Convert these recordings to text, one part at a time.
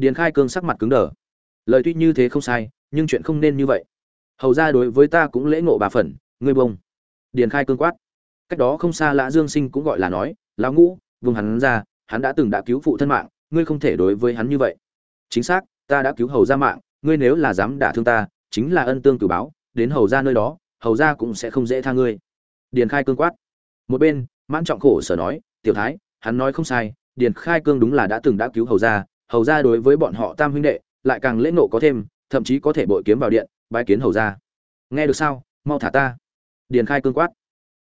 điền khai cương sắc mặt cứng đờ. Lời tuy như thế không sai, nhưng chuyện không nên như vậy. Hầu ra đối với ta cũng lễ ngộ bà phần, ngươi bông. Điền khai cương quát. Cách đó không xa lã dương sinh cũng gọi là nói, lão ngũ, vùng hắn ra, hắn đã từng đã cứu phụ thân mạng, ngươi không thể đối với hắn như vậy. Chính xác, ta đã cứu hầu ra mạng, ngươi nếu là dám đả thương ta, chính là ân tương cử báo, đến hầu ra nơi đó, hầu ra cũng sẽ không dễ tha ngươi. Điền khai cương quát. Một bên, mãn trọng khổ sở nói, tiểu thái, hắn nói không sai, điền khai cương đúng là đã từng đã cứu hầu ra hầu ra đối với bọn họ tam huynh đệ lại càng lễ nộ có thêm, thậm chí có thể bội kiếm vào điện, bái kiến hầu ra. Nghe được sao? Mau thả ta. Điền khai cương quát.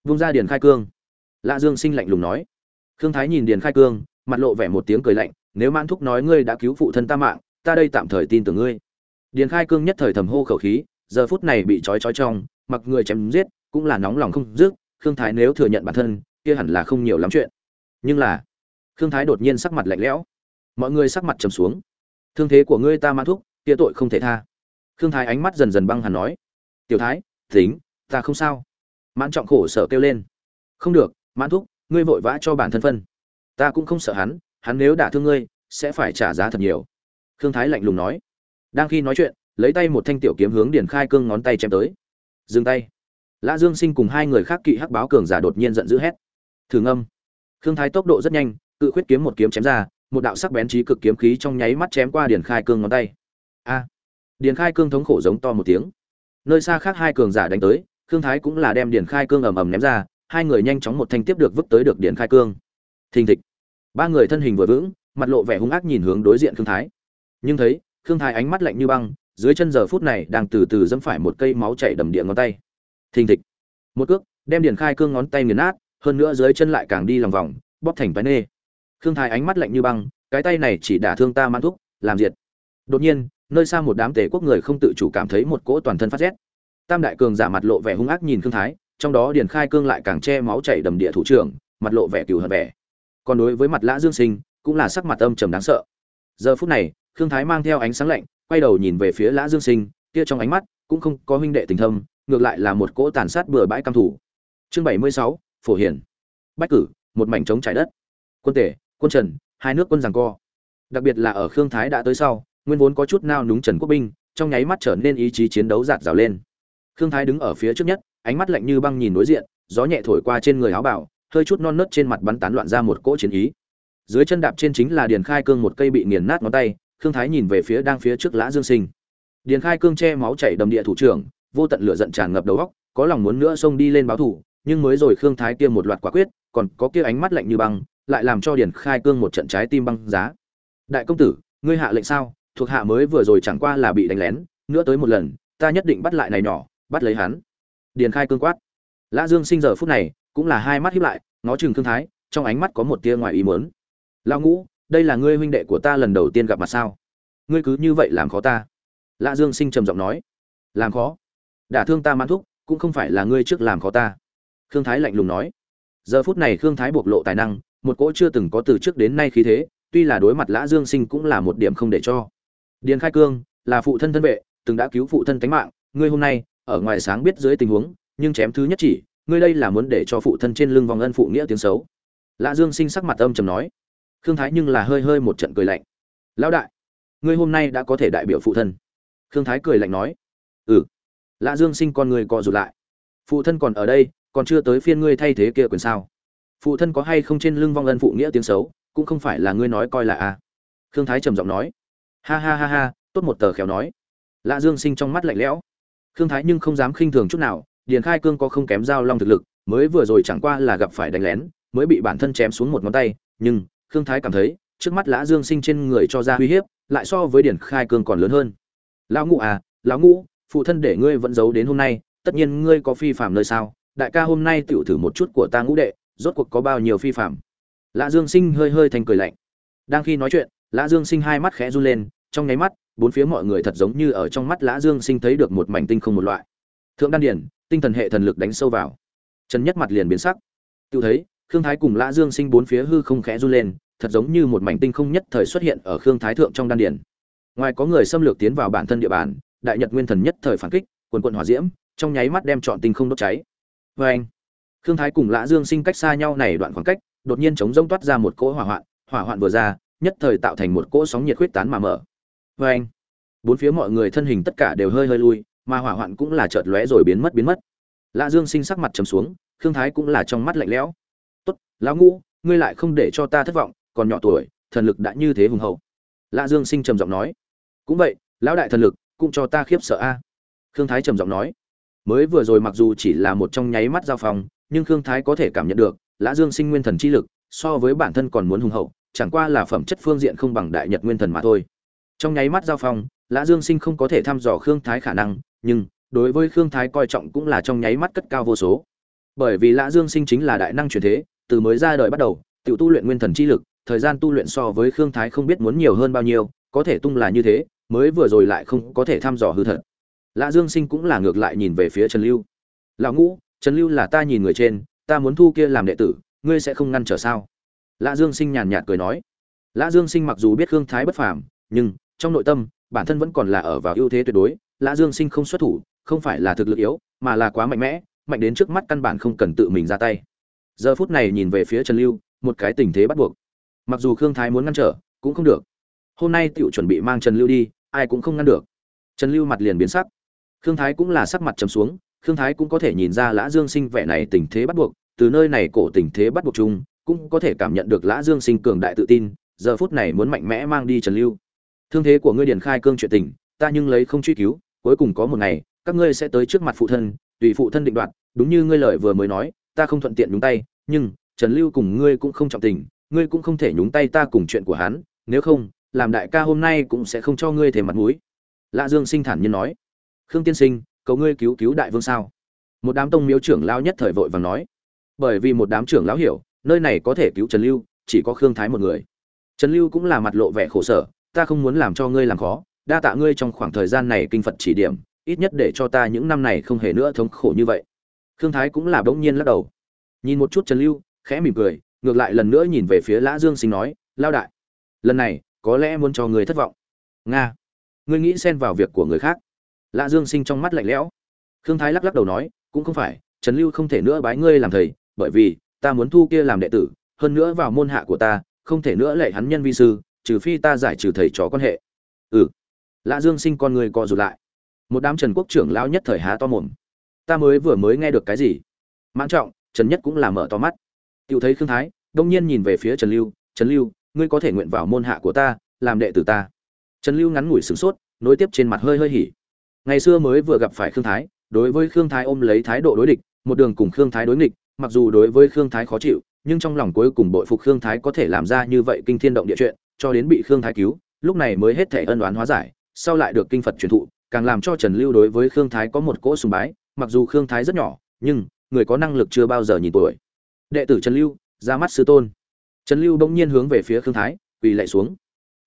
Vung ra điền khai cương. Lạ dương sinh lạnh lùng nói. Khương thái nhìn điền khai cương, mặt lộ vẻ một tiếng cười lạnh, nếu mãn thúc nói ngươi đã cứu phụ thân ta mạng, ta đây tạm thời tin tưởng ngươi. Điền khai cương nhất thời thầm hô khẩu khí, giờ phút này bị trói trói trong, mặc người chém giết, cũng là nóng lòng không dứt, khương thái nếu thừa nhận bản thân, kia hẳn là không nhiều lắm chuyện. Nhưng là, khương thái đột nhiên sắc mặt lạnh lẽo mọi người sắc mặt trầm xuống. Thương thế của ngươi ta mãn thúc, kia tội không thể tha. Khương thái ánh mắt dần dần băng hẳn nói. Tiểu thái, tính, ta không sao. Mãn trọng khổ sở kêu lên. Không được, mãn thúc, ngươi vội vã cho bản thân phân. Ta cũng không sợ hắn hắn nếu đả thương ngươi, sẽ phải trả giá thật nhiều. Khương thái lạnh lùng nói. Đang khi nói chuyện, lấy tay một thanh tiểu kiếm hướng điển khai cương ngón tay chém tới. Dừng tay. Lã dương sinh cùng hai người khác kỵ hắc báo cường giả đột nhiên giận dữ hét. Thử ngâm. Khương thái tốc độ rất nhanh, cự khuyết kiếm một kiếm chém ra một đạo sắc bén trí cực kiếm khí trong nháy mắt chém qua điền khai cương ngón tay. A! Điền khai cương thống khổ giống to một tiếng. Nơi xa khác hai cường giả đánh tới, khương thái cũng là đem điền khai cương ầm ầm ném ra, hai người nhanh chóng một thanh tiếp được vứt tới được điền khai cương. Thình thịch. Ba người thân hình vừa vững, mặt lộ vẻ hung ác nhìn hướng đối diện khương thái. Nhưng thấy, khương thái ánh mắt lạnh như băng, dưới chân giờ phút này đang từ từ dẫm phải một cây máu chảy đầm địa ngón tay. Thình thịch. Một cước, đem điền khai cương ngón tay nghiền nát, hơn nữa dưới chân lại càng đi lòng vòng, bóp thành bánh nê khương thái ánh mắt lạnh như băng, cái tay này chỉ đả thương ta mãn thúc, làm diệt. Đột nhiên, nơi xa một đám tề quốc người không tự chủ cảm thấy một cỗ toàn thân phát rét. Tam đại cường giả mặt lộ vẻ hung ác nhìn khương thái, trong đó điền khai cương lại càng che máu chảy đầm địa thủ trưởng, mặt lộ vẻ cừu hận vẻ. Còn đối với mặt lã dương sinh, cũng là sắc mặt âm trầm đáng sợ. Giờ phút này, khương thái mang theo ánh sáng lạnh, quay đầu nhìn về phía lã dương sinh, kia trong ánh mắt cũng không có huynh đệ tình thâm, ngược lại là một cỗ tàn sát bừa bãi cam thủ chương bảy mươi sáu, phổ hiển bách cử, một mảnh trống trải đất. Quân tể quân trần, hai nước quân giằng co. Đặc biệt là ở khương thái đã tới sau, nguyên vốn có chút nao núng trần quốc binh, trong nháy mắt trở nên ý chí chiến đấu giạt rào lên. Khương thái đứng ở phía trước nhất, ánh mắt lạnh như băng nhìn đối diện, gió nhẹ thổi qua trên người áo bảo hơi chút non nớt trên mặt bắn tán loạn ra một cỗ chiến ý. Dưới chân đạp trên chính là điền khai cương một cây bị nghiền nát ngón tay, khương thái nhìn về phía đang phía trước lã dương sinh. Điền khai cương che máu chảy đầm địa thủ trưởng, vô tận lửa giận tràn ngập đầu óc, có lòng muốn nữa xông đi lên báo thủ, nhưng mới rồi khương thái kia một loạt quả quyết, còn có kia ánh mắt lạnh như băng lại làm cho điền khai cương một trận trái tim băng giá. Đại công tử, ngươi hạ lệnh sao? Thuộc hạ mới vừa rồi chẳng qua là bị đánh lén, nữa tới một lần, ta nhất định bắt lại này nhỏ, bắt lấy hắn. Điền khai cương quát. Lã dương sinh giờ phút này cũng là hai mắt hiếp lại, ngó chừng thương thái, trong ánh mắt có một tia ngoài ý mớn lão ngũ, đây là ngươi huynh đệ của ta lần đầu tiên gặp mặt sao? Ngươi cứ như vậy làm khó ta. Lã dương sinh trầm giọng nói. Làm khó? Đả thương ta mãn thúc, cũng không phải là ngươi trước làm khó ta. Khương thái lạnh lùng nói. Giờ phút này khương thái bộc lộ tài năng một cỗ chưa từng có từ trước đến nay khí thế, tuy là đối mặt lã dương sinh cũng là một điểm không để cho. Điền khai cương, là phụ thân thân vệ, từng đã cứu phụ thân tánh mạng, ngươi hôm nay, ở ngoài sáng biết dưới tình huống, nhưng chém thứ nhất chỉ, ngươi đây là muốn để cho phụ thân trên lưng vòng ân phụ nghĩa tiếng xấu. Lã dương sinh sắc mặt âm trầm nói. Khương thái nhưng là hơi hơi một trận cười lạnh. Lão đại, ngươi hôm nay đã có thể đại biểu phụ thân. Khương thái cười lạnh nói. Ừ. Lã dương sinh con người co rụt lại. Phụ thân còn ở đây, còn chưa tới phiên ngươi thay thế kia quyền sao? Phụ thân có hay không trên lưng vong ân phụ nghĩa tiếng xấu, cũng không phải là ngươi nói coi là a. Khương thái trầm giọng nói. Ha ha ha ha, tốt một tờ khéo nói. Lạ dương sinh trong mắt lạnh lẽo. Khương thái nhưng không dám khinh thường chút nào, điền khai cương có không kém giao long thực lực, mới vừa rồi chẳng qua là gặp phải đánh lén, mới bị bản thân chém xuống một ngón tay, nhưng khương thái cảm thấy, trước mắt lã dương sinh trên người cho ra uy hiếp, lại so với điền khai cương còn lớn hơn. Lão ngũ à lão ngũ, phụ thân để ngươi vẫn giấu đến hôm nay, tất nhiên ngươi có phi phạm nơi sao? Đại ca hôm nay tựu thử một chút của ta ngũ đệ rốt cuộc có bao nhiêu phi phạm. Lã dương sinh hơi hơi thành cười lạnh. Đang khi nói chuyện, lã dương sinh hai mắt khẽ run lên, trong nháy mắt, bốn phía mọi người thật giống như ở trong mắt lã dương sinh thấy được một mảnh tinh không một loại. Thượng đan điển tinh thần hệ thần lực đánh sâu vào. Trần nhất mặt liền biến sắc. Tự thấy, khương thái cùng lã dương sinh bốn phía hư không khẽ run lên, thật giống như một mảnh tinh không nhất thời xuất hiện ở khương thái thượng trong đan điển ngoài có người xâm lược tiến vào bản thân địa bàn, đại nhật nguyên thần nhất thời phản kích, quần quận hỏa diễm, trong nháy mắt đem chọn tinh không đốt cháy. Vê anh khương thái cùng lã dương sinh cách xa nhau này đoạn khoảng cách, đột nhiên chống rông toát ra một cỗ hỏa hoạn hỏa hoạn vừa ra, nhất thời tạo thành một cỗ sóng nhiệt huyết tán mà mở. Vê anh bốn phía mọi người thân hình tất cả đều hơi hơi lui, mà hỏa hoạn cũng là chợt lóe rồi biến mất biến mất. Lã dương sinh sắc mặt trầm xuống, khương thái cũng là trong mắt lạnh lẽo. Tốt, lão ngũ, ngươi lại không để cho ta thất vọng, còn nhỏ tuổi, thần lực đã như thế hùng hậu. Lã dương sinh trầm giọng nói. Cũng vậy, lão đại thần lực cũng cho ta khiếp sợ a. Khương thái trầm giọng nói. Mới vừa rồi mặc dù chỉ là một trong nháy mắt giao phòng nhưng khương thái có thể cảm nhận được, lã dương sinh nguyên thần chi lực, so với bản thân còn muốn hùng hậu, chẳng qua là phẩm chất phương diện không bằng đại nhật nguyên thần mà thôi. Trong nháy mắt giao phong, lã dương sinh không có thể thăm dò khương thái khả năng, nhưng đối với khương thái coi trọng cũng là trong nháy mắt cất cao vô số. Bởi vì lã dương sinh chính là đại năng truyền thế, từ mới ra đời bắt đầu tự tu luyện nguyên thần chi lực, thời gian tu luyện so với khương thái không biết muốn nhiều hơn bao nhiêu, có thể tung là như thế, mới vừa rồi lại không có thể thăm dò hư thật. Lã dương sinh cũng là ngược lại nhìn về phía trần lưu. Lão ngũ trần lưu là ta nhìn người trên, ta muốn thu kia làm đệ tử, ngươi sẽ không ngăn trở sao? Lã dương sinh nhàn nhạt cười nói. Lã dương sinh mặc dù biết khương thái bất phàm, nhưng trong nội tâm, bản thân vẫn còn là ở vào ưu thế tuyệt đối. Lã dương sinh không xuất thủ, không phải là thực lực yếu, mà là quá mạnh mẽ, mạnh đến trước mắt căn bản không cần tự mình ra tay. Giờ phút này nhìn về phía trần lưu, một cái tình thế bắt buộc. Mặc dù khương thái muốn ngăn trở, cũng không được. Hôm nay tựu chuẩn bị mang trần lưu đi, ai cũng không ngăn được. Trần lưu mặt liền biến sắc. Khương thái cũng là sắc mặt trầm xuống khương thái cũng có thể nhìn ra lã dương sinh vẻ này tình thế bắt buộc, từ nơi này cổ tình thế bắt buộc chung, cũng có thể cảm nhận được lã dương sinh cường đại tự tin, giờ phút này muốn mạnh mẽ mang đi trần lưu. Thương thế của ngươi điền khai cương chuyện tình, ta nhưng lấy không truy cứu, cuối cùng có một ngày, các ngươi sẽ tới trước mặt phụ thân, tùy phụ thân định đoạt, đúng như ngươi lời vừa mới nói, ta không thuận tiện nhúng tay, nhưng trần lưu cùng ngươi cũng không trọng tình, ngươi cũng không thể nhúng tay ta cùng chuyện của hắn, nếu không, làm đại ca hôm nay cũng sẽ không cho ngươi thêm mặt mũi. Lạ dương sinh thản nhiên nói. Khương tiên sinh cầu ngươi cứu cứu đại vương sao? Một đám tông miếu trưởng lao nhất thời vội vàng nói. Bởi vì một đám trưởng lão hiểu, nơi này có thể cứu trần lưu, chỉ có khương thái một người. Trần lưu cũng là mặt lộ vẻ khổ sở, ta không muốn làm cho ngươi làm khó, đa tạ ngươi trong khoảng thời gian này kinh phật chỉ điểm, ít nhất để cho ta những năm này không hề nữa thống khổ như vậy. Khương thái cũng là bỗng nhiên lắc đầu. Nhìn một chút trần lưu, khẽ mỉm cười, ngược lại lần nữa nhìn về phía lã dương sinh nói, lao đại, lần này có lẽ muốn cho người thất vọng. Nga, ngươi nghĩ xen vào việc của người khác lã dương sinh trong mắt lạnh lẽo. Khương thái lắc lắc đầu nói, cũng không phải, trần lưu không thể nữa bái ngươi làm thầy, bởi vì ta muốn thu kia làm đệ tử, hơn nữa vào môn hạ của ta, không thể nữa lệ hắn nhân vi sư, trừ phi ta giải trừ thầy trò quan hệ. Ừ. Lã dương sinh con người co rụt lại. Một đám trần quốc trưởng lão nhất thời há to mồm. Ta mới vừa mới nghe được cái gì? Mãn trọng, trần nhất cũng là mở to mắt. Tự thấy khương thái, đông nhiên nhìn về phía trần lưu trần lưu, ngươi có thể nguyện vào môn hạ của ta, làm đệ tử ta. Trần lưu ngắn ngủi sửng sốt, nối tiếp trên mặt hơi hơi hỉ ngày xưa mới vừa gặp phải khương thái, đối với khương thái ôm lấy thái độ đối địch, một đường cùng khương thái đối nghịch, mặc dù đối với khương thái khó chịu, nhưng trong lòng cuối cùng bội phục khương thái có thể làm ra như vậy kinh thiên động địa chuyện, cho đến bị khương thái cứu, lúc này mới hết thể ân oán hóa giải, sau lại được kinh phật truyền thụ, càng làm cho trần lưu đối với khương thái có một cỗ sùng bái, mặc dù khương thái rất nhỏ, nhưng người có năng lực chưa bao giờ nhìn tuổi. Đệ tử trần lưu, ra mắt sư tôn. Trần lưu bỗng nhiên hướng về phía khương thái, quỳ lạy xuống.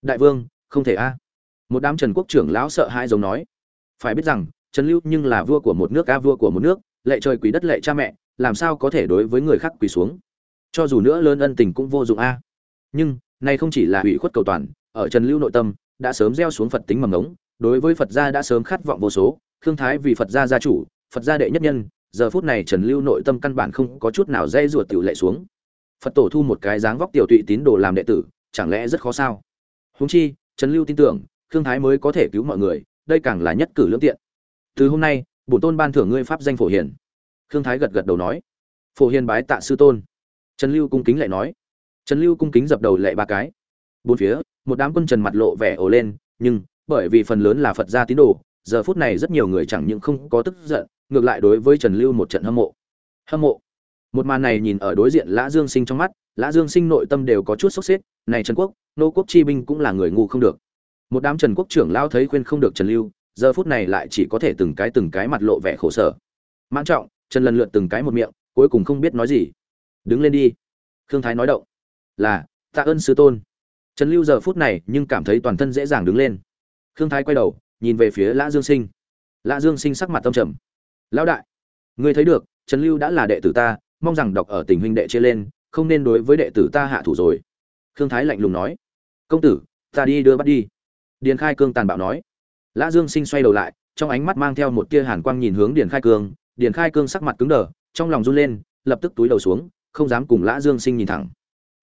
Đại vương, không thể a. Một đám trần quốc trưởng lão sợ hai giống nói phải biết rằng, trần lưu nhưng là vua của một nước a vua của một nước, lệ trời quỷ đất lệ cha mẹ, làm sao có thể đối với người khác quỳ xuống? Cho dù nữa lớn ân tình cũng vô dụng a. Nhưng, nay không chỉ là ủy khuất cầu toàn, ở trần lưu nội tâm, đã sớm gieo xuống phật tính mầm ngống, đối với phật gia đã sớm khát vọng vô số khương thái vì phật gia gia chủ, phật gia đệ nhất nhân, giờ phút này trần lưu nội tâm căn bản không có chút nào dây ruột tiểu lệ xuống. Phật tổ thu một cái dáng vóc tiểu tụy tín đồ làm đệ tử, chẳng lẽ rất khó sao? Huống chi, trần lưu tin tưởng khương thái mới có thể cứu mọi người đây càng là nhất cử lưỡng tiện. Từ hôm nay, bổn tôn ban thưởng ngươi pháp danh phổ hiền. Khương thái gật gật đầu nói. Phổ hiền bái tạ sư tôn. Trần lưu cung kính lại nói. Trần lưu cung kính dập đầu lệ ba cái. Bốn phía, một đám quân trần mặt lộ vẻ ồ lên, nhưng, bởi vì phần lớn là phật gia tín đồ, giờ phút này rất nhiều người chẳng những không có tức giận, ngược lại đối với trần lưu một trận hâm mộ. Hâm mộ. Một màn này nhìn ở đối diện lã dương sinh trong mắt, lã dương sinh nội tâm đều có chút sốc xếp này trần quốc, nô quốc chi binh cũng là người ngu không được một đám trần quốc trưởng lao thấy khuyên không được trần lưu, giờ phút này lại chỉ có thể từng cái từng cái mặt lộ vẻ khổ sở. Mãn trọng, trần lần lượt từng cái một miệng, cuối cùng không biết nói gì. Đứng lên đi. Khương thái nói động. Là, tạ ơn sư tôn. Trần lưu giờ phút này nhưng cảm thấy toàn thân dễ dàng đứng lên. Khương thái quay đầu, nhìn về phía lã dương sinh. Lã dương sinh sắc mặt tâm trầm. Lão đại, ngươi thấy được, trần lưu đã là đệ tử ta, mong rằng đọc ở tình huynh đệ chia lên, không nên đối với đệ tử ta hạ thủ rồi. Khương thái lạnh lùng nói. Công tử, ta đi đưa bắt đi điền khai cương tàn bạo nói. Lã dương sinh xoay đầu lại, trong ánh mắt mang theo một tia hàn quang nhìn hướng điền khai cương. Điền khai cương sắc mặt cứng đờ, trong lòng run lên, lập tức túi đầu xuống, không dám cùng lã dương sinh nhìn thẳng.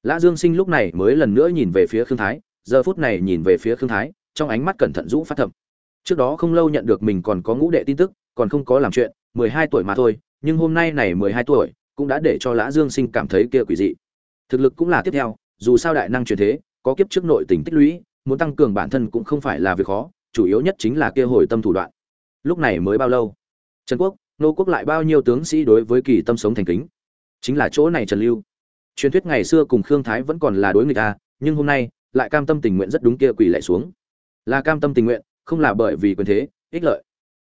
Lã dương sinh lúc này mới lần nữa nhìn về phía khương thái, giờ phút này nhìn về phía khương thái, trong ánh mắt cẩn thận rũ phát thầm trước đó không lâu nhận được mình còn có ngũ đệ tin tức, còn không có làm chuyện, mười hai tuổi mà thôi, nhưng hôm nay này mười hai tuổi, cũng đã để cho lã dương sinh cảm thấy kia quỷ dị. Thực lực cũng là tiếp theo, dù sao đại năng truyền thế, có kiếp trước nội tình tích lũy muốn tăng cường bản thân cũng không phải là việc khó, chủ yếu nhất chính là kia hồi tâm thủ đoạn. Lúc này mới bao lâu? Trần quốc, nô quốc lại bao nhiêu tướng sĩ đối với kỳ tâm sống thành kính? Chính là chỗ này trần lưu. Truyền thuyết ngày xưa cùng khương thái vẫn còn là đối người a à, nhưng hôm nay, lại cam tâm tình nguyện rất đúng kia quỷ lại xuống. Là cam tâm tình nguyện, không là bởi vì quyền thế, ích lợi.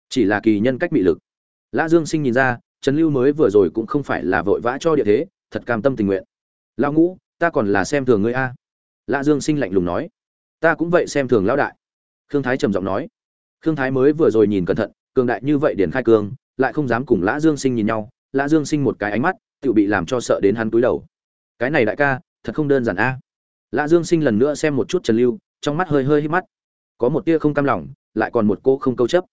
Chỉ là kỳ nhân cách bị lực. Lã dương sinh nhìn ra, trần lưu mới vừa rồi cũng không phải là vội vã cho địa thế, thật cam tâm tình nguyện. Lão ngũ, ta còn là xem thường ngươi a. Lã dương sinh lạnh lùng nói ta cũng vậy xem thường lão đại. Khương thái trầm giọng nói. Khương thái mới vừa rồi nhìn cẩn thận, cường đại như vậy điển khai cương, lại không dám cùng lã dương sinh nhìn nhau. Lã dương sinh một cái ánh mắt, tự bị làm cho sợ đến hắn túi đầu. Cái này đại ca, thật không đơn giản a. Lã dương sinh lần nữa xem một chút trần lưu, trong mắt hơi hơi hít mắt. Có một tia không cam lòng, lại còn một cô không câu chấp.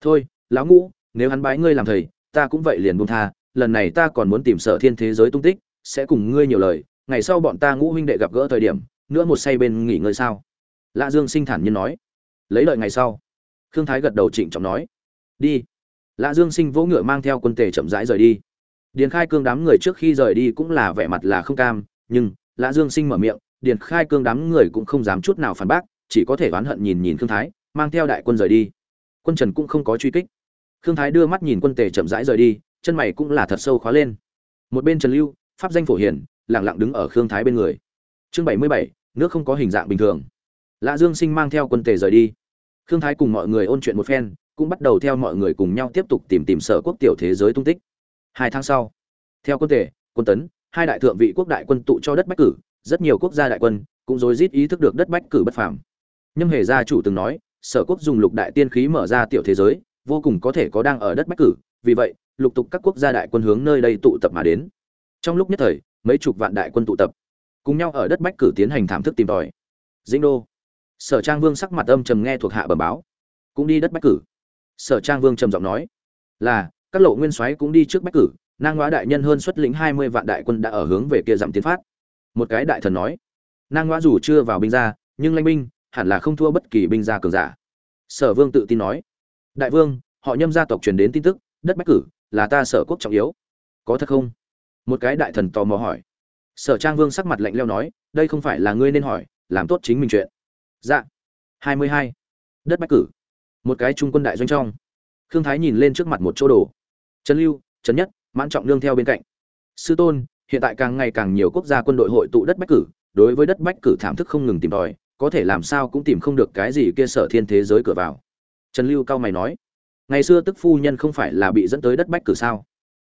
Thôi, lão ngũ, nếu hắn bái ngươi làm thầy, ta cũng vậy liền buông tha. Lần này ta còn muốn tìm sở thiên thế giới tung tích, sẽ cùng ngươi nhiều lời. Ngày sau bọn ta ngũ huynh đệ gặp gỡ thời điểm, nữa một say bên nghỉ ngơi sao? Lã dương sinh thản nhiên nói. Lấy lợi ngày sau. Khương thái gật đầu trịnh trọng nói. Đi. Lã dương sinh vỗ ngựa mang theo quân tề chậm rãi rời đi. Điền khai cương đám người trước khi rời đi cũng là vẻ mặt là không cam, nhưng lã dương sinh mở miệng, điền khai cương đám người cũng không dám chút nào phản bác, chỉ có thể oán hận nhìn nhìn khương thái, mang theo đại quân rời đi. Quân trần cũng không có truy kích. Khương thái đưa mắt nhìn quân tề chậm rãi rời đi, chân mày cũng là thật sâu khóa lên. Một bên trần lưu, pháp danh phổ hiển lẳng lặng đứng ở khương thái bên người. Chương bảy mươi bảy, nước không có hình dạng bình thường lã dương sinh mang theo quân tề rời đi. Khương thái cùng mọi người ôn chuyện một phen, cũng bắt đầu theo mọi người cùng nhau tiếp tục tìm tìm sở quốc tiểu thế giới tung tích. Hai tháng sau, theo quân tề, quân tấn, hai đại thượng vị quốc đại quân tụ cho đất bách cử, rất nhiều quốc gia đại quân cũng rối rít ý thức được đất bách cử bất phàm. Nhưng hề gia chủ từng nói, sở quốc dùng lục đại tiên khí mở ra tiểu thế giới, vô cùng có thể có đang ở đất bách cử, vì vậy, lục tục các quốc gia đại quân hướng nơi đây tụ tập mà đến. Trong lúc nhất thời, mấy chục vạn đại quân tụ tập, cùng nhau ở đất bách cử tiến hành thảm thức tìm tòi. Dĩnh đô sở trang vương sắc mặt âm trầm nghe thuộc hạ bẩm báo. Cũng đi đất bách cử. Sở trang vương trầm giọng nói, là, các lộ nguyên soái cũng đi trước bách cử, nang ngoã đại nhân hơn xuất lĩnh hai mươi vạn đại quân đã ở hướng về kia giảm tiến phát. Một cái đại thần nói, nang ngoã dù chưa vào binh ra nhưng lãnh binh hẳn là không thua bất kỳ binh gia cường giả. Sở vương tự tin nói, đại vương, họ nhâm gia tộc truyền đến tin tức, đất bách cử là ta sở quốc trọng yếu. Có thật không? Một cái đại thần tò mò hỏi. Sở trang vương sắc mặt lạnh leo nói, đây không phải là ngươi nên hỏi, làm tốt chính mình chuyện dạ. Hai mươi hai. Đất bách cử. Một cái trung quân đại doanh trong. Khương thái nhìn lên trước mặt một chỗ đồ. Trần lưu, trần nhất, mãn trọng lương theo bên cạnh. Sư tôn, hiện tại càng ngày càng nhiều quốc gia quân đội hội tụ đất bách cử. Đối với đất bách cử thảm thức không ngừng tìm tòi, có thể làm sao cũng tìm không được cái gì kia sở thiên thế giới cửa vào. Trần lưu cao mày nói, ngày xưa tức phu nhân không phải là bị dẫn tới đất bách cử sao?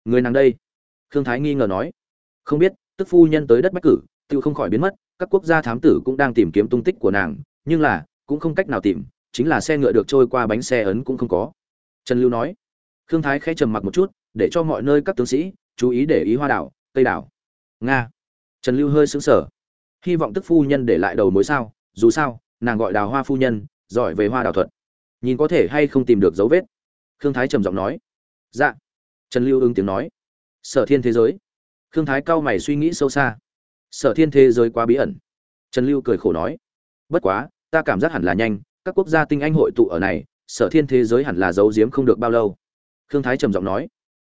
Người nàng đây. Khương thái nghi ngờ nói, không biết, tức phu nhân tới đất bách cử, tự không khỏi biến mất, các quốc gia thám tử cũng đang tìm kiếm tung tích của nàng nhưng là, cũng không cách nào tìm, chính là xe ngựa được trôi qua bánh xe ấn cũng không có. Trần lưu nói. Khương thái khẽ trầm mặc một chút, để cho mọi nơi các tướng sĩ chú ý để ý hoa đảo, tây đảo. Nga. Trần lưu hơi sững sờ. Hy vọng tức phu nhân để lại đầu mối sao, dù sao, nàng gọi đào hoa phu nhân, giỏi về hoa đào thuật. Nhìn có thể hay không tìm được dấu vết. Khương thái trầm giọng nói. Dạ. Trần lưu ứng tiếng nói. Sở thiên thế giới. Khương thái cao mày suy nghĩ sâu xa. Sở thiên thế giới quá bí ẩn. Trần lưu cười khổ nói. Bất quá ta cảm giác hẳn là nhanh, các quốc gia tinh anh hội tụ ở này, sở thiên thế giới hẳn là giấu giếm không được bao lâu. Khương thái trầm giọng nói.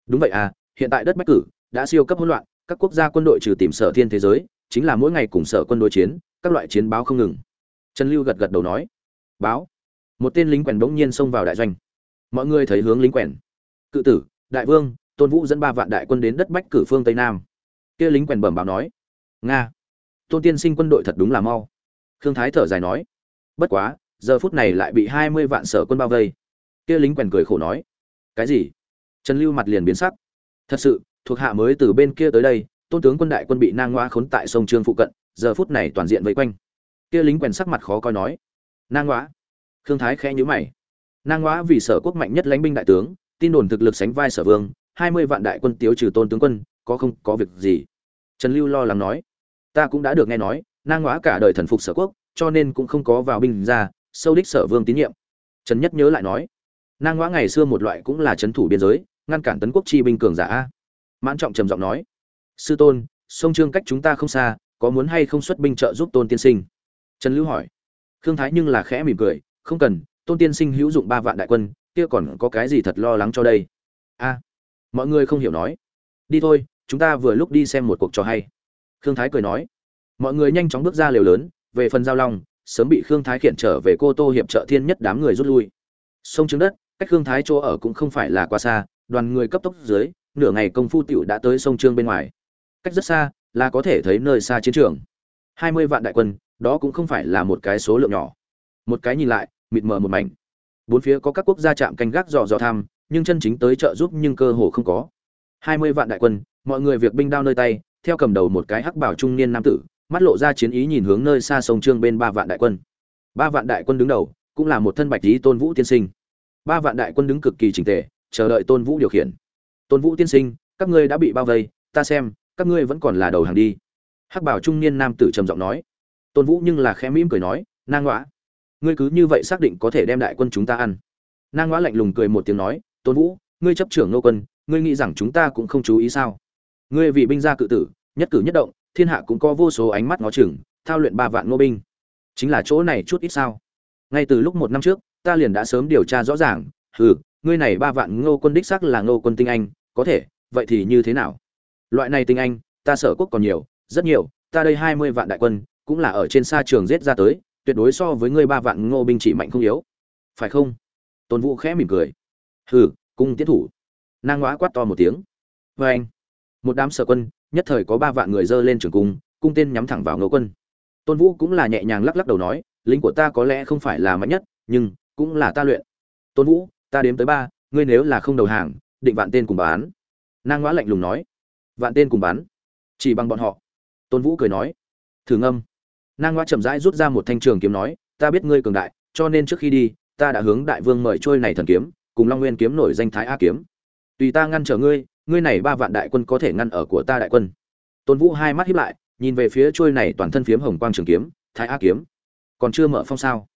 Đúng vậy à hiện tại đất bách cử đã siêu cấp hỗn loạn, các quốc gia quân đội trừ tìm sở thiên thế giới, chính là mỗi ngày cùng sở quân đối chiến, các loại chiến báo không ngừng. Trần lưu gật gật đầu nói. Báo. Một tên lính quèn bỗng nhiên xông vào đại doanh. Mọi người thấy hướng lính quèn. Cự tử, đại vương, tôn vũ dẫn ba vạn đại quân đến đất bách cử phương tây nam. Kia lính quèn bẩm báo nói. Nga. Tôn tiên sinh quân đội thật đúng là mau. Khương thái thở dài nói bất quá, giờ phút này lại bị hai mươi vạn sở quân bao vây. Kia lính quèn cười khổ nói, cái gì? Trần lưu mặt liền biến sắc. Thật sự, thuộc hạ mới từ bên kia tới đây, tôn tướng quân đại quân bị nang ngoa khốn tại sông trương phụ cận, giờ phút này toàn diện vây quanh. Kia lính quèn sắc mặt khó coi nói, nang ngoa? Khương thái khẽ nhíu mày. Nang ngoa vì sở quốc mạnh nhất lãnh binh đại tướng, tin đồn thực lực sánh vai sở vương, hai mươi vạn đại quân tiêu trừ tôn tướng quân, có không, có việc gì? Trần lưu lo lắng nói, ta cũng đã được nghe nói, nang ngoa cả đời thần phục sở quốc cho nên cũng không có vào binh ra, sâu đích sở vương tín nhiệm. Trần nhất nhớ lại nói, nang ngoã ngày xưa một loại cũng là trấn thủ biên giới, ngăn cản tấn quốc chi binh cường giả a. Mãn trọng trầm giọng nói, sư tôn, sông trương cách chúng ta không xa, có muốn hay không xuất binh trợ giúp tôn tiên sinh? Trần lưu hỏi. Khương thái nhưng là khẽ mỉm cười, không cần, tôn tiên sinh hữu dụng ba vạn đại quân, kia còn có cái gì thật lo lắng cho đây? A, mọi người không hiểu nói. Đi thôi, chúng ta vừa lúc đi xem một cuộc trò hay. Khương thái cười nói. Mọi người nhanh chóng bước ra lều lớn về phần giao long, sớm bị khương thái khiển trở về cô tô hiệp trợ thiên nhất đám người rút lui. Sông trứng đất, cách khương thái chỗ ở cũng không phải là quá xa, đoàn người cấp tốc dưới, nửa ngày công phu tiểu đã tới sông trương bên ngoài. Cách rất xa, là có thể thấy nơi xa chiến trường. Hai mươi vạn đại quân, đó cũng không phải là một cái số lượng nhỏ. Một cái nhìn lại, mịt mờ một mảnh. Bốn phía có các quốc gia chạm canh gác dò dò tham, nhưng chân chính tới trợ giúp nhưng cơ hồ không có. Hai mươi vạn đại quân, mọi người việc binh đao nơi tay, theo cầm đầu một cái hắc bảo trung niên nam tử mắt lộ ra chiến ý nhìn hướng nơi xa sông trương bên ba vạn đại quân. Ba vạn đại quân đứng đầu, cũng là một thân bạch lý tôn vũ tiên sinh. Ba vạn đại quân đứng cực kỳ chỉnh tề, chờ đợi tôn vũ điều khiển. Tôn vũ tiên sinh, các ngươi đã bị bao vây, ta xem, các ngươi vẫn còn là đầu hàng đi. Hắc bảo trung niên nam tử trầm giọng nói. Tôn vũ nhưng là khẽ mỉm cười nói, nang ngõa ngươi cứ như vậy xác định có thể đem đại quân chúng ta ăn. Nang ngõa lạnh lùng cười một tiếng nói, tôn vũ, ngươi chấp trưởng nô quân, ngươi nghĩ rằng chúng ta cũng không chú ý sao? Ngươi vì binh gia cự tử, nhất cử nhất động thiên hạ cũng có vô số ánh mắt ngó chừng, thao luyện ba vạn ngô binh. Chính là chỗ này chút ít sao? Ngay từ lúc một năm trước, ta liền đã sớm điều tra rõ ràng, hừ, ngươi này ba vạn ngô quân đích xác là ngô quân tinh anh, có thể, vậy thì như thế nào? Loại này tinh anh, ta sở quốc còn nhiều, rất nhiều, ta đây hai mươi vạn đại quân, cũng là ở trên xa trường giết ra tới, tuyệt đối so với ngươi ba vạn ngô binh chỉ mạnh không yếu. Phải không? Tôn vũ khẽ mỉm cười. Hừ cung tiến thủ. Nàng ngõa quát to một tiếng. Vê anh một đám sở quân nhất thời có ba vạn người dơ lên trường cung cung tên nhắm thẳng vào ngô quân. Tôn vũ cũng là nhẹ nhàng lắc lắc đầu nói, lính của ta có lẽ không phải là mạnh nhất, nhưng cũng là ta luyện. Tôn vũ, ta đếm tới ba, ngươi nếu là không đầu hàng, định vạn tên cùng bán. Nang ngõa lạnh lùng nói. Vạn tên cùng bán? Chỉ bằng bọn họ. Tôn vũ cười nói. Thử ngâm. Nang ngõa chậm rãi rút ra một thanh trường kiếm nói, ta biết ngươi cường đại, cho nên trước khi đi, ta đã hướng đại vương mời trôi này thần kiếm, cùng long nguyên kiếm nổi danh thái a kiếm. Tùy ta ngăn trở ngươi ngươi này ba vạn đại quân có thể ngăn ở của ta đại quân. Tôn vũ hai mắt hiếp lại, nhìn về phía trôi này toàn thân phiếm hồng quang trường kiếm, thái a kiếm. Còn chưa mở phong sao?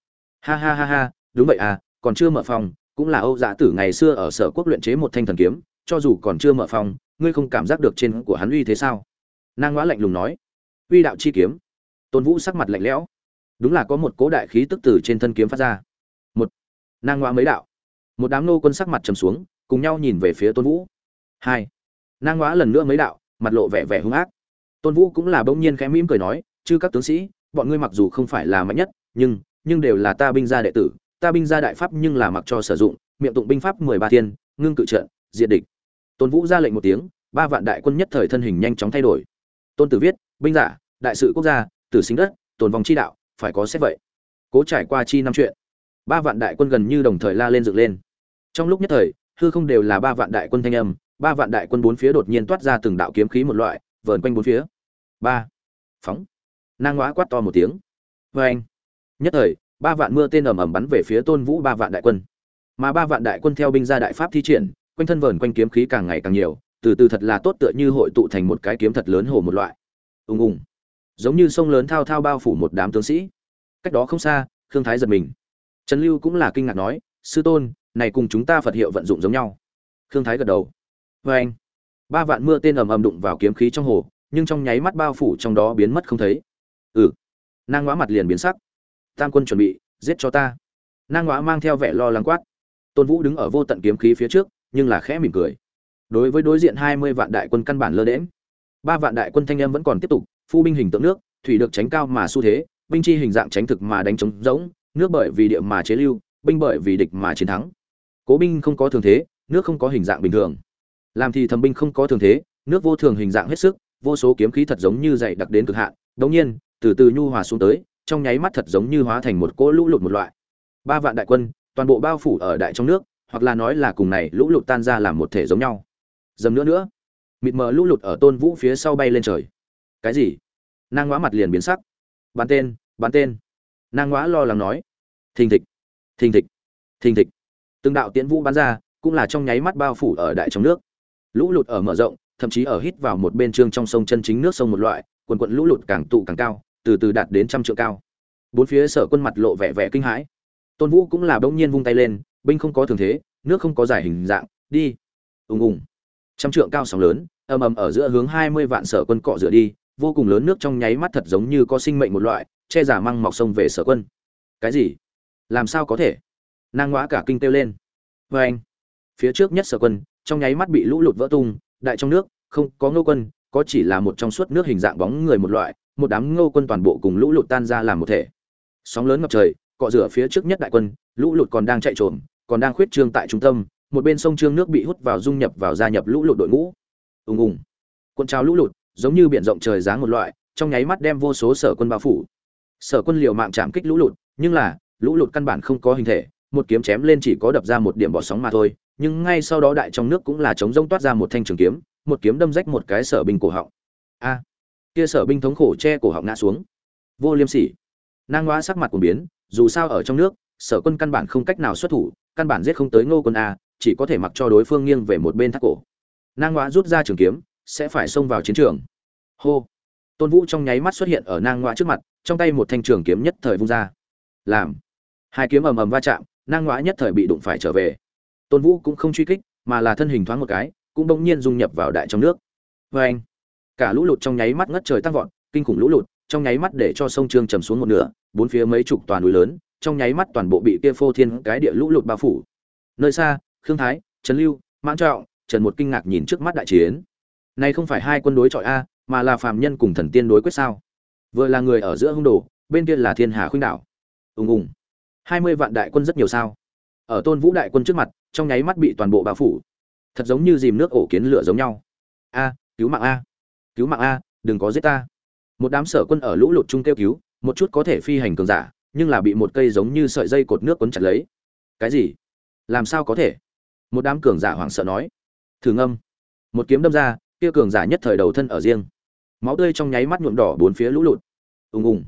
Ha ha ha ha, đúng vậy à còn chưa mở phong, cũng là âu dạ tử ngày xưa ở sở quốc luyện chế một thanh thần kiếm, cho dù còn chưa mở phong, ngươi không cảm giác được trên của hắn uy thế sao? Nang ngoã lạnh lùng nói. Uy đạo chi kiếm. Tôn vũ sắc mặt lạnh lẽo. Đúng là có một cố đại khí tức từ trên thân kiếm phát ra. Một. Nang ngoã mấy đạo. Một đám nô quân sắc mặt trầm xuống, cùng nhau nhìn về phía tôn vũ hai. Nang ngõ lần nữa mấy đạo, mặt lộ vẻ vẻ hung ác. Tôn vũ cũng là bỗng nhiên khẽ mỉm cười nói chứ các tướng sĩ, bọn ngươi mặc dù không phải là mạnh nhất, nhưng nhưng đều là ta binh gia đệ tử, ta binh gia đại pháp nhưng là mặc cho sử dụng, miệng tụng binh pháp mười ba thiên, ngưng cự trận, diệt địch. Tôn vũ ra lệnh một tiếng, ba vạn đại quân nhất thời thân hình nhanh chóng thay đổi. Tôn tử viết, binh giả, đại sự quốc gia, tử sinh đất, tồn vòng chi đạo, phải có xét vậy. Cố trải qua chi năm chuyện, ba vạn đại quân gần như đồng thời la lên dựng lên. Trong lúc nhất thời, hư không đều là ba vạn đại quân thanh âm ba vạn đại quân bốn phía đột nhiên toát ra từng đạo kiếm khí một loại, vờn quanh bốn phía. Ba. Phóng. Nang ngõa quát to một tiếng. Vê anh nhất thời, ba vạn mưa tên ầm ầm bắn về phía tôn vũ ba vạn đại quân. Mà ba vạn đại quân theo binh gia đại pháp thi triển, quanh thân vờn quanh kiếm khí càng ngày càng nhiều, từ từ thật là tốt tựa như hội tụ thành một cái kiếm thật lớn hồ một loại. Ùng ùng. Giống như sông lớn thao thao bao phủ một đám tướng sĩ. Cách đó không xa, khương thái giật mình. Trần lưu cũng là kinh ngạc nói, sư tôn, này cùng chúng ta phật hiệu vận dụng giống nhau. Khương thái gật đầu vê anh. Ba vạn mưa tên ầm ầm đụng vào kiếm khí trong hồ, nhưng trong nháy mắt bao phủ trong đó biến mất không thấy. Ừ. Nang ngõ mặt liền biến sắc. Tam quân chuẩn bị, giết cho ta. Nang ngõ mang theo vẻ lo lắng quát. Tôn vũ đứng ở vô tận kiếm khí phía trước, nhưng là khẽ mỉm cười. Đối với đối diện hai mươi vạn đại quân căn bản lơ đễm ba vạn đại quân thanh âm vẫn còn tiếp tục, phu binh hình tượng nước, thủy được tránh cao mà xu thế, binh chi hình dạng tránh thực mà đánh trống rỗng, nước bởi vì địa mà chế lưu, binh bởi vì địch mà chiến thắng. Cố binh không có thường thế, nước không có hình dạng bình thường làm thì thầm binh không có thường thế, nước vô thường hình dạng hết sức, vô số kiếm khí thật giống như dày đặc đến cực hạn. Đống nhiên, từ từ nhu hòa xuống tới, trong nháy mắt thật giống như hóa thành một cỗ lũ lụt một loại. Ba vạn đại quân, toàn bộ bao phủ ở đại trong nước, hoặc là nói là cùng này lũ lụt tan ra làm một thể giống nhau. Dầm nữa nữa, mịt mờ lũ lụt ở tôn vũ phía sau bay lên trời. Cái gì? Nang ngõ mặt liền biến sắc. Bắn tên bắn tên. Nang ngõ lo lắng nói. Thình thịch thình thịch thình thịch. Từng đạo tiễn vũ bắn ra, cũng là trong nháy mắt bao phủ ở đại trong nước lũ lụt ở mở rộng, thậm chí ở hít vào một bên trương trong sông chân chính nước sông một loại, quần quận lũ lụt càng tụ càng cao, từ từ đạt đến trăm trượng cao. Bốn phía sở quân mặt lộ vẻ vẻ kinh hãi. Tôn vũ cũng là bỗng nhiên vung tay lên, binh không có thường thế, nước không có giải hình dạng, đi. Ùng ùng. Trăm trượng cao sóng lớn, ầm ầm ở giữa hướng hai mươi vạn sở quân cọ rửa đi, vô cùng lớn nước trong nháy mắt thật giống như có sinh mệnh một loại, che giả măng mọc sông về sở quân. Cái gì? Làm sao có thể? Nang ngoã cả kinh kêu lên. Vê anh phía trước nhất sở quân trong nháy mắt bị lũ lụt vỡ tung, đại trong nước, không có ngô quân, có chỉ là một trong suốt nước hình dạng bóng người một loại, một đám ngô quân toàn bộ cùng lũ lụt tan ra làm một thể. Sóng lớn ngập trời, cọ rửa phía trước nhất đại quân, lũ lụt còn đang chạy trộm còn đang khuyết trương tại trung tâm, một bên sông trương nước bị hút vào dung nhập vào gia nhập lũ lụt đội ngũ. Ùng ùng. Quân trào lũ lụt, giống như biển rộng trời dáng một loại, trong nháy mắt đem vô số sở quân bao phủ. Sở quân liều mạng chạm kích lũ lụt, nhưng là, lũ lụt căn bản không có hình thể, một kiếm chém lên chỉ có đập ra một điểm bỏ sóng mà thôi nhưng ngay sau đó đại trong nước cũng là chống rông toát ra một thanh trường kiếm, một kiếm đâm rách một cái sở binh cổ họng. A! Kia sở binh thống khổ che cổ họng ngã xuống. Vô liêm sỉ. Nang ngoa sắc mặt của biến, dù sao ở trong nước, sở quân căn bản không cách nào xuất thủ, căn bản giết không tới ngô quân a, chỉ có thể mặc cho đối phương nghiêng về một bên thắt cổ. Nang ngoa rút ra trường kiếm, sẽ phải xông vào chiến trường. Hô! Tôn vũ trong nháy mắt xuất hiện ở nang ngoa trước mặt, trong tay một thanh trường kiếm nhất thời vung ra. Làm! Hai kiếm ầm ầm va chạm, nang ngoa nhất thời bị đụng phải trở về tôn vũ cũng không truy kích, mà là thân hình thoáng một cái, cũng bỗng nhiên dung nhập vào đại trong nước. Vê anh, cả lũ lụt trong nháy mắt ngất trời tăng vọt, kinh khủng lũ lụt, trong nháy mắt để cho sông trương trầm xuống một nửa, bốn phía mấy chục toàn núi lớn, trong nháy mắt toàn bộ bị kia phô thiên cái địa lũ lụt bao phủ. Nơi xa, khương thái, trần lưu, mãn trọng, trần một kinh ngạc nhìn trước mắt đại chiến. Này không phải hai quân đối chọi a, mà là phàm nhân cùng thần tiên đối quyết sao? Vừa là người ở giữa hung đồ, bên kia là thiên hà khuynh đảo. Ùng ùng. Hai mươi vạn đại quân rất nhiều sao? Ở tôn vũ đại quân trước mặt, trong nháy mắt bị toàn bộ bao phủ. Thật giống như dìm nước ổ kiến lửa giống nhau. A, cứu mạng a. Cứu mạng a, đừng có giết ta. Một đám sở quân ở lũ lụt chung kêu cứu, một chút có thể phi hành cường giả, nhưng là bị một cây giống như sợi dây cột nước quấn chặt lấy. Cái gì? Làm sao có thể? Một đám cường giả hoảng sợ nói. Thử ngâm. Một kiếm đâm ra, kia cường giả nhất thời đầu thân ở riêng. Máu tươi trong nháy mắt nhuộm đỏ bốn phía lũ lụt. Ùng ùng.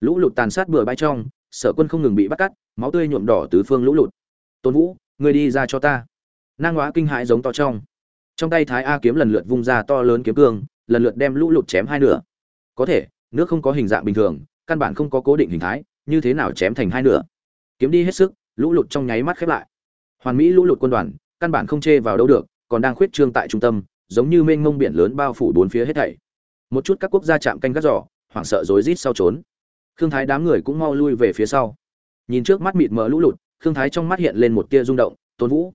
Lũ lụt tàn sát bừa bãi trong, sở quân không ngừng bị bắt cắt, máu tươi nhuộm đỏ tứ phương lũ lụt tôn vũ người đi ra cho ta. Nang hóa kinh hãi giống to trong. Trong tay thái a kiếm lần lượt vung ra to lớn kiếm cương, lần lượt đem lũ lụt chém hai nửa. Có thể, nước không có hình dạng bình thường, căn bản không có cố định hình thái, như thế nào chém thành hai nửa? Kiếm đi hết sức, lũ lụt trong nháy mắt khép lại. Hoàn mỹ lũ lụt quân đoàn, căn bản không chê vào đâu được, còn đang khuyết trương tại trung tâm, giống như mênh mông biển lớn bao phủ bốn phía hết thảy. Một chút các quốc gia chạm canh gác giỏ hoảng sợ rối rít sau trốn. Khương thái đám người cũng mau lui về phía sau. Nhìn trước mắt mịt mờ lũ lụt khương thái trong mắt hiện lên một tia rung động, tôn vũ.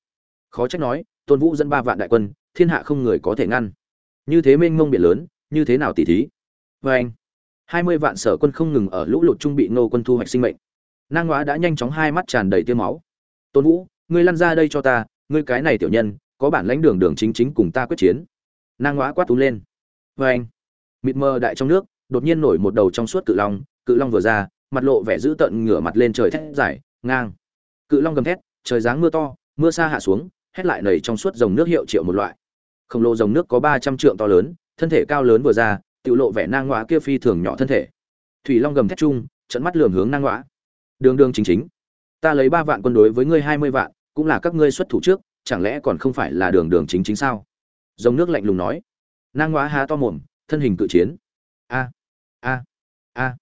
Khó trách nói, tôn vũ dẫn ba vạn đại quân, thiên hạ không người có thể ngăn. Như thế mênh mông biển lớn, như thế nào tỉ thí? Vê anh, hai mươi vạn sở quân không ngừng ở lũ lụt trung bị nô quân thu hoạch sinh mệnh. Nang hóa đã nhanh chóng hai mắt tràn đầy tiêu máu. Tôn vũ, ngươi lăn ra đây cho ta, ngươi cái này tiểu nhân, có bản lãnh đường đường chính chính cùng ta quyết chiến. Nang hóa quát tú lên. Vê anh, mịt mờ đại trong nước, đột nhiên nổi một đầu trong suốt cự long cự long vừa ra, mặt lộ vẻ dữ tợn ngửa mặt lên trời thét dài, ngang cự long gầm thét, trời giáng mưa to, mưa xa hạ xuống, hét lại nầy trong suốt dòng nước hiệu triệu một loại. Khổng lồ dòng nước có ba trăm trượng to lớn, thân thể cao lớn vừa ra, tự lộ vẻ nang ngoã kia phi thường nhỏ thân thể. Thủy long gầm thét chung, trận mắt lường hướng nang ngoã đường đường chính chính. Ta lấy ba vạn quân đối với ngươi hai mươi vạn, cũng là các ngươi xuất thủ trước, chẳng lẽ còn không phải là đường đường chính chính sao? Dòng nước lạnh lùng nói. Nang ngoã há to mồm, thân hình cự chiến. A a a.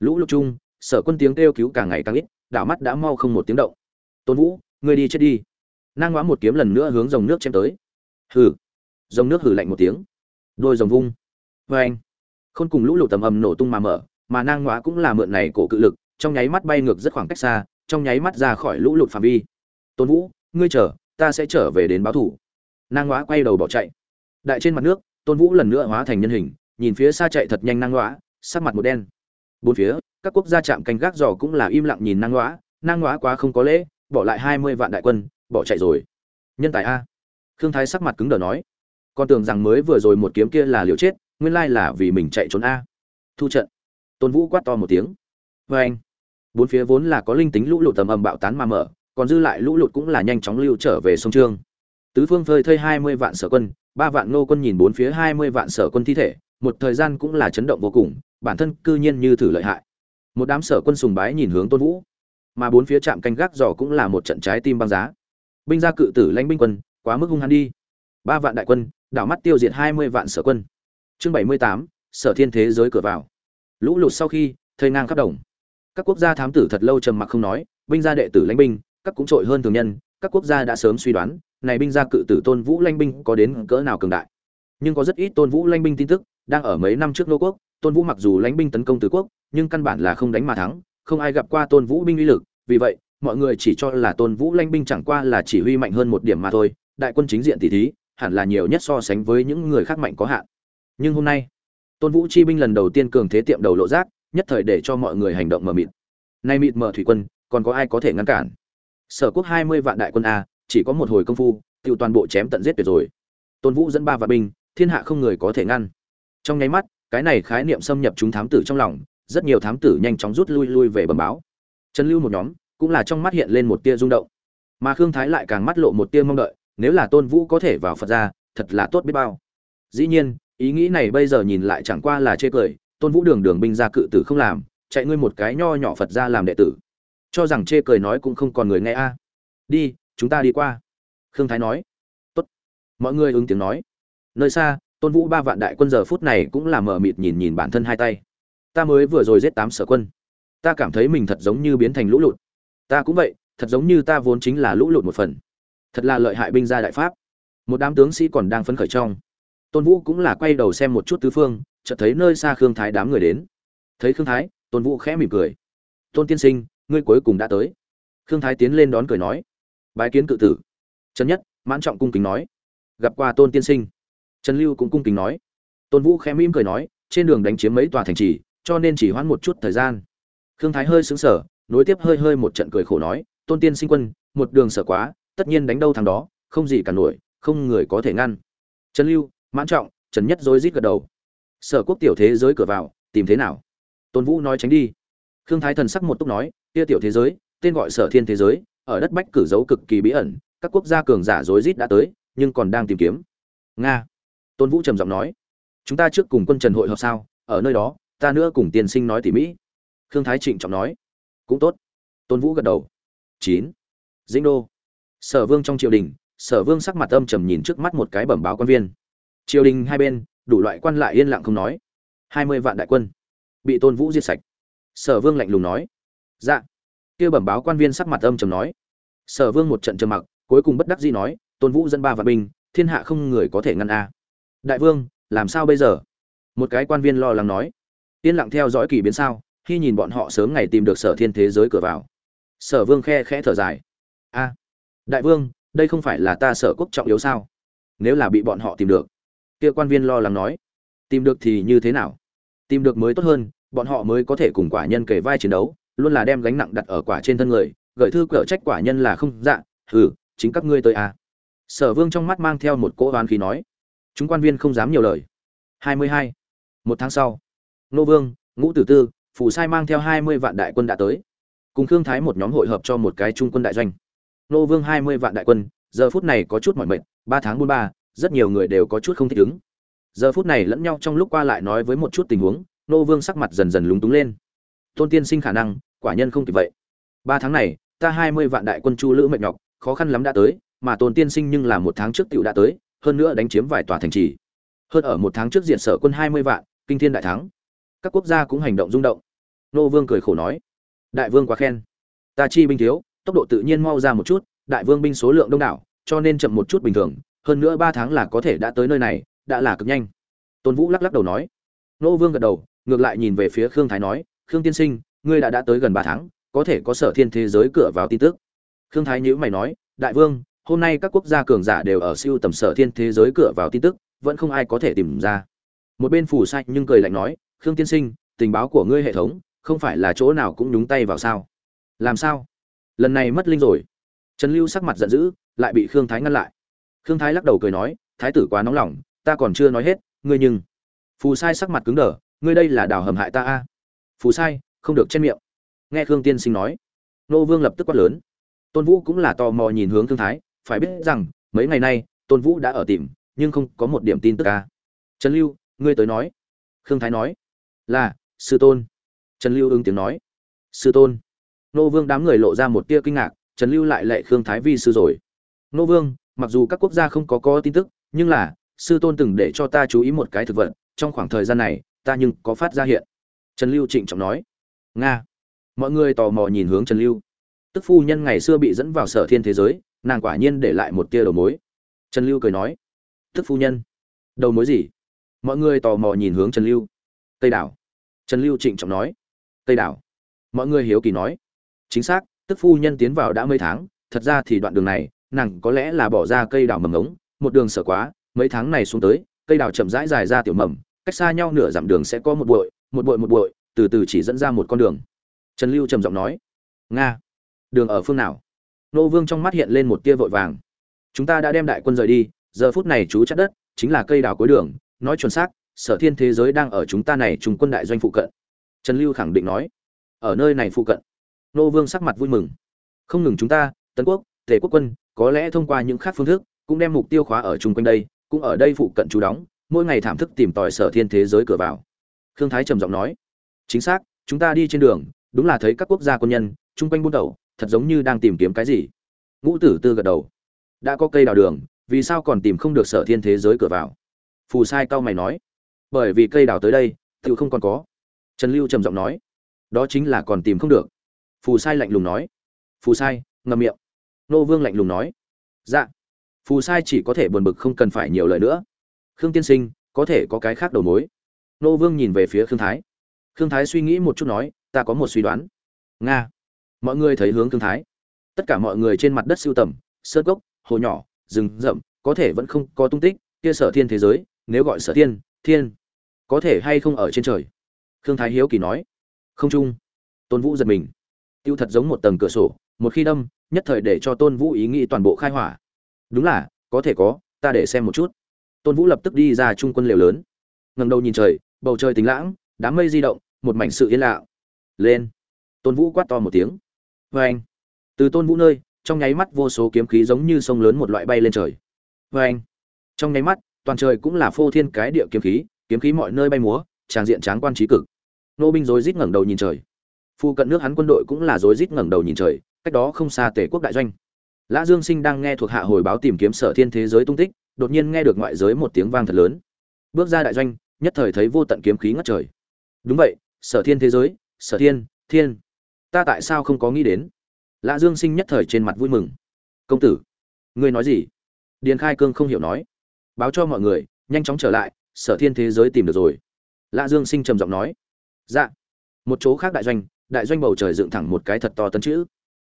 Lũ lục chung, sở quân tiếng kêu cứu càng ngày càng ít, đảo mắt đã mau không một tiếng động tôn vũ, ngươi đi chết đi. Nang ngoã một kiếm lần nữa hướng dòng nước chém tới. Hừ. Dòng nước hừ lạnh một tiếng. Đôi dòng vung. Vê anh khôn cùng lũ lụt tầm ầm nổ tung mà mở, mà nang ngoã cũng là mượn này cổ cự lực, trong nháy mắt bay ngược rất khoảng cách xa, trong nháy mắt ra khỏi lũ lụt phạm vi. Tôn vũ, ngươi chờ, ta sẽ trở về đến báo thủ. Nang ngoã quay đầu bỏ chạy. Đại trên mặt nước, tôn vũ lần nữa hóa thành nhân hình, nhìn phía xa chạy thật nhanh nang ngoã sắc mặt một đen. Bốn phía, các quốc gia chạm canh gác giò cũng là im lặng nhìn nang ngoã nang ngoã quá không có lễ bỏ lại hai mươi vạn đại quân, bỏ chạy rồi. Nhân tài a. Khương thái sắc mặt cứng đờ nói. Con tưởng rằng mới vừa rồi một kiếm kia là liều chết, nguyên lai là vì mình chạy trốn a. Thu trận. Tôn vũ quát to một tiếng. Vê anh. Bốn phía vốn là có linh tính lũ lụt tầm ầm bạo tán mà mở, còn dư lại lũ lụt cũng là nhanh chóng lưu trở về sông trương. Tứ phương phơi thây hai mươi vạn sở quân, ba vạn nô quân nhìn bốn phía hai mươi vạn sở quân thi thể, một thời gian cũng là chấn động vô cùng, bản thân cư nhiên như thử lợi hại. Một đám sở quân sùng bái nhìn hướng tôn vũ mà bốn phía trạm canh gác giỏ cũng là một trận trái tim băng giá. Binh gia cự tử lãnh binh quân, quá mức hung hăng đi. Ba vạn đại quân, đảo mắt tiêu diệt hai mươi vạn sở quân. Chương bảy mươi tám, sở thiên thế giới cửa vào. Lũ lụt sau khi, thây ngang khắp đồng. Các quốc gia thám tử thật lâu trầm mặc không nói, binh gia đệ tử lãnh binh, các cũng trội hơn thường nhân, các quốc gia đã sớm suy đoán, này binh gia cự tử tôn vũ lãnh binh có đến cỡ nào cường đại. Nhưng có rất ít tôn vũ lãnh binh tin tức, đang ở mấy năm trước nô quốc, tôn vũ mặc dù lãnh binh tấn công tứ quốc, nhưng căn bản là không đánh mà thắng, không ai gặp qua tôn vũ binh uy lực vì vậy, mọi người chỉ cho là tôn vũ lanh binh chẳng qua là chỉ huy mạnh hơn một điểm mà thôi, đại quân chính diện tỷ thí, hẳn là nhiều nhất so sánh với những người khác mạnh có hạn. Nhưng hôm nay, tôn vũ chi binh lần đầu tiên cường thế tiệm đầu lộ rác, nhất thời để cho mọi người hành động mờ mịt. Nay mịt mờ thủy quân, còn có ai có thể ngăn cản? Sở quốc hai mươi vạn đại quân a, chỉ có một hồi công phu tự toàn bộ chém tận giết tuyệt rồi. Tôn vũ dẫn ba vạn binh, thiên hạ không người có thể ngăn. Trong nháy mắt, cái này khái niệm xâm nhập chúng thám tử trong lòng, rất nhiều thám tử nhanh chóng rút lui lui về bẩm báo. Trần lưu một nhóm cũng là trong mắt hiện lên một tia rung động. Mà khương thái lại càng mắt lộ một tia mong đợi, nếu là tôn vũ có thể vào phật ra thật là tốt biết bao. Dĩ nhiên, ý nghĩ này bây giờ nhìn lại chẳng qua là chê cười, tôn vũ đường đường binh ra cự tử không làm, chạy ngươi một cái nho nhỏ phật ra làm đệ tử. Cho rằng chê cười nói cũng không còn người nghe a. Đi, chúng ta đi qua. Khương thái nói. Tốt. Mọi người ứng tiếng nói. Nơi xa, tôn vũ ba vạn đại quân giờ phút này cũng là mờ mịt nhìn nhìn bản thân hai tay. Ta mới vừa rồi giết tám sở quân. Ta cảm thấy mình thật giống như biến thành lũ lụt ta cũng vậy, thật giống như ta vốn chính là lũ lụt một phần. Thật là lợi hại binh gia đại pháp. Một đám tướng sĩ còn đang phấn khởi trong. Tôn vũ cũng là quay đầu xem một chút tứ phương, chợt thấy nơi xa khương thái đám người đến. Thấy khương thái, tôn vũ khẽ mỉm cười. Tôn tiên sinh, ngươi cuối cùng đã tới. Khương thái tiến lên đón cười nói. Bái kiến cự tử. Trần nhất, mãn trọng cung kính nói. Gặp qua tôn tiên sinh. Trần lưu cũng cung kính nói. Tôn vũ khẽ mỉm cười nói, trên đường đánh chiếm mấy tòa thành trì, cho nên chỉ hoãn một chút thời gian. Khương thái hơi xứng sở nối tiếp hơi hơi một trận cười khổ nói, tôn tiên sinh quân, một đường sở quá, tất nhiên đánh đâu thằng đó, không gì cả nổi, không người có thể ngăn. Trần lưu, mãn trọng, trần nhất rối rít gật đầu. Sở quốc tiểu thế giới cửa vào, tìm thế nào? Tôn vũ nói tránh đi. Khương thái thần sắc một túc nói, kia tiểu thế giới, tên gọi sở thiên thế giới, ở đất bách cử dấu cực kỳ bí ẩn, các quốc gia cường giả rối rít đã tới, nhưng còn đang tìm kiếm. Nga. Tôn vũ trầm giọng nói, chúng ta trước cùng quân trần hội họp sao? Ở nơi đó, ta nữa cùng tiên sinh nói tỉ mỹ khương thái trịnh trọng nói cũng tốt. Tôn vũ gật đầu. Chín. Dĩnh đô. Sở vương trong triều đình, sở vương sắc mặt âm trầm nhìn trước mắt một cái bẩm báo quan viên. Triều đình hai bên, đủ loại quan lại yên lặng không nói. Hai mươi vạn đại quân. Bị tôn vũ diệt sạch. Sở vương lạnh lùng nói. Dạ. Kia bẩm báo quan viên sắc mặt âm trầm nói. Sở vương một trận trầm mặc, cuối cùng bất đắc dĩ nói, tôn vũ dẫn ba vạn binh, thiên hạ không người có thể ngăn a. Đại vương, làm sao bây giờ? Một cái quan viên lo lắng nói. Yên lặng theo dõi kỳ biến sao? Khi nhìn bọn họ sớm ngày tìm được sở thiên thế giới cửa vào. Sở vương khe khẽ thở dài. A, đại vương, đây không phải là ta sở quốc trọng yếu sao? Nếu là bị bọn họ tìm được. Kia quan viên lo lắng nói. Tìm được thì như thế nào? Tìm được mới tốt hơn, bọn họ mới có thể cùng quả nhân kể vai chiến đấu, luôn là đem gánh nặng đặt ở quả trên thân người, gửi thư cở trách quả nhân là không dạ hừ, chính các ngươi tới à. sở vương trong mắt mang theo một cỗ oán khí nói. Chúng quan viên không dám nhiều lời. Hai mươi hai. Một tháng sau. Nô vương, ngũ tử tư phủ sai mang theo hai mươi vạn đại quân đã tới. Cùng khương thái một nhóm hội hợp cho một cái trung quân đại doanh. Nô vương hai mươi vạn đại quân, giờ phút này có chút mỏi mệt, ba tháng buôn ba, rất nhiều người đều có chút không thích ứng. Giờ phút này lẫn nhau trong lúc qua lại nói với một chút tình huống, nô vương sắc mặt dần dần lúng túng lên. Tôn tiên sinh khả năng, quả nhân không kịp vậy. Ba tháng này, ta hai mươi vạn đại quân chu lữ mệt nhọc, khó khăn lắm đã tới, mà tôn tiên sinh nhưng là một tháng trước tựu đã tới, hơn nữa đánh chiếm vài tòa thành trì. Hơn ở một tháng trước diện sở quân hai mươi vạn, kinh thiên đại thắng các quốc gia cũng hành động rung động. Nô vương cười khổ nói, đại vương quá khen. Ta chi binh thiếu, tốc độ tự nhiên mau ra một chút, đại vương binh số lượng đông đảo, cho nên chậm một chút bình thường, hơn nữa ba tháng là có thể đã tới nơi này, đã là cực nhanh. Tôn vũ lắc lắc đầu nói. Nô vương gật đầu, ngược lại nhìn về phía khương thái nói, khương tiên sinh, ngươi đã đã tới gần ba tháng, có thể có sở thiên thế giới cửa vào tin tức. Khương thái nhữ mày nói, đại vương, hôm nay các quốc gia cường giả đều ở siêu tầm sở thiên thế giới cửa vào tin tức, vẫn không ai có thể tìm ra. Một bên phủ sai nhưng cười lạnh nói khương tiên sinh, tình báo của ngươi hệ thống, không phải là chỗ nào cũng nhúng tay vào sao? Làm sao? Lần này mất linh rồi. Trần lưu sắc mặt giận dữ, lại bị khương thái ngăn lại. Khương thái lắc đầu cười nói, thái tử quá nóng lòng, ta còn chưa nói hết, ngươi nhưng phù sai sắc mặt cứng đờ, ngươi đây là đào hầm hại ta a? Phù sai, không được chen miệng. Nghe khương tiên sinh nói, nô vương lập tức quát lớn. Tôn vũ cũng là tò mò nhìn hướng Khương thái, phải biết rằng, mấy ngày nay, tôn vũ đã ở tìm, nhưng không có một điểm tin tức ca trần lưu, ngươi tới nói. Khương thái nói là, sư tôn. Trần lưu ứng tiếng nói. Sư tôn. Nô vương đám người lộ ra một tia kinh ngạc, trần lưu lại lệ khương thái vi sư rồi. Nô vương, mặc dù các quốc gia không có có tin tức, nhưng là, sư tôn từng để cho ta chú ý một cái thực vật, trong khoảng thời gian này, ta nhưng có phát ra hiện. Trần lưu trịnh trọng nói. Nga. Mọi người tò mò nhìn hướng trần lưu. Tức phu nhân ngày xưa bị dẫn vào sở thiên thế giới, nàng quả nhiên để lại một tia đầu mối. Trần lưu cười nói. Tức phu nhân. Đầu mối gì? Mọi người tò mò nhìn hướng trần lưu. Tây đảo trần lưu trịnh trọng nói. Tây đảo. Mọi người hiếu kỳ nói. Chính xác, tức phu nhân tiến vào đã mấy tháng, thật ra thì đoạn đường này, nàng có lẽ là bỏ ra cây đào mầm ống một đường sở quá, mấy tháng này xuống tới, cây đào chậm rãi dài ra tiểu mầm, cách xa nhau nửa dặm đường sẽ có một bụi một bụi một bụi, từ từ chỉ dẫn ra một con đường. Trần lưu trầm giọng nói. Nga, đường ở phương nào? Nô vương trong mắt hiện lên một tia vội vàng. Chúng ta đã đem đại quân rời đi, giờ phút này chú chắc đất, chính là cây đào cuối đường, nói chuẩn xác sở thiên thế giới đang ở chúng ta này trùng quân đại doanh phụ cận. Trần lưu khẳng định nói, ở nơi này phụ cận. Nô vương sắc mặt vui mừng. Không ngừng chúng ta, tấn quốc, tề quốc quân, có lẽ thông qua những khác phương thức, cũng đem mục tiêu khóa ở chung quanh đây, cũng ở đây phụ cận chú đóng, mỗi ngày thảm thức tìm tòi sở thiên thế giới cửa vào. Khương thái trầm giọng nói, chính xác, chúng ta đi trên đường, đúng là thấy các quốc gia quân nhân, chung quanh buôn đầu thật giống như đang tìm kiếm cái gì. Ngũ tử tư gật đầu, đã có cây đào đường, vì sao còn tìm không được sở thiên thế giới cửa vào? Phù sai cao mày nói bởi vì cây đào tới đây tự không còn có. Trần lưu trầm giọng nói, đó chính là còn tìm không được. Phù sai lạnh lùng nói, phù sai, ngậm miệng. Nô vương lạnh lùng nói dạ. Phù sai chỉ có thể buồn bực không cần phải nhiều lời nữa. Khương tiên sinh, có thể có cái khác đầu mối. Nô vương nhìn về phía khương thái. Khương thái suy nghĩ một chút nói, ta có một suy đoán. Nga. Mọi người thấy hướng khương thái. Tất cả mọi người trên mặt đất siêu tầm, sơn cốc, hồ nhỏ, rừng rậm, có thể vẫn không có tung tích, kia sở thiên thế giới, nếu gọi sở thiên thiên có thể hay không ở trên trời? Khương thái hiếu kỳ nói. Không chung. Tôn vũ giật mình. Tiêu thật giống một tầng cửa sổ một khi đâm nhất thời để cho tôn vũ ý nghĩ toàn bộ khai hỏa. Đúng là có thể có ta để xem một chút. Tôn vũ lập tức đi ra trung quân lều lớn. Ngầm đầu nhìn trời bầu trời tính lãng đám mây di động một mảnh sự yên lạo, lên. Tôn vũ quát to một tiếng. Vê anh từ tôn vũ nơi trong nháy mắt vô số kiếm khí giống như sông lớn một loại bay lên trời. Vê anh trong nháy mắt toàn trời cũng là phô thiên cái địa kiếm khí kiếm khí mọi nơi bay múa tràng diện tráng quan trí cực. Nô binh rối rít ngẩng đầu nhìn trời. Phu cận nước hắn quân đội cũng là rối rít ngẩng đầu nhìn trời, cách đó không xa tể quốc đại doanh. Lã dương sinh đang nghe thuộc hạ hồi báo tìm kiếm sở thiên thế giới tung tích, đột nhiên nghe được ngoại giới một tiếng vang thật lớn. Bước ra đại doanh, nhất thời thấy vô tận kiếm khí ngất trời. Đúng vậy, sở thiên thế giới, sở thiên thiên. Ta tại sao không có nghĩ đến? Lã dương sinh nhất thời trên mặt vui mừng. Công tử, ngươi nói gì? Điền khai cương không hiểu nói. Báo cho mọi người, nhanh chóng trở lại sở thiên thế giới tìm được rồi. Lã dương sinh trầm giọng nói. Dạ. Một chỗ khác đại doanh đại doanh bầu trời dựng thẳng một cái thật to tấn chữ.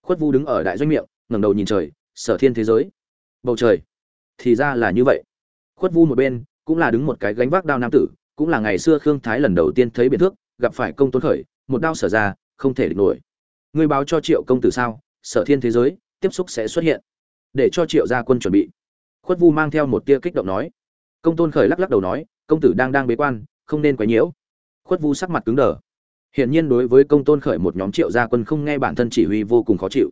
Khuất vu đứng ở đại doanh miệng, ngẩng đầu nhìn trời, sở thiên thế giới. Bầu trời. Thì ra là như vậy. Khuất vu một bên, cũng là đứng một cái gánh vác đao nam tử, cũng là ngày xưa khương thái lần đầu tiên thấy biển thước, gặp phải công tôn khởi, một đao sở ra, không thể địch nổi. Người báo cho triệu công tử sao, sở thiên thế giới, tiếp xúc sẽ xuất hiện. Để cho triệu gia quân chuẩn bị. Khuất vu mang theo một tia kích động nói công tôn khởi lắc lắc đầu nói, công tử đang đang bế quan, không nên quấy nhiễu. Khuất vu sắc mặt cứng đờ. Hiển nhiên đối với công tôn khởi một nhóm triệu gia quân không nghe bản thân chỉ huy vô cùng khó chịu.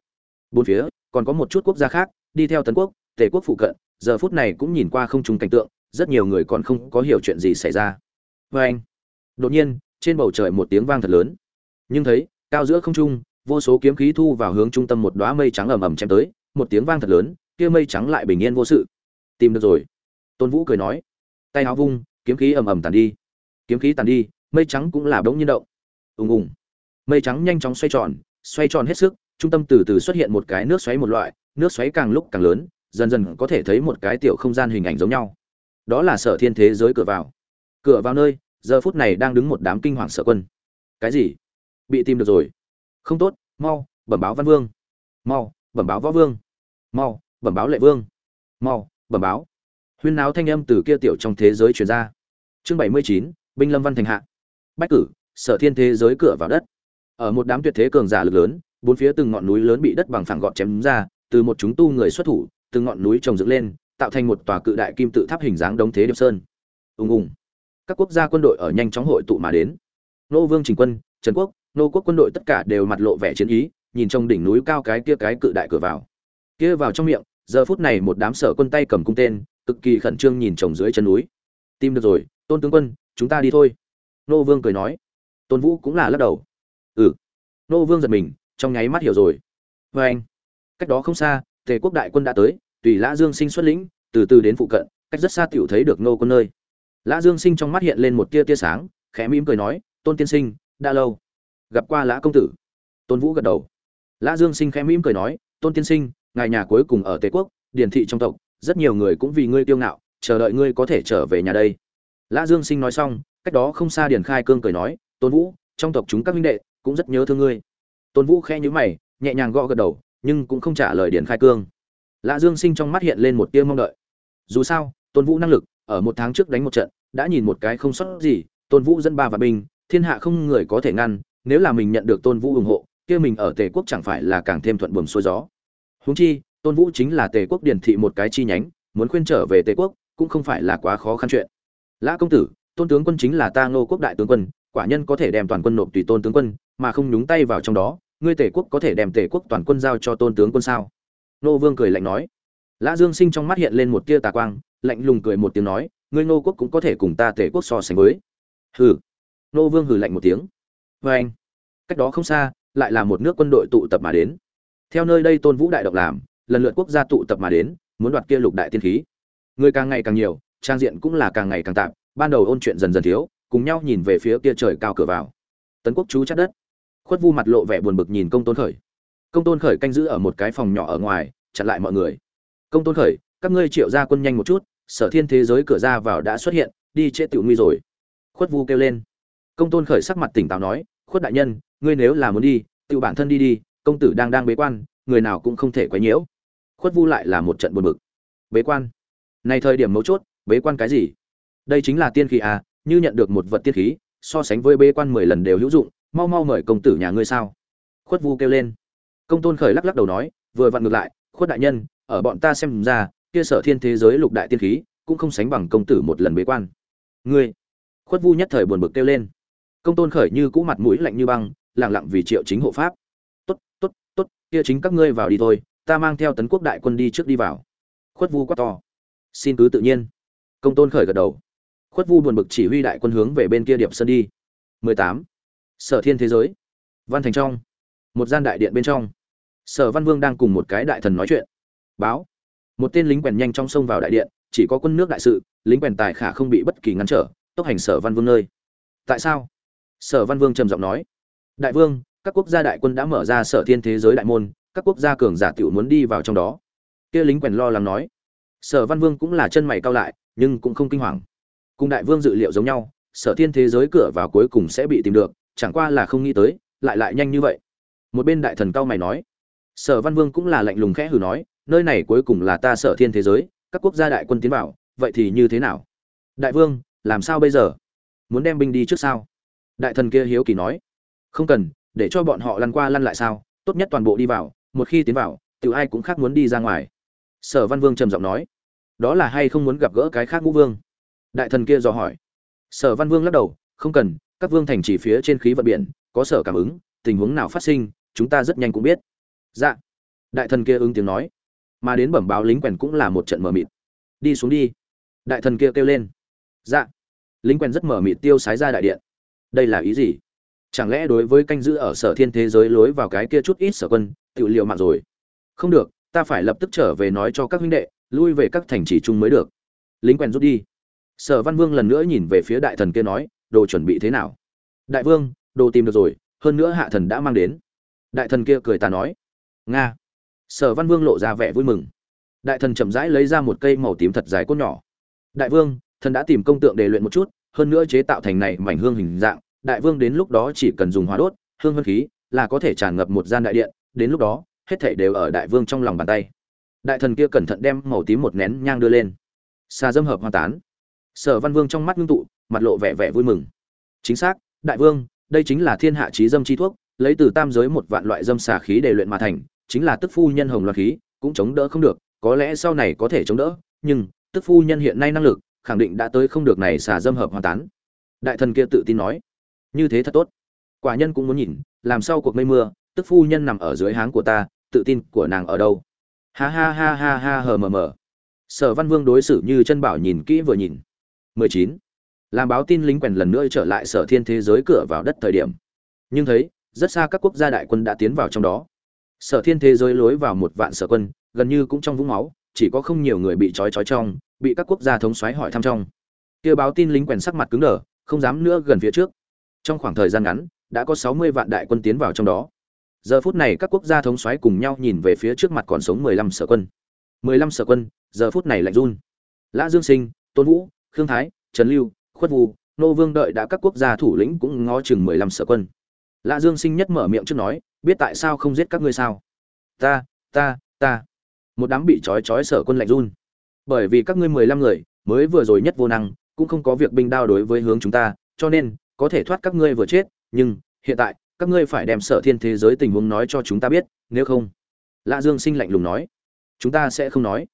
Bốn phía, còn có một chút quốc gia khác, đi theo tấn quốc, tề quốc phụ cận, giờ phút này cũng nhìn qua không trùng cảnh tượng, rất nhiều người còn không có hiểu chuyện gì xảy ra. Vê anh, đột nhiên, trên bầu trời một tiếng vang thật lớn. Nhưng thấy, cao giữa không trung, vô số kiếm khí thu vào hướng trung tâm một đóa mây trắng ầm ầm chém tới, một tiếng vang thật lớn, kia mây trắng lại bình yên vô sự. Tìm được rồi tôn vũ cười nói, tay áo vung, kiếm khí ầm ầm tàn đi. Kiếm khí tàn đi, mây trắng cũng là bỗng nhiên động. Ùng ùng. Mây trắng nhanh chóng xoay tròn xoay tròn hết sức, trung tâm từ từ xuất hiện một cái nước xoáy một loại, nước xoáy càng lúc càng lớn, dần dần có thể thấy một cái tiểu không gian hình ảnh giống nhau. Đó là sở thiên thế giới cửa vào. Cửa vào nơi, giờ phút này đang đứng một đám kinh hoàng sở quân. Cái gì? Bị tìm được rồi. Không tốt, mau, bẩm báo văn vương. Mau, bẩm báo võ vương. Mau, bẩm báo lệ vương. Mau, bẩm báo huyên náo thanh âm từ kia tiểu trong thế giới truyền ra. Chương bảy mươi chín, binh lâm văn thành hạ. Bách cử, sở thiên thế giới cửa vào đất. Ở một đám tuyệt thế cường giả lực lớn, bốn phía từng ngọn núi lớn bị đất bằng phẳng gọn chém ra, từ một chúng tu người xuất thủ, từng ngọn núi trồng dựng lên, tạo thành một tòa cự đại kim tự tháp hình dáng đống thế điệp sơn. Ùng ùng. Các quốc gia quân đội ở nhanh chóng hội tụ mà đến. Nô vương trình quân, trần quốc, nô quốc quân đội tất cả đều mặt lộ vẻ chiến ý, nhìn trong đỉnh núi cao cái kia cái cự đại cửa vào. Kia vào trong miệng, giờ phút này một đám sở quân tay cầm cung tên cực kỳ khẩn trương nhìn trồng dưới chân núi. Tìm được rồi, tôn tướng quân, chúng ta đi thôi. Nô vương cười nói. Tôn vũ cũng là lắc đầu. Ừ. Nô vương giật mình, trong nháy mắt hiểu rồi. Vê anh, cách đó không xa, tề quốc đại quân đã tới, tùy lã dương sinh xuất lĩnh, từ từ đến phụ cận, cách rất xa tiểu thấy được nô quân nơi. Lã dương sinh trong mắt hiện lên một tia tia sáng, khẽ mỉm cười nói, tôn tiên sinh, đã lâu gặp qua lã công tử. Tôn vũ gật đầu. Lã dương sinh khẽ mỉm cười nói, tôn tiên sinh, ngài nhà cuối cùng ở tề quốc, điển thị trong tộc rất nhiều người cũng vì ngươi kiêu ngạo, chờ đợi ngươi có thể trở về nhà đây. Lã dương sinh nói xong, cách đó không xa Điền khai cương cười nói, tôn vũ, trong tộc chúng các minh đệ cũng rất nhớ thương ngươi. Tôn vũ khẽ nhíu mày, nhẹ nhàng gõ gật đầu, nhưng cũng không trả lời điền khai cương. Lã dương sinh trong mắt hiện lên một tia mong đợi. Dù sao, tôn vũ năng lực, ở một tháng trước đánh một trận, đã nhìn một cái không sót gì, tôn vũ dẫn ba và binh, thiên hạ không người có thể ngăn, nếu là mình nhận được tôn vũ ủng hộ, kia mình ở tề quốc chẳng phải là càng thêm thuận buồm xuôi gió. Huống chi tôn vũ chính là tề quốc điển thị một cái chi nhánh, muốn khuyên trở về tề quốc, cũng không phải là quá khó khăn chuyện. Lã công tử, tôn tướng quân chính là ta ngô quốc đại tướng quân, quả nhân có thể đem toàn quân nộp tùy tôn tướng quân, mà không nhúng tay vào trong đó, ngươi tề quốc có thể đem tề quốc toàn quân giao cho tôn tướng quân sao? Nô vương cười lạnh nói. Lã dương sinh trong mắt hiện lên một tia tà quang, lạnh lùng cười một tiếng nói, ngươi nô quốc cũng có thể cùng ta tề quốc so sánh với. Hừ. Nô vương hừ lạnh một tiếng. Vê anh, cách đó không xa, lại là một nước quân đội tụ tập mà đến. Theo nơi đây tôn vũ đại động làm lần lượt quốc gia tụ tập mà đến, muốn đoạt kia lục đại tiên khí. Người càng ngày càng nhiều, trang diện cũng là càng ngày càng tạm ban đầu ôn chuyện dần dần thiếu, cùng nhau nhìn về phía kia trời cao cửa vào. Tấn quốc chú chắc đất. Khuất vu mặt lộ vẻ buồn bực nhìn công tôn khởi. Công tôn khởi canh giữ ở một cái phòng nhỏ ở ngoài, chặn lại mọi người. Công tôn khởi, các ngươi triệu ra quân nhanh một chút, sở thiên thế giới cửa ra vào đã xuất hiện, đi chết tiểu nguy rồi. Khuất vu kêu lên. Công tôn khởi sắc mặt tỉnh táo nói, khuất đại nhân, ngươi nếu là muốn đi tự bản thân đi đi, công tử đang đang bế quan, người nào cũng không thể quấy nhiễu khuất vu lại là một trận buồn bực. Bế quan. Này thời điểm mấu chốt, bế quan cái gì? Đây chính là tiên khí à như nhận được một vật tiên khí, so sánh với bế quan mười lần đều hữu dụng, mau mau mời công tử nhà ngươi sao? Khuất vu kêu lên. Công tôn khởi lắc lắc đầu nói, vừa vặn ngược lại, khuất đại nhân, ở bọn ta xem ra, kia sở thiên thế giới lục đại tiên khí, cũng không sánh bằng công tử một lần bế quan. Ngươi. Khuất vu nhất thời buồn bực kêu lên. Công tôn khởi như cũ mặt mũi lạnh như băng lẳng lặng vì triệu chính hộ pháp. Tốt tốt tốt, kia chính các ngươi vào đi thôi ta mang theo tấn quốc đại quân đi trước đi vào. Khuất vu quát to. Xin cứ tự nhiên. Công tôn khởi gật đầu. Khuất vu buồn bực chỉ huy đại quân hướng về bên kia điệp sơn đi. 18. sở thiên thế giới. Văn thành trong. Một gian đại điện bên trong. Sở văn vương đang cùng một cái đại thần nói chuyện. Báo. Một tên lính quèn nhanh trong sông vào đại điện, chỉ có quân nước đại sự, lính quèn tài khả không bị bất kỳ ngăn trở, tốc hành sở văn vương nơi. Tại sao? Sở văn vương trầm giọng nói. Đại vương, các quốc gia đại quân đã mở ra sở thiên thế giới đại môn các quốc gia cường giả tiểu muốn đi vào trong đó. Kia lính quèn lo lắng nói, sở văn vương cũng là chân mày cao lại, nhưng cũng không kinh hoàng. Cùng đại vương dự liệu giống nhau, sở thiên thế giới cửa vào cuối cùng sẽ bị tìm được, chẳng qua là không nghĩ tới, lại lại nhanh như vậy. Một bên đại thần cao mày nói, sở văn vương cũng là lạnh lùng khẽ hừ nói, nơi này cuối cùng là ta sở thiên thế giới, các quốc gia đại quân tiến vào, vậy thì như thế nào? Đại vương, làm sao bây giờ? Muốn đem binh đi trước sao? Đại thần kia hiếu kỳ nói, không cần, để cho bọn họ lăn qua lăn lại sao, tốt nhất toàn bộ đi vào một khi tiến vào tự ai cũng khác muốn đi ra ngoài. Sở văn vương trầm giọng nói, đó là hay không muốn gặp gỡ cái khác ngũ vương? Đại thần kia dò hỏi. Sở văn vương lắc đầu, không cần, các vương thành chỉ phía trên khí vận biển, có sở cảm ứng, tình huống nào phát sinh, chúng ta rất nhanh cũng biết. Dạ. Đại thần kia ứng tiếng nói, mà đến bẩm báo lính quèn cũng là một trận mờ mịt. Đi xuống đi. Đại thần kia kêu lên. Dạ. Lính quèn rất mờ mịt tiêu sái ra đại điện. Đây là ý gì? Chẳng lẽ đối với canh giữ ở sở thiên thế giới lối vào cái kia chút ít sở quân tự liệu mạng rồi. Không được, ta phải lập tức trở về nói cho các huynh đệ, lui về các thành trì chung mới được. Lính quen rút đi. Sở văn vương lần nữa nhìn về phía đại thần kia nói, đồ chuẩn bị thế nào? Đại vương, đồ tìm được rồi, hơn nữa hạ thần đã mang đến. Đại thần kia cười ta nói, nga. Sở văn vương lộ ra vẻ vui mừng. Đại thần chậm rãi lấy ra một cây màu tím thật dài cốt nhỏ. Đại vương, thần đã tìm công tượng để luyện một chút, hơn nữa chế tạo thành này mảnh hương hình dạng, đại vương đến lúc đó chỉ cần dùng hóa đốt, hương vân khí, là có thể tràn ngập một gian đại điện đến lúc đó, hết thảy đều ở đại vương trong lòng bàn tay. Đại thần kia cẩn thận đem màu tím một nén nhang đưa lên. Xà dâm hợp hoa tán. Sở văn vương trong mắt ngưng tụ, mặt lộ vẻ vẻ vui mừng. Chính xác, đại vương, đây chính là thiên hạ trí dâm chi thuốc, lấy từ tam giới một vạn loại dâm xà khí để luyện mà thành, chính là tức phu nhân hồng loạt khí, cũng chống đỡ không được, có lẽ sau này có thể chống đỡ, nhưng, tức phu nhân hiện nay năng lực, khẳng định đã tới không được này xà dâm hợp hoàn tán. Đại thần kia tự tin nói. Như thế thật tốt. Quả nhân cũng muốn nhìn, làm sao cuộc mây mưa tức phu nhân nằm ở dưới háng của ta, tự tin của nàng ở đâu? Ha ha ha ha ha hờ mờ mờ. Sở văn vương đối xử như chân bảo nhìn kỹ vừa nhìn. 19. làm báo tin lính quèn lần nữa trở lại sở thiên thế giới cửa vào đất thời điểm. Nhưng thấy, rất xa các quốc gia đại quân đã tiến vào trong đó. Sở thiên thế giới lối vào một vạn sở quân, gần như cũng trong vũng máu, chỉ có không nhiều người bị trói trói trong, bị các quốc gia thống xoáy hỏi thăm trong. Kia báo tin lính quèn sắc mặt cứng đờ, không dám nữa gần phía trước. Trong khoảng thời gian ngắn, đã có 60 vạn đại quân tiến vào trong đó giờ phút này các quốc gia thống soái cùng nhau nhìn về phía trước mặt còn sống mười lăm sở quân. mười lăm sở quân, giờ phút này lạnh run. Lã dương sinh, tôn vũ, khương thái, trần lưu, khuất vu, nô vương đợi đã các quốc gia thủ lĩnh cũng ngó chừng mười lăm sở quân. Lã dương sinh nhất mở miệng trước nói, biết tại sao không giết các ngươi sao? Ta ta ta. Một đám bị trói trói sở quân lạnh run. Bởi vì các ngươi mười lăm người, mới vừa rồi nhất vô năng, cũng không có việc binh đao đối với hướng chúng ta, cho nên có thể thoát các ngươi vừa chết, nhưng hiện tại các ngươi phải đem sở thiên thế giới tình huống nói cho chúng ta biết, nếu không. Lạ dương sinh lạnh lùng nói. Chúng ta sẽ không nói.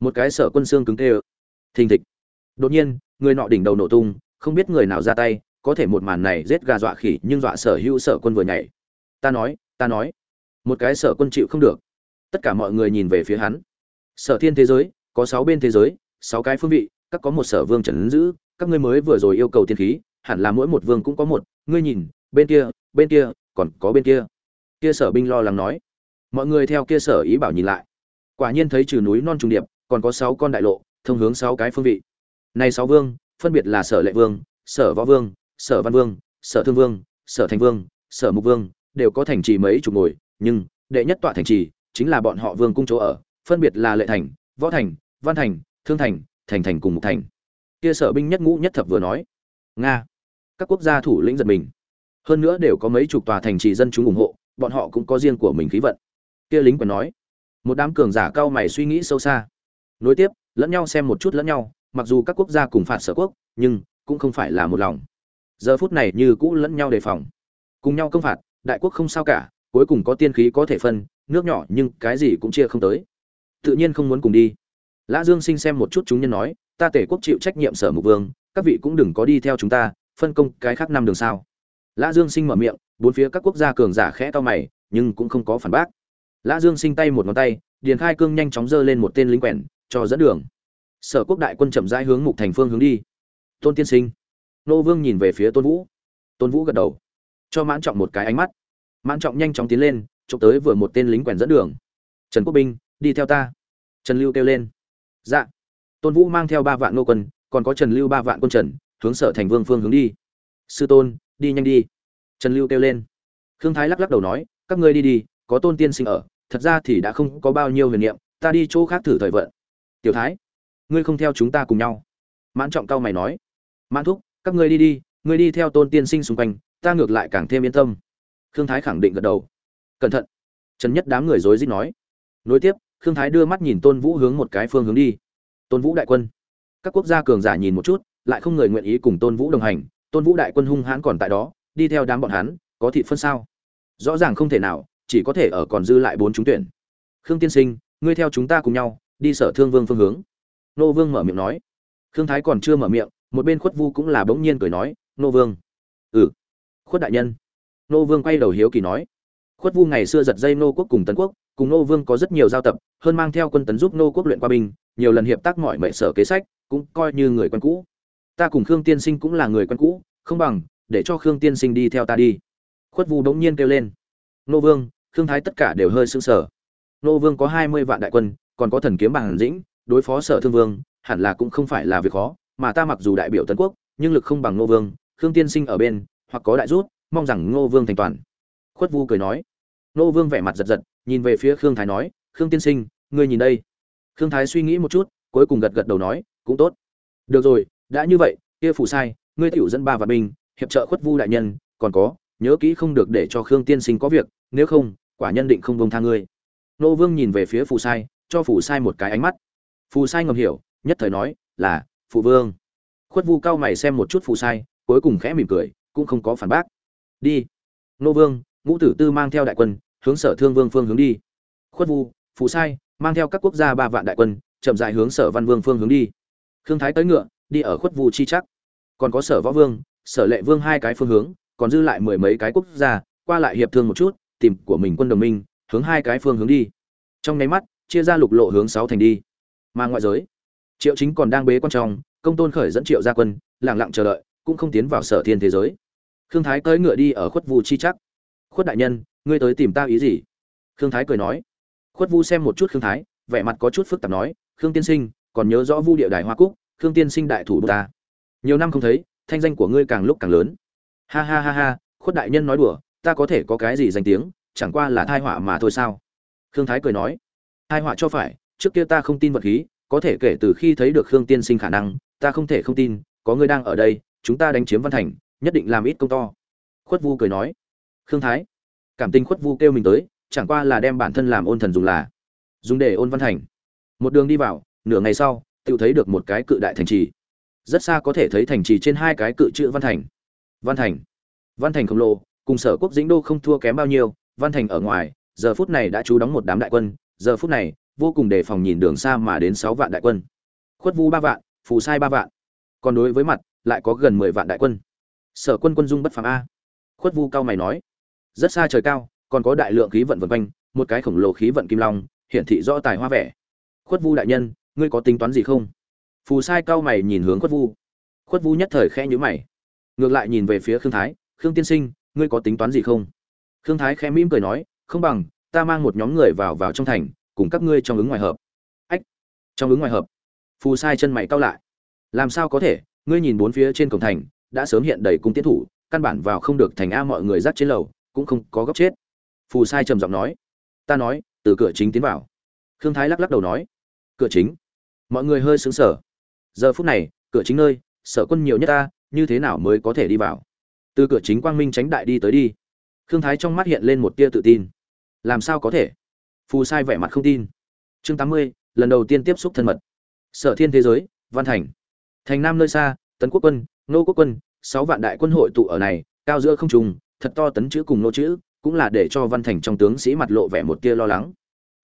Một cái sở quân xương cứng tê ơ thình thịch. Đột nhiên, người nọ đỉnh đầu nổ tung, không biết người nào ra tay, có thể một màn này giết gà dọa khỉ, nhưng dọa sở hữu sở quân vừa nhảy. Ta nói ta nói. Một cái sở quân chịu không được. Tất cả mọi người nhìn về phía hắn. Sở thiên thế giới, có sáu bên thế giới, sáu cái phương vị, các có một sở vương trần giữ, các ngươi mới vừa rồi yêu cầu tiên khí, hẳn là mỗi một vương cũng có một. Ngươi nhìn, bên kia bên kia, còn có bên kia. Kia sở binh lo lắng nói. Mọi người theo kia sở ý bảo nhìn lại. Quả nhiên thấy trừ núi non trùng điệp, còn có sáu con đại lộ, thông hướng sáu cái phương vị. Này sáu vương, phân biệt là sở lệ vương, sở võ vương, sở văn vương, sở thương vương, sở thành vương, sở mục vương, đều có thành trì mấy chục ngồi, nhưng đệ nhất tọa thành trì chính là bọn họ vương cung chỗ ở, phân biệt là lệ thành, võ thành, văn thành, thương thành thành thành cùng mục thành. Kia sở binh nhất ngũ nhất thập vừa nói. Nga, các quốc gia thủ lĩnh giật mình hơn nữa đều có mấy chục tòa thành trì dân chúng ủng hộ, bọn họ cũng có riêng của mình khí vận. Kia lính còn nói. Một đám cường giả cao mày suy nghĩ sâu xa. Nối tiếp, lẫn nhau xem một chút lẫn nhau, mặc dù các quốc gia cùng phạt sở quốc, nhưng cũng không phải là một lòng. Giờ phút này như cũ lẫn nhau đề phòng. Cùng nhau công phạt, đại quốc không sao cả, cuối cùng có tiên khí có thể phân, nước nhỏ nhưng cái gì cũng chia không tới. Tự nhiên không muốn cùng đi. Lã dương sinh xem một chút chúng nhân nói, ta tể quốc chịu trách nhiệm sở mục vương, các vị cũng đừng có đi theo chúng ta, phân công cái khác năm đường sao lã dương sinh mở miệng, bốn phía các quốc gia cường giả khẽ to mày, nhưng cũng không có phản bác. Lã dương sinh tay một ngón tay, điền khai cương nhanh chóng giơ lên một tên lính quèn, cho dẫn đường. Sở quốc đại quân chậm rãi hướng mục thành phương hướng đi. Tôn tiên sinh. Nô vương nhìn về phía tôn vũ. Tôn vũ gật đầu. Cho mãn trọng một cái ánh mắt. Mãn trọng nhanh chóng tiến lên, chụp tới vừa một tên lính quèn dẫn đường. Trần quốc binh, đi theo ta. Trần lưu kêu lên. Dạ. Tôn vũ mang theo ba vạn nô quân, còn có trần lưu ba vạn quân trần, hướng sở thành vương phương hướng đi. Sư tôn đi nhanh đi. Trần lưu kêu lên. Khương thái lắc lắc đầu nói, các ngươi đi đi, có tôn tiên sinh ở, thật ra thì đã không có bao nhiêu huyền niệm, ta đi chỗ khác thử thời vận. Tiểu thái, ngươi không theo chúng ta cùng nhau. Mãn trọng cao mày nói. Mãn thúc, các ngươi đi đi, ngươi đi theo tôn tiên sinh xung quanh, ta ngược lại càng thêm yên tâm. Khương thái khẳng định gật đầu. Cẩn thận. Trần nhất đám người rối rít nói. Nối tiếp, khương thái đưa mắt nhìn tôn vũ hướng một cái phương hướng đi. Tôn vũ đại quân. Các quốc gia cường giả nhìn một chút, lại không người nguyện ý cùng tôn vũ đồng hành tôn vũ đại quân hung hãn còn tại đó, đi theo đám bọn hắn, có thị phân sao? Rõ ràng không thể nào, chỉ có thể ở còn dư lại bốn trúng tuyển. Khương tiên sinh, ngươi theo chúng ta cùng nhau, đi sở thương vương phương hướng. Nô vương mở miệng nói. Khương thái còn chưa mở miệng, một bên khuất vu cũng là bỗng nhiên cười nói, nô vương. Ừ. Khuất đại nhân. Nô vương quay đầu hiếu kỳ nói. Khuất vu ngày xưa giật dây nô quốc cùng tấn quốc, cùng nô vương có rất nhiều giao tập, hơn mang theo quân tấn giúp nô quốc luyện qua binh, nhiều lần hiệp tác mọi mệ sở kế sách, cũng coi như người quen cũ ta cùng khương tiên sinh cũng là người quen cũ, không bằng, để cho khương tiên sinh đi theo ta đi. Khuất vu bỗng nhiên kêu lên. Nô vương, khương thái tất cả đều hơi sững sờ. Nô vương có hai mươi vạn đại quân, còn có thần kiếm bằng dĩnh đối phó sở thương vương, hẳn là cũng không phải là việc khó, mà ta mặc dù đại biểu tấn quốc, nhưng lực không bằng nô vương, khương tiên sinh ở bên, hoặc có đại rút, mong rằng Nô vương thành toàn. Khuất vu cười nói. Nô vương vẻ mặt giật giật, nhìn về phía khương thái nói, khương tiên sinh, ngươi nhìn đây. Khương thái suy nghĩ một chút, cuối cùng gật gật đầu nói, cũng tốt. Được rồi đã như vậy, kia phủ sai, ngươi tiểu dẫn ba và binh, hiệp trợ khuất vu đại nhân, còn có, nhớ kỹ không được để cho khương tiên sinh có việc, nếu không, quả nhân định không bông tha ngươi. Nô vương nhìn về phía phù sai, cho phù sai một cái ánh mắt. Phù sai ngầm hiểu, nhất thời nói, là, phụ vương. Khuất vu cao mày xem một chút phù sai, cuối cùng khẽ mỉm cười, cũng không có phản bác. Đi. Nô vương, ngũ tử tư mang theo đại quân, hướng sở thương vương phương hướng đi. Khuất vu phù sai, mang theo các quốc gia ba vạn đại quân, chậm dại hướng sở văn vương phương hướng đi. Khương thái tới ngựa đi ở khuất vu chi chắc. Còn có sở võ vương, sở lệ vương hai cái phương hướng, còn dư lại mười mấy cái quốc gia, qua lại hiệp thương một chút, tìm của mình quân đồng minh, hướng hai cái phương hướng đi. Trong nháy mắt, chia ra lục lộ hướng sáu thành đi. Mà ngoại giới, triệu chính còn đang bế quan trọng, công tôn khởi dẫn triệu ra quân lẳng lặng chờ đợi, cũng không tiến vào sở thiên thế giới. Khương thái tới ngựa đi ở khuất vu chi chắc. Khuất đại nhân, ngươi tới tìm ta ý gì? Khương thái cười nói. Khuất vu xem một chút khương thái, vẻ mặt có chút phức tạp nói, khương tiên sinh, còn nhớ rõ vu địa đài hoa cúc? Khương tiên sinh đại thủ ta. Nhiều năm không thấy, thanh danh của ngươi càng lúc càng lớn. Ha ha ha ha, khuất đại nhân nói đùa, ta có thể có cái gì danh tiếng, chẳng qua là thai họa mà thôi sao? Khương thái cười nói. Thai họa cho phải, trước kia ta không tin vật khí, có thể kể từ khi thấy được khương tiên sinh khả năng, ta không thể không tin, có ngươi đang ở đây, chúng ta đánh chiếm văn thành, nhất định làm ít công to. Khuất vu cười nói. Khương thái. Cảm tình khuất vu kêu mình tới, chẳng qua là đem bản thân làm ôn thần dùng là. Dùng để ôn văn thành. Một đường đi vào, nửa ngày sau tự thấy được một cái cự đại thành trì. Rất xa có thể thấy thành trì trên hai cái cự chữ văn thành. Văn thành. Văn thành khổng lồ, cùng sở quốc dĩnh đô không thua kém bao nhiêu, văn thành ở ngoài, giờ phút này đã trú đóng một đám đại quân, giờ phút này, vô cùng đề phòng nhìn đường xa mà đến sáu vạn đại quân. Khuất vu ba vạn, phù sai ba vạn. Còn đối với mặt, lại có gần mười vạn đại quân. Sở quân quân dung bất phàm a. Khuất vu cao mày nói, rất xa trời cao, còn có đại lượng khí vận vần quanh, một cái khổng lồ khí vận kim long, hiển thị rõ tài hoa vẻ. Khuất vu đại nhân ngươi có tính toán gì không? Phù sai cao mày nhìn hướng khuất vu. Khuất vu nhất thời khẽ nhíu mày. Ngược lại nhìn về phía khương thái, khương tiên sinh, ngươi có tính toán gì không? Khương thái khẽ mỉm cười nói, không bằng, ta mang một nhóm người vào vào trong thành, cùng các ngươi trong ứng ngoài hợp. Ách, trong ứng ngoài hợp. Phù sai chân mày cao lại. Làm sao có thể? Ngươi nhìn bốn phía trên cổng thành, đã sớm hiện đầy cung tiến thủ, căn bản vào không được thành a mọi người dắt trên lầu, cũng không có góc chết. Phù sai trầm giọng nói. Ta nói, từ cửa chính tiến vào. Khương thái lắc lắc đầu nói. Cửa chính? Mọi người hơi sững sờ. Giờ phút này, cửa chính nơi, sở quân nhiều nhất ta, như thế nào mới có thể đi vào? Từ cửa chính quang minh tránh đại đi tới đi. Khương thái trong mắt hiện lên một tia tự tin. Làm sao có thể? Phù sai vẻ mặt không tin. Chương tám mươi, lần đầu tiên tiếp xúc thân mật. Sở thiên thế giới, văn thành. Thành nam nơi xa, tấn quốc quân nô quốc quân, sáu vạn đại quân hội tụ ở này, cao giữa không trùng thật to tấn chữ cùng nô chữ, cũng là để cho văn thành trong tướng sĩ mặt lộ vẻ một tia lo lắng.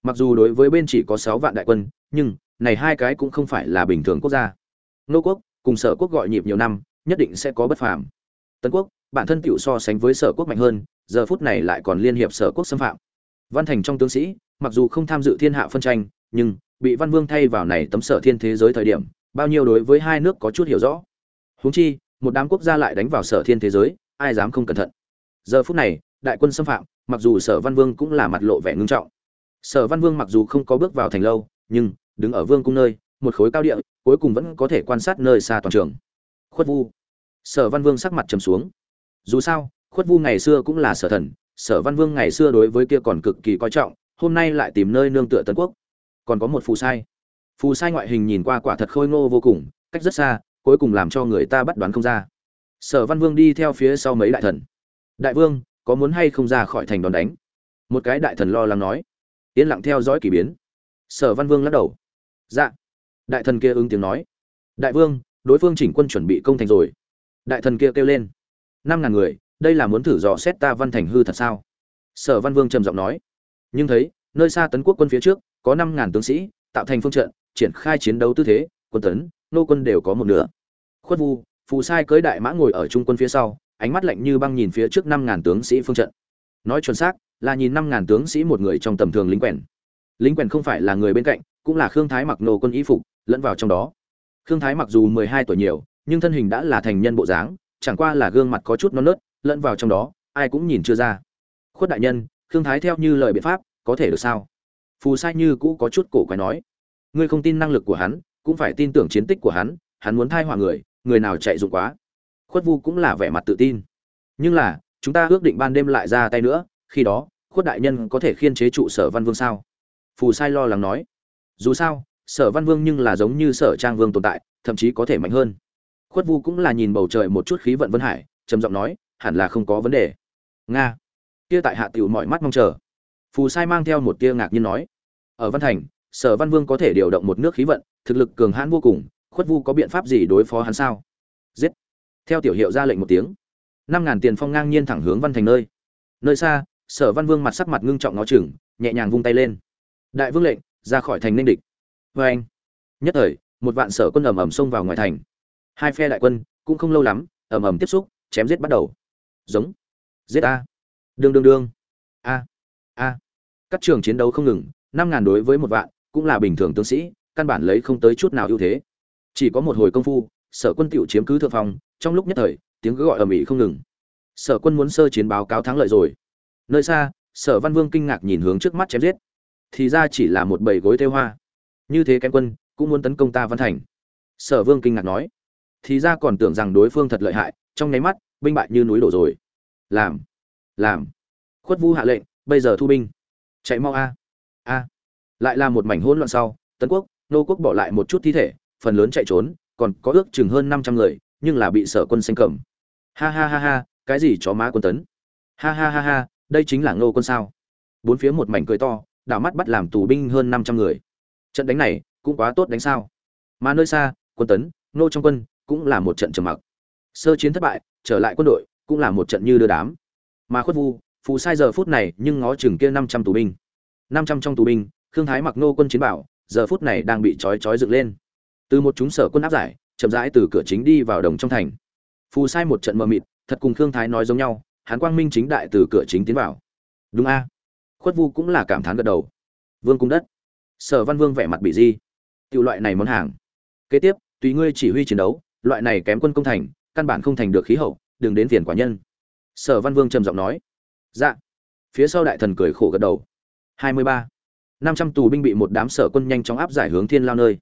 Mặc dù đối với bên chỉ có sáu vạn đại quân, nhưng này hai cái cũng không phải là bình thường quốc gia. Nô quốc cùng sở quốc gọi nhịp nhiều năm, nhất định sẽ có bất phàm. Tấn quốc, bản thân tiểu so sánh với sở quốc mạnh hơn, giờ phút này lại còn liên hiệp sở quốc xâm phạm. Văn thành trong tướng sĩ, mặc dù không tham dự thiên hạ phân tranh, nhưng bị văn vương thay vào này tấm sở thiên thế giới thời điểm, bao nhiêu đối với hai nước có chút hiểu rõ. Huống chi, một đám quốc gia lại đánh vào sở thiên thế giới, ai dám không cẩn thận. Giờ phút này, đại quân xâm phạm, mặc dù sở văn vương cũng là mặt lộ vẻ ngưng trọng. Sở văn vương mặc dù không có bước vào thành lâu, nhưng đứng ở vương cung nơi, một khối cao địa, cuối cùng vẫn có thể quan sát nơi xa toàn trường. Khuất vu. Sở văn vương sắc mặt trầm xuống. Dù sao, khuất vu ngày xưa cũng là sở thần, sở văn vương ngày xưa đối với kia còn cực kỳ coi trọng, hôm nay lại tìm nơi nương tựa tấn quốc. Còn có một phù sai. Phù sai ngoại hình nhìn qua quả thật khôi ngô vô cùng, cách rất xa, cuối cùng làm cho người ta bắt đoán không ra. Sở văn vương đi theo phía sau mấy đại thần. Đại vương, có muốn hay không ra khỏi thành đòn đánh? Một cái đại thần lo lắng nói. Yên lặng theo dõi k ỳ biến. Sở văn vương lắc đầu dạ. Đại thần kia ứng tiếng nói. Đại vương, đối phương chỉnh quân chuẩn bị công thành rồi. Đại thần kia kêu lên. Năm ngàn người, đây là muốn thử dò xét ta văn thành hư thật sao? Sở văn vương trầm giọng nói. Nhưng thấy, nơi xa tấn quốc quân phía trước, có năm ngàn tướng sĩ, tạo thành phương trận, triển khai chiến đấu tư thế, quân tấn, nô quân đều có một nửa. Khuất vu, phù sai cưới đại mã ngồi ở trung quân phía sau, ánh mắt lạnh như băng nhìn phía trước năm ngàn tướng sĩ phương trận. Nói chuẩn xác, là nhìn năm ngàn tướng sĩ một người trong tầm thường lính quèn. Lính quèn không phải là người bên cạnh cũng là khương thái mặc nô quân y phục, lẫn vào trong đó. Khương thái mặc dù mười hai tuổi nhiều, nhưng thân hình đã là thành nhân bộ dáng, chẳng qua là gương mặt có chút non nớt, lẫn vào trong đó, ai cũng nhìn chưa ra. Khuất đại nhân, khương thái theo như lời biện pháp, có thể được sao? Phù sai như cũ có chút cổ quái nói. Ngươi không tin năng lực của hắn, cũng phải tin tưởng chiến tích của hắn hắn muốn thai họa người người nào chạy dụng quá. Khuất vu cũng là vẻ mặt tự tin. Nhưng là, chúng ta ước định ban đêm lại ra tay nữa, khi đó, khuất đại nhân có thể khiên chế trụ sở văn vương sao? Phù sai lo lắng nói dù sao, sở văn vương nhưng là giống như sở trang vương tồn tại, thậm chí có thể mạnh hơn. Khuất vu cũng là nhìn bầu trời một chút khí vận vân hải, trầm giọng nói, hẳn là không có vấn đề. Nga. Kia tại hạ tiểu mọi mắt mong chờ. Phù sai mang theo một tia ngạc nhiên nói. Ở văn thành, sở văn vương có thể điều động một nước khí vận, thực lực cường hãn vô cùng, khuất vu có biện pháp gì đối phó hắn sao? Giết. Theo tiểu hiệu ra lệnh một tiếng. Năm ngàn tiền phong ngang nhiên thẳng hướng văn thành nơi. Nơi xa, sở văn vương mặt sắc mặt ngưng trọng nó chừng, nhẹ nhàng vung tay lên. Đại vương lệnh ra khỏi thành ninh địch. Vê anh, nhất thời, một vạn sở quân ầm ầm xông vào ngoài thành. Hai phe đại quân cũng không lâu lắm, ầm ầm tiếp xúc, chém giết bắt đầu. Giống, giết a. Đương đương đương. A a. Các trường chiến đấu không ngừng, năm ngàn đối với một vạn, cũng là bình thường tướng sĩ, căn bản lấy không tới chút nào ưu thế. Chỉ có một hồi công phu, sở quân tiểu chiếm cứ thượng phòng trong lúc nhất thời, tiếng cứ gọi ầm ĩ không ngừng. Sở quân muốn sơ chiến báo cáo thắng lợi rồi. Nơi xa, sở văn vương kinh ngạc nhìn hướng trước mắt chém giết thì ra chỉ là một bầy gối theo hoa. Như thế kém quân, cũng muốn tấn công ta văn thành. Sở vương kinh ngạc nói. Thì ra còn tưởng rằng đối phương thật lợi hại, trong nháy mắt, binh bại như núi đổ rồi. Làm làm. Khuất vu hạ lệnh, bây giờ thu binh. Chạy mau a. A. Lại là một mảnh hỗn loạn sau, tấn quốc, nô quốc bỏ lại một chút thi thể, phần lớn chạy trốn, còn có ước chừng hơn năm trăm người, nhưng là bị sở quân xanh cầm. Ha ha ha ha, cái gì chó má quân tấn? Ha ha ha ha, đây chính là ngô quân sao? Bốn phía một mảnh cười to đảo mắt bắt làm tù binh hơn năm trăm người. Trận đánh này cũng quá tốt đánh sao. Mà nơi xa, quân tấn, nô trong quân cũng là một trận trầm mặc. Sơ chiến thất bại, trở lại quân đội cũng là một trận như đưa đám. Mà khuất vu, phù sai giờ phút này nhưng ngó chừng kia năm trăm tù binh. Năm trăm trong tù binh, khương thái mặc nô quân chiến bảo, giờ phút này đang bị trói trói dựng lên. Từ một chúng sở quân áp giải, chậm rãi từ cửa chính đi vào đồng trong thành. Phù sai một trận mờ mịt, thật cùng khương thái nói giống nhau hán quang minh chính đại từ cửa chính tiến vào. Đúng a khuất vu cũng là cảm thán gật đầu. Vương cung đất. Sở văn vương vẻ mặt bị di. Tiểu loại này món hàng. Kế tiếp, tùy ngươi chỉ huy chiến đấu, loại này kém quân công thành, căn bản không thành được khí hậu, đừng đến phiền quả nhân. Sở văn vương trầm giọng nói. Dạ. Phía sau đại thần cười khổ gật đầu. Hai mươi ba. năm trăm tù binh bị một đám sở quân nhanh chóng áp giải hướng thiên lao nơi.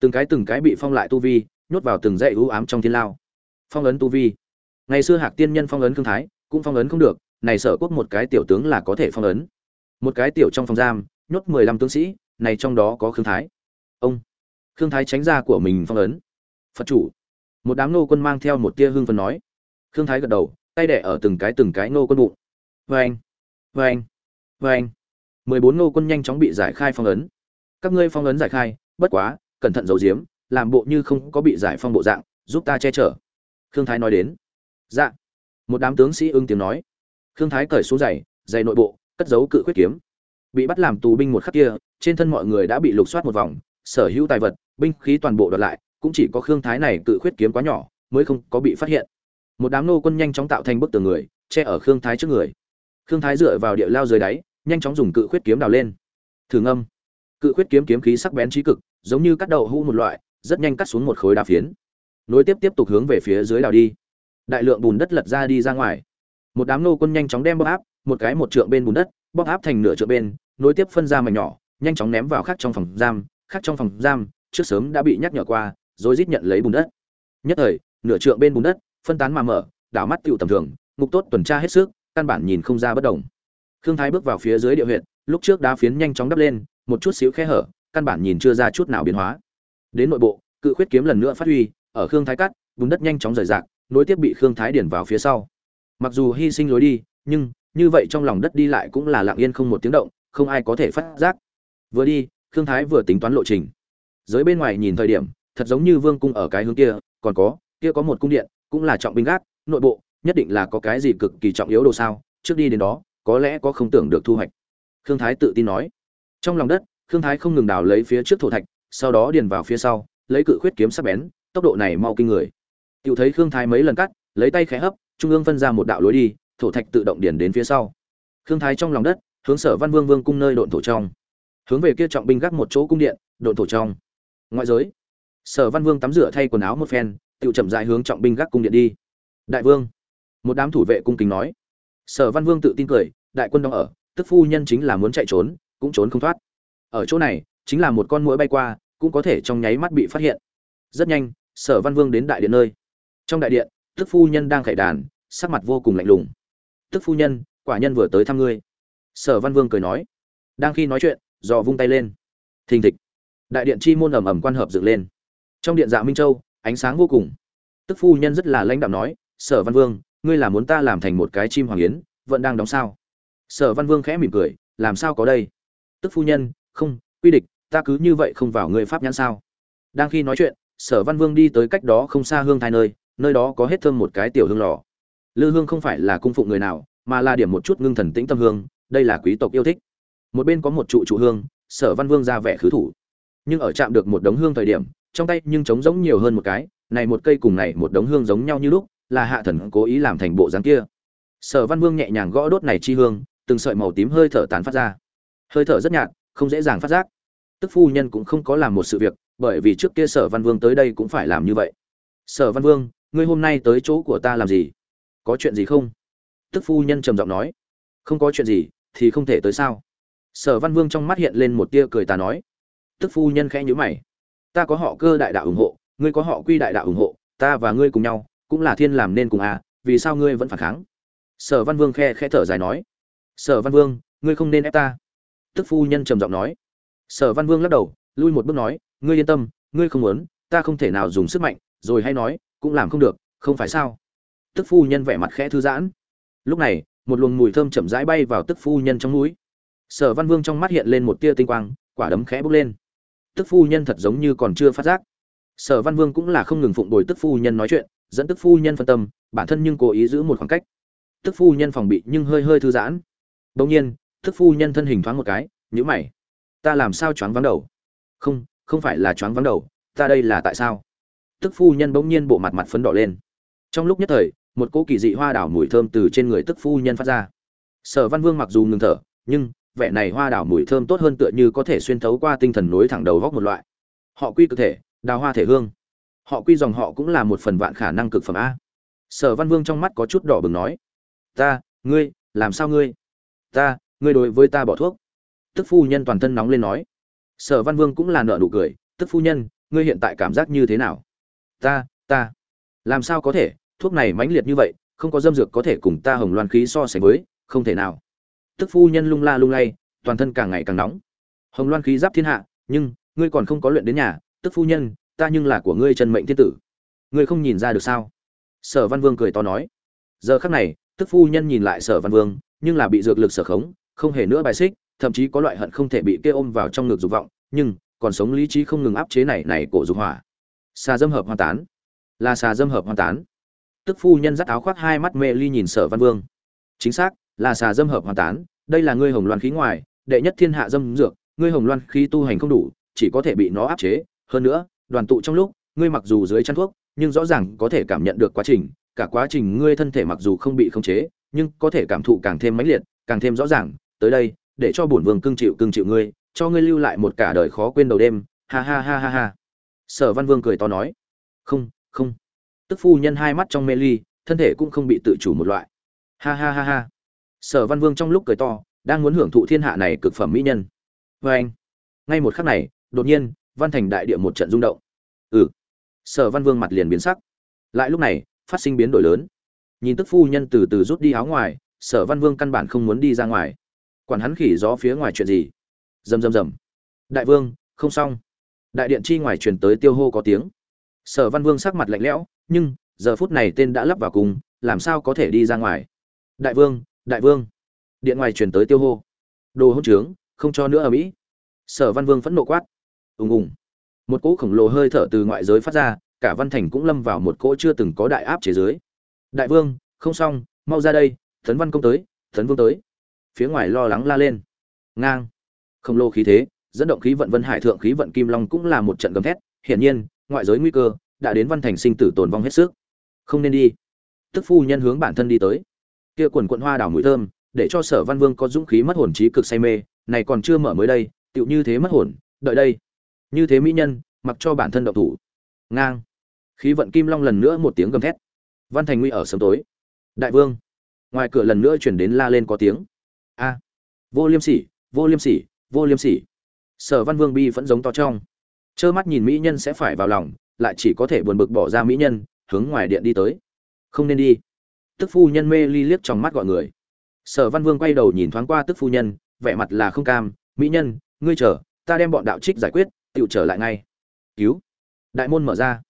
Từng cái từng cái bị phong lại tu vi, nhốt vào từng dãy ưu ám trong thiên lao. Phong ấn tu vi. Ngày xưa hạc tiên nhân phong ấn thương thái, cũng phong ấn không được, này sở quốc một cái tiểu tướng là có thể phong ấn một cái tiểu trong phòng giam, nhốt mười lăm tướng sĩ, này trong đó có khương thái. Ông, khương thái tránh ra của mình phong ấn. Phật chủ. Một đám nô quân mang theo một tia hương phân nói. Khương thái gật đầu, tay đẻ ở từng cái từng cái nô quân bụng. Vê anh vê anh vê anh. Mười bốn nô quân nhanh chóng bị giải khai phong ấn. Các ngươi phong ấn giải khai, bất quá, cẩn thận giấu giếm, làm bộ như không có bị giải phong bộ dạng, giúp ta che chở. Khương thái nói đến. Dạ. Một đám tướng sĩ ưng tiếng nói. Khương thái cởi xuống giày giày nội bộ cất giấu cự khuyết kiếm. Bị bắt làm tù binh một khắc kia, trên thân mọi người đã bị lục soát một vòng, sở hữu tài vật, binh khí toàn bộ đoạt lại, cũng chỉ có khương thái này cự khuyết kiếm quá nhỏ, mới không có bị phát hiện. Một đám nô quân nhanh chóng tạo thành bức tường người, che ở khương thái trước người. Khương thái dựa vào địa lao dưới đáy, nhanh chóng dùng cự khuyết kiếm đào lên. Thử ngâm. Cự khuyết kiếm kiếm khí sắc bén trí cực, giống như cắt đầu hũ một loại, rất nhanh cắt xuống một khối đá phiến. Nối tiếp tiếp tục hướng về phía dưới đào đi. Đại lượng bùn đất lật ra đi ra ngoài. Một đám nô quân nhanh chóng đem bóp áp một cái một trượng bên bùn đất, bóp áp thành nửa trượng bên, nối tiếp phân ra mảnh nhỏ, nhanh chóng ném vào khác trong phòng giam, khác trong phòng giam, trước sớm đã bị nhắc nhở qua, rồi rít nhận lấy bùn đất. Nhất thời, nửa trượng bên bùn đất, phân tán mà mở, đảo mắt tựu tầm thường, ngục tốt tuần tra hết sức, căn bản nhìn không ra bất đồng. Khương thái bước vào phía dưới địa huyện lúc trước đá phiến nhanh chóng đắp lên, một chút xíu khe hở, căn bản nhìn chưa ra chút nào biến hóa. Đến nội bộ, cự khuyết kiếm lần nữa phát huy, ở khương thái cắt, bùn đất nhanh chóng rời rạc, nối tiếp bị khương thái điển vào phía sau. Mặc dù hy sinh lối đi, nhưng như vậy trong lòng đất đi lại cũng là lặng yên không một tiếng động không ai có thể phát giác. Vừa đi khương thái vừa tính toán lộ trình. Giới bên ngoài nhìn thời điểm thật giống như vương cung ở cái hướng kia còn có kia có một cung điện cũng là trọng binh gác nội bộ nhất định là có cái gì cực kỳ trọng yếu đồ sao trước đi đến đó có lẽ có không tưởng được thu hoạch. Khương thái tự tin nói. Trong lòng đất khương thái không ngừng đào lấy phía trước thổ thạch sau đó điền vào phía sau lấy cự khuyết kiếm sắc bén tốc độ này mau kinh người. Tiểu thấy Khương Thái mấy lần cắt, lấy tay khẽ hấp, trung ương phân ra một đạo lối đi, thổ thạch tự động điền đến phía sau. Khương Thái trong lòng đất, hướng Sở Văn Vương Vương cung nơi độn thổ trong. Hướng về kia trọng binh gác một chỗ cung điện, độn thổ trong. Ngoại giới. Sở Văn Vương tắm rửa thay quần áo một phen, tự chậm dại hướng trọng binh gác cung điện đi. Đại vương, một đám thủ vệ cung kính nói. Sở Văn Vương tự tin cười, đại quân đang ở, tức phu nhân chính là muốn chạy trốn, cũng trốn không thoát. Ở chỗ này, chính là một con muỗi bay qua, cũng có thể trong nháy mắt bị phát hiện. Rất nhanh, Sở Văn Vương đến đại điện nơi trong đại điện tức phu nhân đang khải đàn sắc mặt vô cùng lạnh lùng tức phu nhân, quả nhân vừa tới thăm ngươi. Sở văn vương cười nói. Đang khi nói chuyện dò vung tay lên. Thình thịch. Đại điện chi môn ầm ầm quan hợp dựng lên. Trong điện dạ minh châu, ánh sáng vô cùng. Tức phu nhân rất là lãnh đạm nói, sở văn vương, ngươi là muốn ta làm thành một cái chim hoàng yến, vẫn đang đóng sao? Sở văn vương khẽ mỉm cười, làm sao có đây? Tức phu nhân, không, quy địch, ta cứ như vậy không vào ngươi pháp nhãn sao? Đang khi nói chuyện, sở văn vương đi tới cách đó không xa hương thai nơi nơi đó có hết thơm một cái tiểu hương lò lư hương không phải là cung phụng người nào, mà là điểm một chút ngưng thần tĩnh tâm hương, đây là quý tộc yêu thích. Một bên có một trụ trụ hương, sở văn vương ra vẻ khứ thủ. Nhưng ở chạm được một đống hương thời điểm, trong tay nhưng trống giống nhiều hơn một cái, này một cây cùng này một đống hương giống nhau như lúc, là hạ thần cố ý làm thành bộ dáng kia. Sở văn vương nhẹ nhàng gõ đốt này chi hương, từng sợi màu tím hơi thở tán phát ra. Hơi thở rất nhạt, không dễ dàng phát giác. Tức phu nhân cũng không có làm một sự việc, bởi vì trước kia sở văn vương tới đây cũng phải làm như vậy. Sở văn vương, ngươi hôm nay tới chỗ của ta làm gì? Có chuyện gì không? Tức phu nhân trầm giọng nói. Không có chuyện gì, thì không thể tới sao? Sở văn vương trong mắt hiện lên một tia cười ta nói. Tức phu nhân khẽ nhíu mày. Ta có họ cơ đại đạo ủng hộ, ngươi có họ quy đại đạo ủng hộ, ta và ngươi cùng nhau, cũng là thiên làm nên cùng à vì sao ngươi vẫn phản kháng? Sở văn vương khe khẽ thở dài nói. Sở văn vương, ngươi không nên ép ta. Tức phu nhân trầm giọng nói. Sở văn vương lắc đầu, lui một bước nói. Ngươi yên tâm, ngươi không muốn, ta không thể nào dùng sức mạnh, rồi hay nói, cũng làm không được, không phải sao? Tức phu nhân vẻ mặt khẽ thư giãn. Lúc này, một luồng mùi thơm chậm rãi bay vào tức phu nhân trong mũi. Sở văn vương trong mắt hiện lên một tia tinh quang, quả đấm khẽ bốc lên. Tức phu nhân thật giống như còn chưa phát giác. Sở văn vương cũng là không ngừng phụng bồi tức phu nhân nói chuyện, dẫn tức phu nhân phân tâm, bản thân nhưng cố ý giữ một khoảng cách. Tức phu nhân phòng bị nhưng hơi hơi thư giãn. Bỗng nhiên, tức phu nhân thân hình thoáng một cái nhữ mày. Ta làm sao choáng vắng đầu? Không không phải là choáng vắng đầu, ta đây là tại sao? Tức phu nhân bỗng nhiên bộ mặt mặt phấn đỏ lên. Trong lúc nhất thời một cỗ kỳ dị hoa đảo mùi thơm từ trên người tức phu nhân phát ra. Sở văn vương mặc dù ngừng thở, nhưng vẻ này hoa đảo mùi thơm tốt hơn tựa như có thể xuyên thấu qua tinh thần nối thẳng đầu góc một loại. Họ quy cơ thể, đào hoa thể hương. Họ quy dòng họ cũng là một phần vạn khả năng cực phẩm a. Sở văn vương trong mắt có chút đỏ bừng nói, ta, ngươi, làm sao ngươi? Ta, ngươi đối với ta bỏ thuốc. Tức phu nhân toàn thân nóng lên nói. Sở văn vương cũng là nợ nụ cười, tức phu nhân, ngươi hiện tại cảm giác như thế nào? Ta ta, làm sao có thể? Thuốc này mãnh liệt như vậy, không có dâm dược có thể cùng ta hồng loan khí so sánh với, không thể nào. Tức phu nhân lung la lung lay, toàn thân càng ngày càng nóng. Hồng loan khí giáp thiên hạ, nhưng, ngươi còn không có luyện đến nhà, tức phu nhân, ta nhưng là của ngươi chân mệnh thiên tử. Ngươi không nhìn ra được sao? Sở văn vương cười to nói. Giờ khắc này, tức phu nhân nhìn lại sở văn vương, nhưng là bị dược lực sở khống, không hề nữa bài xích, thậm chí có loại hận không thể bị kê ôm vào trong ngực dục vọng, nhưng, còn sống lý trí không ngừng áp chế này này cổ dục hỏa. Xà dâm hợp hoa tán. Là xà dâm hợp hoa tán tức phu nhân dắt áo khoác hai mắt mê ly nhìn sở văn vương. Chính xác, là xà dâm hợp hoàn tán, đây là ngươi hồng loan khí ngoài, đệ nhất thiên hạ dâm dược, ngươi hồng loan khí tu hành không đủ, chỉ có thể bị nó áp chế. Hơn nữa, đoàn tụ trong lúc, ngươi mặc dù dưới chăn thuốc, nhưng rõ ràng có thể cảm nhận được quá trình, cả quá trình ngươi thân thể mặc dù không bị khống chế, nhưng có thể cảm thụ càng thêm mãnh liệt, càng thêm rõ ràng. Tới đây, để cho bổn vương cưng chịu cưng chịu ngươi, cho ngươi lưu lại một cả đời khó quên đầu đêm. Ha ha ha ha ha. Sở văn vương cười to nói. Không không tức phu nhân hai mắt trong mê ly, thân thể cũng không bị tự chủ một loại. Ha ha ha ha. Sở văn vương trong lúc cười to, đang muốn hưởng thụ thiên hạ này cực phẩm mỹ nhân. Vê anh, ngay một khắc này, đột nhiên, văn thành đại địa một trận rung động. Ừ. Sở văn vương mặt liền biến sắc. Lại lúc này, phát sinh biến đổi lớn. Nhìn tức phu nhân từ từ rút đi áo ngoài, sở văn vương căn bản không muốn đi ra ngoài. Quản hắn khỉ gió phía ngoài chuyện gì? Rầm rầm rầm. Đại vương, không xong. Đại điện chi ngoài truyền tới tiêu hô có tiếng. Sở văn vương sắc mặt lạnh lẽo nhưng giờ phút này tên đã lắp vào cùng, làm sao có thể đi ra ngoài? Đại vương đại vương. Điện ngoài truyền tới tiêu hô. Đồ hỗn trướng, không cho nữa ở mỹ. Sở văn vương phẫn nộ quát. Ùng ùng. Một cỗ khổng lồ hơi thở từ ngoại giới phát ra, cả văn thành cũng lâm vào một cỗ chưa từng có đại áp chế dưới. Đại vương, không xong, mau ra đây, tấn văn công tới, tấn vương tới. Phía ngoài lo lắng la lên. Ngang. Khổng lồ khí thế, dẫn động khí vận vân hải thượng, khí vận kim long cũng là một trận gầm thét. Hiển nhiên, ngoại giới nguy cơ đã đến văn thành sinh tử tồn vong hết sức. Không nên đi. Tức phu nhân hướng bản thân đi tới. Kia quần quận hoa đảo mũi thơm, để cho sở văn vương có dũng khí mất hồn trí cực say mê, này còn chưa mở mới đây, tựu như thế mất hồn, đợi đây. Như thế mỹ nhân, mặc cho bản thân đậu thủ. Ngang. Khí vận kim long lần nữa một tiếng gầm thét. Văn thành nguy ở sớm tối. Đại vương. Ngoài cửa lần nữa chuyển đến la lên có tiếng. A. Vô liêm sỉ, vô liêm sỉ, vô liêm sỉ. Sở văn vương bi vẫn giống to trong. Trơ mắt nhìn mỹ nhân sẽ phải vào lòng lại chỉ có thể buồn bực bỏ ra mỹ nhân, hướng ngoài điện đi tới. Không nên đi. Tức phu nhân mê ly liếc trong mắt gọi người. Sở văn vương quay đầu nhìn thoáng qua tức phu nhân, vẻ mặt là không cam. Mỹ nhân, ngươi chờ, ta đem bọn đạo trích giải quyết tựu trở lại ngay. Cứu. Đại môn mở ra.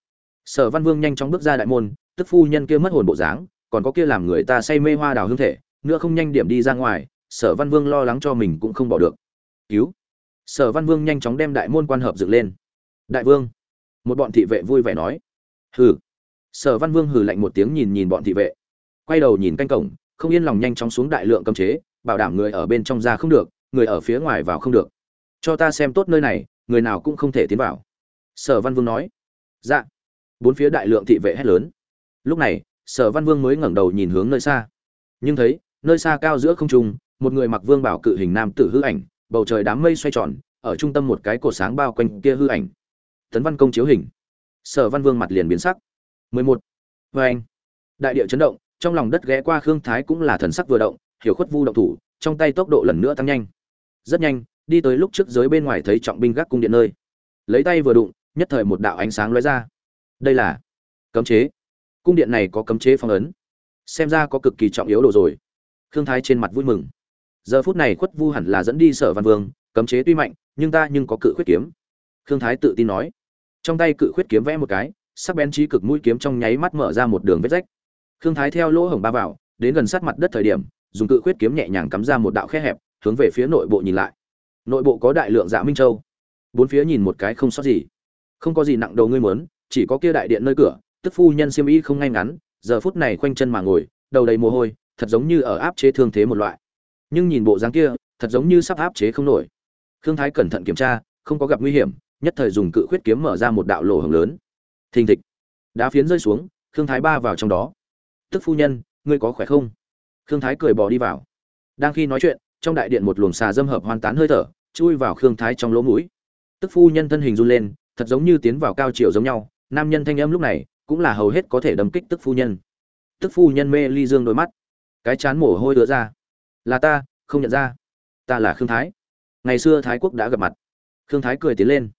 Sở văn vương nhanh chóng bước ra đại môn, tức phu nhân kia mất hồn bộ dáng, còn có kia làm người ta say mê hoa đào hương thể, nữa không nhanh điểm đi ra ngoài, sở văn vương lo lắng cho mình cũng không bỏ được. Cứu. Sở văn vương nhanh chóng đem đại môn quan hợp dựng lên. Đại vương một bọn thị vệ vui vẻ nói. Hừ. Sở văn vương hừ lạnh một tiếng nhìn nhìn bọn thị vệ. Quay đầu nhìn canh cổng, không yên lòng nhanh chóng xuống đại lượng cấm chế, bảo đảm người ở bên trong ra không được, người ở phía ngoài vào không được. Cho ta xem tốt nơi này, người nào cũng không thể tiến vào. Sở văn vương nói. Dạ. Bốn phía đại lượng thị vệ hét lớn. Lúc này, sở văn vương mới ngẩng đầu nhìn hướng nơi xa. Nhưng thấy, nơi xa cao giữa không trung, một người mặc vương bảo cự hình nam tử hư ảnh, bầu trời đám mây xoay tròn, ở trung tâm một cái cột sáng bao quanh kia hư ảnh tấn văn công chiếu hình. Sở văn vương mặt liền biến sắc. 11. vê anh, đại địa chấn động, trong lòng đất ghé qua khương thái cũng là thần sắc vừa động, hiểu khuất vu động thủ, trong tay tốc độ lần nữa tăng nhanh. Rất nhanh, đi tới lúc trước giới bên ngoài thấy trọng binh gác cung điện nơi. Lấy tay vừa đụng, nhất thời một đạo ánh sáng lóe ra. Đây là cấm chế. Cung điện này có cấm chế phong ấn. Xem ra có cực kỳ trọng yếu đồ rồi. Khương thái trên mặt vui mừng. Giờ phút này khuất vu hẳn là dẫn đi sở văn vương, cấm chế tuy mạnh, nhưng ta nhưng có cự khuyết kiếm khương thái tự tin nói. Trong tay cự khuyết kiếm vẽ một cái, sắc bén trí cực mũi kiếm trong nháy mắt mở ra một đường vết rách. Khương thái theo lỗ hổng ba vào, đến gần sát mặt đất thời điểm, dùng cự khuyết kiếm nhẹ nhàng cắm ra một đạo khe hẹp, hướng về phía nội bộ nhìn lại. Nội bộ có đại lượng dạ minh châu. Bốn phía nhìn một cái không sót gì. Không có gì nặng đầu ngươi muốn, chỉ có kia đại điện nơi cửa, tức phu nhân siêm y không ngay ngắn, giờ phút này khoanh chân mà ngồi, đầu đầy mồ hôi, thật giống như ở áp chế thương thế một loại. Nhưng nhìn bộ dáng kia, thật giống như sắp áp chế không nổi. Khương thái cẩn thận kiểm tra, không có gặp nguy hiểm nhất thời dùng cự khuyết kiếm mở ra một đạo lỗ hồng lớn. Thình thịch. Đá phiến rơi xuống, khương thái ba vào trong đó. Tức phu nhân, ngươi có khỏe không? Khương thái cười bò đi vào. Đang khi nói chuyện, trong đại điện một luồng xà dâm hợp hoàn tán hơi thở, chui vào khương thái trong lỗ mũi. Tức phu nhân thân hình run lên, thật giống như tiến vào cao chiều giống nhau, nam nhân thanh âm lúc này cũng là hầu hết có thể đâm kích tức phu nhân. Tức phu nhân mê ly dương đôi mắt. Cái chán mồ hôi đứa ra. Là ta, không nhận ra. Ta là khương thái. Ngày xưa thái quốc đã gặp mặt. Khương thái cười tiến lên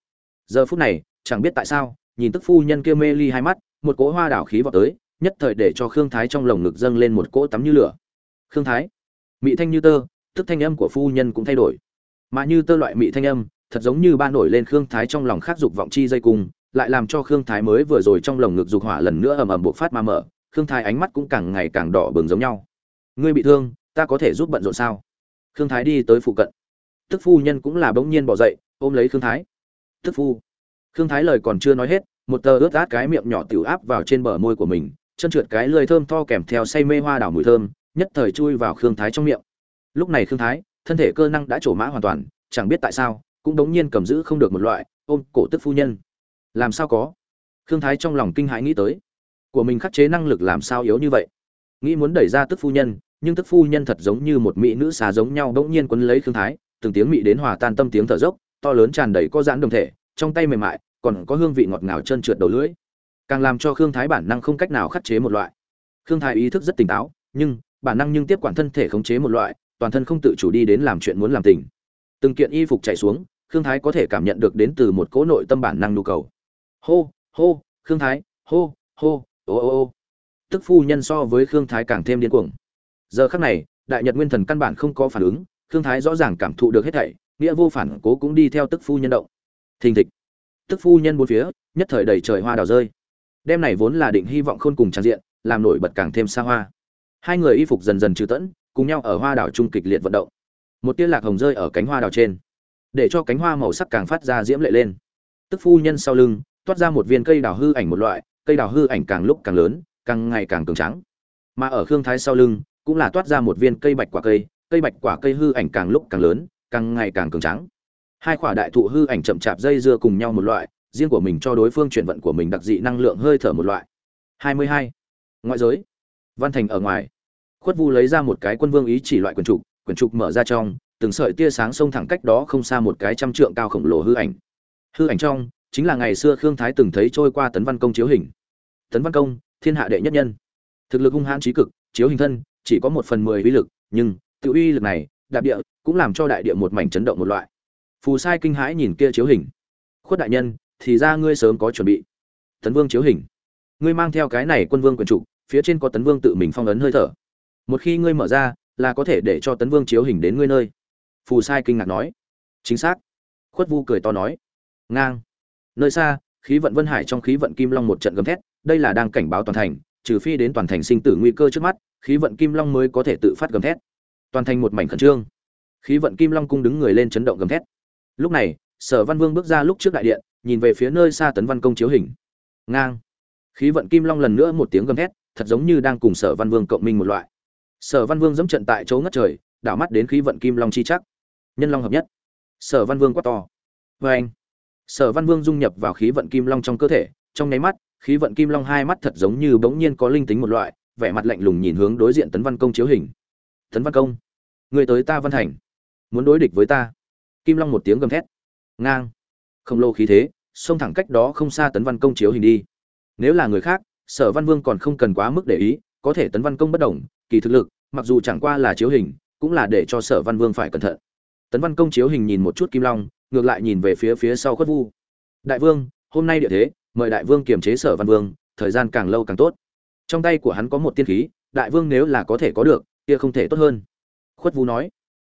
giờ phút này, chẳng biết tại sao, nhìn tức phu nhân kia mê ly hai mắt, một cỗ hoa đảo khí vào tới, nhất thời để cho khương thái trong lồng ngực dâng lên một cỗ tắm như lửa. Khương thái? Mị thanh như tơ, tức thanh âm của phu nhân cũng thay đổi. Mà như tơ loại mị thanh âm, thật giống như ba nổi lên khương thái trong lòng khát dục vọng chi dây cung, lại làm cho khương thái mới vừa rồi trong lồng ngực dục hỏa lần nữa ầm ầm bộc phát mà mở, khương thái ánh mắt cũng càng ngày càng đỏ bừng giống nhau. Ngươi bị thương, ta có thể giúp bận rộn sao? Khương thái đi tới phụ cận. Tức phu nhân cũng là bỗng nhiên bỏ dậy, ôm lấy khương thái tức phu. Khương thái lời còn chưa nói hết, một tờ ướt át cái miệng nhỏ tiểu áp vào trên bờ môi của mình, chân trượt cái lưỡi thơm tho kèm theo say mê hoa đảo mùi thơm, nhất thời chui vào khương thái trong miệng. Lúc này khương thái, thân thể cơ năng đã trổ mã hoàn toàn, chẳng biết tại sao, cũng đống nhiên cầm giữ không được một loại, ôm cổ tức phu nhân. Làm sao có? Khương thái trong lòng kinh hãi nghĩ tới. Của mình khắc chế năng lực làm sao yếu như vậy? Nghĩ muốn đẩy ra tức phu nhân, nhưng tức phu nhân thật giống như một mỹ nữ xà giống nhau đống nhiên quấn lấy khương thái, từng tiếng mỹ đến hòa tan tâm tiếng thở dốc to lớn tràn đầy có giãn đồng thể, trong tay mềm mại, còn có hương vị ngọt ngào trơn trượt đầu lưỡi. Càng làm cho khương thái bản năng không cách nào khắc chế một loại. Khương thái ý thức rất tỉnh táo, nhưng, bản năng nhưng tiếp quản thân thể khống chế một loại, toàn thân không tự chủ đi đến làm chuyện muốn làm tình. Từng kiện y phục chạy xuống, khương thái có thể cảm nhận được đến từ một cỗ nội tâm bản năng nhu cầu. Hô hô, khương thái, hô hô, ô ô ô. Tức phu nhân so với khương thái càng thêm điên cuồng. Giờ khắc này, đại nhật nguyên thần căn bản không có phản ứng, khương thái rõ ràng cảm thụ được hết thảy nghĩa vô phản cố cũng đi theo tức phu nhân động. Thình thịch. Tức phu nhân bốn phía, nhất thời đầy trời hoa đào rơi. Đêm này vốn là định hy vọng khôn cùng tràn diện, làm nổi bật càng thêm xa hoa. Hai người y phục dần dần trừ tẫn, cùng nhau ở hoa đào trung kịch liệt vận động. Một tia lạc hồng rơi ở cánh hoa đào trên, để cho cánh hoa màu sắc càng phát ra diễm lệ lên. Tức phu nhân sau lưng, toát ra một viên cây đào hư ảnh một loại, cây đào hư ảnh càng lúc càng lớn, càng ngày càng cường trắng mà ở khương thái sau lưng, cũng là toát ra một viên cây bạch quả cây cây bạch quả cây hư ảnh càng lúc càng lớn càng ngày càng cường trắng hai quả đại thụ hư ảnh chậm chạp dây dưa cùng nhau một loại, riêng của mình cho đối phương chuyển vận của mình đặc dị năng lượng hơi thở một loại. 22. ngoại giới. Văn thành ở ngoài. Khuất vu lấy ra một cái quân vương ý chỉ loại quyển trục quyển trục mở ra trong, từng sợi tia sáng xông thẳng cách đó không xa một cái trăm trượng cao khổng lồ hư ảnh. Hư ảnh trong, chính là ngày xưa khương thái từng thấy trôi qua tấn văn công chiếu hình. Tấn văn công, thiên hạ đệ nhất nhân. Thực lực hung hãn trí cực, chiếu hình thân, chỉ có một phần mười uy lực, nhưng, tự uy lực này, đạp địa cũng làm cho đại địa một mảnh chấn động một loại. Phù sai kinh hãi nhìn kia chiếu hình. Khuất đại nhân, thì ra ngươi sớm có chuẩn bị. Tấn vương chiếu hình. Ngươi mang theo cái này quân vương quyền trục phía trên có tấn vương tự mình phong ấn hơi thở. Một khi ngươi mở ra, là có thể để cho tấn vương chiếu hình đến ngươi nơi. Phù sai kinh ngạc nói. Chính xác. Khuất vu cười to nói. Ngang. Nơi xa, khí vận vân hải trong khí vận kim long một trận gầm thét, đây là đang cảnh báo toàn thành, trừ phi đến toàn thành sinh tử nguy cơ trước mắt, khí vận kim long mới có thể tự phát gầm thét. Toàn thành một mảnh khẩn trương khí vận kim long cung đứng người lên chấn động gầm thét. Lúc này, sở văn vương bước ra lúc trước đại điện, nhìn về phía nơi xa tấn văn công chiếu hình. Ngang. Khí vận kim long lần nữa một tiếng gầm thét, thật giống như đang cùng sở văn vương cộng minh một loại. Sở văn vương dẫm trận tại chỗ ngất trời, đảo mắt đến khí vận kim long chi chắc. Nhân long hợp nhất. Sở văn vương quát to. Vê anh sở văn vương dung nhập vào khí vận kim long trong cơ thể, trong nháy mắt, khí vận kim long hai mắt thật giống như bỗng nhiên có linh tính một loại, vẻ mặt lạnh lùng nhìn hướng đối diện tấn văn công chiếu hình. Tấn văn công, người tới ta văn thành muốn đối địch với ta. Kim long một tiếng gầm thét. Ngang. Không lồ khí thế, xông thẳng cách đó không xa tấn văn công chiếu hình đi. Nếu là người khác, sở văn vương còn không cần quá mức để ý, có thể tấn văn công bất đồng kỳ thực lực, mặc dù chẳng qua là chiếu hình, cũng là để cho sở văn vương phải cẩn thận. Tấn văn công chiếu hình nhìn một chút kim long, ngược lại nhìn về phía phía sau khuất vu. Đại vương, hôm nay địa thế, mời đại vương kiềm chế sở văn vương, thời gian càng lâu càng tốt. Trong tay của hắn có một tiên khí, đại vương nếu là có thể có được, kia không thể tốt hơn. Khuất vu nói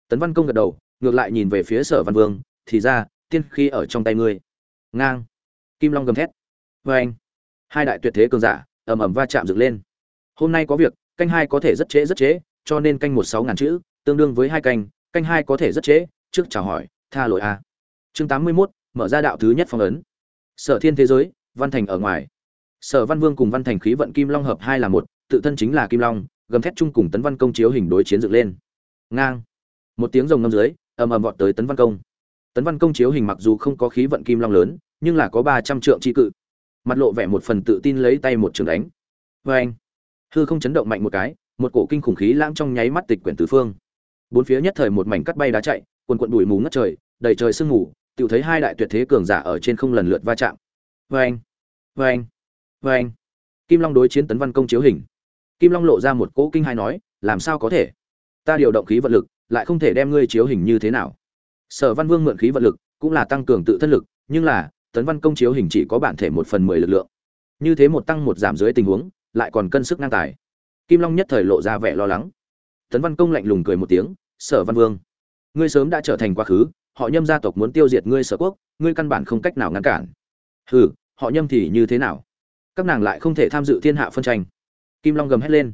tấn văn công gật đầu, ngược lại nhìn về phía sở văn vương, thì ra, tiên khí ở trong tay ngươi. Ngang. Kim long gầm thét. Vê anh hai đại tuyệt thế cường giả, ầm ầm va chạm dựng lên. Hôm nay có việc, canh hai có thể rất trễ rất trễ, cho nên canh một sáu ngàn chữ, tương đương với hai canh canh hai có thể rất trễ, trước chào hỏi, tha lỗi a. Chương tám mươi Mốt, mở ra đạo thứ nhất phong ấn. Sở thiên thế giới, văn thành ở ngoài. Sở văn vương cùng văn thành khí vận kim long hợp hai là một, tự thân chính là kim long, gầm thét chung cùng tấn văn công chiếu hình đối chiến dựng lên. Ngang một tiếng rồng ngâm dưới, ầm ầm vọt tới tấn văn công. Tấn văn công chiếu hình mặc dù không có khí vận kim long lớn, nhưng là có ba trăm trượng chi cự. Mặt lộ vẻ một phần tự tin lấy tay một trường đánh. Vê anh, hư không chấn động mạnh một cái, một cổ kinh khủng khí lãng trong nháy mắt tịch quyển tứ phương. Bốn phía nhất thời một mảnh cắt bay đá chạy, quần quận đùi mù ngất trời, đầy trời sương mù tự thấy hai đại tuyệt thế cường giả ở trên không lần lượt va chạm. Vê anh vê anh vê anh. Kim long đối chiến tấn văn công chiếu hình. Kim long lộ ra một cỗ kinh hai nói, làm sao có thể? Ta điều động khí vận lực lại không thể đem ngươi chiếu hình như thế nào. Sở văn vương mượn khí vận lực, cũng là tăng cường tự thân lực, nhưng là, tấn văn công chiếu hình chỉ có bản thể một phần mười lực lượng. Như thế một tăng một giảm dưới tình huống, lại còn cân sức ngang tài. Kim long nhất thời lộ ra vẻ lo lắng. Tấn văn công lạnh lùng cười một tiếng, sở văn vương, ngươi sớm đã trở thành quá khứ, họ nhâm gia tộc muốn tiêu diệt ngươi sở quốc, ngươi căn bản không cách nào ngăn cản. Hừ, họ nhâm thì như thế nào? Các nàng lại không thể tham dự thiên hạ phân tranh. Kim long gầm hét lên.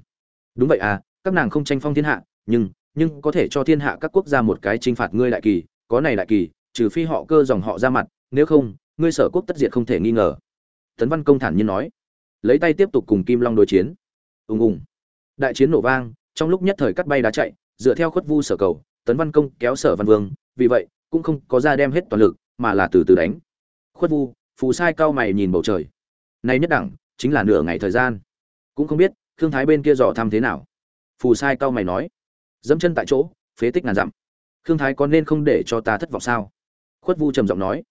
Đúng vậy à các nàng không tranh phong thiên hạ, nhưng nhưng có thể cho thiên hạ các quốc gia một cái chinh phạt ngươi đại kỳ, có này đại kỳ, trừ phi họ cơ dòng họ ra mặt, nếu không, ngươi sở quốc tất diệt không thể nghi ngờ. Tấn văn công thản nhiên nói. Lấy tay tiếp tục cùng kim long đối chiến. Ùng ùng. Đại chiến nổ vang, trong lúc nhất thời cắt bay đá chạy, dựa theo khuất vu sở cầu, tấn văn công kéo sở văn vương, vì vậy, cũng không có ra đem hết toàn lực, mà là từ từ đánh. Khuất vu, phù sai cao mày nhìn bầu trời. Nay nhất đẳng, chính là nửa ngày thời gian. Cũng không biết thương thái bên kia dò thăm thế nào. Phù sai cao mày nói dẫm chân tại chỗ, phế tích ngàn dặm. Thương thái có nên không để cho ta thất vọng sao? Khuất vu trầm giọng nói.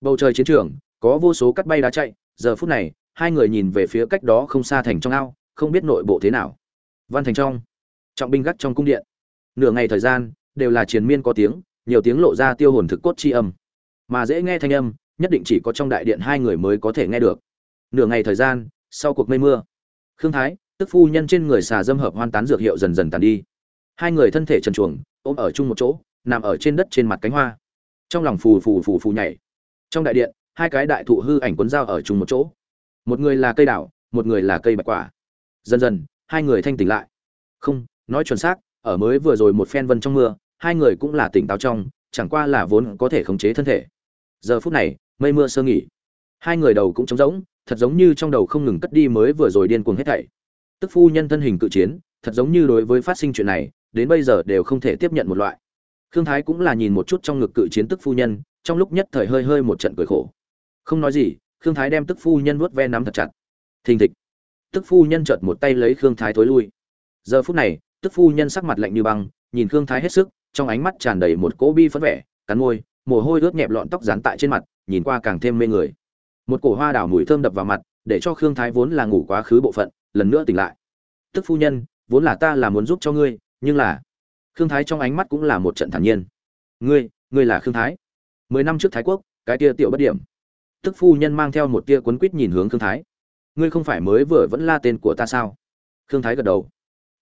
Bầu trời chiến trường, có vô số cắt bay đá chạy, giờ phút này, hai người nhìn về phía cách đó không xa thành trong ao, không biết nội bộ thế nào. Văn thành trong, trọng binh gắt trong cung điện. Nửa ngày thời gian, đều là triền miên có tiếng, nhiều tiếng lộ ra tiêu hồn thực cốt chi âm. Mà dễ nghe thanh âm, nhất định chỉ có trong đại điện hai người mới có thể nghe được. Nửa ngày thời gian, sau cuộc mây mưa, khương thái, tức phu nhân trên người xà dâm hợp hoan tán dược hiệu dần dần tàn đi hai người thân thể trần chuồng ôm ở chung một chỗ, nằm ở trên đất trên mặt cánh hoa. Trong lòng phù phù phù phù nhảy. Trong đại điện, hai cái đại thụ hư ảnh cuốn dao ở chung một chỗ. Một người là cây đảo một người là cây bạch quả. Dần dần, hai người thanh tỉnh lại. Không, nói chuẩn xác, ở mới vừa rồi một phen vân trong mưa, hai người cũng là tỉnh táo trong, chẳng qua là vốn có thể khống chế thân thể. Giờ phút này, mây mưa sơ nghỉ. Hai người đầu cũng trống rỗng, thật giống như trong đầu không ngừng cất đi mới vừa rồi điên cuồng hết thảy. Tức phu nhân thân hình cự chiến, thật giống như đối với phát sinh chuyện này đến bây giờ đều không thể tiếp nhận một loại. Khương thái cũng là nhìn một chút trong ngực cự chiến tức phu nhân, trong lúc nhất thời hơi hơi một trận cười khổ. Không nói gì, khương thái đem tức phu nhân vuốt ve nắm thật chặt. Thình thịch. Tức phu nhân chợt một tay lấy khương thái thối lui. Giờ phút này, tức phu nhân sắc mặt lạnh như băng, nhìn khương thái hết sức, trong ánh mắt tràn đầy một cỗ bi phấn vẻ, cắn môi, mồ hôi ướt nhẹp lọn tóc dán tại trên mặt, nhìn qua càng thêm mê người. Một cổ hoa đào mùi thơm đập vào mặt, để cho khương thái vốn là ngủ quá khứ bộ phận, lần nữa tỉnh lại. Tức phu nhân, vốn là ta là muốn giúp cho ngươi nhưng là, khương thái trong ánh mắt cũng là một trận thản nhiên. Ngươi ngươi là khương thái. Mười năm trước thái quốc, cái tia tiểu bất điểm. Tức phu nhân mang theo một tia quấn quýt nhìn hướng khương thái. Ngươi không phải mới vừa vẫn la tên của ta sao? Khương thái gật đầu.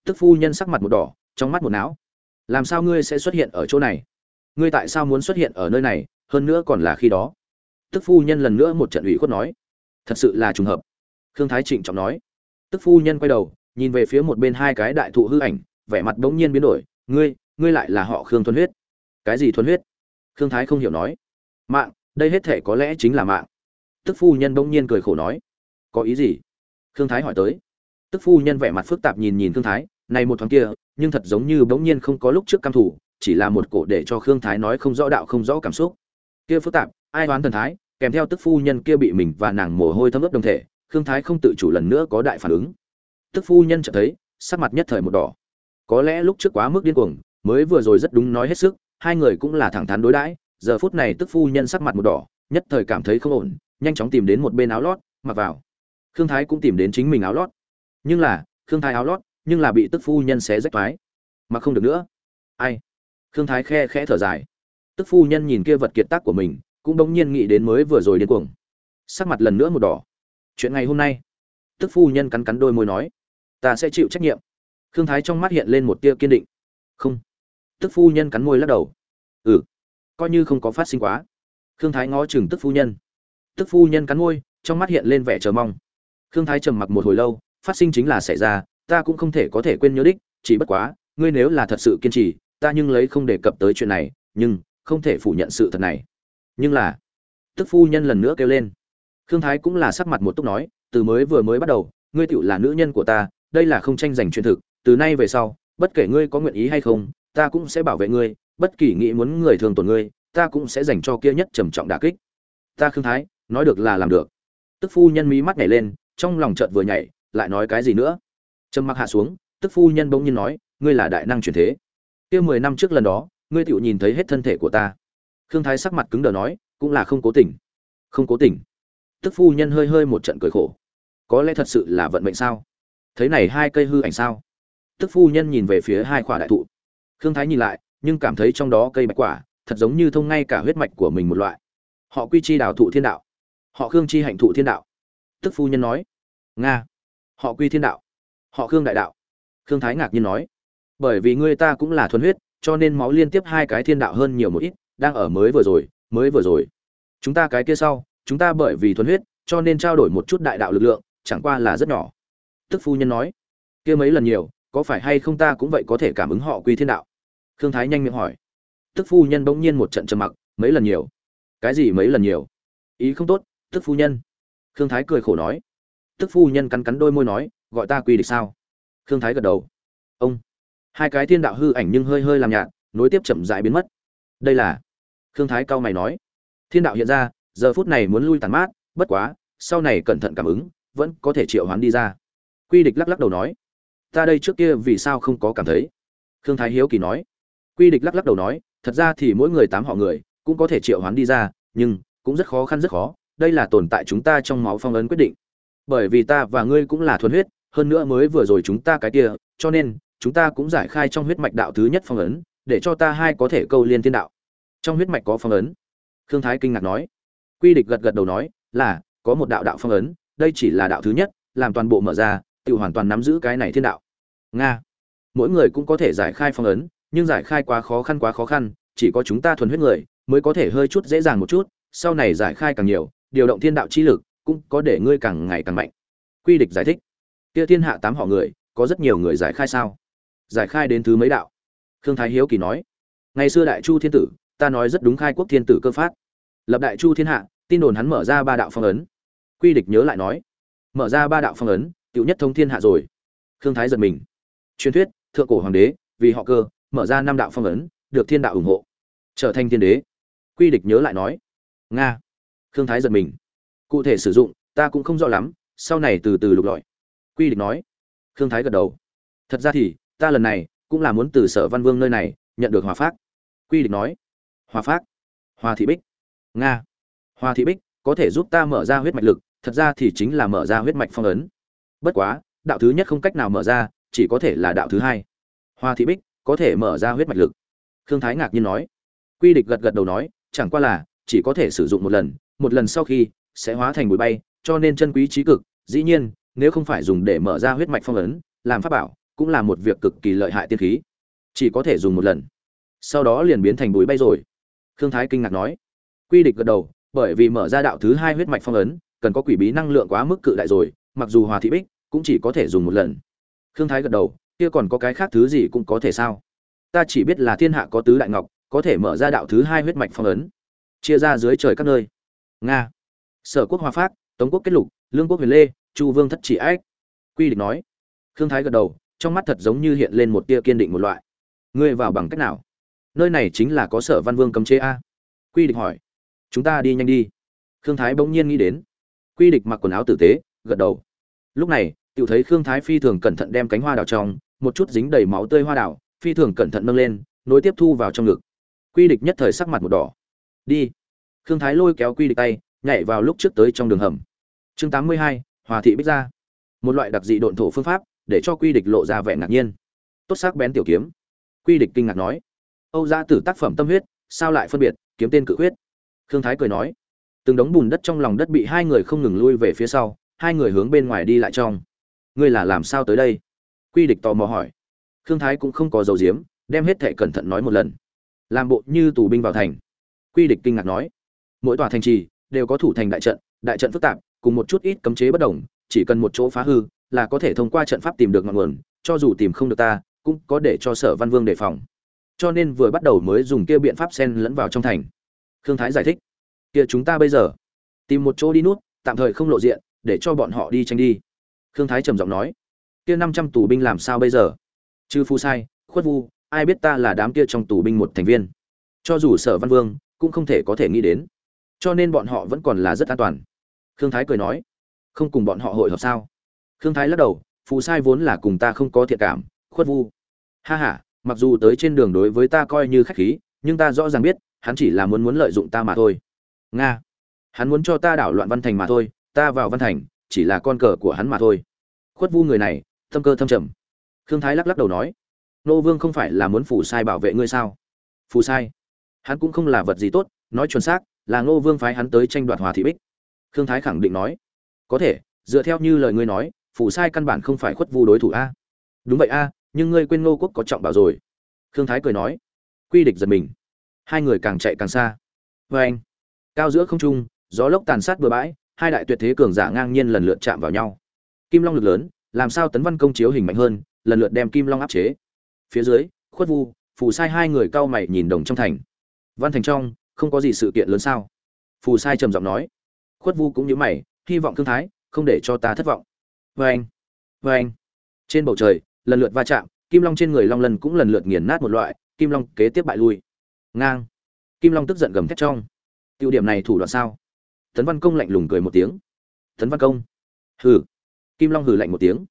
Tức phu nhân sắc mặt một đỏ, trong mắt một não. Làm sao ngươi sẽ xuất hiện ở chỗ này? Ngươi tại sao muốn xuất hiện ở nơi này, hơn nữa còn là khi đó? Tức phu nhân lần nữa một trận ủy khuất nói. Thật sự là trùng hợp. Khương thái trịnh trọng nói. Tức phu nhân quay đầu, nhìn về phía một bên hai cái đại thụ hư ảnh vẻ mặt bỗng nhiên biến đổi, ngươi ngươi lại là họ khương thuần huyết. Cái gì thuần huyết? Khương thái không hiểu nói. Mạng, đây hết thể có lẽ chính là mạng. Tức phu nhân bỗng nhiên cười khổ nói. Có ý gì? Khương thái hỏi tới. Tức phu nhân vẻ mặt phức tạp nhìn nhìn khương thái, này một thoáng kia, nhưng thật giống như bỗng nhiên không có lúc trước cam thủ chỉ là một cổ để cho khương thái nói không rõ đạo không rõ cảm xúc. Kia phức tạp, ai đoán thần thái, kèm theo tức phu nhân kia bị mình và nàng mồ hôi thấm ướt đồng thể, khương thái không tự chủ lần nữa có đại phản ứng. Tức phu nhân chợt thấy, sắc mặt nhất thời một đỏ có lẽ lúc trước quá mức điên cuồng, mới vừa rồi rất đúng nói hết sức, hai người cũng là thẳng thắn đối đãi, giờ phút này tức phu nhân sắc mặt một đỏ, nhất thời cảm thấy không ổn, nhanh chóng tìm đến một bên áo lót, mặc vào. Khương thái cũng tìm đến chính mình áo lót. Nhưng là, khương thái áo lót, nhưng là bị tức phu nhân xé rách thoái mà không được nữa. Ai? Khương thái khe khẽ thở dài. Tức phu nhân nhìn kia vật kiệt tác của mình, cũng bỗng nhiên nghĩ đến mới vừa rồi điên cuồng. Sắc mặt lần nữa một đỏ. Chuyện ngày hôm nay. Tức phu nhân cắn cắn đôi môi nói, ta sẽ chịu trách nhiệm khương thái trong mắt hiện lên một tia kiên định. Không. Tức phu nhân cắn môi lắc đầu. Ừ. Coi như không có phát sinh quá. Khương thái ngó chừng tức phu nhân. Tức phu nhân cắn môi, trong mắt hiện lên vẻ chờ mong. Khương thái trầm mặc một hồi lâu, phát sinh chính là xảy ra, ta cũng không thể có thể quên nhớ đích, chỉ bất quá, ngươi nếu là thật sự kiên trì, ta nhưng lấy không đề cập tới chuyện này, nhưng, không thể phủ nhận sự thật này. Nhưng là, tức phu nhân lần nữa kêu lên. Khương thái cũng là sắc mặt một túc nói, từ mới vừa mới bắt đầu, ngươi tựu là nữ nhân của ta, đây là không tranh giành chuyện thực từ nay về sau, bất kể ngươi có nguyện ý hay không, ta cũng sẽ bảo vệ ngươi, bất kỳ nghĩ muốn người thường tổn ngươi, ta cũng sẽ dành cho kia nhất trầm trọng đả kích. Ta khương thái, nói được là làm được. Tức phu nhân mí mắt nhảy lên, trong lòng chợt vừa nhảy, lại nói cái gì nữa? Trầm mặc hạ xuống, tức phu nhân bỗng nhiên nói, ngươi là đại năng truyền thế. Kia mười năm trước lần đó, ngươi tựu nhìn thấy hết thân thể của ta. Khương thái sắc mặt cứng đờ nói, cũng là không cố tình. Không cố tình. Tức phu nhân hơi hơi một trận cười khổ. Có lẽ thật sự là vận mệnh sao? Thấy này hai cây hư ảnh sao? Tức phu nhân nhìn về phía hai quả đại thụ. Khương thái nhìn lại, nhưng cảm thấy trong đó cây bạch quả, thật giống như thông ngay cả huyết mạch của mình một loại. Họ quy chi đào thụ thiên đạo. Họ khương chi hạnh thụ thiên đạo. Tức phu nhân nói, nga, họ quy thiên đạo. Họ khương đại đạo. Khương thái ngạc nhiên nói, bởi vì ngươi ta cũng là thuần huyết, cho nên máu liên tiếp hai cái thiên đạo hơn nhiều một ít, đang ở mới vừa rồi, mới vừa rồi. Chúng ta cái kia sau, chúng ta bởi vì thuần huyết, cho nên trao đổi một chút đại đạo lực lượng, chẳng qua là rất nhỏ. Tức phu nhân nói, kia mấy lần nhiều có phải hay không ta cũng vậy có thể cảm ứng họ quy thiên đạo? Khương thái nhanh miệng hỏi. Tức phu nhân bỗng nhiên một trận trầm mặc, mấy lần nhiều. Cái gì mấy lần nhiều? Ý không tốt, tức phu nhân. Khương thái cười khổ nói. Tức phu nhân cắn cắn đôi môi nói, gọi ta quy địch sao? Khương thái gật đầu. Ông. Hai cái thiên đạo hư ảnh nhưng hơi hơi làm nhạt, nối tiếp chậm rãi biến mất. Đây là. Khương thái cao mày nói. Thiên đạo hiện ra, giờ phút này muốn lui tàn mát, bất quá, sau này cẩn thận cảm ứng, vẫn có thể triệu hoán đi ra. Quy địch lắc lắc đầu nói ta đây trước kia vì sao không có cảm thấy? Khương thái hiếu kỳ nói. Quy địch lắc lắc đầu nói, thật ra thì mỗi người tám họ người, cũng có thể triệu hoán đi ra, nhưng cũng rất khó khăn rất khó. Đây là tồn tại chúng ta trong máu phong ấn quyết định. Bởi vì ta và ngươi cũng là thuần huyết, hơn nữa mới vừa rồi chúng ta cái kia, cho nên chúng ta cũng giải khai trong huyết mạch đạo thứ nhất phong ấn, để cho ta hai có thể câu liên thiên đạo. Trong huyết mạch có phong ấn. Khương thái kinh ngạc nói. Quy địch gật gật đầu nói, là, có một đạo đạo phong ấn, đây chỉ là đạo thứ nhất, làm toàn bộ mở ra tự hoàn toàn nắm giữ cái này thiên đạo. Nga. Mỗi người cũng có thể giải khai phong ấn, nhưng giải khai quá khó khăn quá khó khăn, chỉ có chúng ta thuần huyết người mới có thể hơi chút dễ dàng một chút, sau này giải khai càng nhiều, điều động thiên đạo chi lực cũng có để ngươi càng ngày càng mạnh. Quy địch giải thích. Kia thiên hạ tám họ người, có rất nhiều người giải khai sao? Giải khai đến thứ mấy đạo? Khương thái hiếu kỳ nói. Ngày xưa đại chu thiên tử, ta nói rất đúng khai quốc thiên tử cơ phát. Lập đại chu thiên hạ, tin đồn hắn mở ra ba đạo phong ấn. Quy địch nhớ lại nói. Mở ra ba đạo phong ấn tiểu nhất thông thiên hạ rồi. Khương thái giật mình. Truyền thuyết, thượng cổ hoàng đế, vì họ cơ, mở ra năm đạo phong ấn, được thiên đạo ủng hộ. Trở thành thiên đế. Quy địch nhớ lại nói. Nga. Khương thái giật mình. Cụ thể sử dụng, ta cũng không rõ lắm, sau này từ từ lục lọi. Quy địch nói. Khương thái gật đầu. Thật ra thì, ta lần này, cũng là muốn từ sở văn vương nơi này, nhận được hòa pháp quy địch nói. Hòa pháp hòa thị bích. Nga. Hòa thị bích, có thể giúp ta mở ra huyết mạch lực, thật ra thì chính là mở ra huyết mạch phong ấn bất quá, đạo thứ nhất không cách nào mở ra, chỉ có thể là đạo thứ hai. Hoa thị bích có thể mở ra huyết mạch lực. Khương thái ngạc nhiên nói. Quy địch gật gật đầu nói, chẳng qua là, chỉ có thể sử dụng một lần một lần sau khi sẽ hóa thành bụi bay, cho nên chân quý trí cực, dĩ nhiên, nếu không phải dùng để mở ra huyết mạch phong ấn, làm pháp bảo, cũng là một việc cực kỳ lợi hại tiên khí. Chỉ có thể dùng một lần. Sau đó liền biến thành bụi bay rồi. Khương thái kinh ngạc nói. Quy địch gật đầu, bởi vì mở ra đạo thứ hai huyết mạch phong ấn, cần có quỷ bí năng lượng quá mức cự đại rồi, mặc dù hòa thị bích cũng chỉ có thể dùng một lần. Khương thái gật đầu, kia còn có cái khác thứ gì cũng có thể sao? Ta chỉ biết là thiên hạ có tứ đại ngọc, có thể mở ra đạo thứ hai huyết mạch phong ấn. Chia ra dưới trời các nơi. Nga. Sở quốc hòa pháp tống quốc kết lục, lương quốc huyền lê, chu vương thất chỉ ách. Quy định nói. Khương thái gật đầu, trong mắt thật giống như hiện lên một tia kiên định một loại. Ngươi vào bằng cách nào? Nơi này chính là có sở văn vương cấm chế a. Quy định hỏi. Chúng ta đi nhanh đi. Khương thái bỗng nhiên nghĩ đến. Quy định mặc quần áo tử tế, gật đầu. Lúc này tiểu thấy khương thái phi thường cẩn thận đem cánh hoa đào trong, một chút dính đầy máu tươi hoa đào, phi thường cẩn thận nâng lên, nối tiếp thu vào trong ngực. Quy địch nhất thời sắc mặt một đỏ. Đi. Khương thái lôi kéo quy địch tay, nhảy vào lúc trước tới trong đường hầm. Chương tám mươi hai, hòa thị bích ra một loại đặc dị độn thổ phương pháp, để cho quy địch lộ ra vẻ ngạc nhiên. Tốt sắc bén tiểu kiếm. Quy địch kinh ngạc nói. Âu gia tử tác phẩm tâm huyết, sao lại phân biệt, kiếm tên cự huyết? Khương thái cười nói. Từng đống bùn đất trong lòng đất bị hai người không ngừng lui về phía sau, hai người hướng bên ngoài đi lại trong ngươi là làm sao tới đây? Quy địch tò mò hỏi. Khương thái cũng không có dầu diếm đem hết thệ cẩn thận nói một lần. Làm bộ như tù binh vào thành. Quy địch kinh ngạc nói. Mỗi tòa thành trì đều có thủ thành đại trận đại trận phức tạp, cùng một chút ít cấm chế bất đồng, chỉ cần một chỗ phá hư là có thể thông qua trận pháp tìm được ngọn nguồn, cho dù tìm không được ta, cũng có để cho sở văn vương đề phòng. Cho nên vừa bắt đầu mới dùng kia biện pháp xen lẫn vào trong thành. Khương thái giải thích. Kia chúng ta bây giờ tìm một chỗ đi nút, tạm thời không lộ diện, để cho bọn họ đi tranh đi khương thái trầm giọng nói, kia năm trăm tù binh làm sao bây giờ? Chư phu sai, khuất vu, ai biết ta là đám kia trong tù binh một thành viên? Cho dù sở văn vương, cũng không thể có thể nghĩ đến. Cho nên bọn họ vẫn còn là rất an toàn. Khương thái cười nói, không cùng bọn họ hội họp sao? Khương thái lắc đầu phù sai vốn là cùng ta không có thiện cảm, khuất vu. Ha ha, mặc dù tới trên đường đối với ta coi như khách khí, nhưng ta rõ ràng biết, hắn chỉ là muốn muốn lợi dụng ta mà thôi. Nga, hắn muốn cho ta đảo loạn văn thành mà thôi, ta vào văn thành chỉ là con cờ của hắn mà thôi. Khuất vu người này, tâm cơ thâm trầm. Khương thái lắc lắc đầu nói, nô vương không phải là muốn phủ sai bảo vệ ngươi sao? Phù sai? Hắn cũng không là vật gì tốt, nói chuẩn xác, là ngô vương phái hắn tới tranh đoạt hòa thị bích. Khương thái khẳng định nói, có thể, dựa theo như lời ngươi nói, phù sai căn bản không phải khuất vu đối thủ a. Đúng vậy a, nhưng ngươi quên ngô quốc có trọng bảo rồi. Khương thái cười nói, quy địch giật mình. Hai người càng chạy càng xa. Vê anh cao giữa không trung, gió lốc tàn sát bừa bãi hai đại tuyệt thế cường giả ngang nhiên lần lượt chạm vào nhau. Kim long lực lớn, làm sao tấn văn công chiếu hình mạnh hơn, lần lượt đem kim long áp chế. Phía dưới, khuất vu, phù sai hai người cao mày nhìn đồng trong thành. Văn thành trong, không có gì sự kiện lớn sao? Phù sai trầm giọng nói. Khuất vu cũng như mày, hy vọng thương thái, không để cho ta thất vọng. Vê anh vê anh. Trên bầu trời, lần lượt va chạm, kim long trên người long lần cũng lần lượt nghiền nát một loại, kim long kế tiếp bại lui. Ngang. Kim long tức giận gầm thét trong. Tiêu điểm này thủ đoạn sao? Tấn văn công lạnh lùng cười một tiếng. Tấn văn công? Hừ. Kim long hừ lạnh một tiếng.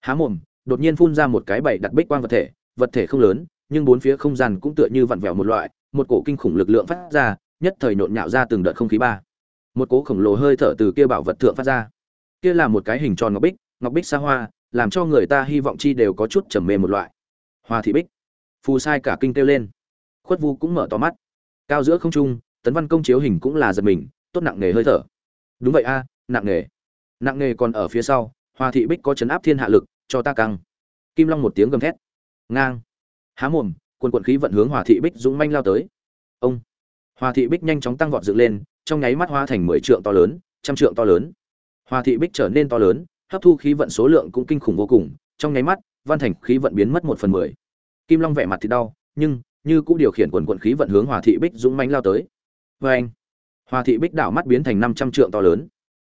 Há mồm, đột nhiên phun ra một cái bảy đặt bích quang vật thể vật thể không lớn, nhưng bốn phía không gian cũng tựa như vặn vẹo một loại, một cổ kinh khủng lực lượng phát ra, nhất thời nhộn nhạo ra từng đợt không khí ba. Một cỗ khổng lồ hơi thở từ kia bảo vật thượng phát ra. Kia là một cái hình tròn ngọc bích ngọc bích xa hoa, làm cho người ta hy vọng chi đều có chút trầm mê một loại. Hoa thị bích. Phù sai cả kinh kêu lên. Khuất vu cũng mở to mắt. Cao giữa không trung, tấn văn công chiếu hình cũng là giật mình tốt nặng nề hơi thở. Đúng vậy a, nặng nề nặng nề còn ở phía sau, hoa thị bích có chấn áp thiên hạ lực, cho ta căng. Kim long một tiếng gầm thét. Ngang. Há mồm quần quận khí vận hướng hòa thị bích dũng manh lao tới. Ông. Hòa thị bích nhanh chóng tăng vọt dựng lên, trong nháy mắt hoa thành mười trượng to lớn, trăm trượng to lớn. Hòa thị bích trở nên to lớn, hấp thu khí vận số lượng cũng kinh khủng vô cùng, trong nháy mắt, văn thành khí vận biến mất một phần mười. Kim long vẻ mặt thì đau, nhưng như cũng điều khiển quần quận khí vận hướng hòa thị bích dũng manh lao tới. Vê anh Hoa thị bích đảo mắt biến thành năm trăm trượng to lớn.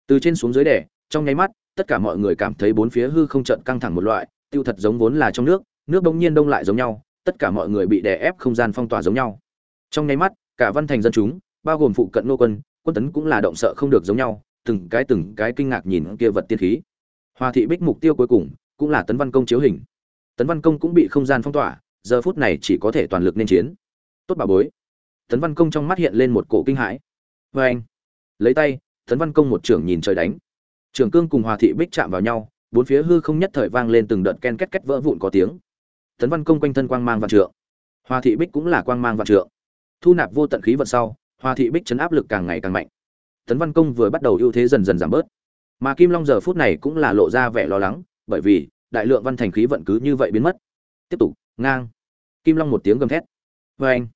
Từ trên xuống dưới đè. trong nháy mắt, tất cả mọi người cảm thấy bốn phía hư không trận căng thẳng một loại, tiêu thật giống vốn là trong nước nước bỗng nhiên đông lại giống nhau, tất cả mọi người bị đè ép không gian phong tỏa giống nhau. Trong nháy mắt, cả văn thành dân chúng, bao gồm phụ cận nô quân quân tấn cũng là động sợ không được giống nhau, từng cái từng cái kinh ngạc nhìn kia vật tiên khí. Hoa thị bích mục tiêu cuối cùng, cũng là tấn văn công chiếu hình. Tấn văn công cũng bị không gian phong tỏa, giờ phút này chỉ có thể toàn lực nên chiến. Tốt bà bối. Tấn văn công trong mắt hiện lên một cổ kinh hãi vê anh. Lấy tay, tấn văn công một trưởng nhìn trời đánh. Trưởng cương cùng hòa thị bích chạm vào nhau, bốn phía hư không nhất thời vang lên từng đợt ken két két vỡ vụn có tiếng. Tấn văn công quanh thân quang mang vạn trượng. Hòa thị bích cũng là quang mang vạn trượng. Thu nạp vô tận khí vận sau, hòa thị bích chấn áp lực càng ngày càng mạnh. Tấn văn công vừa bắt đầu ưu thế dần dần giảm bớt. Mà kim long giờ phút này cũng là lộ ra vẻ lo lắng, bởi vì đại lượng văn thành khí vận cứ như vậy biến mất. Tiếp tục, ngang. Kim long một tiếng gầm thét. Vê anh.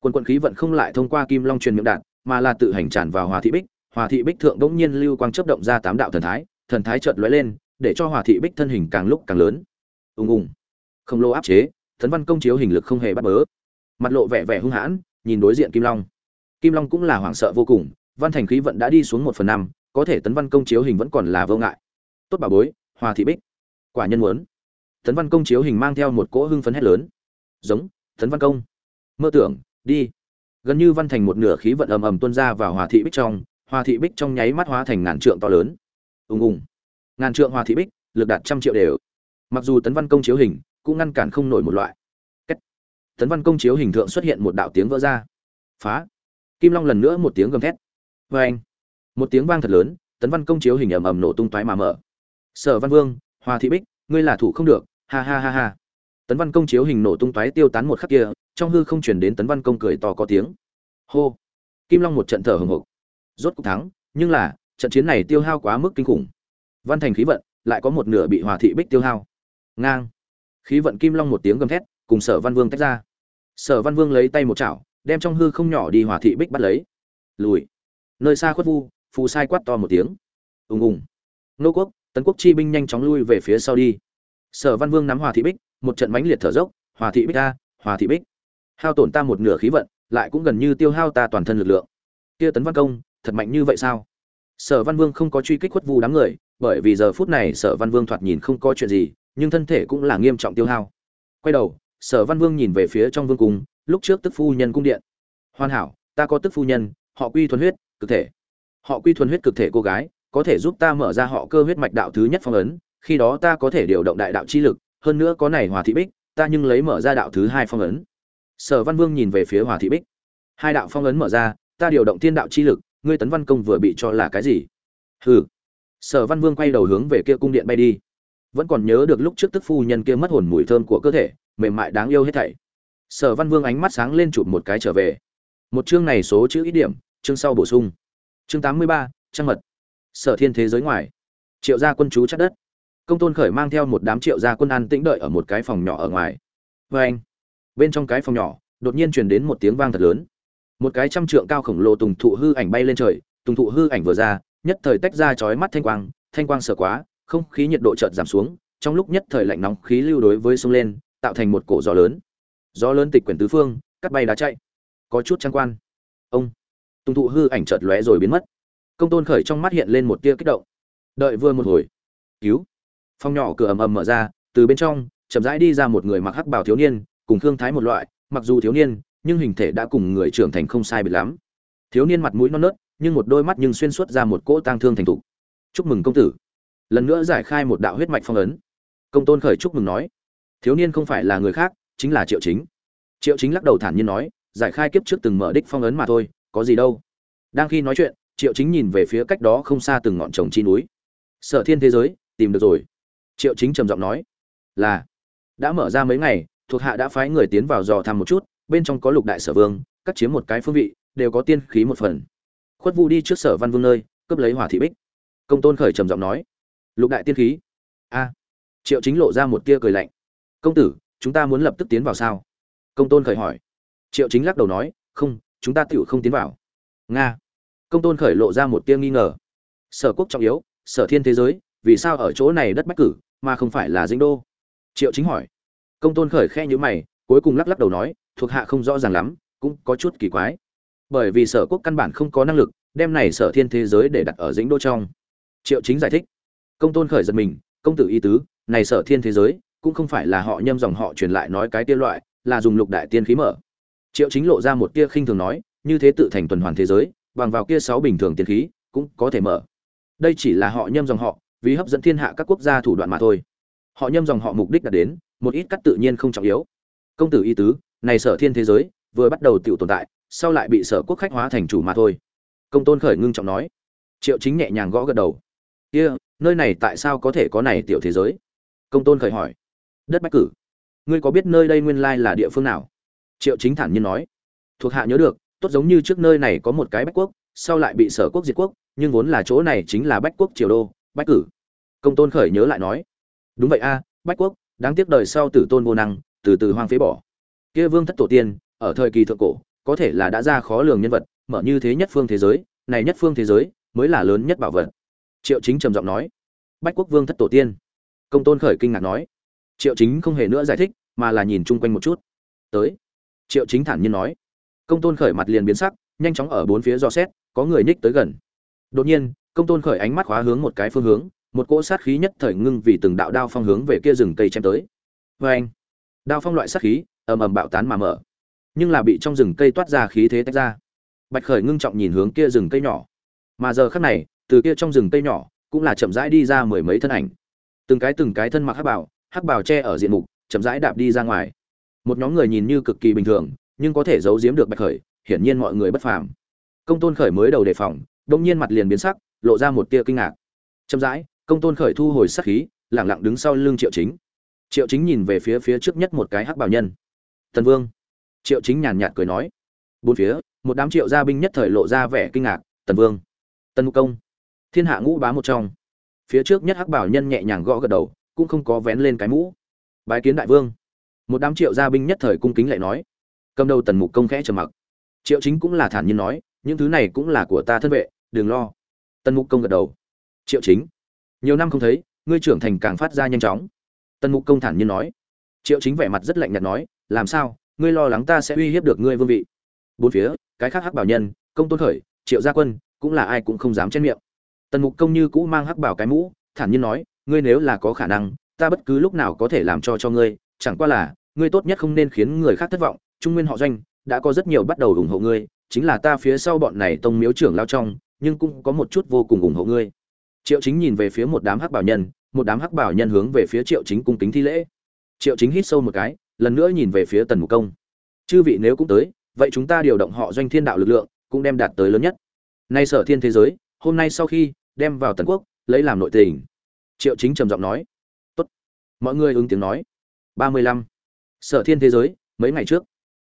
Quân quận khí vận không lại thông qua kim long truyền miệng đạn mà là tự hành tràn vào hòa thị bích, hòa thị bích thượng đống nhiên lưu quang chấp động ra tám đạo thần thái thần thái chợt lóe lên, để cho hòa thị bích thân hình càng lúc càng lớn. Ùng ùng. Không lô áp chế tấn văn công chiếu hình lực không hề bắt bớ. Mặt lộ vẻ vẻ hung hãn, nhìn đối diện kim long. Kim long cũng là hoảng sợ vô cùng, văn thành khí vận đã đi xuống một phần năm, có thể tấn văn công chiếu hình vẫn còn là vô ngại. Tốt bà bối, hòa thị bích. Quả nhân muốn. Tấn văn công chiếu hình mang theo một cỗ hưng phấn hét lớn. Giống, tấn văn công. Mơ tưởng, đi gần như văn thành một nửa khí vận ầm ầm tuôn ra vào hòa thị bích trong, hòa thị bích trong nháy mắt hóa thành ngàn trượng to lớn. Ùng ùng. Ngàn trượng hòa thị bích, lực đạt trăm triệu đều. Mặc dù tấn văn công chiếu hình, cũng ngăn cản không nổi một loại. Kết. tấn văn công chiếu hình thượng xuất hiện một đạo tiếng vỡ ra. Phá. Kim long lần nữa một tiếng gầm thét. Vê anh. Một tiếng vang thật lớn, tấn văn công chiếu hình ầm ầm nổ tung toái mà mở. Sở văn vương, hòa thị bích, ngươi là thủ không được. Ha ha ha ha. Tấn văn công chiếu hình nổ tung toái tiêu tán một khắc kia trong hư không chuyển đến tấn văn công cười to có tiếng. Hô. Kim long một trận thở hồng hộc. Rốt cục thắng, nhưng là, trận chiến này tiêu hao quá mức kinh khủng. Văn thành khí vận, lại có một nửa bị hòa thị bích tiêu hao. Ngang. Khí vận kim long một tiếng gầm thét, cùng sở văn vương tách ra. Sở văn vương lấy tay một chảo, đem trong hư không nhỏ đi hòa thị bích bắt lấy. Lùi. Nơi xa khuất vu, phù sai quát to một tiếng. Ùng ùng. Nô quốc, tấn quốc chi binh nhanh chóng lui về phía sau đi. Sở văn vương nắm hòa thị bích, một trận mãnh liệt thở dốc. Hòa thị bích ta hòa thị bích hao tổn ta một nửa khí vận, lại cũng gần như tiêu hao ta toàn thân lực lượng. Kia tấn văn công, thật mạnh như vậy sao? Sở văn vương không có truy kích khuất vu đám người, bởi vì giờ phút này sở văn vương thoạt nhìn không có chuyện gì, nhưng thân thể cũng là nghiêm trọng tiêu hao. Quay đầu, sở văn vương nhìn về phía trong vương cung, lúc trước tức phu nhân cung điện. Hoàn hảo, ta có tức phu nhân, họ quy thuần huyết, cực thể. Họ quy thuần huyết cực thể cô gái, có thể giúp ta mở ra họ cơ huyết mạch đạo thứ nhất phong ấn, khi đó ta có thể điều động đại đạo chi lực, hơn nữa có này hòa thị bích, ta nhưng lấy mở ra đạo thứ hai phong ấn sở văn vương nhìn về phía hòa thị bích. Hai đạo phong ấn mở ra, ta điều động thiên đạo chi lực, ngươi tấn văn công vừa bị cho là cái gì? Hừ. Sở văn vương quay đầu hướng về kia cung điện bay đi. Vẫn còn nhớ được lúc trước tức phu nhân kia mất hồn mùi thơm của cơ thể, mềm mại đáng yêu hết thảy. Sở văn vương ánh mắt sáng lên chụp một cái trở về. Một chương này số chữ ít điểm, chương sau bổ sung. Chương tám mươi ba, trăng mật. Sở thiên thế giới ngoài. Triệu gia quân chú chắc đất. Công tôn khởi mang theo một đám triệu gia quân an tĩnh đợi ở một cái phòng nhỏ ở ngoài. Vê anh bên trong cái phòng nhỏ, đột nhiên truyền đến một tiếng vang thật lớn. Một cái trăm trượng cao khổng lồ tùng thụ hư ảnh bay lên trời, tùng thụ hư ảnh vừa ra, nhất thời tách ra chói mắt thanh quang thanh quang sợ quá, không khí nhiệt độ chợt giảm xuống, trong lúc nhất thời lạnh nóng khí lưu đối với sông lên, tạo thành một cổ gió lớn. Gió lớn tịch quyển tứ phương, cắt bay đá chạy. Có chút trang quan. Ông. Tùng thụ hư ảnh chợt lóe rồi biến mất. Công tôn khởi trong mắt hiện lên một tia kích động. Đợi vừa một hồi. Cứu. Phong nhỏ cửa ầm ầm mở ra, từ bên trong, chậm rãi đi ra một người mặc hắc bào thiếu niên cùng thương thái một loại, mặc dù thiếu niên, nhưng hình thể đã cùng người trưởng thành không sai biệt lắm. Thiếu niên mặt mũi non nớt, nhưng một đôi mắt nhưng xuyên suốt ra một cỗ tang thương thành thục. Chúc mừng công tử. Lần nữa giải khai một đạo huyết mạch phong ấn. Công tôn khởi chúc mừng nói, thiếu niên không phải là người khác, chính là triệu chính. Triệu chính lắc đầu thản nhiên nói, giải khai kiếp trước từng mở đích phong ấn mà thôi, có gì đâu. Đang khi nói chuyện, triệu chính nhìn về phía cách đó không xa từng ngọn trồng chi núi. Sở thiên thế giới, tìm được rồi. Triệu chính trầm giọng nói, là, đã mở ra mấy ngày thuộc hạ đã phái người tiến vào dò thăm một chút, bên trong có lục đại sở vương cắt chiếm một cái phương vị, đều có tiên khí một phần. Khuất vu đi trước sở văn vương nơi, cướp lấy hỏa thị bích. Công tôn khởi trầm giọng nói, lục đại tiên khí? A. Triệu chính lộ ra một tia cười lạnh. Công tử, chúng ta muốn lập tức tiến vào sao? Công tôn khởi hỏi. Triệu chính lắc đầu nói, không, chúng ta tựu không tiến vào. Nga. Công tôn khởi lộ ra một tia nghi ngờ. Sở quốc trọng yếu, sở thiên thế giới, vì sao ở chỗ này đất bách cử, mà không phải là dĩnh đô? Triệu chính hỏi công tôn khởi khe nhữ mày, cuối cùng lắc lắc đầu nói, thuộc hạ không rõ ràng lắm, cũng có chút kỳ quái. Bởi vì sở quốc căn bản không có năng lực, đem này sở thiên thế giới để đặt ở dĩnh đô trong. Triệu chính giải thích. Công tôn khởi giật mình, công tử y tứ, này sở thiên thế giới, cũng không phải là họ nhâm dòng họ truyền lại nói cái tia loại, là dùng lục đại tiên khí mở. Triệu chính lộ ra một tia khinh thường nói, như thế tự thành tuần hoàn thế giới, bằng vào kia sáu bình thường tiên khí, cũng có thể mở. Đây chỉ là họ nhâm dòng họ, vì hấp dẫn thiên hạ các quốc gia thủ đoạn mà thôi. Họ nhâm dòng họ mục đích đạt đến một ít cắt tự nhiên không trọng yếu. Công tử y tứ này sở thiên thế giới vừa bắt đầu tự tồn tại sau lại bị sở quốc khách hóa thành chủ mà thôi. Công tôn khởi ngưng trọng nói. Triệu chính nhẹ nhàng gõ gật đầu. Kia、yeah, nơi này tại sao có thể có này tiểu thế giới? Công tôn khởi hỏi. Đất bách cử ngươi có biết nơi đây nguyên lai là địa phương nào? Triệu chính thản nhiên nói. Thuộc hạ nhớ được tốt giống như trước nơi này có một cái bách quốc sau lại bị sở quốc diệt quốc nhưng vốn là chỗ này chính là bách quốc triều đô bách cử. Công tôn khởi nhớ lại nói. Đúng vậy a bách quốc đáng tiếc đời sau tử tôn vô năng, từ từ hoang phế bỏ. Kia vương thất tổ tiên, ở thời kỳ thượng cổ, có thể là đã ra khó lường nhân vật, mở như thế nhất phương thế giới, này nhất phương thế giới, mới là lớn nhất bảo vật. Triệu chính trầm giọng nói. Bách quốc vương thất tổ tiên. Công tôn khởi kinh ngạc nói. Triệu chính không hề nữa giải thích, mà là nhìn chung quanh một chút. Tới. Triệu chính thản nhiên nói. Công tôn khởi mặt liền biến sắc, nhanh chóng ở bốn phía dò xét, có người ních tới gần. Đột nhiên, công tôn khởi ánh mắt khóa hướng một cái phương hướng một cỗ sát khí nhất thời ngưng vì từng đạo đao phong hướng về kia rừng cây chém tới. Vê anh, đao phong loại sát khí, ầm ầm bạo tán mà mở. Nhưng là bị trong rừng cây toát ra khí thế tách ra. Bạch khởi ngưng trọng nhìn hướng kia rừng cây nhỏ. Mà giờ khắc này, từ kia trong rừng cây nhỏ, cũng là chậm rãi đi ra mười mấy thân ảnh. Từng cái từng cái thân mặc hắc bảo hắc bảo che ở diện mục, chậm rãi đạp đi ra ngoài. Một nhóm người nhìn như cực kỳ bình thường, nhưng có thể giấu giếm được bạch khởi, hiển nhiên mọi người bất phàm. Công tôn khởi mới đầu đề phòng, đông nhiên mặt liền biến sắc, lộ ra một tia kinh ngạc. Chậm rãi công tôn khởi thu hồi sắc khí, lẳng lặng đứng sau lưng triệu chính. Triệu chính nhìn về phía phía trước nhất một cái hắc bảo nhân. Tần vương. Triệu chính nhàn nhạt cười nói. Bốn phía, một đám triệu gia binh nhất thời lộ ra vẻ kinh ngạc. Tần vương. Tần mục công. Thiên hạ ngũ bá một trong. Phía trước nhất hắc bảo nhân nhẹ nhàng gõ gật đầu, cũng không có vén lên cái mũ. Bái kiến đại vương. Một đám triệu gia binh nhất thời cung kính lại nói. Cầm đầu tần mục công khẽ trầm mặc. Triệu chính cũng là thản nhiên nói, những thứ này cũng là của ta thân vệ, đừng lo. Tần mục công gật đầu. Triệu chính nhiều năm không thấy, ngươi trưởng thành càng phát ra nhanh chóng. Tần mục công thản nhiên nói. Triệu chính vẻ mặt rất lạnh nhạt nói, làm sao? Ngươi lo lắng ta sẽ uy hiếp được ngươi vương vị? Bốn phía, cái khác hắc bảo nhân, công tôn khởi, triệu gia quân, cũng là ai cũng không dám chen miệng. Tần mục công như cũ mang hắc bảo cái mũ, thản nhiên nói, ngươi nếu là có khả năng, ta bất cứ lúc nào có thể làm cho cho ngươi, chẳng qua là, ngươi tốt nhất không nên khiến người khác thất vọng, trung nguyên họ doanh đã có rất nhiều bắt đầu ủng hộ ngươi, chính là ta phía sau bọn này tông miếu trưởng lao trong, nhưng cũng có một chút vô cùng ủng hộ ngươi triệu chính nhìn về phía một đám hắc bảo nhân, một đám hắc bảo nhân hướng về phía triệu chính cung kính thi lễ. Triệu chính hít sâu một cái, lần nữa nhìn về phía tần mục công. Chư vị nếu cũng tới, vậy chúng ta điều động họ doanh thiên đạo lực lượng, cũng đem đạt tới lớn nhất. Nay sở thiên thế giới, hôm nay sau khi, đem vào tần quốc, lấy làm nội tình. Triệu chính trầm giọng nói. Tốt. Mọi người ứng tiếng nói. Ba mươi lăm. Sở thiên thế giới, mấy ngày trước.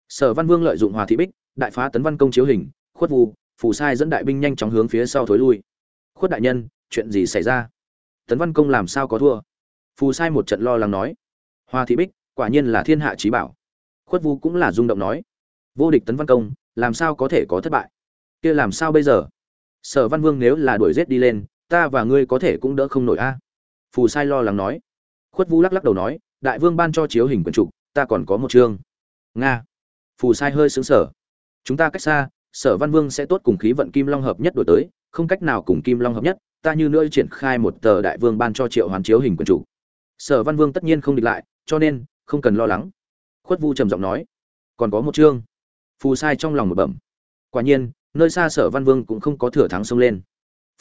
Sở văn vương lợi dụng hòa thị bích, đại phá tấn văn công chiếu hình, khuất vu, phù sai dẫn đại binh nhanh chóng hướng phía sau thối lui. Khuất đại nhân chuyện gì xảy ra? Tấn văn công làm sao có thua? Phù sai một trận lo lắng nói. Hoa thị bích, quả nhiên là thiên hạ trí bảo. Khuất vu cũng là rung động nói. Vô địch tấn văn công, làm sao có thể có thất bại? Kia làm sao bây giờ? Sở văn vương nếu là đuổi rét đi lên, ta và ngươi có thể cũng đỡ không nổi a. Phù sai lo lắng nói. Khuất vu lắc lắc đầu nói, đại vương ban cho chiếu hình quần trục, ta còn có một chương. Nga. Phù sai hơi xứng sở chúng ta cách xa, sở văn vương sẽ tốt cùng khí vận kim long hợp nhất đổi tới, không cách nào cùng kim long hợp nhất ta như nữa triển khai một tờ đại vương ban cho triệu hoàn chiếu hình quần chủ. Sở văn vương tất nhiên không địch lại, cho nên, không cần lo lắng. Khuất vu trầm giọng nói, còn có một chương. Phù sai trong lòng một bẩm. Quả nhiên, nơi xa sở văn vương cũng không có thừa thắng xông lên.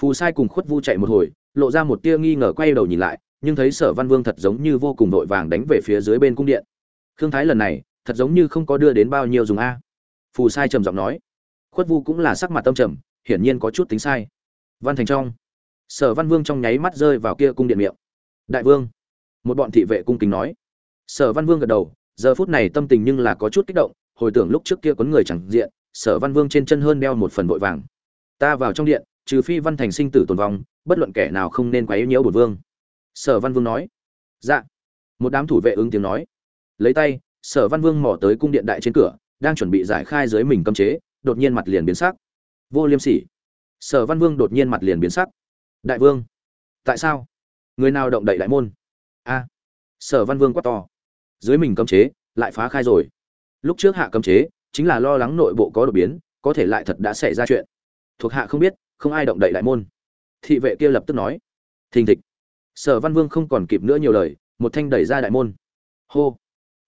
Phù sai cùng khuất vu chạy một hồi, lộ ra một tia nghi ngờ quay đầu nhìn lại, nhưng thấy sở văn vương thật giống như vô cùng vội vàng đánh về phía dưới bên cung điện. Khương thái lần này, thật giống như không có đưa đến bao nhiêu dùng a. Phù sai trầm giọng nói. Khuất vu cũng là sắc mặt tâm trầm, hiển nhiên có chút tính sai. Văn thành trong sở văn vương trong nháy mắt rơi vào kia cung điện miệng. Đại vương, một bọn thị vệ cung kính nói. Sở văn vương gật đầu, giờ phút này tâm tình nhưng là có chút kích động, hồi tưởng lúc trước kia có người chẳng diện, sở văn vương trên chân hơn đeo một phần vội vàng. Ta vào trong điện, trừ phi văn thành sinh tử tồn vong, bất luận kẻ nào không nên quấy nhiễu bổn vương. Sở văn vương nói. Dạ. Một đám thủ vệ ứng tiếng nói. Lấy tay, sở văn vương mò tới cung điện đại trên cửa, đang chuẩn bị giải khai dưới mình cấm chế, đột nhiên mặt liền biến sắc. Vô liêm sỉ. Sở văn vương đột nhiên mặt liền biến sắc đại vương, tại sao? Người nào động đậy đại môn? A, sở văn vương quát to. Dưới mình cấm chế, lại phá khai rồi. Lúc trước hạ cấm chế, chính là lo lắng nội bộ có đột biến, có thể lại thật đã xảy ra chuyện. Thuộc hạ không biết, không ai động đậy đại môn. Thị vệ kia lập tức nói. Thình thịch. Sở văn vương không còn kịp nữa nhiều lời, một thanh đẩy ra đại môn. Hô.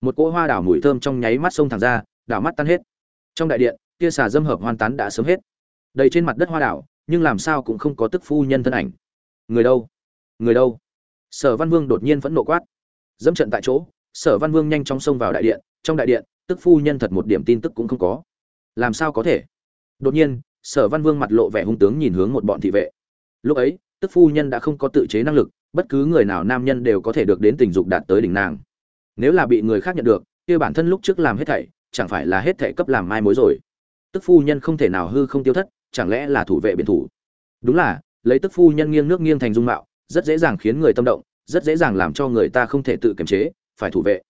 Một cỗ hoa đảo mùi thơm trong nháy mắt sông thẳng ra, đảo mắt tan hết. Trong đại điện kia xà dâm hợp hoàn tán đã sớm hết. Đầy trên mặt đất hoa đảo nhưng làm sao cũng không có tức phu nhân thân ảnh. Người đâu? Người đâu? Sở văn vương đột nhiên phẫn nộ quát. Dẫm trận tại chỗ, sở văn vương nhanh chóng xông vào đại điện, trong đại điện, tức phu nhân thật một điểm tin tức cũng không có. Làm sao có thể? Đột nhiên, sở văn vương mặt lộ vẻ hung tướng nhìn hướng một bọn thị vệ. Lúc ấy, tức phu nhân đã không có tự chế năng lực, bất cứ người nào nam nhân đều có thể được đến tình dục đạt tới đỉnh nàng. Nếu là bị người khác nhận được, kia bản thân lúc trước làm hết thảy, chẳng phải là hết thảy cấp làm mai mối rồi. Tức phu nhân không thể nào hư không tiêu thất chẳng lẽ là thủ vệ biển thủ? Đúng là, lấy tức phu nhân nghiêng nước nghiêng thành dung mạo, rất dễ dàng khiến người tâm động, rất dễ dàng làm cho người ta không thể tự kiềm chế, phải thủ vệ.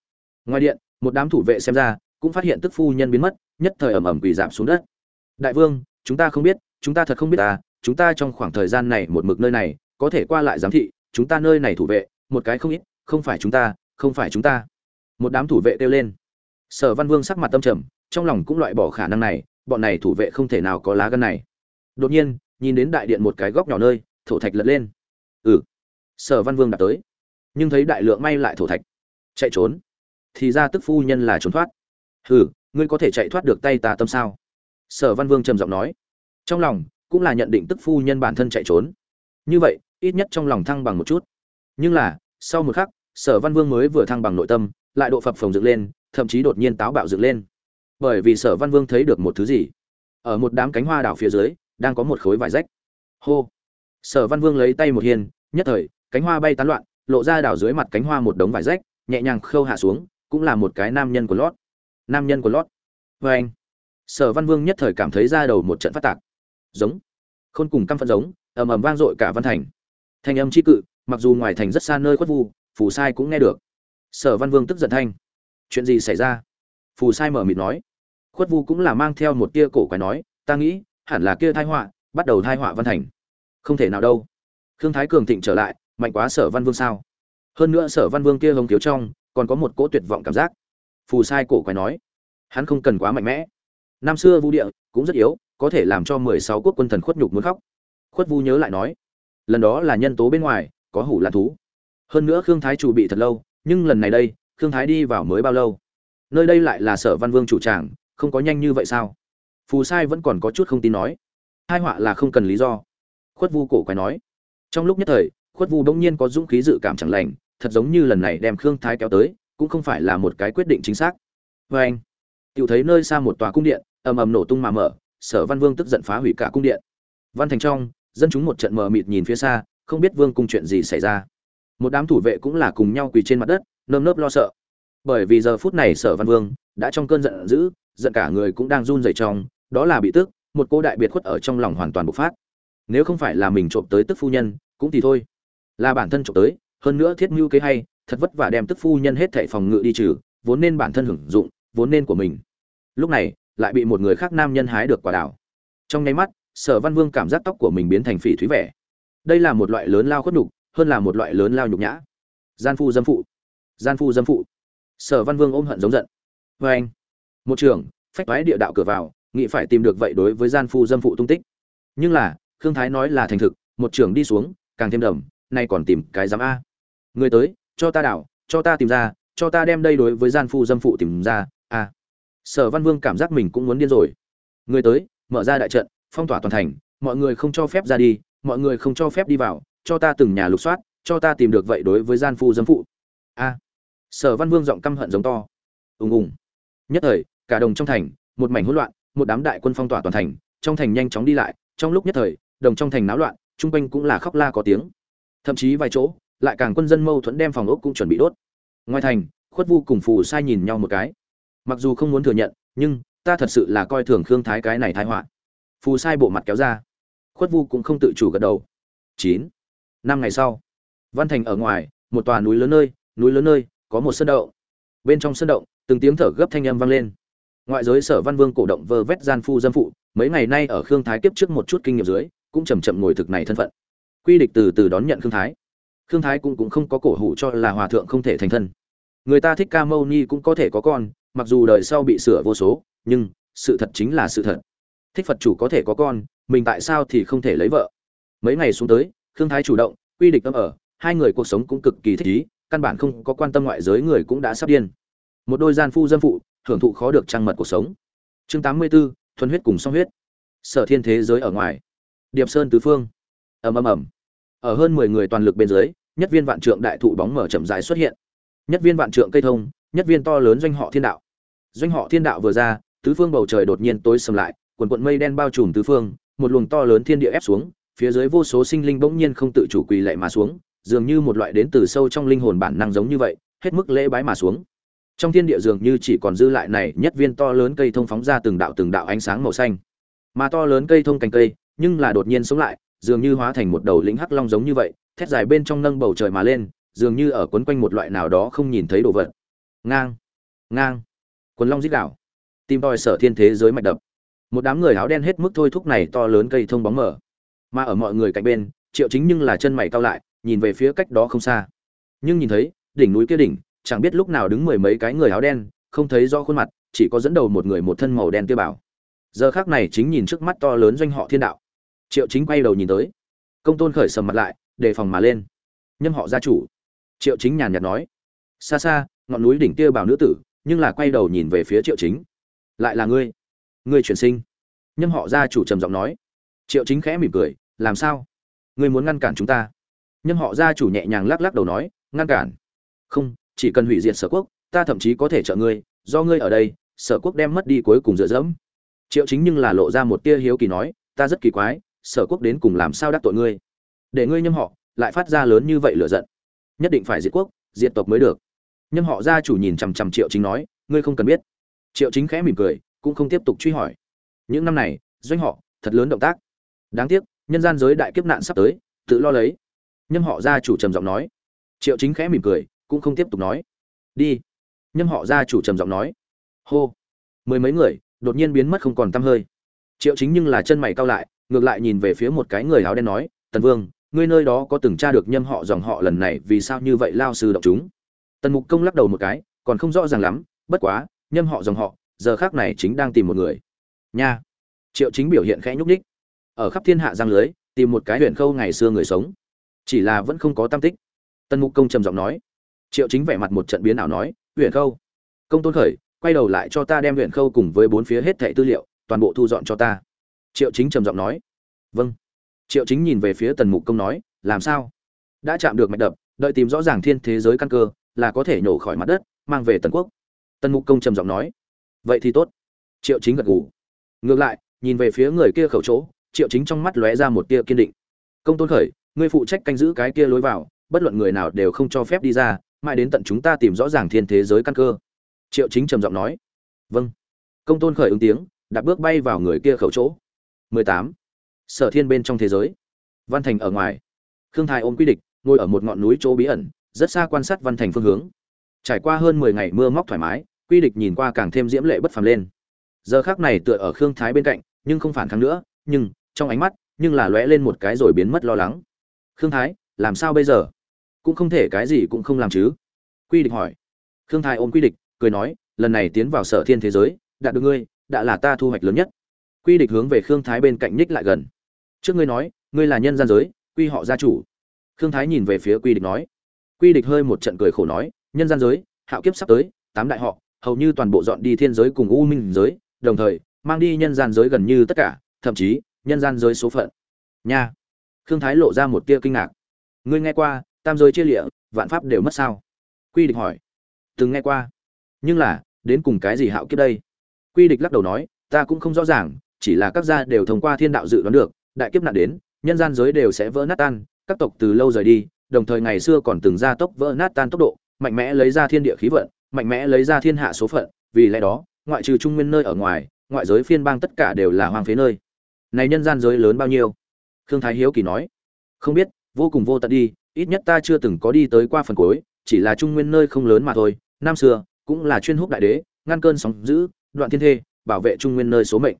Ngoài điện, một đám thủ vệ xem ra cũng phát hiện tức phu nhân biến mất, nhất thời ẩm ẩm quỳ giảm xuống đất. Đại vương, chúng ta không biết, chúng ta thật không biết ta chúng ta trong khoảng thời gian này một mực nơi này, có thể qua lại giám thị, chúng ta nơi này thủ vệ, một cái không ít, không phải chúng ta, không phải chúng ta. Một đám thủ vệ kêu lên. Sở văn vương sắc mặt tâm trầm, trong lòng cũng loại bỏ khả năng này, bọn này thủ vệ không thể nào có lá gân này đột nhiên, nhìn đến đại điện một cái góc nhỏ nơi, thổ thạch lật lên. Ừ. Sở văn vương đã tới. Nhưng thấy đại lượng may lại thổ thạch. Chạy trốn. Thì ra tức phu nhân là trốn thoát. Hừ, ngươi có thể chạy thoát được tay ta tâm sao? Sở văn vương trầm giọng nói. Trong lòng, cũng là nhận định tức phu nhân bản thân chạy trốn. Như vậy, ít nhất trong lòng thăng bằng một chút. Nhưng là, sau một khắc, sở văn vương mới vừa thăng bằng nội tâm, lại độ phập phồng dựng lên, thậm chí đột nhiên táo bạo dựng lên. Bởi vì sở văn vương thấy được một thứ gì? Ở một đám cánh hoa đảo phía dưới đang có một khối vải rách. Hô. Sở văn vương lấy tay một hiên nhất thời, cánh hoa bay tán loạn, lộ ra đảo dưới mặt cánh hoa một đống vải rách, nhẹ nhàng khâu hạ xuống, cũng là một cái nam nhân của lót. Nam nhân của lót. Vê anh. Sở văn vương nhất thời cảm thấy ra đầu một trận phát tạc. Giống. Khôn cùng căm phận giống, ầm ầm vang dội cả văn thành. Thanh âm chi cự, mặc dù ngoài thành rất xa nơi khuất vu, phù sai cũng nghe được. Sở văn vương tức giận thanh. Chuyện gì xảy ra? Phù sai mở mịt nói. Khuất vu cũng là mang theo một tia cổ quái nói, ta nghĩ hẳn là kia thai họa, bắt đầu thai họa văn thành. Không thể nào đâu. Khương thái cường thịnh trở lại, mạnh quá sở văn vương sao? Hơn nữa sở văn vương kia hồng thiếu trong, còn có một cỗ tuyệt vọng cảm giác. Phù sai cổ quái nói, hắn không cần quá mạnh mẽ. Năm xưa vu địa cũng rất yếu, có thể làm cho mười sáu quốc quân thần khuất nhục muốn khóc. Khuất vu nhớ lại nói, lần đó là nhân tố bên ngoài, có hủ là thú. Hơn nữa khương thái chủ bị thật lâu, nhưng lần này đây, khương thái đi vào mới bao lâu? Nơi đây lại là sở văn vương chủ tràng, không có nhanh như vậy sao? Phù sai vẫn còn có chút không tin nói. Hai họa là không cần lý do. Khuất vu cổ quái nói. Trong lúc nhất thời, khuất vu bỗng nhiên có dũng khí dự cảm chẳng lành, thật giống như lần này đem khương thái kéo tới, cũng không phải là một cái quyết định chính xác. Vê anh tự thấy nơi xa một tòa cung điện, ầm ầm nổ tung mà mở, sở văn vương tức giận phá hủy cả cung điện. Văn thành trong, dân chúng một trận mờ mịt nhìn phía xa, không biết vương cung chuyện gì xảy ra. Một đám thủ vệ cũng là cùng nhau quỳ trên mặt đất, nơm nớp lo sợ. Bởi vì giờ phút này sở văn vương đã trong cơn giận dữ giận cả người cũng đang run rẩy trong, đó là bị tức, một cô đại biệt khuất ở trong lòng hoàn toàn bộc phát. Nếu không phải là mình trộm tới tức phu nhân, cũng thì thôi. Là bản thân trộm tới, hơn nữa thiết mưu kế hay, thật vất vả đem tức phu nhân hết thảy phòng ngự đi trừ, vốn nên bản thân hưởng dụng, vốn nên của mình. Lúc này, lại bị một người khác nam nhân hái được quả đảo trong nháy mắt, sở văn vương cảm giác tóc của mình biến thành phỉ thúy vẻ. Đây là một loại lớn lao khuất nhục, hơn là một loại lớn lao nhục nhã. Gian phu dâm phụ. Gian phu dâm phụ. Sở văn vương ôm hận giống giận. Vê anh một trường, phách toái địa đạo cửa vào nghị phải tìm được vậy đối với gian phu dâm phụ tung tích. Nhưng là, khương thái nói là thành thực, một trường đi xuống, càng thêm đầm nay còn tìm cái giám a. Người tới, cho ta đảo, cho ta tìm ra, cho ta đem đây đối với gian phu dâm phụ tìm ra, a. Sở văn vương cảm giác mình cũng muốn điên rồi. Người tới, mở ra đại trận, phong tỏa toàn thành, mọi người không cho phép ra đi, mọi người không cho phép đi vào, cho ta từng nhà lục soát, cho ta tìm được vậy đối với gian phu dâm phụ. A. Sở văn vương giọng căm hận giống to. Ùng ùng. Nhất thời cả đồng trong thành, một mảnh hỗn loạn, một đám đại quân phong tỏa toàn thành, trong thành nhanh chóng đi lại, trong lúc nhất thời, đồng trong thành náo loạn trung quanh cũng là khóc la có tiếng. Thậm chí vài chỗ, lại càng quân dân mâu thuẫn đem phòng ốc cũng chuẩn bị đốt. Ngoài thành, khuất vu cùng phù sai nhìn nhau một cái. Mặc dù không muốn thừa nhận, nhưng, ta thật sự là coi thường khương thái cái này thái họa. Phù sai bộ mặt kéo ra. Khuất vu cũng không tự chủ gật đầu. Chín. Năm ngày sau, văn thành ở ngoài, một tòa núi lớn nơi, núi lớn nơi, có một sân đậu. Bên trong sân động, từng tiếng thở gấp thanh âm vang lên ngoại giới sở văn vương cổ động vơ vét gian phu dân phụ, mấy ngày nay ở khương thái kiếp trước một chút kinh nghiệm dưới, cũng chầm chậm ngồi thực này thân phận. Quy địch từ từ đón nhận khương thái. Khương thái cũng cũng không có cổ hủ cho là hòa thượng không thể thành thân. Người ta thích ca mâu ni cũng có thể có con, mặc dù đời sau bị sửa vô số, nhưng sự thật chính là sự thật. Thích phật chủ có thể có con, mình tại sao thì không thể lấy vợ? Mấy ngày xuống tới, khương thái chủ động, quy địch tâm ở, hai người cuộc sống cũng cực kỳ thích ý, căn bản không có quan tâm ngoại giới người cũng đã sắp điên. Một đôi gian phu dân phụ hưởng thụ khó được trăng mật cuộc sống. Chương tám mươi 84, thuần huyết cùng song huyết. Sở thiên thế giới ở ngoài. Điệp sơn tứ phương. Ầm ầm ầm. Ở hơn mười người toàn lực bên dưới nhất viên vạn trượng đại thụ bóng mở chậm rãi xuất hiện. Nhất viên vạn trượng cây thông nhất viên to lớn doanh họ thiên đạo. Doanh họ thiên đạo vừa ra tứ phương bầu trời đột nhiên tối sầm lại quần quận mây đen bao trùm tứ phương một luồng to lớn thiên địa ép xuống phía dưới vô số sinh linh bỗng nhiên không tự chủ quỳ lạy mà xuống dường như một loại đến từ sâu trong linh hồn bản năng giống như vậy hết mức lễ bái mà xuống trong thiên địa dường như chỉ còn dư lại này nhất viên to lớn cây thông phóng ra từng đạo từng đạo ánh sáng màu xanh. Mà to lớn cây thông cành cây, nhưng là đột nhiên sống lại, dường như hóa thành một đầu lĩnh hắc long giống như vậy, thét dài bên trong nâng bầu trời mà lên, dường như ở quấn quanh một loại nào đó không nhìn thấy đồ vật. Ngang ngang. Quần long dít đảo tìm tòi sở thiên thế giới mạch đập. Một đám người áo đen hết mức thôi thúc này to lớn cây thông bóng mở. Mà ở mọi người cạnh bên, triệu chính nhưng là chân mày cao lại, nhìn về phía cách đó không xa. Nhưng nhìn thấy, đỉnh núi kia đỉnh chẳng biết lúc nào đứng mười mấy cái người áo đen, không thấy rõ khuôn mặt, chỉ có dẫn đầu một người một thân màu đen tiêu bảo. Giờ khác này chính nhìn trước mắt to lớn doanh họ thiên đạo. Triệu chính quay đầu nhìn tới. Công tôn khởi sầm mặt lại, đề phòng mà lên. Nhâm họ gia chủ. Triệu chính nhàn nhạt nói. Xa xa, ngọn núi đỉnh tiêu bảo nữ tử, nhưng là quay đầu nhìn về phía triệu chính. Lại là ngươi. Ngươi chuyển sinh. Nhâm họ gia chủ trầm giọng nói. Triệu chính khẽ mỉm cười, làm sao? Ngươi muốn ngăn cản chúng ta? Nhâm họ gia chủ nhẹ nhàng lắc lắc đầu nói, ngăn cản. Không chỉ cần hủy diệt sở quốc, ta thậm chí có thể trợ ngươi, do ngươi ở đây, sở quốc đem mất đi cuối cùng dựa dẫm. Triệu chính nhưng là lộ ra một tia hiếu kỳ nói, ta rất kỳ quái, sở quốc đến cùng làm sao đắc tội ngươi? Để ngươi nhâm họ, lại phát ra lớn như vậy lựa giận. Nhất định phải diệt quốc, diệt tộc mới được. Nhâm họ gia chủ nhìn chằm chằm triệu chính nói, ngươi không cần biết. Triệu chính khẽ mỉm cười, cũng không tiếp tục truy hỏi. Những năm này, doanh họ, thật lớn động tác. Đáng tiếc, nhân gian giới đại kiếp nạn sắp tới, tự lo lấy. Nhâm họ gia chủ trầm giọng nói. Triệu chính khẽ mỉm cười cũng không tiếp tục nói. Đi. Nhâm họ gia chủ trầm giọng nói. Hô. Mười mấy người, đột nhiên biến mất không còn tăm hơi. Triệu chính nhưng là chân mày cao lại, ngược lại nhìn về phía một cái người áo đen nói, tần vương, ngươi nơi đó có từng tra được nhâm họ dòng họ lần này vì sao như vậy lao sư động chúng? Tần mục công lắc đầu một cái, còn không rõ ràng lắm, bất quá, nhâm họ dòng họ, giờ khác này chính đang tìm một người. Nha. Triệu chính biểu hiện khẽ nhúc ních ở khắp thiên hạ giang lưới, tìm một cái huyện khâu ngày xưa người sống, chỉ là vẫn không có tam tích. Tần mục công trầm giọng nói triệu chính vẻ mặt một trận biến ảo nói huyện khâu, công tôn khởi, quay đầu lại cho ta đem huyện khâu cùng với bốn phía hết thẻ tư liệu, toàn bộ thu dọn cho ta. Triệu chính trầm giọng nói vâng. Triệu chính nhìn về phía tần mục công nói, làm sao? Đã chạm được mạch đập, đợi tìm rõ ràng thiên thế giới căn cơ, là có thể nhổ khỏi mặt đất, mang về tần quốc. Tần mục công trầm giọng nói, vậy thì tốt. Triệu chính gật gù. Ngược lại, nhìn về phía người kia khẩu chỗ, triệu chính trong mắt lóe ra một tia kiên định. Công tôn khởi, ngươi phụ trách canh giữ cái kia lối vào, bất luận người nào đều không cho phép đi ra mãi đến tận chúng ta tìm rõ ràng thiên thế giới căn cơ. Triệu chính trầm giọng nói. Vâng. Công tôn khởi ứng tiếng, đặt bước bay vào người kia khẩu chỗ. 18. sở thiên bên trong thế giới. Văn thành ở ngoài. Khương thái ôm quy địch, ngồi ở một ngọn núi chỗ bí ẩn, rất xa quan sát văn thành phương hướng. Trải qua hơn 10 ngày mưa móc thoải mái, quy địch nhìn qua càng thêm diễm lệ bất phàm lên. Giờ khác này tựa ở khương thái bên cạnh, nhưng không phản kháng nữa, nhưng trong ánh mắt, nhưng là lóe lên một cái rồi biến mất lo lắng. Khương thái, làm sao bây giờ? Cũng không thể cái gì cũng không làm chứ. Quy địch hỏi. Khương thái ôm quy địch, cười nói, lần này tiến vào sở thiên thế giới, đạt được ngươi, đã là ta thu hoạch lớn nhất. Quy địch hướng về khương thái bên cạnh ních lại gần. Trước ngươi nói, ngươi là nhân gian giới, quy họ gia chủ. Khương thái nhìn về phía quy địch nói. Quy địch hơi một trận cười khổ nói, nhân gian giới, hạo kiếp sắp tới, tám đại họ, hầu như toàn bộ dọn đi thiên giới cùng u minh giới, đồng thời, mang đi nhân gian giới gần như tất cả, thậm chí, nhân gian giới số phận. Nha. Khương thái lộ ra một tia kinh ngạc. Ngươi nghe qua tam giới chia lịa, vạn pháp đều mất sao? Quy địch hỏi. Từng nghe qua. Nhưng là, đến cùng cái gì hạo kiếp đây? Quy địch lắc đầu nói, ta cũng không rõ ràng, chỉ là các gia đều thông qua thiên đạo dự đoán được, đại kiếp nạn đến, nhân gian giới đều sẽ vỡ nát tan, các tộc từ lâu rời đi, đồng thời ngày xưa còn từng gia tốc vỡ nát tan tốc độ, mạnh mẽ lấy ra thiên địa khí vận, mạnh mẽ lấy ra thiên hạ số phận, vì lẽ đó, ngoại trừ trung nguyên nơi ở ngoài, ngoại giới phiên bang tất cả đều là hoang phế nơi. Này nhân gian giới lớn bao nhiêu? Khương thái hiếu kỳ nói. Không biết, vô cùng vô tận đi ít nhất ta chưa từng có đi tới qua phần cuối, chỉ là trung nguyên nơi không lớn mà thôi. Năm xưa, cũng là chuyên húc đại đế, ngăn cơn sóng dữ, đoạn thiên thê, bảo vệ trung nguyên nơi số mệnh.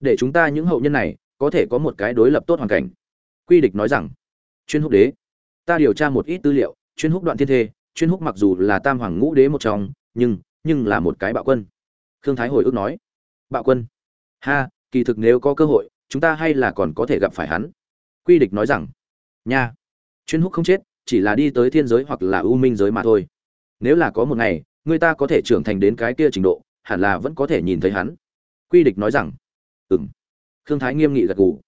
Để chúng ta những hậu nhân này, có thể có một cái đối lập tốt hoàn cảnh. Quy địch nói rằng, chuyên húc đế, ta điều tra một ít tư liệu, chuyên húc đoạn thiên thê, chuyên húc mặc dù là tam hoàng ngũ đế một trong, nhưng nhưng là một cái bạo quân. Khương thái hồi ức nói, bạo quân? Ha, kỳ thực nếu có cơ hội, chúng ta hay là còn có thể gặp phải hắn. Quy địch nói rằng, nha chuyên húc không chết, chỉ là đi tới thiên giới hoặc là ưu minh giới mà thôi. Nếu là có một ngày, người ta có thể trưởng thành đến cái kia trình độ, hẳn là vẫn có thể nhìn thấy hắn. Quy địch nói rằng. Ừng khương thái nghiêm nghị gật gù.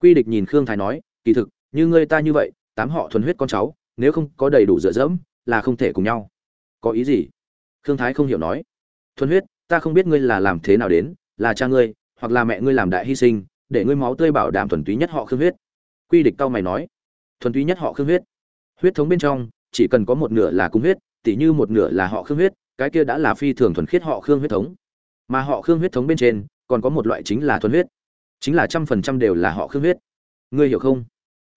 Quy địch nhìn khương thái nói, kỳ thực, như ngươi ta như vậy, tám họ thuần huyết con cháu, nếu không có đầy đủ dựa dẫm, là không thể cùng nhau. Có ý gì? Khương thái không hiểu nói. Thuần huyết, ta không biết ngươi là làm thế nào đến, là cha ngươi, hoặc là mẹ ngươi làm đại hy sinh, để ngươi máu tươi bảo đảm thuần túy nhất họ khương huyết. Quy địch cao mày nói thuần túy nhất họ khương huyết. Huyết thống bên trong, chỉ cần có một nửa là cung huyết, tỉ như một nửa là họ khương huyết, cái kia đã là phi thường thuần khiết họ khương huyết thống. Mà họ khương huyết thống bên trên, còn có một loại chính là thuần huyết. Chính là trăm phần trăm đều là họ khương huyết. Ngươi hiểu không?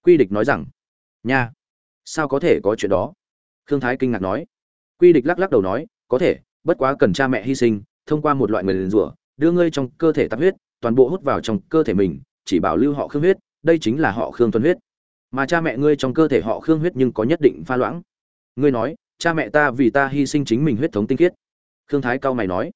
Quy địch nói rằng, nha, sao có thể có chuyện đó? Khương thái kinh ngạc nói. Quy địch lắc lắc đầu nói, có thể, bất quá cần cha mẹ hy sinh, thông qua một loại người liền rủa, đưa ngươi trong cơ thể tạp huyết, toàn bộ hút vào trong cơ thể mình, chỉ bảo lưu họ khương huyết, đây chính là họ khương thuần huyết mà cha mẹ ngươi trong cơ thể họ khương huyết nhưng có nhất định pha loãng. Ngươi nói, cha mẹ ta vì ta hy sinh chính mình huyết thống tinh khiết. Khương thái cao mày nói.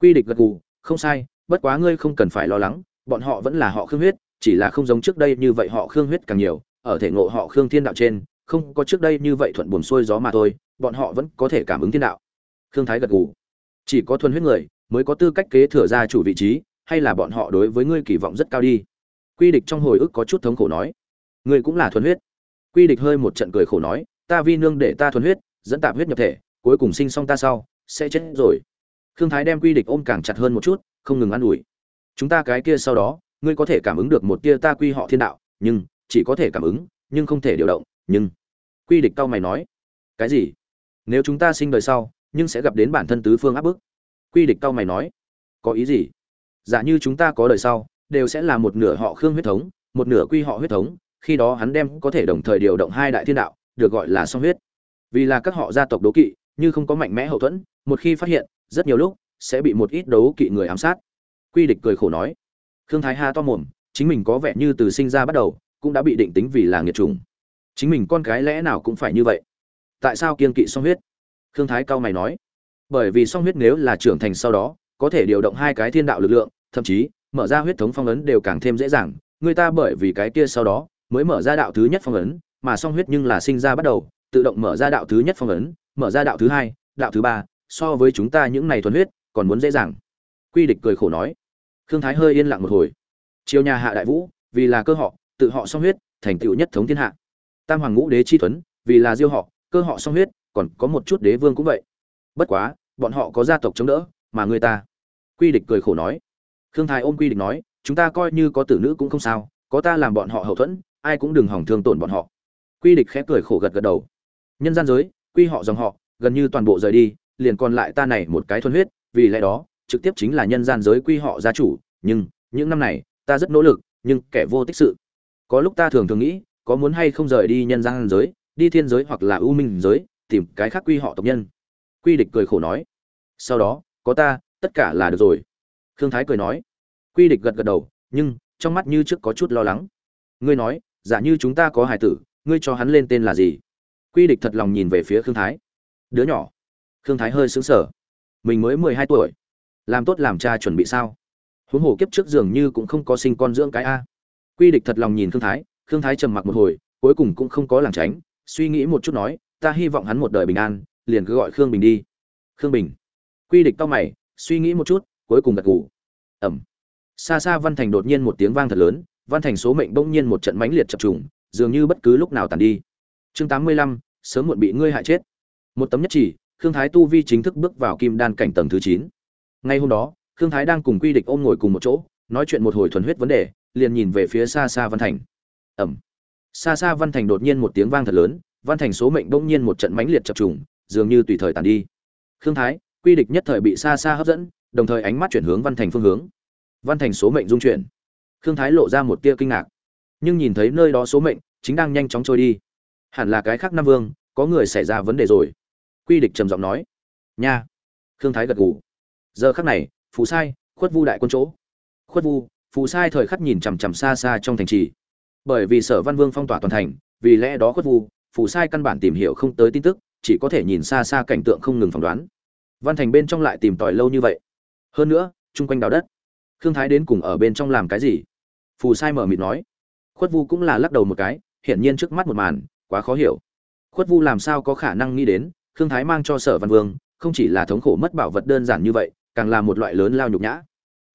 Quy địch gật gù, không sai, bất quá ngươi không cần phải lo lắng, bọn họ vẫn là họ khương huyết, chỉ là không giống trước đây như vậy họ khương huyết càng nhiều, ở thể ngộ họ khương thiên đạo trên, không có trước đây như vậy thuận buồn xuôi gió mà thôi, bọn họ vẫn có thể cảm ứng thiên đạo. Khương thái gật gù. Chỉ có thuần huyết người mới có tư cách kế thừa ra chủ vị trí, hay là bọn họ đối với ngươi kỳ vọng rất cao đi. Quy địch trong hồi ức có chút thống khổ nói ngươi cũng là thuần huyết. Quy địch hơi một trận cười khổ nói, ta vi nương để ta thuần huyết, dẫn tạp huyết nhập thể, cuối cùng sinh xong ta sau, sẽ chết rồi. Khương thái đem quy địch ôm càng chặt hơn một chút, không ngừng ă n ủi. Chúng ta cái kia sau đó, ngươi có thể cảm ứng được một tia ta quy họ thiên đạo, nhưng, chỉ có thể cảm ứng, nhưng không thể điều động, nhưng. Quy địch cao mày nói, cái gì? Nếu chúng ta sinh đời sau, nhưng sẽ gặp đến bản thân tứ phương áp bức. Quy địch cao mày nói, có ý gì? Giả như chúng ta có đời sau, đều sẽ là một nửa họ khương huyết thống, một nửa quy họ huyết thống khi đó hắn đem có thể đồng thời điều động hai đại thiên đạo, được gọi là song huyết. Vì là các họ gia tộc đấu kỵ, như không có mạnh mẽ hậu thuẫn, một khi phát hiện, rất nhiều lúc sẽ bị một ít đấu kỵ người ám sát. Quy địch cười khổ nói, khương thái ha to mồm, chính mình có vẻ như từ sinh ra bắt đầu, cũng đã bị định tính vì là nghiệt chủng. Chính mình con cái lẽ nào cũng phải như vậy? Tại sao kiên kỵ song huyết? Khương thái cao mày nói, bởi vì song huyết nếu là trưởng thành sau đó, có thể điều động hai cái thiên đạo lực lượng, thậm chí mở ra huyết thống phong ấn đều càng thêm dễ dàng. Người ta bởi vì cái kia sau đó mới mở ra đạo thứ nhất phong ấn, mà song huyết nhưng là sinh ra bắt đầu, tự động mở ra đạo thứ nhất phong ấn, mở ra đạo thứ hai, đạo thứ ba, so với chúng ta những này thuần huyết, còn muốn dễ dàng. Quy địch cười khổ nói. Khương thái hơi yên lặng một hồi. Chiều nhà hạ đại vũ, vì là cơ họ, tự họ song huyết, thành tựu nhất thống thiên hạ. Tam hoàng ngũ đế chi tuấn vì là diêu họ, cơ họ song huyết, còn có một chút đế vương cũng vậy. Bất quá, bọn họ có gia tộc chống đỡ, mà người ta. Quy địch cười khổ nói. Khương thái ôm quy địch nói, chúng ta coi như có tử nữ cũng không sao, có ta làm bọn họ hậu thuẫn ai cũng đừng hỏng thương tổn bọn họ. Quy địch khẽ cười khổ gật gật đầu. Nhân gian giới, quy họ dòng họ, gần như toàn bộ rời đi, liền còn lại ta này một cái thuần huyết, vì lẽ đó, trực tiếp chính là nhân gian giới quy họ gia chủ, nhưng, những năm này, ta rất nỗ lực, nhưng kẻ vô tích sự. Có lúc ta thường thường nghĩ, có muốn hay không rời đi nhân gian giới, đi thiên giới hoặc là ưu minh giới, tìm cái khác quy họ tộc nhân. Quy địch cười khổ nói. Sau đó, có ta, tất cả là được rồi. Khương thái cười nói. Quy địch gật gật đầu, nhưng, trong mắt như trước có chút lo lắng. Ngươi nói giả như chúng ta có hài tử, ngươi cho hắn lên tên là gì? Quy địch thật lòng nhìn về phía khương thái. Đứa nhỏ. Khương thái hơi sững sờ. Mình mới mười hai tuổi. Làm tốt làm cha chuẩn bị sao? Huống hồ kiếp trước dường như cũng không có sinh con dưỡng cái a. Quy địch thật lòng nhìn khương thái khương thái trầm mặc một hồi, cuối cùng cũng không có lảng tránh, suy nghĩ một chút nói, ta hy vọng hắn một đời bình an, liền cứ gọi khương bình đi. Khương bình. Quy địch tao mày, suy nghĩ một chút, cuối cùng gật gù. Ẩm. Xa xa văn thành đột nhiên một tiếng vang thật lớn văn thành số mệnh bỗng nhiên một trận mãnh liệt chập trùng, dường như bất cứ lúc nào tàn đi. Chương tám mươi lăm, sớm muộn bị ngươi hại chết. Một tấm nhất chỉ, khương thái tu vi chính thức bước vào kim đan cảnh tầng thứ chín. Ngay hôm đó, khương thái đang cùng quy địch ôm ngồi cùng một chỗ, nói chuyện một hồi thuần huyết vấn đề, liền nhìn về phía xa xa văn thành. Ẩm. Xa xa văn thành đột nhiên một tiếng vang thật lớn, văn thành số mệnh bỗng nhiên một trận mãnh liệt chập trùng, dường như tùy thời tàn đi. Khương thái, quy địch nhất thời bị xa xa hấp dẫn, đồng thời ánh mắt chuyển hướng văn thành phương hướng. Văn thành số mệnh dung chuyển khương thái lộ ra một tia kinh ngạc. Nhưng nhìn thấy nơi đó số mệnh, chính đang nhanh chóng trôi đi. Hẳn là cái khác nam vương, có người xảy ra vấn đề rồi. Quy địch trầm giọng nói. Nha. Khương thái gật gù. Giờ khắc này, phù sai, khuất vu đại quân chỗ. Khuất vu, phù sai thời khắc nhìn chằm chằm xa xa trong thành trì. Bởi vì sở văn vương phong tỏa toàn thành, vì lẽ đó khuất vu, phù sai căn bản tìm hiểu không tới tin tức, chỉ có thể nhìn xa xa cảnh tượng không ngừng phỏng đoán. Văn thành bên trong lại tìm tòi lâu như vậy. Hơn nữa, chung quanh đào đất. Khương thái đến cùng ở bên trong làm cái gì? Phù sai mở mịt nói. Khuất vu cũng là lắc đầu một cái, hiển nhiên trước mắt một màn, quá khó hiểu. Khuất vu làm sao có khả năng nghĩ đến, khương thái mang cho sở văn vương, không chỉ là thống khổ mất bảo vật đơn giản như vậy, càng là một loại lớn lao nhục nhã.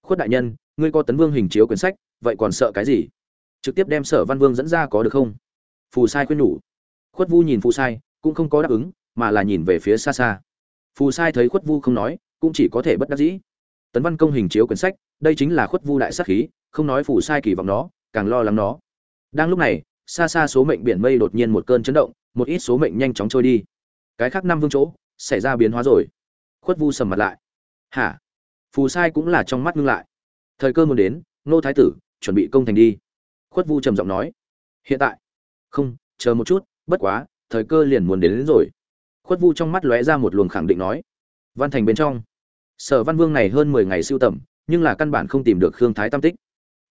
Khuất đại nhân, ngươi có tấn vương hình chiếu quyển sách, vậy còn sợ cái gì? Trực tiếp đem sở văn vương dẫn ra có được không? Phù sai khuyên nhủ. Khuất vu nhìn phù sai, cũng không có đáp ứng, mà là nhìn về phía xa xa. Phù sai thấy khuất vu không nói, cũng chỉ có thể bất đắc dĩ. Tấn văn công hình chiếu quyển sách, đây chính là khuất vu đại sắc khí không nói phù sai kỳ vọng nó càng lo lắng nó. Đang lúc này xa xa số mệnh biển mây đột nhiên một cơn chấn động một ít số mệnh nhanh chóng trôi đi. Cái khác năm vương chỗ xảy ra biến hóa rồi. Khuất vu sầm mặt lại. Hả? Phù sai cũng là trong mắt ngưng lại. Thời cơ muốn đến nô thái tử chuẩn bị công thành đi. Khuất vu trầm giọng nói. Hiện tại? Không chờ một chút bất quá thời cơ liền muốn đến, đến rồi. Khuất vu trong mắt lóe ra một luồng khẳng định nói. Văn thành bên trong. Sở văn vương này hơn mười ngày siêu tầm nhưng là căn bản không tìm được khương thái tam tích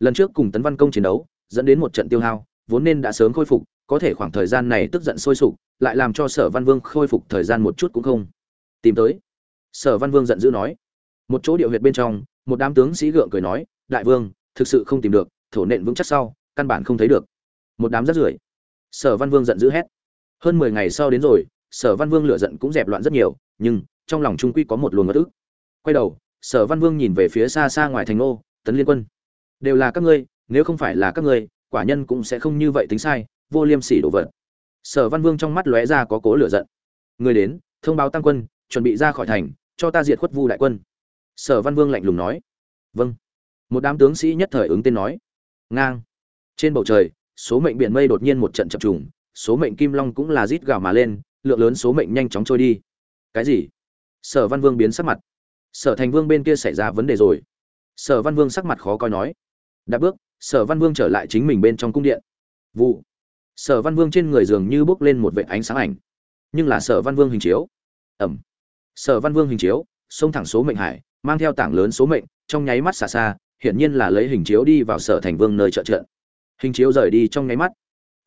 lần trước cùng tấn văn công chiến đấu, dẫn đến một trận tiêu hao, vốn nên đã sớm khôi phục, có thể khoảng thời gian này tức giận sôi sục, lại làm cho sở văn vương khôi phục thời gian một chút cũng không. Tìm tới. Sở văn vương giận dữ nói. Một chỗ điệu huyệt bên trong, một đám tướng sĩ gượng cười nói, đại vương, thực sự không tìm được, thổ nện vững chắc sau, căn bản không thấy được. Một đám rất rưởi. Sở văn vương giận dữ hét. Hơn mười ngày sau đến rồi, sở văn vương lựa giận cũng dẹp loạn rất nhiều, nhưng trong lòng trung quy có một luồng ngất ức. Quay đầu, sở văn vương nhìn về phía xa xa ngoài thành ô, tấn liên quân đều là các ngươi, nếu không phải là các ngươi, quả nhân cũng sẽ không như vậy tính sai, vô liêm sỉ đổ vật. Sở văn vương trong mắt lóe ra có cố lửa giận. Người đến, thông báo tăng quân, chuẩn bị ra khỏi thành, cho ta diệt khuất vu đại quân. Sở văn vương lạnh lùng nói. Vâng. Một đám tướng sĩ nhất thời ứng tên nói. Ngang. Trên bầu trời, số mệnh biển mây đột nhiên một trận chập trùng, số mệnh kim long cũng là rít gào mà lên, lượng lớn số mệnh nhanh chóng trôi đi. Cái gì? Sở văn vương biến sắc mặt. Sở thành vương bên kia xảy ra vấn đề rồi. Sở văn vương sắc mặt khó coi nói đã bước, sở văn vương trở lại chính mình bên trong cung điện. Vụ. Sở văn vương trên người dường như bước lên một vệ ánh sáng ảnh. Nhưng là sở văn vương hình chiếu. Ẩm. Sở văn vương hình chiếu, xông thẳng số mệnh hải, mang theo tảng lớn số mệnh, trong nháy mắt xa xa, hiển nhiên là lấy hình chiếu đi vào sở thành vương nơi trợ trận. Hình chiếu rời đi trong nháy mắt.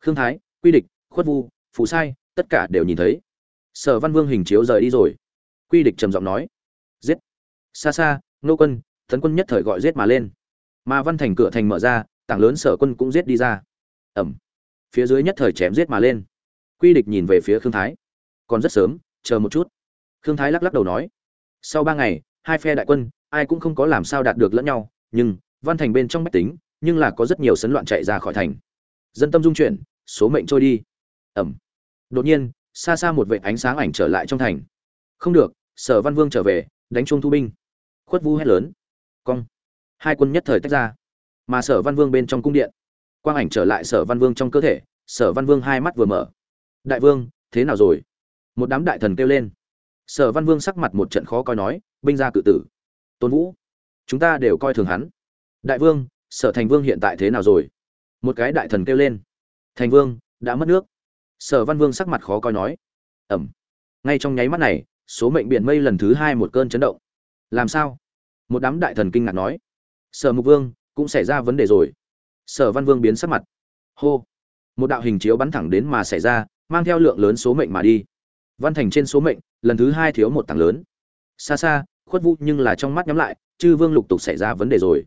Khương thái, quy địch, khuất vu, phù sai, tất cả đều nhìn thấy. Sở văn vương hình chiếu rời đi rồi. Quy địch trầm giọng nói. Giết. Xa xa, nô quân, tấn quân nhất thời gọi giết mà lên mà văn thành cửa thành mở ra, tảng lớn sở quân cũng giết đi ra. Ẩm. Phía dưới nhất thời chém giết mà lên. Quy địch nhìn về phía khương thái. Còn rất sớm, chờ một chút. Khương thái lắc lắc đầu nói. Sau ba ngày, hai phe đại quân, ai cũng không có làm sao đạt được lẫn nhau, nhưng văn thành bên trong bách tính, nhưng là có rất nhiều sấn loạn chạy ra khỏi thành. Dân tâm dung chuyển, số mệnh trôi đi. Ẩm. Đột nhiên, xa xa một vệ ánh sáng ảnh trở lại trong thành. Không được, sở văn vương trở về, đánh chuông thu binh. Khuất vu hét lớn. Cong hai quân nhất thời tách ra. Mà sở văn vương bên trong cung điện, quang ảnh trở lại sở văn vương trong cơ thể, sở văn vương hai mắt vừa mở. Đại vương, thế nào rồi? Một đám đại thần kêu lên. Sở văn vương sắc mặt một trận khó coi nói, binh gia cự tử, tôn vũ, chúng ta đều coi thường hắn. Đại vương, sở thành vương hiện tại thế nào rồi? Một cái đại thần kêu lên. Thành vương, đã mất nước. Sở văn vương sắc mặt khó coi nói. Ẩm. Ngay trong nháy mắt này, số mệnh biển mây lần thứ hai một cơn chấn động. Làm sao? Một đám đại thần kinh ngạc nói sở mục vương, cũng xảy ra vấn đề rồi. Sở văn vương biến sắc mặt. Hô. Một đạo hình chiếu bắn thẳng đến mà xảy ra, mang theo lượng lớn số mệnh mà đi. Văn thành trên số mệnh, lần thứ hai thiếu một tảng lớn. Xa xa, khuất vũ nhưng là trong mắt nhắm lại, chư vương lục tục xảy ra vấn đề rồi.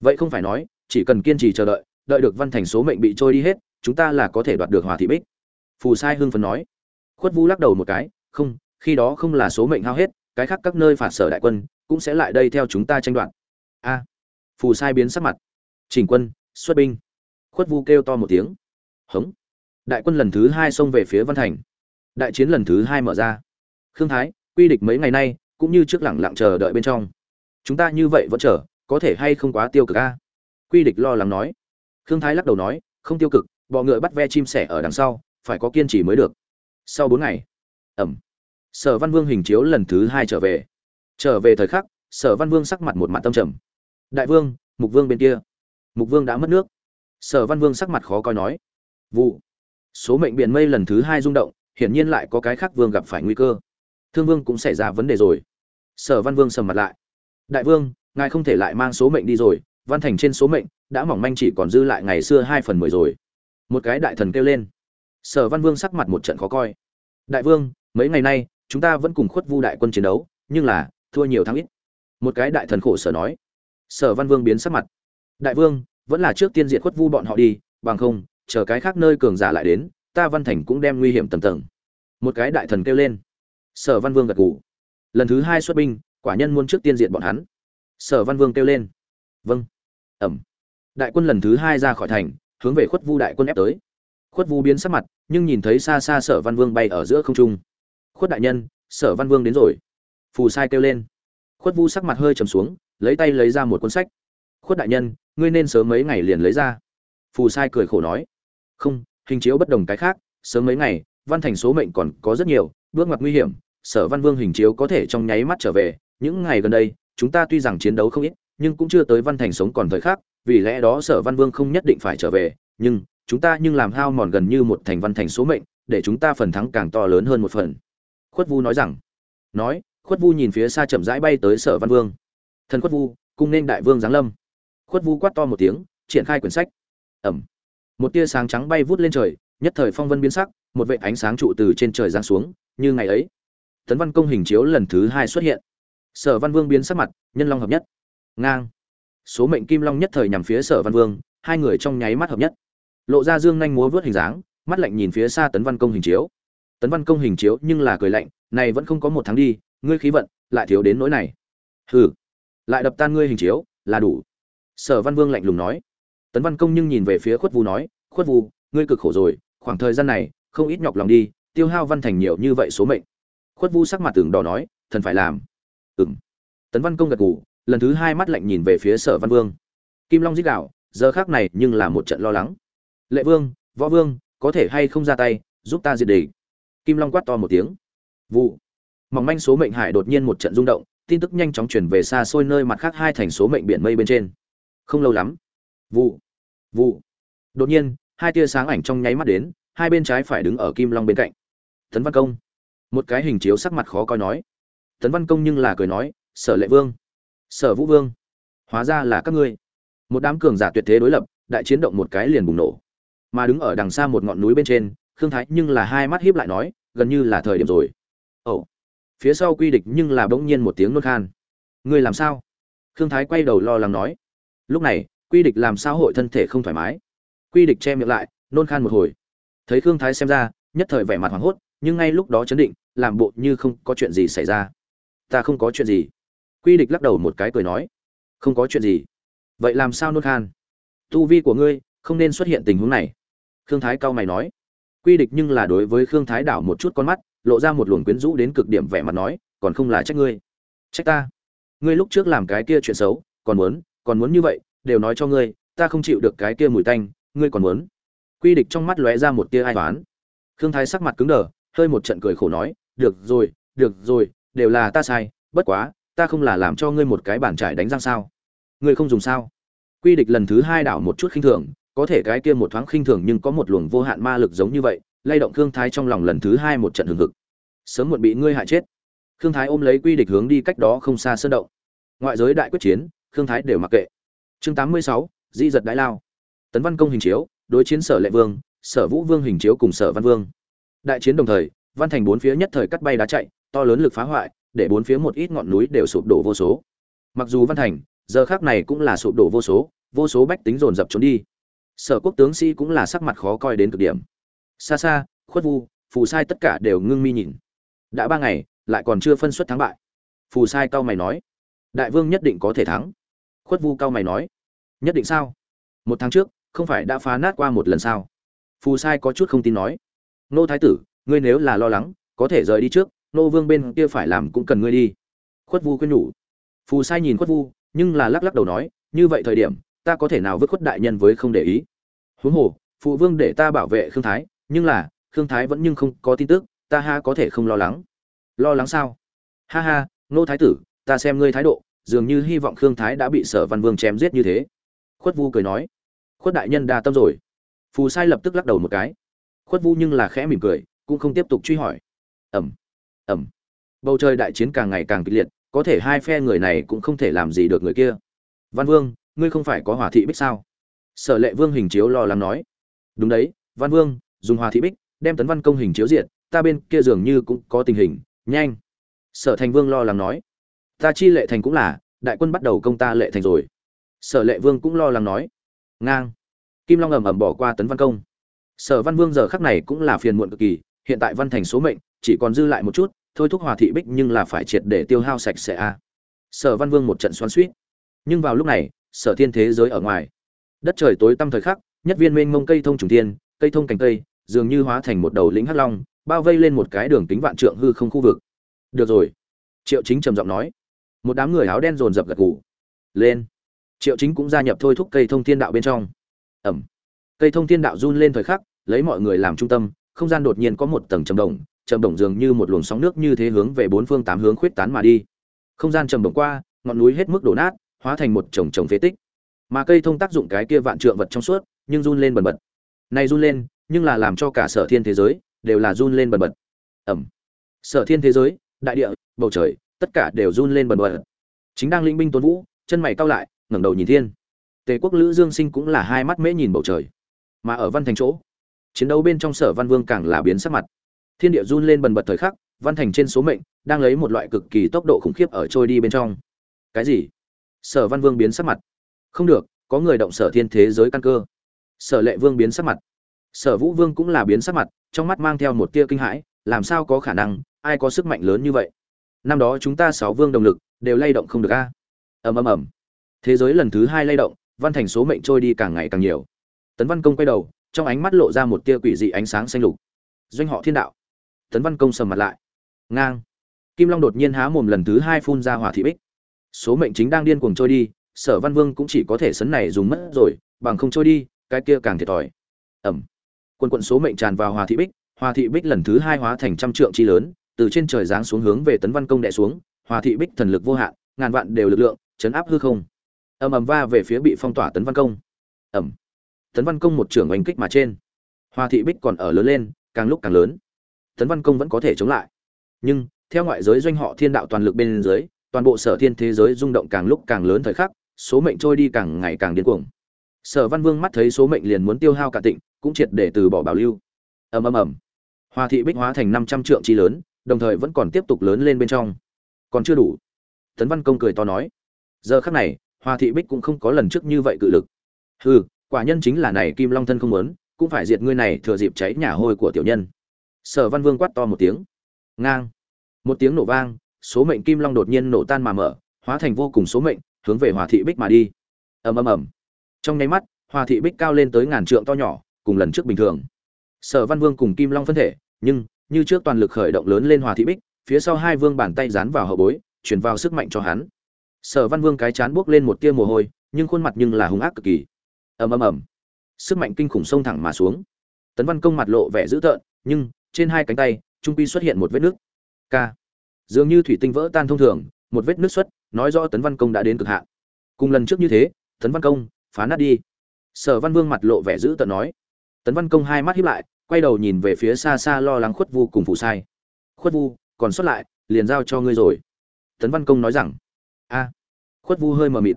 Vậy không phải nói, chỉ cần kiên trì chờ đợi đợi được văn thành số mệnh bị trôi đi hết, chúng ta là có thể đoạt được hòa thị bích. Phù sai hưng phấn nói. Khuất vũ lắc đầu một cái, không, khi đó không là số mệnh hao hết, cái khác các nơi phạt sở đại quân, cũng sẽ lại đây theo chúng ta tranh đoạt. A phù sai biến sắc mặt. Chỉnh quân, xuất binh. Khuất vu kêu to một tiếng. Hống. Đại quân lần thứ hai xông về phía văn thành. Đại chiến lần thứ hai mở ra. Khương thái, quy địch mấy ngày nay, cũng như trước lẳng lặng chờ đợi bên trong. Chúng ta như vậy vẫn chờ, có thể hay không quá tiêu cực a? Quy địch lo lắng nói. Khương thái lắc đầu nói, không tiêu cực, bọ ngựa bắt ve chim sẻ ở đằng sau, phải có kiên trì mới được. Sau bốn ngày ẩm sở văn vương hình chiếu lần thứ hai trở về. Trở về thời khắc, sở văn vương sắc mặt một mặt tâm trầm đại vương, mục vương bên kia. Mục vương đã mất nước. Sở văn vương sắc mặt khó coi nói. Vụ. Số mệnh biển mây lần thứ hai rung động, hiển nhiên lại có cái khác vương gặp phải nguy cơ. Thương vương cũng xảy ra vấn đề rồi. Sở văn vương sầm mặt lại. Đại vương, ngài không thể lại mang số mệnh đi rồi. Văn thành trên số mệnh, đã mỏng manh chỉ còn dư lại ngày xưa hai phần mười rồi. Một cái đại thần kêu lên. Sở văn vương sắc mặt một trận khó coi. Đại vương, mấy ngày nay, chúng ta vẫn cùng khuất vu đại quân chiến đấu, nhưng là, thua nhiều thắng ít. Một cái đại thần khổ sở nói sở văn vương biến sắc mặt. Đại vương, vẫn là trước tiên diệt khuất vu bọn họ đi, bằng không, chờ cái khác nơi cường giả lại đến, ta văn thành cũng đem nguy hiểm tầm tầng. Một cái đại thần kêu lên. Sở văn vương gật gù. Lần thứ hai xuất binh, quả nhân muốn trước tiên diệt bọn hắn. Sở văn vương kêu lên. Vâng. Ẩm. Đại quân lần thứ hai ra khỏi thành, hướng về khuất vu đại quân ép tới. Khuất vu biến sắc mặt, nhưng nhìn thấy xa xa sở văn vương bay ở giữa không trung. Khuất đại nhân, sở văn vương đến rồi. Phù sai kêu lên khuất vu sắc mặt hơi trầm xuống, lấy tay lấy ra một cuốn sách. Khuất đại nhân, ngươi nên sớm mấy ngày liền lấy ra. Phù sai cười khổ nói. Không, hình chiếu bất đồng cái khác, sớm mấy ngày, văn thành số mệnh còn có rất nhiều, bước ngoặt nguy hiểm, sở văn vương hình chiếu có thể trong nháy mắt trở về. Những ngày gần đây, chúng ta tuy rằng chiến đấu không ít, nhưng cũng chưa tới văn thành sống còn thời khắc, vì lẽ đó sở văn vương không nhất định phải trở về. Nhưng, chúng ta nhưng làm hao mòn gần như một thành văn thành số mệnh, để chúng ta phần thắng càng to lớn hơn một phần. Khuất vu nói rằng. Nói khuất vu nhìn phía xa chậm rãi bay tới sở văn vương. Thần khuất vu, cung nên đại vương giáng lâm. Khuất vu quát to một tiếng, triển khai quyển sách. Ẩm. Một tia sáng trắng bay vút lên trời, nhất thời phong vân biến sắc, một vệ ánh sáng trụ từ trên trời giáng xuống, như ngày ấy. Tấn văn công hình chiếu lần thứ hai xuất hiện. Sở văn vương biến sắc mặt, nhân long hợp nhất. Ngang. Số mệnh kim long nhất thời nhằm phía sở văn vương, hai người trong nháy mắt hợp nhất. Lộ ra dương nhanh múa vớt hình dáng, mắt lạnh nhìn phía xa tấn văn công hình chiếu. Tấn văn công hình chiếu nhưng là cười lạnh, này vẫn không có một tháng đi ngươi khí vận lại thiếu đến nỗi này. Hừ, lại đập tan ngươi hình chiếu, là đủ. Sở văn vương lạnh lùng nói. Tấn văn công nhưng nhìn về phía khuất vu nói, khuất vu, ngươi cực khổ rồi, khoảng thời gian này, không ít nhọc lòng đi, tiêu hao văn thành nhiều như vậy số mệnh. Khuất vu sắc mặt tưởng đỏ nói, thần phải làm. Ừng tấn văn công gật gù, lần thứ hai mắt lạnh nhìn về phía sở văn vương. Kim long dích đạo giờ khác này nhưng là một trận lo lắng. Lệ vương, võ vương, có thể hay không ra tay, giúp ta diệt địch? Kim long quát to một tiếng. Vụ mỏng manh số mệnh hải đột nhiên một trận rung động, tin tức nhanh chóng chuyển về xa xôi nơi mặt khác hai thành số mệnh biển mây bên trên. Không lâu lắm, vụ vụ, đột nhiên, hai tia sáng ảnh trong nháy mắt đến, hai bên trái phải đứng ở kim long bên cạnh. Tấn văn công, một cái hình chiếu sắc mặt khó coi nói. Tấn văn công nhưng là cười nói, sở lệ vương, sở vũ vương, hóa ra là các ngươi. Một đám cường giả tuyệt thế đối lập, đại chiến động một cái liền bùng nổ. Mà đứng ở đằng xa một ngọn núi bên trên, khương thái nhưng là hai mắt hiếp lại nói, gần như là thời điểm rồi phía sau quy địch nhưng là bỗng nhiên một tiếng nôn khan. Ngươi làm sao? Khương thái quay đầu lo lắng nói. Lúc này, quy địch làm sao hội thân thể không thoải mái? Quy địch che miệng lại, nôn khan một hồi. Thấy khương thái xem ra, nhất thời vẻ mặt hoảng hốt, nhưng ngay lúc đó chấn định, làm bộ như không có chuyện gì xảy ra. Ta không có chuyện gì. Quy địch lắc đầu một cái cười nói. Không có chuyện gì. Vậy làm sao nôn khan? Tu vi của ngươi, không nên xuất hiện tình huống này. Khương thái cao mày nói. Quy địch nhưng là đối với khương thái đảo một chút con mắt lộ ra một luồng quyến rũ đến cực điểm vẻ mặt nói, còn không là trách ngươi. Trách ta? Ngươi lúc trước làm cái kia chuyện xấu, còn muốn còn muốn như vậy, đều nói cho ngươi, ta không chịu được cái kia mùi tanh, ngươi còn muốn. Quy địch trong mắt lóe ra một tia ai toán khương thái sắc mặt cứng đờ, hơi một trận cười khổ nói, được rồi được rồi, đều là ta sai, bất quá, ta không là làm cho ngươi một cái bàn trải đánh răng sao? Ngươi không dùng sao? Quy địch lần thứ hai đảo một chút khinh thường, có thể cái kia một thoáng khinh thường nhưng có một luồng vô hạn ma lực giống như vậy lay động khương thái trong lòng lần thứ hai một trận hừng hực. Sớm muộn bị ngươi hại chết. Khương thái ôm lấy quy địch hướng đi cách đó không xa sơn động. Ngoại giới đại quyết chiến, khương thái đều mặc kệ. Chương tám mươi sáu, di giật đại lao. Tấn văn công hình chiếu, đối chiến sở lệ vương, sở vũ vương hình chiếu cùng sở văn vương. Đại chiến đồng thời, văn thành bốn phía nhất thời cắt bay đá chạy, to lớn lực phá hoại, để bốn phía một ít ngọn núi đều sụp đổ vô số. Mặc dù văn thành, giờ khác này cũng là sụp đổ vô số vô số bách tính dồn dập trốn đi. Sở quốc tướng sĩ cũng là sắc mặt khó coi đến cực điểm xa xa, khuất vu, phù sai tất cả đều ngưng mi nhìn. Đã ba ngày, lại còn chưa phân xuất thắng bại. Phù sai cao mày nói, đại vương nhất định có thể thắng. Khuất vu cao mày nói, nhất định sao? Một tháng trước, không phải đã phá nát qua một lần sao? Phù sai có chút không tin nói, nô thái tử, ngươi nếu là lo lắng, có thể rời đi trước, nô vương bên kia phải làm cũng cần ngươi đi. Khuất vu khuyên nhủ. Phù sai nhìn khuất vu, nhưng là lắc lắc đầu nói, như vậy thời điểm, ta có thể nào vứt khuất đại nhân với không để ý? Huống hồ, phụ vương để ta bảo vệ khương thái nhưng là, khương thái vẫn nhưng không có tin tức, ta ha có thể không lo lắng. Lo lắng sao? Ha ha nô thái tử, ta xem ngươi thái độ, dường như hy vọng khương thái đã bị sở văn vương chém giết như thế. Khuất vu cười nói. Khuất đại nhân đa tâm rồi. Phù sai lập tức lắc đầu một cái. Khuất vu nhưng là khẽ mỉm cười, cũng không tiếp tục truy hỏi. Ẩm ẩm. Bầu trời đại chiến càng ngày càng kịch liệt, có thể hai phe người này cũng không thể làm gì được người kia. Văn vương, ngươi không phải có hỏa thị bích sao? Sở lệ vương hình chiếu lo lắng nói. Đúng đấy, văn vương dùng hòa thị bích, đem tấn văn công hình chiếu diện ta bên kia dường như cũng có tình hình, nhanh. Sở thành vương lo lắng nói. Ta chi lệ thành cũng là, đại quân bắt đầu công ta lệ thành rồi. Sở lệ vương cũng lo lắng nói. Ngang. Kim long ầm ầm bỏ qua tấn văn công. Sở văn vương giờ khắc này cũng là phiền muộn cực kỳ, hiện tại văn thành số mệnh, chỉ còn dư lại một chút, thôi thúc hòa thị bích nhưng là phải triệt để tiêu hao sạch sẽ a. Sở văn vương một trận xoắn suýt nhưng vào lúc này, sở thiên thế giới ở ngoài. Đất trời tối tăm thời khắc, nhất viên mênh mông cây thông trùng thiên cây thông cành cây, dường như hóa thành một đầu lĩnh hắc long, bao vây lên một cái đường kính vạn trượng hư không khu vực. Được rồi, triệu chính trầm giọng nói. Một đám người áo đen dồn dập gật gù. Lên. Triệu chính cũng gia nhập thôi thúc cây thông thiên đạo bên trong. Ẩm. Cây thông thiên đạo run lên thời khắc, lấy mọi người làm trung tâm, không gian đột nhiên có một tầng trầm đồng trầm đồng dường như một luồng sóng nước như thế hướng về bốn phương tám hướng khuyết tán mà đi. Không gian trầm đồng qua, ngọn núi hết mức đổ nát, hóa thành một chồng chồng phế tích. Mà cây thông tác dụng cái kia vạn trượng vật trong suốt, nhưng run lên bần bật này run lên nhưng là làm cho cả sở thiên thế giới đều là run lên bần bật. Ầm, sở thiên thế giới đại địa bầu trời tất cả đều run lên bần bật. Chính đang linh binh tôn vũ chân mày cau lại ngẩng đầu nhìn thiên. Tề quốc lữ dương sinh cũng là hai mắt mễ nhìn bầu trời. Mà ở văn thành chỗ chiến đấu bên trong sở văn vương càng là biến sắc mặt. Thiên địa run lên bần bật thời khắc văn thành trên số mệnh đang lấy một loại cực kỳ tốc độ khủng khiếp ở trôi đi bên trong. Cái gì? Sở văn vương biến sắc mặt. Không được có người động sở thiên thế giới căn cơ sở lệ vương biến sắc mặt. Sở vũ vương cũng là biến sắc mặt, trong mắt mang theo một tia kinh hãi, làm sao có khả năng, ai có sức mạnh lớn như vậy? Năm đó chúng ta sáu vương đồng lực, đều lay động không được a. Ầm ầm ầm. Thế giới lần thứ hai lay động, văn thành số mệnh trôi đi càng ngày càng nhiều. Tấn văn công quay đầu, trong ánh mắt lộ ra một tia quỷ dị ánh sáng xanh lục. Doanh họ thiên đạo. Tấn văn công sầm mặt lại. Ngang. Kim long đột nhiên há mồm lần thứ hai phun ra hỏa thị bích. Số mệnh chính đang điên cuồng trôi đi, sở văn vương cũng chỉ có thể sấn này dùng mất rồi, bằng không trôi đi cái kia càng thiệt thòi. Ẩm. Quân quận số mệnh tràn vào hòa thị bích, hòa thị bích lần thứ hai hóa thành trăm trượng chi lớn, từ trên trời giáng xuống hướng về tấn văn công đè xuống, hòa thị bích thần lực vô hạn, ngàn vạn đều lực lượng, chấn áp hư không. Ầm ầm va về phía bị phong tỏa tấn văn công. Ẩm. Tấn văn công một trưởng oanh kích mà trên. Hòa thị bích còn ở lớn lên, càng lúc càng lớn. Tấn văn công vẫn có thể chống lại. Nhưng, theo ngoại giới doanh họ thiên đạo toàn lực bên dưới, toàn bộ sở thiên thế giới rung động càng lúc càng lớn thời khắc, số mệnh trôi đi càng ngày càng điên cuồng sở văn vương mắt thấy số mệnh liền muốn tiêu hao cả tịnh, cũng triệt để từ bỏ bảo lưu. Ầm ầm ầm. Hoa thị bích hóa thành năm trăm trượng chi lớn, đồng thời vẫn còn tiếp tục lớn lên bên trong. Còn chưa đủ. Tấn văn công cười to nói. Giờ khắc này, hoa thị bích cũng không có lần trước như vậy cự lực. Hừ, quả nhân chính là này kim long thân không muốn, cũng phải diệt ngươi này thừa dịp cháy nhà hôi của tiểu nhân. Sở văn vương quát to một tiếng. Ngang. Một tiếng nổ vang, số mệnh kim long đột nhiên nổ tan mà mở, hóa thành vô cùng số mệnh, hướng về hòa thị bích mà đi. Ầm ầm ầm trong nháy mắt hòa thị bích cao lên tới ngàn trượng to nhỏ, cùng lần trước bình thường. Sở văn vương cùng kim long phân thể, nhưng, như trước toàn lực khởi động lớn lên hòa thị bích, phía sau hai vương bàn tay dán vào hậu bối, chuyển vào sức mạnh cho hắn. Sở văn vương cái chán buốc lên một tia mồ hôi, nhưng khuôn mặt nhưng là hung ác cực kỳ. Ầm ầm ầm. Sức mạnh kinh khủng xông thẳng mà xuống. Tấn văn công mặt lộ vẻ dữ tợn, nhưng, trên hai cánh tay, trung pi xuất hiện một vết nước k. Dường như thủy tinh vỡ tan thông thường, một vết nước xuất, nói rõ tấn văn công đã đến cực hạn. Cùng lần trước như thế, tấn văn công phá nát đi. Sở văn vương mặt lộ vẻ dữ tợn nói. Tấn văn công hai mắt hiếp lại, quay đầu nhìn về phía xa xa lo lắng khuất vu cùng phụ sai. Khuất vu, còn xuất lại, liền giao cho ngươi rồi. Tấn văn công nói rằng. A. Khuất vu hơi mờ mịt,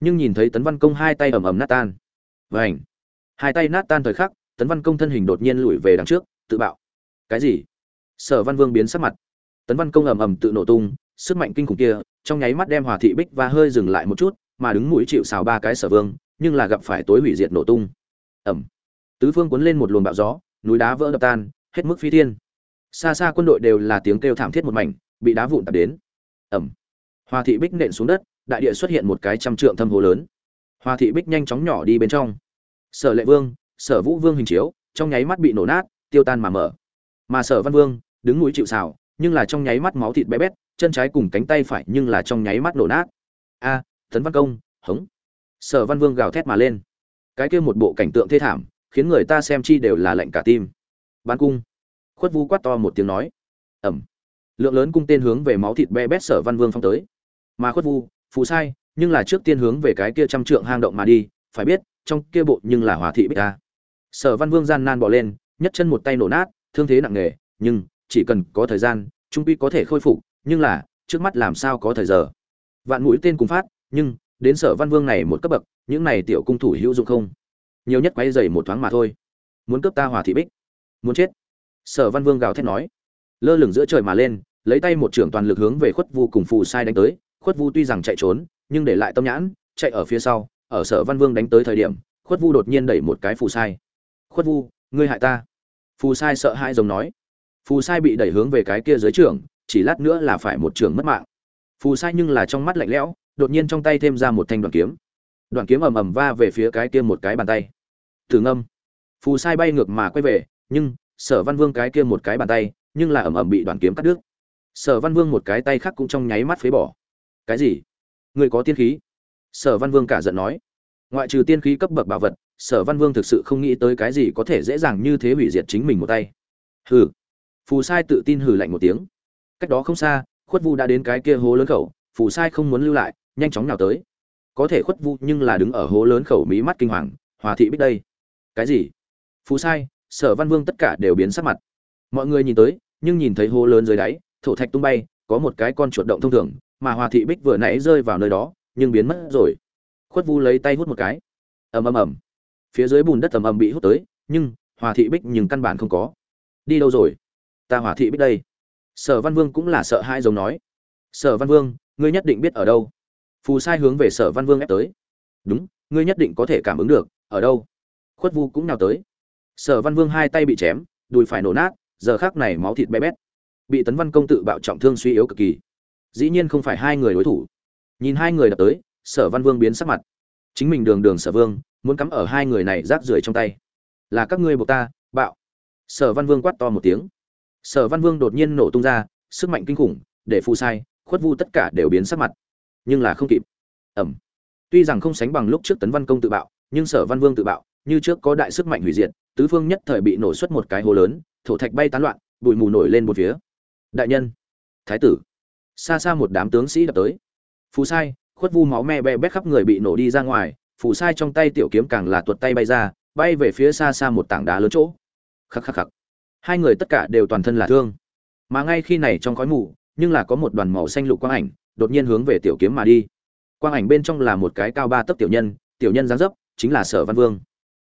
nhưng nhìn thấy tấn văn công hai tay ầm ầm nát tan. Vảnh hai tay nát tan thời khắc, tấn văn công thân hình đột nhiên lùi về đằng trước, tự bạo. Cái gì? Sở văn vương biến sắc mặt. Tấn văn công ầm ầm tự nổ tung, sức mạnh kinh khủng kia, trong nháy mắt đem hòa thị bích và hơi dừng lại một chút, mà đứng mũi chịu xào ba cái sở vương nhưng là gặp phải tối hủy diệt nổ tung. Ẩm. Tứ phương cuốn lên một luồng bạo gió, núi đá vỡ đập tan, hết mức phi thiên. Xa xa quân đội đều là tiếng kêu thảm thiết một mảnh, bị đá vụn tạt đến. Ẩm. Hoa thị bích nện xuống đất, đại địa xuất hiện một cái trăm trượng thâm hồ lớn. Hoa thị bích nhanh chóng nhỏ đi bên trong. Sở lệ vương, sở vũ vương hình chiếu, trong nháy mắt bị nổ nát, tiêu tan mà mở. Mà sở văn vương, đứng núi chịu xào nhưng là trong nháy mắt máu thịt bé bét, chân trái cùng cánh tay phải nhưng là trong nháy mắt nổ nát. A, tấn văn công, hống sở văn vương gào thét mà lên. Cái kia một bộ cảnh tượng thê thảm, khiến người ta xem chi đều là lạnh cả tim. Bán cung. Khuất vu quát to một tiếng nói. Ẩm. Lượng lớn cung tên hướng về máu thịt be bét sở văn vương phong tới. Mà khuất vu phù sai, nhưng là trước tiên hướng về cái kia trăm trượng hang động mà đi, phải biết, trong kia bộ nhưng là hòa thị bích ta sở văn vương gian nan bỏ lên nhất chân một tay nổ nát, thương thế nặng nề, nhưng chỉ cần có thời gian, trung quy có thể khôi phục, nhưng là, trước mắt làm sao có thời giờ. Vạn mũi tên cùng phát, nhưng đến sở văn vương này một cấp bậc, những này tiểu cung thủ hữu dụng không? Nhiều nhất quay dày một thoáng mà thôi. Muốn cướp ta hòa thị bích? Muốn chết? Sở văn vương gào thét nói. Lơ lửng giữa trời mà lên, lấy tay một trưởng toàn lực hướng về khuất vu cùng phù sai đánh tới. Khuất vu tuy rằng chạy trốn, nhưng để lại tâm nhãn, chạy ở phía sau, ở sở văn vương đánh tới thời điểm, khuất vu đột nhiên đẩy một cái phù sai. Khuất vu, ngươi hại ta. Phù sai sợ hãi giống nói. Phù sai bị đẩy hướng về cái kia dưới trưởng, chỉ lát nữa là phải một trường mất mạng. Phù sai nhưng là trong mắt lạnh lẽo đột nhiên trong tay thêm ra một thanh đoạn kiếm. Đoạn kiếm ầm ầm va về phía cái kia một cái bàn tay. Từ ngâm. Phù sai bay ngược mà quay về, nhưng, sở văn vương cái kia một cái bàn tay, nhưng là ầm ầm bị đoạn kiếm cắt đứt. Sở văn vương một cái tay khác cũng trong nháy mắt phế bỏ. Cái gì? Người có tiên khí? Sở văn vương cả giận nói. Ngoại trừ tiên khí cấp bậc bảo vật, sở văn vương thực sự không nghĩ tới cái gì có thể dễ dàng như thế hủy diệt chính mình một tay. Hừ. Phù sai tự tin hừ lạnh một tiếng. Cách đó không xa, khuất vu đã đến cái kia hố lớn khẩu, phù sai không muốn lưu lại nhanh chóng nào tới. Có thể khuất vu nhưng là đứng ở hố lớn khẩu mí mắt kinh hoàng, hòa thị bích đây. Cái gì? Phú sai, sở văn vương tất cả đều biến sắc mặt. Mọi người nhìn tới, nhưng nhìn thấy hố lớn dưới đáy, thổ thạch tung bay, có một cái con chuột động thông thường, mà hòa thị bích vừa nãy rơi vào nơi đó, nhưng biến mất rồi. Khuất vu lấy tay hút một cái. Ầm ầm ầm. Phía dưới bùn đất ầm ầm bị hút tới, nhưng hòa thị bích nhưng căn bản không có. Đi đâu rồi? Ta hòa thị bích đây. Sở văn vương cũng là sợ hai giống nói. Sở văn vương, ngươi nhất định biết ở đâu phù sai hướng về sở văn vương ép tới. Đúng, ngươi nhất định có thể cảm ứng được, ở đâu? Khuất vu cũng nào tới. Sở văn vương hai tay bị chém, đùi phải nổ nát, giờ khác này máu thịt bé bét. Bị tấn văn công tự bạo trọng thương suy yếu cực kỳ. Dĩ nhiên không phải hai người đối thủ. Nhìn hai người đập tới, sở văn vương biến sắc mặt. Chính mình đường đường sở vương, muốn cắm ở hai người này rác rưởi trong tay. Là các ngươi buộc ta, bạo. Sở văn vương quát to một tiếng. Sở văn vương đột nhiên nổ tung ra, sức mạnh kinh khủng, để phù sai, khuất vu tất cả đều biến sắc mặt nhưng là không kịp. Ẩm. Tuy rằng không sánh bằng lúc trước tấn văn công tự bạo, nhưng sở văn vương tự bạo, như trước có đại sức mạnh hủy diệt, tứ phương nhất thời bị nổ xuất một cái hố lớn, thổ thạch bay tán loạn, bụi mù nổi lên một phía. Đại nhân, thái tử. Xa xa một đám tướng sĩ đập tới. Phù sai, khuất vu máu me be bét khắp người bị nổ đi ra ngoài, phù sai trong tay tiểu kiếm càng là tuột tay bay ra, bay về phía xa xa một tảng đá lớn chỗ. Khắc khắc khắc. Hai người tất cả đều toàn thân là thương. Mà ngay khi này trong khói mù, nhưng là có một đoàn màu xanh lục quang ảnh đột nhiên hướng về tiểu kiếm mà đi. Quang ảnh bên trong là một cái cao ba tấc tiểu nhân tiểu nhân dáng dấp chính là sở văn vương.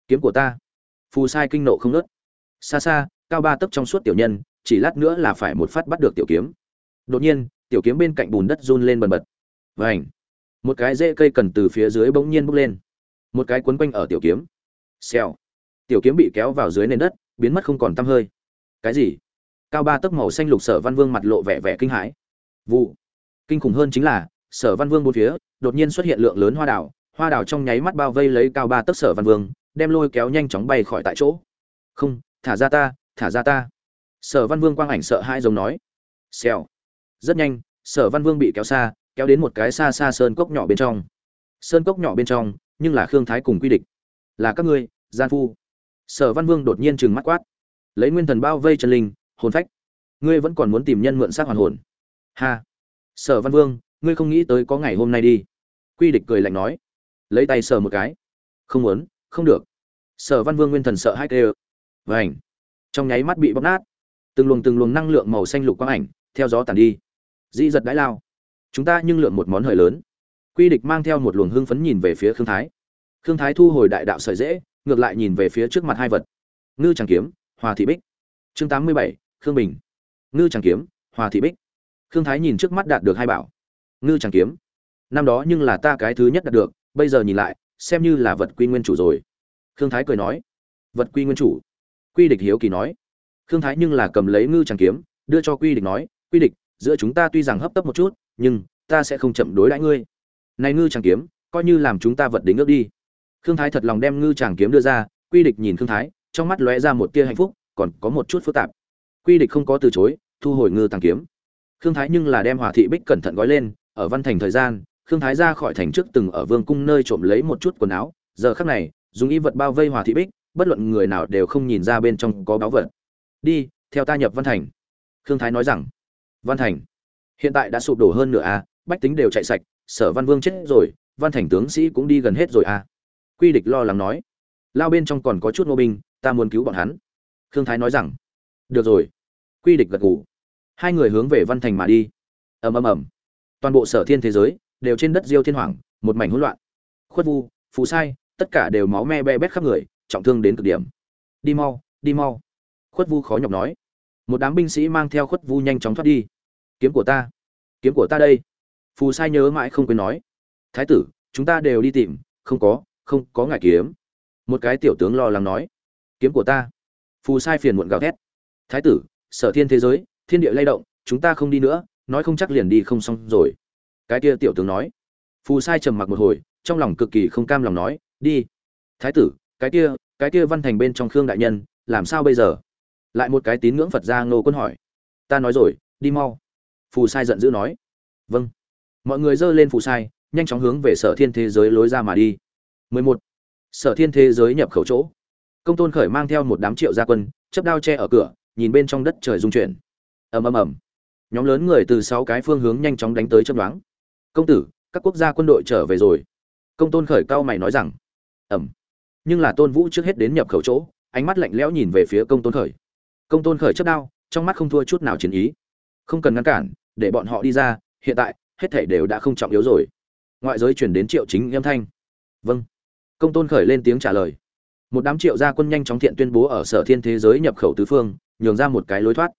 Kiếm của ta. Phù sai kinh nộ không ngớt. xa xa, cao ba tấc trong suốt tiểu nhân, chỉ lát nữa là phải một phát bắt được tiểu kiếm. Đột nhiên, tiểu kiếm bên cạnh bùn đất run lên bần bật. Vành. một cái rễ cây cần từ phía dưới bỗng nhiên bốc lên. Một cái quấn quanh ở tiểu kiếm. Xèo! Tiểu kiếm bị kéo vào dưới nền đất, biến mất không còn tăm hơi. Cái gì? Cao ba tấc màu xanh lục sở văn vương mặt lộ vẻ vẻ kinh hãi. Vụ! Kinh khủng hơn chính là, sở văn vương bốn phía, đột nhiên xuất hiện lượng lớn hoa đào hoa đào trong nháy mắt bao vây lấy cao ba tấc sở văn vương, đem lôi kéo nhanh chóng bay khỏi tại chỗ. Không, thả ra ta, thả ra ta. Sở văn vương quang ảnh sợ hai giống nói. Xèo. Rất nhanh, sở văn vương bị kéo xa, kéo đến một cái xa xa sơn cốc nhỏ bên trong. Sơn cốc nhỏ bên trong, nhưng là khương thái cùng quy địch. Là các ngươi, gian phu. Sở văn vương đột nhiên trừng mắt quát. Lấy nguyên thần bao vây chân linh, hồn phách. Ngươi vẫn còn muốn tìm nhân mượn xác hoàn hồn. Ha sở văn vương, ngươi không nghĩ tới có ngày hôm nay đi. Quy địch cười lạnh nói. Lấy tay sờ một cái. Không muốn, không được. Sở văn vương nguyên thần sợ hai tê vảnh trong nháy mắt bị bóc nát. Từng luồng từng luồng năng lượng màu xanh lục quang ảnh, theo gió tàn đi. Dĩ giật đãi lao. Chúng ta nhưng lượng một món hời lớn. Quy địch mang theo một luồng hưng phấn nhìn về phía khương thái. Khương thái thu hồi đại đạo sợi dễ ngược lại nhìn về phía trước mặt hai vật. Ngư tràng kiếm, hòa thị bích. Chương tám mươi bảy, khương bình. Ngư tràng kiếm, hòa thị bích khương thái nhìn trước mắt đạt được hai bảo. Ngư tràng kiếm. Năm đó nhưng là ta cái thứ nhất đạt được, bây giờ nhìn lại, xem như là vật quy nguyên chủ rồi. Khương thái cười nói. Vật quy nguyên chủ. Quy địch hiếu kỳ nói. Khương thái nhưng là cầm lấy ngư tràng kiếm, đưa cho quy địch nói, quy địch, giữa chúng ta tuy rằng hấp tấp một chút, nhưng ta sẽ không chậm đối đãi ngươi. Này ngư tràng kiếm, coi như làm chúng ta vật đính ước đi. Khương thái thật lòng đem ngư tràng kiếm đưa ra, quy địch nhìn khương thái, trong mắt lóe ra một tia hạnh phúc, còn có một chút phức tạp. Quy địch không có từ chối, thu hồi ngư tàng kiếm khương thái nhưng là đem hòa thị bích cẩn thận gói lên, ở văn thành thời gian, khương thái ra khỏi thành trước từng ở vương cung nơi trộm lấy một chút quần áo. Giờ khắc này, dùng y vật bao vây hòa thị bích, bất luận người nào đều không nhìn ra bên trong có báu vật. Đi, theo ta nhập văn thành. Khương thái nói rằng. Văn thành? Hiện tại đã sụp đổ hơn nửa a, bách tính đều chạy sạch, sở văn vương chết rồi, văn thành tướng sĩ cũng đi gần hết rồi a. Quy địch lo lắng nói. Lao bên trong còn có chút ngô binh, ta muốn cứu bọn hắn. Khương thái nói rằng. Được rồi. Quy địch gật gù hai người hướng về văn thành mà đi. Ầm ầm ầm. Toàn bộ sở thiên thế giới đều trên đất diêu thiên hoàng, một mảnh hỗn loạn. Khuất vu, phù sai, tất cả đều máu me be bét khắp người, trọng thương đến cực điểm. Đi mau đi mau. Khuất vu khó nhọc nói. Một đám binh sĩ mang theo khuất vu nhanh chóng thoát đi. Kiếm của ta, kiếm của ta đây. Phù sai nhớ mãi không quên nói. Thái tử, chúng ta đều đi tìm, không có không có ngài kiếm. Một cái tiểu tướng lo lắng nói. Kiếm của ta. Phù sai phiền muộn gào thét. Thái tử, sở thiên thế giới thiên địa lay động, chúng ta không đi nữa, nói không chắc liền đi không xong rồi. Cái kia tiểu tướng nói. Phù sai trầm mặc một hồi, trong lòng cực kỳ không cam lòng nói, đi. Thái tử, cái kia cái kia văn thành bên trong khương đại nhân, làm sao bây giờ? Lại một cái tín ngưỡng phật gia ngô quân hỏi. Ta nói rồi, đi mau. Phù sai giận dữ nói. Vâng. Mọi người dơ lên phù sai, nhanh chóng hướng về sở thiên thế giới lối ra mà đi. 11. sở thiên thế giới nhập khẩu chỗ. Công tôn khởi mang theo một đám triệu gia quân chấp đao che ở cửa, nhìn bên trong đất trời rung chuyển ầm ầm ầm. Nhóm lớn người từ sáu cái phương hướng nhanh chóng đánh tới chấp đoán công tử, các quốc gia quân đội trở về rồi. Công tôn khởi cao mày nói rằng. Ẩm nhưng là tôn vũ trước hết đến nhập khẩu chỗ, ánh mắt lạnh lẽo nhìn về phía công tôn khởi. Công tôn khởi chấp đao, trong mắt không thua chút nào chiến ý. Không cần ngăn cản, để bọn họ đi ra, hiện tại, hết thảy đều đã không trọng yếu rồi. Ngoại giới chuyển đến triệu chính âm thanh. Vâng. Công tôn khởi lên tiếng trả lời. Một đám triệu gia quân nhanh chóng thiện tuyên bố ở sở thiên thế giới nhập khẩu tứ phương, nhường ra một cái lối thoát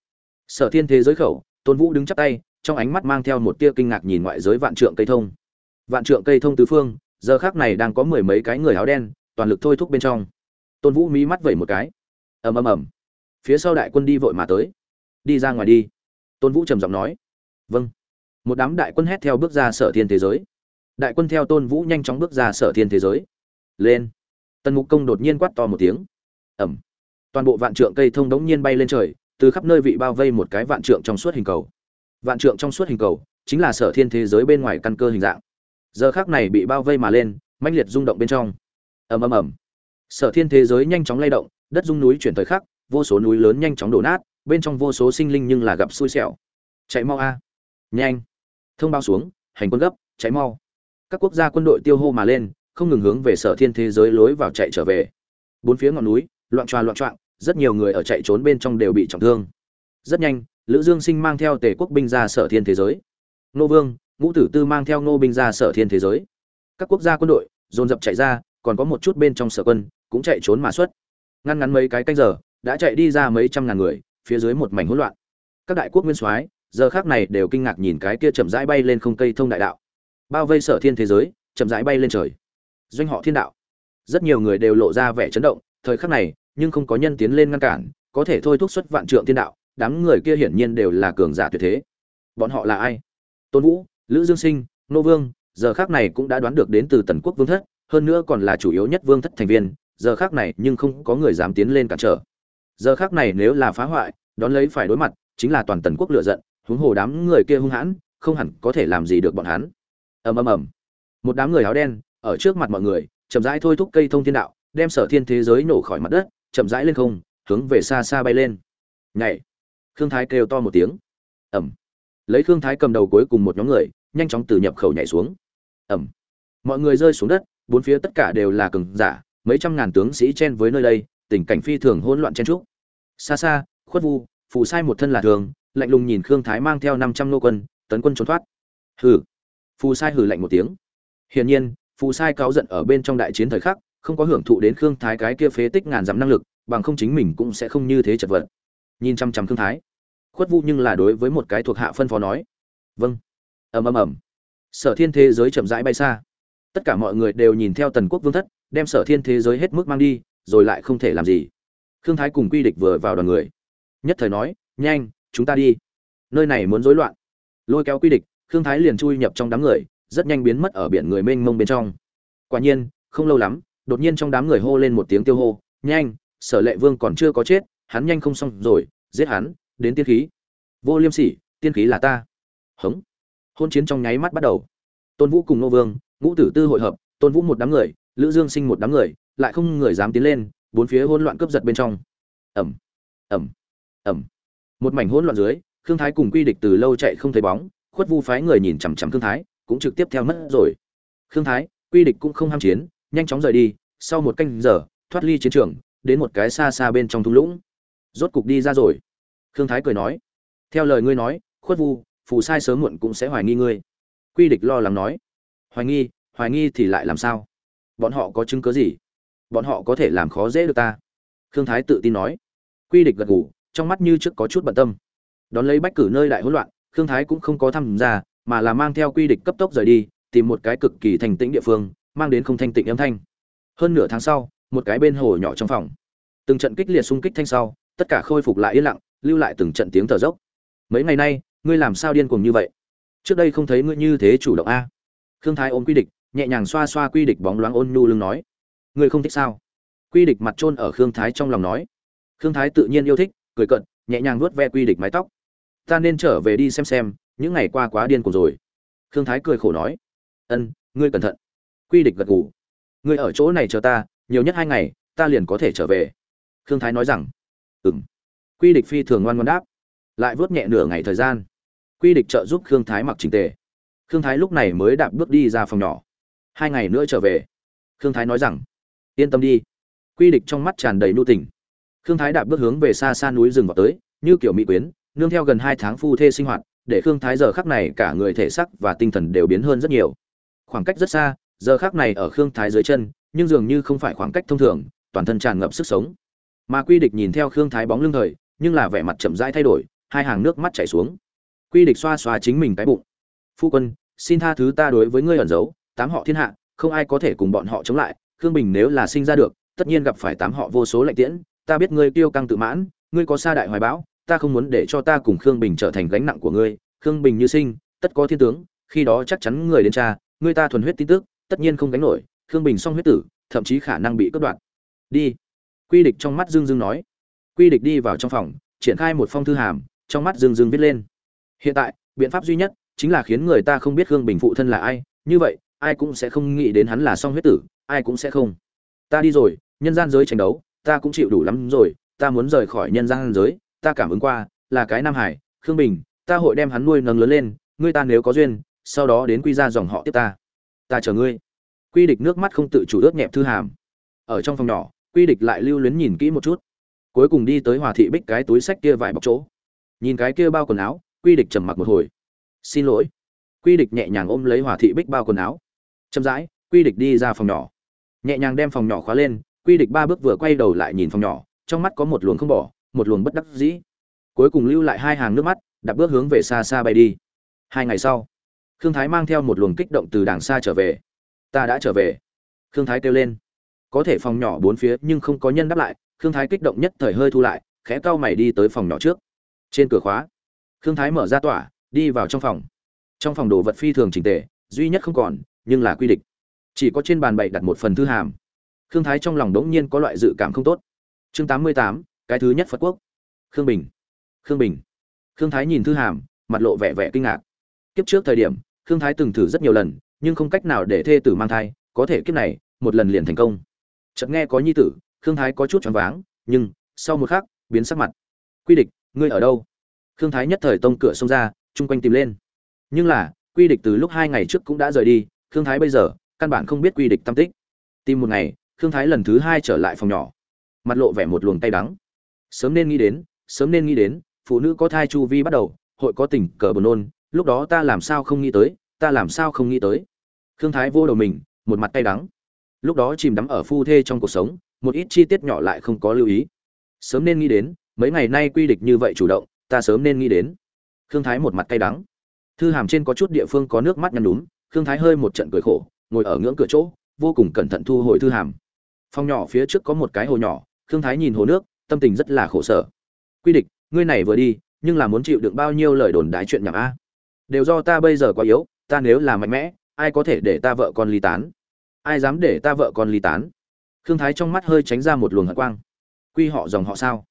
sở thiên thế giới khẩu, tôn vũ đứng chắp tay, trong ánh mắt mang theo một tia kinh ngạc nhìn ngoại giới vạn trượng cây thông. Vạn trượng cây thông tứ phương, giờ khác này đang có mười mấy cái người áo đen, toàn lực thôi thúc bên trong. Tôn vũ mí mắt vẩy một cái. Ầm ầm ầm. Phía sau đại quân đi vội mà tới. Đi ra ngoài đi. Tôn vũ trầm giọng nói. Vâng. Một đám đại quân hét theo bước ra sở thiên thế giới. Đại quân theo tôn vũ nhanh chóng bước ra sở thiên thế giới. Lên. Tần mục công đột nhiên quát to một tiếng. Ẩm toàn bộ vạn trượng cây thông đống nhiên bay lên trời từ khắp nơi vị bao vây một cái vạn trượng trong suốt hình cầu. Vạn trượng trong suốt hình cầu chính là sở thiên thế giới bên ngoài căn cơ hình dạng. Giờ khác này bị bao vây mà lên, mãnh liệt rung động bên trong. Ầm ầm ầm. Sở thiên thế giới nhanh chóng lay động, đất rung núi chuyển thời khắc, vô số núi lớn nhanh chóng đổ nát, bên trong vô số sinh linh nhưng là gặp xui xẻo. Chạy mau a. Nhanh. Thông báo xuống, hành quân gấp, chạy mau. Các quốc gia quân đội tiêu hô mà lên, không ngừng hướng về sở thiên thế giới lối vào chạy trở về. Bốn phía ngọn núi, loạn tròa loạn trọng rất nhiều người ở chạy trốn bên trong đều bị trọng thương. Rất nhanh, lữ dương sinh mang theo tề quốc binh ra sở thiên thế giới. Nô vương, ngũ tử tư mang theo nô binh ra sở thiên thế giới. Các quốc gia quân đội, dồn dập chạy ra, còn có một chút bên trong sở quân, cũng chạy trốn mà xuất. Ngăn ngắn mấy cái canh giờ, đã chạy đi ra mấy trăm ngàn người, phía dưới một mảnh hỗn loạn. Các đại quốc nguyên soái, giờ khác này đều kinh ngạc nhìn cái kia chậm rãi bay lên không cây thông đại đạo. Bao vây sở thiên thế giới, chậm rãi bay lên trời. Doanh họ thiên đạo. Rất nhiều người đều lộ ra vẻ chấn động, thời khắc này nhưng không có nhân tiến lên ngăn cản, có thể thôi thúc xuất vạn trượng thiên đạo, đám người kia hiển nhiên đều là cường giả tuyệt thế. Bọn họ là ai? Tôn vũ, lữ dương sinh, nô vương, giờ khác này cũng đã đoán được đến từ tần quốc vương thất, hơn nữa còn là chủ yếu nhất vương thất thành viên, giờ khác này nhưng không có người dám tiến lên cản trở. Giờ khác này nếu là phá hoại, đón lấy phải đối mặt, chính là toàn tần quốc lựa giận, huống hồ đám người kia hung hãn, không hẳn có thể làm gì được bọn hắn. Ầm ầm ầm. Một đám người áo đen, ở trước mặt mọi người, chậm rãi thôi thúc cây thông thiên đạo, đem sở thiên thế giới nổ khỏi mặt đất chậm rãi lên không, hướng về xa xa bay lên. Nhảy. Khương thái kêu to một tiếng. Ẩm. Lấy khương thái cầm đầu cuối cùng một nhóm người, nhanh chóng từ nhập khẩu nhảy xuống. Ẩm. Mọi người rơi xuống đất, bốn phía tất cả đều là cường giả, mấy trăm ngàn tướng sĩ chen với nơi đây, tình cảnh phi thường hỗn loạn chen trúc xa xa, khuất vu, phù sai một thân là thường, lạnh lùng nhìn khương thái mang theo năm trăm nô quân, tấn quân trốn thoát. Hừ. Phù sai hừ lạnh một tiếng. Hiển nhiên, phù sai cáo giận ở bên trong đại chiến thời khắc không có hưởng thụ đến khương thái cái kia phế tích ngàn dặm năng lực, bằng không chính mình cũng sẽ không như thế chật vật. Nhìn chăm chăm khương thái, khuất vu nhưng là đối với một cái thuộc hạ phân phó nói vâng. Ầm ầm ầm. Sở thiên thế giới chậm rãi bay xa. Tất cả mọi người đều nhìn theo tần quốc vương thất, đem sở thiên thế giới hết mức mang đi, rồi lại không thể làm gì. Khương thái cùng quy địch vừa vào đoàn người. Nhất thời nói, nhanh, chúng ta đi. Nơi này muốn rối loạn. Lôi kéo quy địch, khương thái liền chui nhập trong đám người, rất nhanh biến mất ở biển người mênh mông bên trong. Quả nhiên, không lâu lắm đột nhiên trong đám người hô lên một tiếng tiêu hô, nhanh, sở lệ vương còn chưa có chết, hắn nhanh không xong rồi, giết hắn, đến tiên khí. Vô liêm sỉ, tiên khí là ta. Hống. Hôn chiến trong nháy mắt bắt đầu. Tôn vũ cùng nô vương, ngũ tử tư hội hợp, tôn vũ một đám người, lữ dương sinh một đám người, lại không người dám tiến lên, bốn phía hỗn loạn cướp giật bên trong. Ẩm ẩm ẩm một mảnh hỗn loạn dưới, khương thái cùng quy địch từ lâu chạy không thấy bóng, khuất vu phái người nhìn chằm chằm khương thái, cũng trực tiếp theo mất rồi. Khương thái, quy địch cũng không ham chiến nhanh chóng rời đi, sau một canh giờ, thoát ly chiến trường, đến một cái xa xa bên trong thung lũng. Rốt cục đi ra rồi. Khương thái cười nói, theo lời ngươi nói, khuất vu, phù sai sớm muộn cũng sẽ hoài nghi ngươi. Quy địch lo lắng nói, hoài nghi hoài nghi thì lại làm sao? Bọn họ có chứng cớ gì? Bọn họ có thể làm khó dễ được ta? Khương thái tự tin nói. Quy địch gật ngủ trong mắt như trước có chút bận tâm. Đón lấy bách cử nơi đại hỗn loạn, khương thái cũng không có tham gia, mà là mang theo quy địch cấp tốc rời đi, tìm một cái cực kỳ thành tĩnh địa phương mang đến không thanh tịnh âm thanh. Hơn nửa tháng sau, một cái bên hồ nhỏ trong phòng. Từng trận kích liệt xung kích thanh sau, tất cả khôi phục lại yên lặng, lưu lại từng trận tiếng thở dốc. Mấy ngày nay, ngươi làm sao điên cuồng như vậy? Trước đây không thấy ngươi như thế chủ động a. Khương thái ôm quy địch, nhẹ nhàng xoa xoa quy địch bóng loáng ôn nhu lưng nói. Ngươi không thích sao? Quy địch mặt trôn ở khương thái trong lòng nói. Khương thái tự nhiên yêu thích, cười cận nhẹ nhàng vuốt ve quy địch mái tóc. Ta nên trở về đi xem xem, những ngày qua quá điên cuồng rồi. Khương thái cười khổ nói. Ân, ngươi cẩn thận quy địch gật gù. Ngươi ở chỗ này chờ ta, nhiều nhất hai ngày, ta liền có thể trở về. Khương thái nói rằng ừ m quy địch phi thường ngoan ngoan đáp. Lại vớt nhẹ nửa ngày thời gian. Quy địch trợ giúp khương thái mặc trình tề. Khương thái lúc này mới đạp bước đi ra phòng nhỏ. Hai ngày nữa trở về. Khương thái nói rằng, yên tâm đi. Quy địch trong mắt tràn đầy nu tình. Khương thái đạp bước hướng về xa xa núi rừng vào tới, như kiểu mỹ quyến, nương theo gần hai tháng phu thê sinh hoạt, để khương thái giờ khắc này cả người thể sắc và tinh thần đều biến hơn rất nhiều. Khoảng cách rất xa giờ khác này ở khương thái dưới chân, nhưng dường như không phải khoảng cách thông thường, toàn thân tràn ngập sức sống. Mà quy địch nhìn theo khương thái bóng lưng thời, nhưng là vẻ mặt chậm rãi thay đổi, hai hàng nước mắt chảy xuống. Quy địch xoa xoa chính mình cái bụng. Phu quân, xin tha thứ ta đối với ngươi ẩn giấu, tám họ thiên hạ, không ai có thể cùng bọn họ chống lại, khương bình nếu là sinh ra được, tất nhiên gặp phải tám họ vô số lạnh tiễn, ta biết ngươi kiêu căng tự mãn, ngươi có xa đại hoài bão, ta không muốn để cho ta cùng khương bình trở thành gánh nặng của ngươi, khương bình như sinh, tất có thiên tướng, khi đó chắc chắn người đến cha, ngươi ta thuần huyết tin tức tất nhiên không gánh nổi, khương bình song huyết tử, thậm chí khả năng bị cướp đoạt. Đi. Quy địch trong mắt dương dương nói. Quy địch đi vào trong phòng, triển khai một phong thư hàm, trong mắt dương dương viết lên. Hiện tại, biện pháp duy nhất chính là khiến người ta không biết khương bình phụ thân là ai, như vậy, ai cũng sẽ không nghĩ đến hắn là song huyết tử, ai cũng sẽ không. Ta đi rồi, nhân gian giới tranh đấu, ta cũng chịu đủ lắm rồi, ta muốn rời khỏi nhân gian giới, ta cảm ứng qua, là cái nam hải, khương bình, ta hội đem hắn nuôi nâng lớn lên, ngươi ta nếu có duyên, sau đó đến quy ra dòng họ tiếp ta ta chờ ngươi. Quy địch nước mắt không tự chủ ướt nhẹp thư hàm. Ở trong phòng nhỏ, quy địch lại lưu luyến nhìn kỹ một chút. Cuối cùng đi tới hòa thị bích cái túi sách kia vài bọc chỗ. Nhìn cái kia bao quần áo, quy địch trầm mặc một hồi. Xin lỗi. Quy địch nhẹ nhàng ôm lấy hòa thị bích bao quần áo. Chậm rãi, quy địch đi ra phòng nhỏ. Nhẹ nhàng đem phòng nhỏ khóa lên, quy địch ba bước vừa quay đầu lại nhìn phòng nhỏ, trong mắt có một luồng không bỏ, một luồng bất đắc dĩ. Cuối cùng lưu lại hai hàng nước mắt đạp bước hướng về xa xa bay đi. Hai ngày sau khương thái mang theo một luồng kích động từ đàng xa trở về. Ta đã trở về. Khương thái kêu lên. Có thể phòng nhỏ bốn phía nhưng không có nhân đáp lại, khương thái kích động nhất thời hơi thu lại, khẽ cau mày đi tới phòng nhỏ trước. Trên cửa khóa, khương thái mở ra tỏa, đi vào trong phòng. Trong phòng đồ vật phi thường trình tề, duy nhất không còn, nhưng là quy định chỉ có trên bàn bậy đặt một phần thư hàm. Khương thái trong lòng đống nhiên có loại dự cảm không tốt. Chương tám mươi tám, cái thứ nhất phật quốc. Khương bình. Khương bình. Khương thái nhìn thư hàm, mặt lộ vẻ vẻ kinh ngạc. Kiếp trước thời điểm khương thái từng thử rất nhiều lần, nhưng không cách nào để thê tử mang thai, có thể kiếp này, một lần liền thành công. Chợt nghe có nhi tử, khương thái có chút choáng váng, nhưng, sau một khắc, biến sắc mặt. Quy địch, ngươi ở đâu? Khương thái nhất thời tông cửa xông ra, chung quanh tìm lên. Nhưng là, quy địch từ lúc hai ngày trước cũng đã rời đi, khương thái bây giờ, căn bản không biết quy địch tâm tích. Tìm một ngày, khương thái lần thứ hai trở lại phòng nhỏ. Mặt lộ vẻ một luồng tay đắng. Sớm nên nghĩ đến, sớm nên nghĩ đến, phụ nữ có thai chu vi bắt đầu, hội có tình cờ buồn nôn, lúc đó ta làm sao không nghĩ tới ta làm sao không nghĩ tới? Khương thái vô đầu mình, một mặt tay đắng. Lúc đó chìm đắm ở phu thê trong cuộc sống, một ít chi tiết nhỏ lại không có lưu ý. Sớm nên nghĩ đến, mấy ngày nay quy địch như vậy chủ động, ta sớm nên nghĩ đến. Khương thái một mặt tay đắng. Thư hàm trên có chút địa phương có nước mắt nhăn đúng khương thái hơi một trận cười khổ, ngồi ở ngưỡng cửa chỗ, vô cùng cẩn thận thu hồi thư hàm. Phòng nhỏ phía trước có một cái hồ nhỏ, khương thái nhìn hồ nước, tâm tình rất là khổ sở. Quy địch, ngươi này vừa đi, nhưng là muốn chịu đựng bao nhiêu lời đồn đái chuyện nhảm a? Đều do ta bây giờ quá yếu ta nếu là mạnh mẽ, ai có thể để ta vợ con ly tán? Ai dám để ta vợ con ly tán? Khương thái trong mắt hơi tránh ra một luồng hận quang. Quy họ dòng họ sao?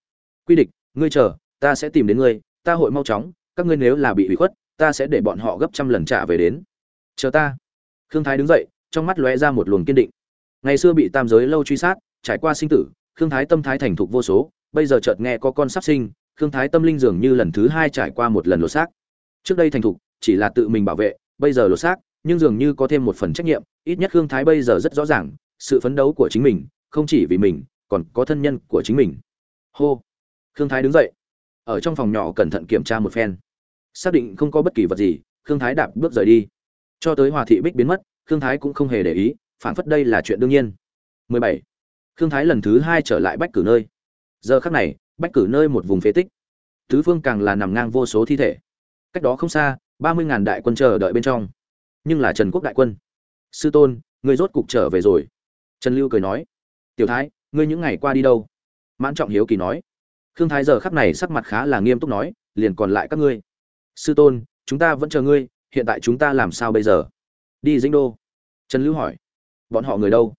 Quy địch, ngươi chờ, ta sẽ tìm đến ngươi, ta hội mau chóng, các ngươi nếu là bị hủy khuất, ta sẽ để bọn họ gấp trăm lần trả về đến. Chờ ta. Khương thái đứng dậy, trong mắt lóe ra một luồng kiên định. Ngày xưa bị tam giới lâu truy sát, trải qua sinh tử, khương thái tâm thái thành thục vô số, bây giờ chợt nghe có con sắp sinh, khương thái tâm linh dường như lần thứ hai trải qua một lần lột xác. Trước đây thành thục, chỉ là tự mình bảo vệ bây giờ lột xác, nhưng dường như có thêm một phần trách nhiệm, ít nhất khương thái bây giờ rất rõ ràng, sự phấn đấu của chính mình, không chỉ vì mình, còn có thân nhân của chính mình. Hô. Khương thái đứng dậy. Ở trong phòng nhỏ cẩn thận kiểm tra một phen. Xác định không có bất kỳ vật gì, khương thái đạp bước rời đi. Cho tới hòa thị bích biến mất, khương thái cũng không hề để ý phản phất đây là chuyện đương nhiên. 17. khương thái lần thứ hai trở lại bách cử nơi. Giờ khắc này, bách cử nơi một vùng phế tích. Tứ phương càng là nằm ngang vô số thi thể. Cách đó không xa ba mươi ngàn đại quân chờ đợi bên trong. Nhưng là trần quốc đại quân. Sư tôn người rốt cục trở về rồi. Trần lưu cười nói. Tiểu thái, ngươi những ngày qua đi đâu? Mãn trọng hiếu kỳ nói. Khương thái giờ khắp này sắc mặt khá là nghiêm túc nói, liền còn lại các ngươi. Sư tôn, chúng ta vẫn chờ ngươi, hiện tại chúng ta làm sao bây giờ? Đi dĩnh đô. Trần lưu hỏi. Bọn họ người đâu?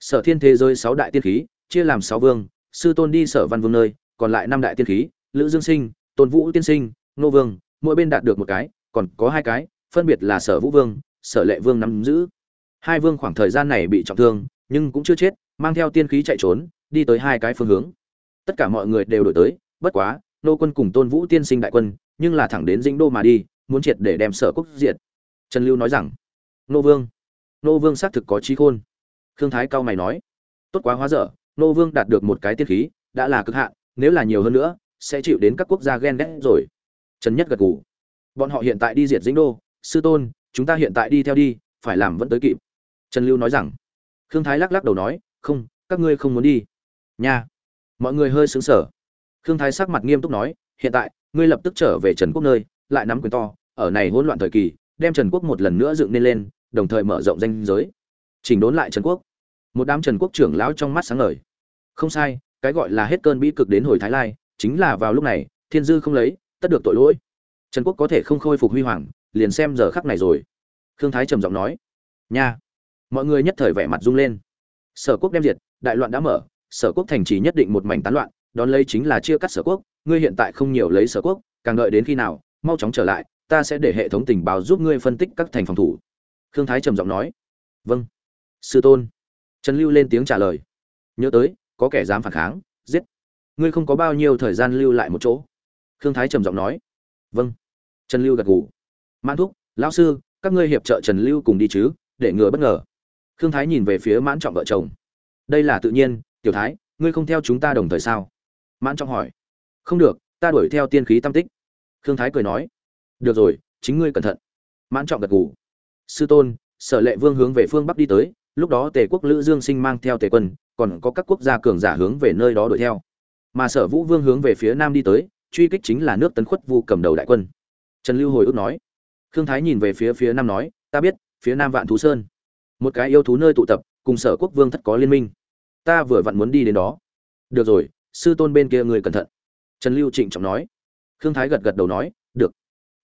Sở thiên thế giới sáu đại tiên khí, chia làm sáu vương, sư tôn đi sở văn vương nơi, còn lại năm đại tiên khí, lữ dương sinh, tôn vũ tiên sinh, nô vương, mỗi bên đạt được một cái còn có hai cái, phân biệt là sở vũ vương, sở lệ vương nắm giữ. Hai vương khoảng thời gian này bị trọng thương, nhưng cũng chưa chết, mang theo tiên khí chạy trốn, đi tới hai cái phương hướng. Tất cả mọi người đều đổi tới, bất quá, nô quân cùng tôn vũ tiên sinh đại quân, nhưng là thẳng đến dĩnh đô mà đi, muốn triệt để đem sở quốc diệt. Trần lưu nói rằng, nô vương nô vương xác thực có trí khôn. Khương thái cao mày nói, tốt quá hóa dở, nô vương đạt được một cái tiên khí, đã là cực hạn, nếu là nhiều hơn nữa, sẽ chịu đến các quốc gia ghen ghét rồi. Trần nhất gật gù bọn họ hiện tại đi diệt dĩnh đô. Sư tôn, chúng ta hiện tại đi theo đi, phải làm vẫn tới kịp. Trần lưu nói rằng. Khương thái lắc lắc đầu nói, không, các ngươi không muốn đi. Nha. Mọi người hơi xứng sở khương thái sắc mặt nghiêm túc nói, hiện tại, ngươi lập tức trở về trần quốc nơi, lại nắm quyền to, ở này hỗn loạn thời kỳ, đem trần quốc một lần nữa dựng nên lên, đồng thời mở rộng danh giới. Chỉnh đốn lại trần quốc. Một đám trần quốc trưởng lão trong mắt sáng ngời. Không sai, cái gọi là hết cơn bi cực đến hồi thái lai, chính là vào lúc này, thiên dư không lấy, tất được tội lỗi trần quốc có thể không khôi phục huy hoàng, liền xem giờ khắc này rồi. Khương thái trầm giọng nói, nha. Mọi người nhất thời vẻ mặt rung lên. Sở quốc đem diệt, đại loạn đã mở, sở quốc thành trì nhất định một mảnh tán loạn, đón lấy chính là chia cắt sở quốc, ngươi hiện tại không nhiều lấy sở quốc, càng đợi đến khi nào, mau chóng trở lại, ta sẽ để hệ thống tình báo giúp ngươi phân tích các thành phòng thủ. Khương thái trầm giọng nói vâng. Sư tôn. Trần lưu lên tiếng trả lời, nhớ tới, có kẻ dám phản kháng, giết. Ngươi không có bao nhiêu thời gian lưu lại một chỗ. Khương thái trầm giọng nói vâng. Trần lưu gật gù. Mãn thúc, lão sư, các ngươi hiệp trợ trần lưu cùng đi chứ, để ngừa bất ngờ. Khương thái nhìn về phía mãn trọng vợ chồng. Đây là tự nhiên, tiểu thái, ngươi không theo chúng ta đồng thời sao? Mãn trọng hỏi. Không được, ta đuổi theo tiên khí tam tích. Khương thái cười nói. Được rồi, chính ngươi cẩn thận. Mãn trọng gật gù. Sư tôn, sở lệ vương hướng về phương bắc đi tới, lúc đó tề quốc lữ dương sinh mang theo tề quân, còn có các quốc gia cường giả hướng về nơi đó đuổi theo. Mà sở vũ vương hướng về phía nam đi tới truy kích chính là nước tấn khuất vu cầm đầu đại quân. Trần lưu hồi ức nói. Khương thái nhìn về phía phía nam nói, ta biết, phía nam vạn thú sơn. Một cái yêu thú nơi tụ tập, cùng sở quốc vương thất có liên minh. Ta vừa vặn muốn đi đến đó. Được rồi, sư tôn bên kia người cẩn thận. Trần lưu trịnh trọng nói. Khương thái gật gật đầu nói, được.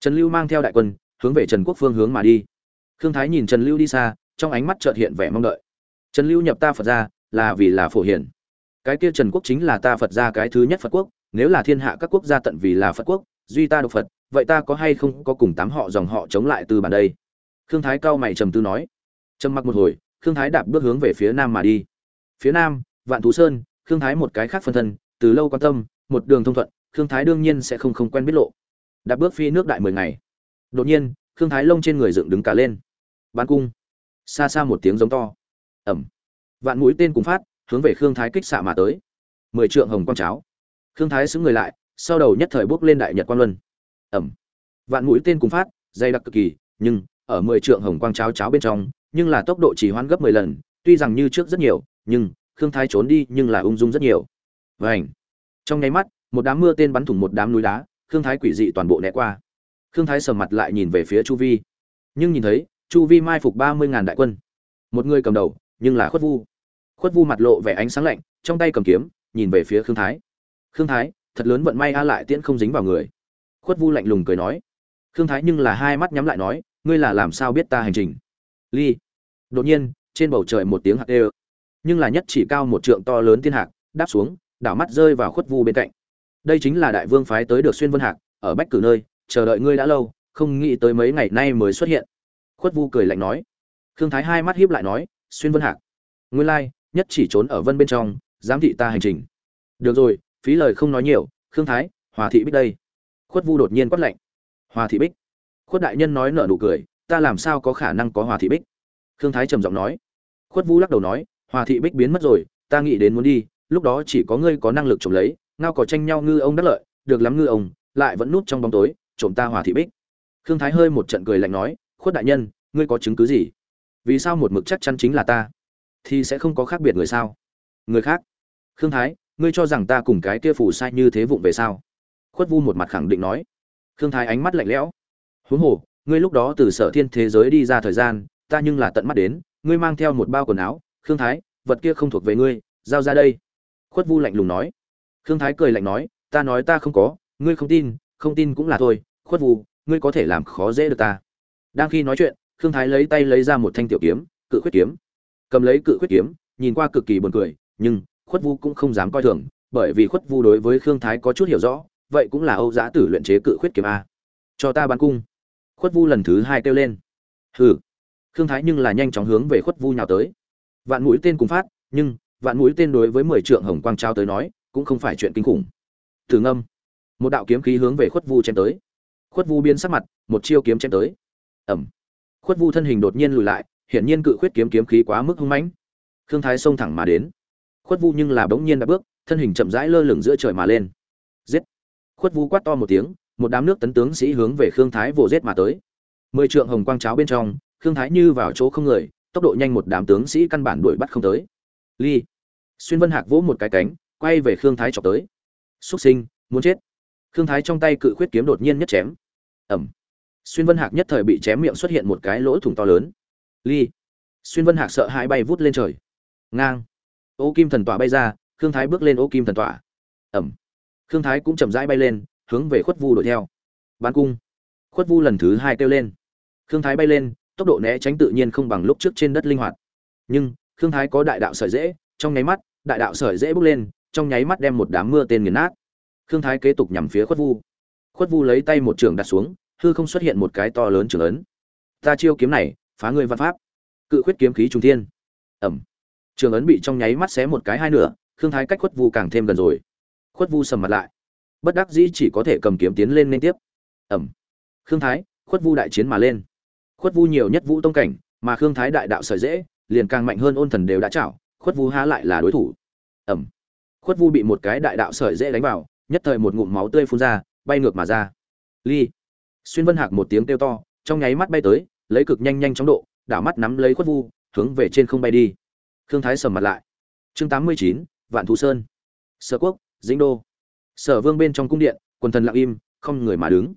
Trần lưu mang theo đại quân, hướng về trần quốc phương hướng mà đi. Khương thái nhìn trần lưu đi xa, trong ánh mắt chợt hiện vẻ mong đợi. Trần lưu nhập ta phật ra, là vì là phổ hiển cái kia trần quốc chính là ta phật ra cái thứ nhất phật quốc nếu là thiên hạ các quốc gia tận vì là phật quốc, duy ta độc phật, vậy ta có hay không có cùng tám họ dòng họ chống lại từ bản đây? Khương thái cao mày trầm tư nói. Trầm mặc một hồi, khương thái đạp bước hướng về phía nam mà đi. Phía nam, vạn thú sơn, khương thái một cái khác phân thân, từ lâu quan tâm, một đường thông thuận, khương thái đương nhiên sẽ không không quen biết lộ. Đạp bước phi nước đại mười ngày. Đột nhiên, khương thái lông trên người dựng đứng cả lên. Bán cung. Xa xa một tiếng giống to. Ẩm. Vạn mũi tên cùng phát, hướng về khương thái kích xạ mà tới. Mười trượng hồng quang cháo khương thái xứng người lại, sau đầu nhất thời bước lên đại nhật quan luân. Ẩm. Vạn mũi tên cùng phát, dày đặc cực kỳ, nhưng, ở mười trượng hồng quang cháo cháo bên trong, nhưng là tốc độ chỉ hoãn gấp mười lần, tuy rằng như trước rất nhiều, nhưng, khương thái trốn đi nhưng là ung dung rất nhiều. Vảnh trong nháy mắt, một đám mưa tên bắn thủng một đám núi đá, khương thái quỷ dị toàn bộ né qua. Khương thái sầm mặt lại nhìn về phía chu vi. Nhưng nhìn thấy, chu vi mai phục ba mươi ngàn đại quân. Một người cầm đầu, nhưng là khuất vu. Khuất vu mặt lộ vẻ ánh sáng lạnh, trong tay cầm kiếm, nhìn về phía khương thái khương thái, thật lớn vận may a lại tiễn không dính vào người. Khuất vu lạnh lùng cười nói. Khương thái nhưng là hai mắt nhắm lại nói, ngươi là làm sao biết ta hành trình? Ly. Đột nhiên, trên bầu trời một tiếng hạt đê nhưng là nhất chỉ cao một trượng to lớn thiên hạc, đáp xuống, đảo mắt rơi vào khuất vu bên cạnh. Đây chính là đại vương phái tới được xuyên vân hạc, ở bách cử nơi, chờ đợi ngươi đã lâu, không nghĩ tới mấy ngày nay mới xuất hiện. Khuất vu cười lạnh nói. Khương thái hai mắt hiếp lại nói, xuyên vân hạc, nguyên lai, nhất chỉ trốn ở vân bên trong, giám thị ta hành trình. Được rồi phí lời không nói nhiều, khương thái, hòa thị bích đây. Khuất vu đột nhiên quát lạnh. Hòa thị bích. Khuất đại nhân nói nở nụ cười, ta làm sao có khả năng có hòa thị bích? Khương thái trầm giọng nói. Khuất vu lắc đầu nói, hòa thị bích biến mất rồi, ta nghĩ đến muốn đi, lúc đó chỉ có ngươi có năng lực trộm lấy, ngao có tranh nhau ngư ông đắc lợi, được lắm ngư ông, lại vẫn núp trong bóng tối, trộm ta hòa thị bích. Khương thái hơi một trận cười lạnh nói, khuất đại nhân, ngươi có chứng cứ gì? Vì sao một mực chắc chắn chính là ta? Thì sẽ không có khác biệt người sao? Người khác. Khương thái ngươi cho rằng ta cùng cái kia phủ sai như thế vụng về sao? Khuất vu một mặt khẳng định nói. Khương thái ánh mắt lạnh lẽo. Huống hồ, ngươi lúc đó từ sở thiên thế giới đi ra thời gian, ta nhưng là tận mắt đến, ngươi mang theo một bao quần áo. Khương thái, vật kia không thuộc về ngươi, giao ra đây. Khuất vu lạnh lùng nói. Khương thái cười lạnh nói, ta nói ta không có, ngươi không tin không tin cũng là thôi. Khuất vu, ngươi có thể làm khó dễ được ta. Đang khi nói chuyện, khương thái lấy tay lấy ra một thanh tiểu kiếm, cự khuyết kiếm. Cầm lấy cự khuyết kiếm, nhìn qua cực kỳ buồn cười, nhưng khuất vu cũng không dám coi thường, bởi vì khuất vu đối với khương thái có chút hiểu rõ, vậy cũng là âu giã tử luyện chế cự khuyết kiếm a. Cho ta bắn cung. Khuất vu lần thứ hai kêu lên. Hừ. Khương thái nhưng là nhanh chóng hướng về khuất vu nhào tới. Vạn mũi tên cùng phát, nhưng vạn mũi tên đối với mười trượng hồng quang trao tới nói, cũng không phải chuyện kinh khủng. Thử ngâm. Một đạo kiếm khí hướng về khuất vu chém tới. Khuất vu biến sắc mặt, một chiêu kiếm chém tới. Ẩm. Khuất vu thân hình đột nhiên lùi lại, hiển nhiên cự khuyết kiếm kiếm khí quá mức hung mãnh. Khương thái xông thẳng mà đến khuất vu nhưng là bỗng nhiên đã bước, thân hình chậm rãi lơ lửng giữa trời mà lên. Giết! Khuất vu quát to một tiếng, một đám nước tấn tướng sĩ hướng về khương thái vồ giết mà tới. Mười trượng hồng quang cháo bên trong, khương thái như vào chỗ không người, tốc độ nhanh một đám tướng sĩ căn bản đuổi bắt không tới. Ly! Xuyên vân hạc vỗ một cái cánh, quay về khương thái chọc tới. Xuất sinh, muốn chết. Khương thái trong tay cự khuyết kiếm đột nhiên nhất chém. Ẩm! Xuyên vân hạc nhất thời bị chém miệng xuất hiện một cái lỗ thủng to lớn. Ly! Xuyên vân hạc sợ hãi bay vút lên trời. Ngang! Ô kim thần tọa bay ra, khương thái bước lên ô kim thần tọa ẩm khương thái cũng chậm rãi bay lên, hướng về khuất vu đuổi theo. Bán cung. Khuất vu lần thứ hai kêu lên. Khương thái bay lên, tốc độ né tránh tự nhiên không bằng lúc trước trên đất linh hoạt. Nhưng, khương thái có đại đạo sợi dễ trong nháy mắt, đại đạo sợi dễ bước lên, trong nháy mắt đem một đám mưa tên nghiền nát. Khương thái kế tục nhằm phía khuất vu. Khuất vu lấy tay một trường đặt xuống, hư không xuất hiện một cái to lớn trường ấn. Ta chiêu kiếm này, phá người văn pháp. Cự khuyết kiếm khí trung thiên. Ẩm trường ấn bị trong nháy mắt xé một cái hai nửa, khương thái cách khuất vu càng thêm gần rồi. Khuất vu sầm mặt lại. Bất đắc dĩ chỉ có thể cầm kiếm tiến lên liên tiếp. Ẩm. Khương thái, khuất vu đại chiến mà lên. Khuất vu nhiều nhất vũ tông cảnh, mà khương thái đại đạo sợi dễ, liền càng mạnh hơn ôn thần đều đã chảo khuất vu há lại là đối thủ. Ẩm. Khuất vu bị một cái đại đạo sợi dễ đánh vào, nhất thời một ngụm máu tươi phun ra, bay ngược mà ra. Ly. Xuyên vân hạc một tiếng kêu to, trong nháy mắt bay tới, lấy cực nhanh nhanh chóng độ, đảo mắt nắm lấy khuất vu, hướng về trên không bay đi khương thái sầm mặt lại. Chương tám mươi chín, vạn thú sơn. Sở quốc, dĩnh đô. Sở vương bên trong cung điện, quần thần lặng im, không người mà đứng.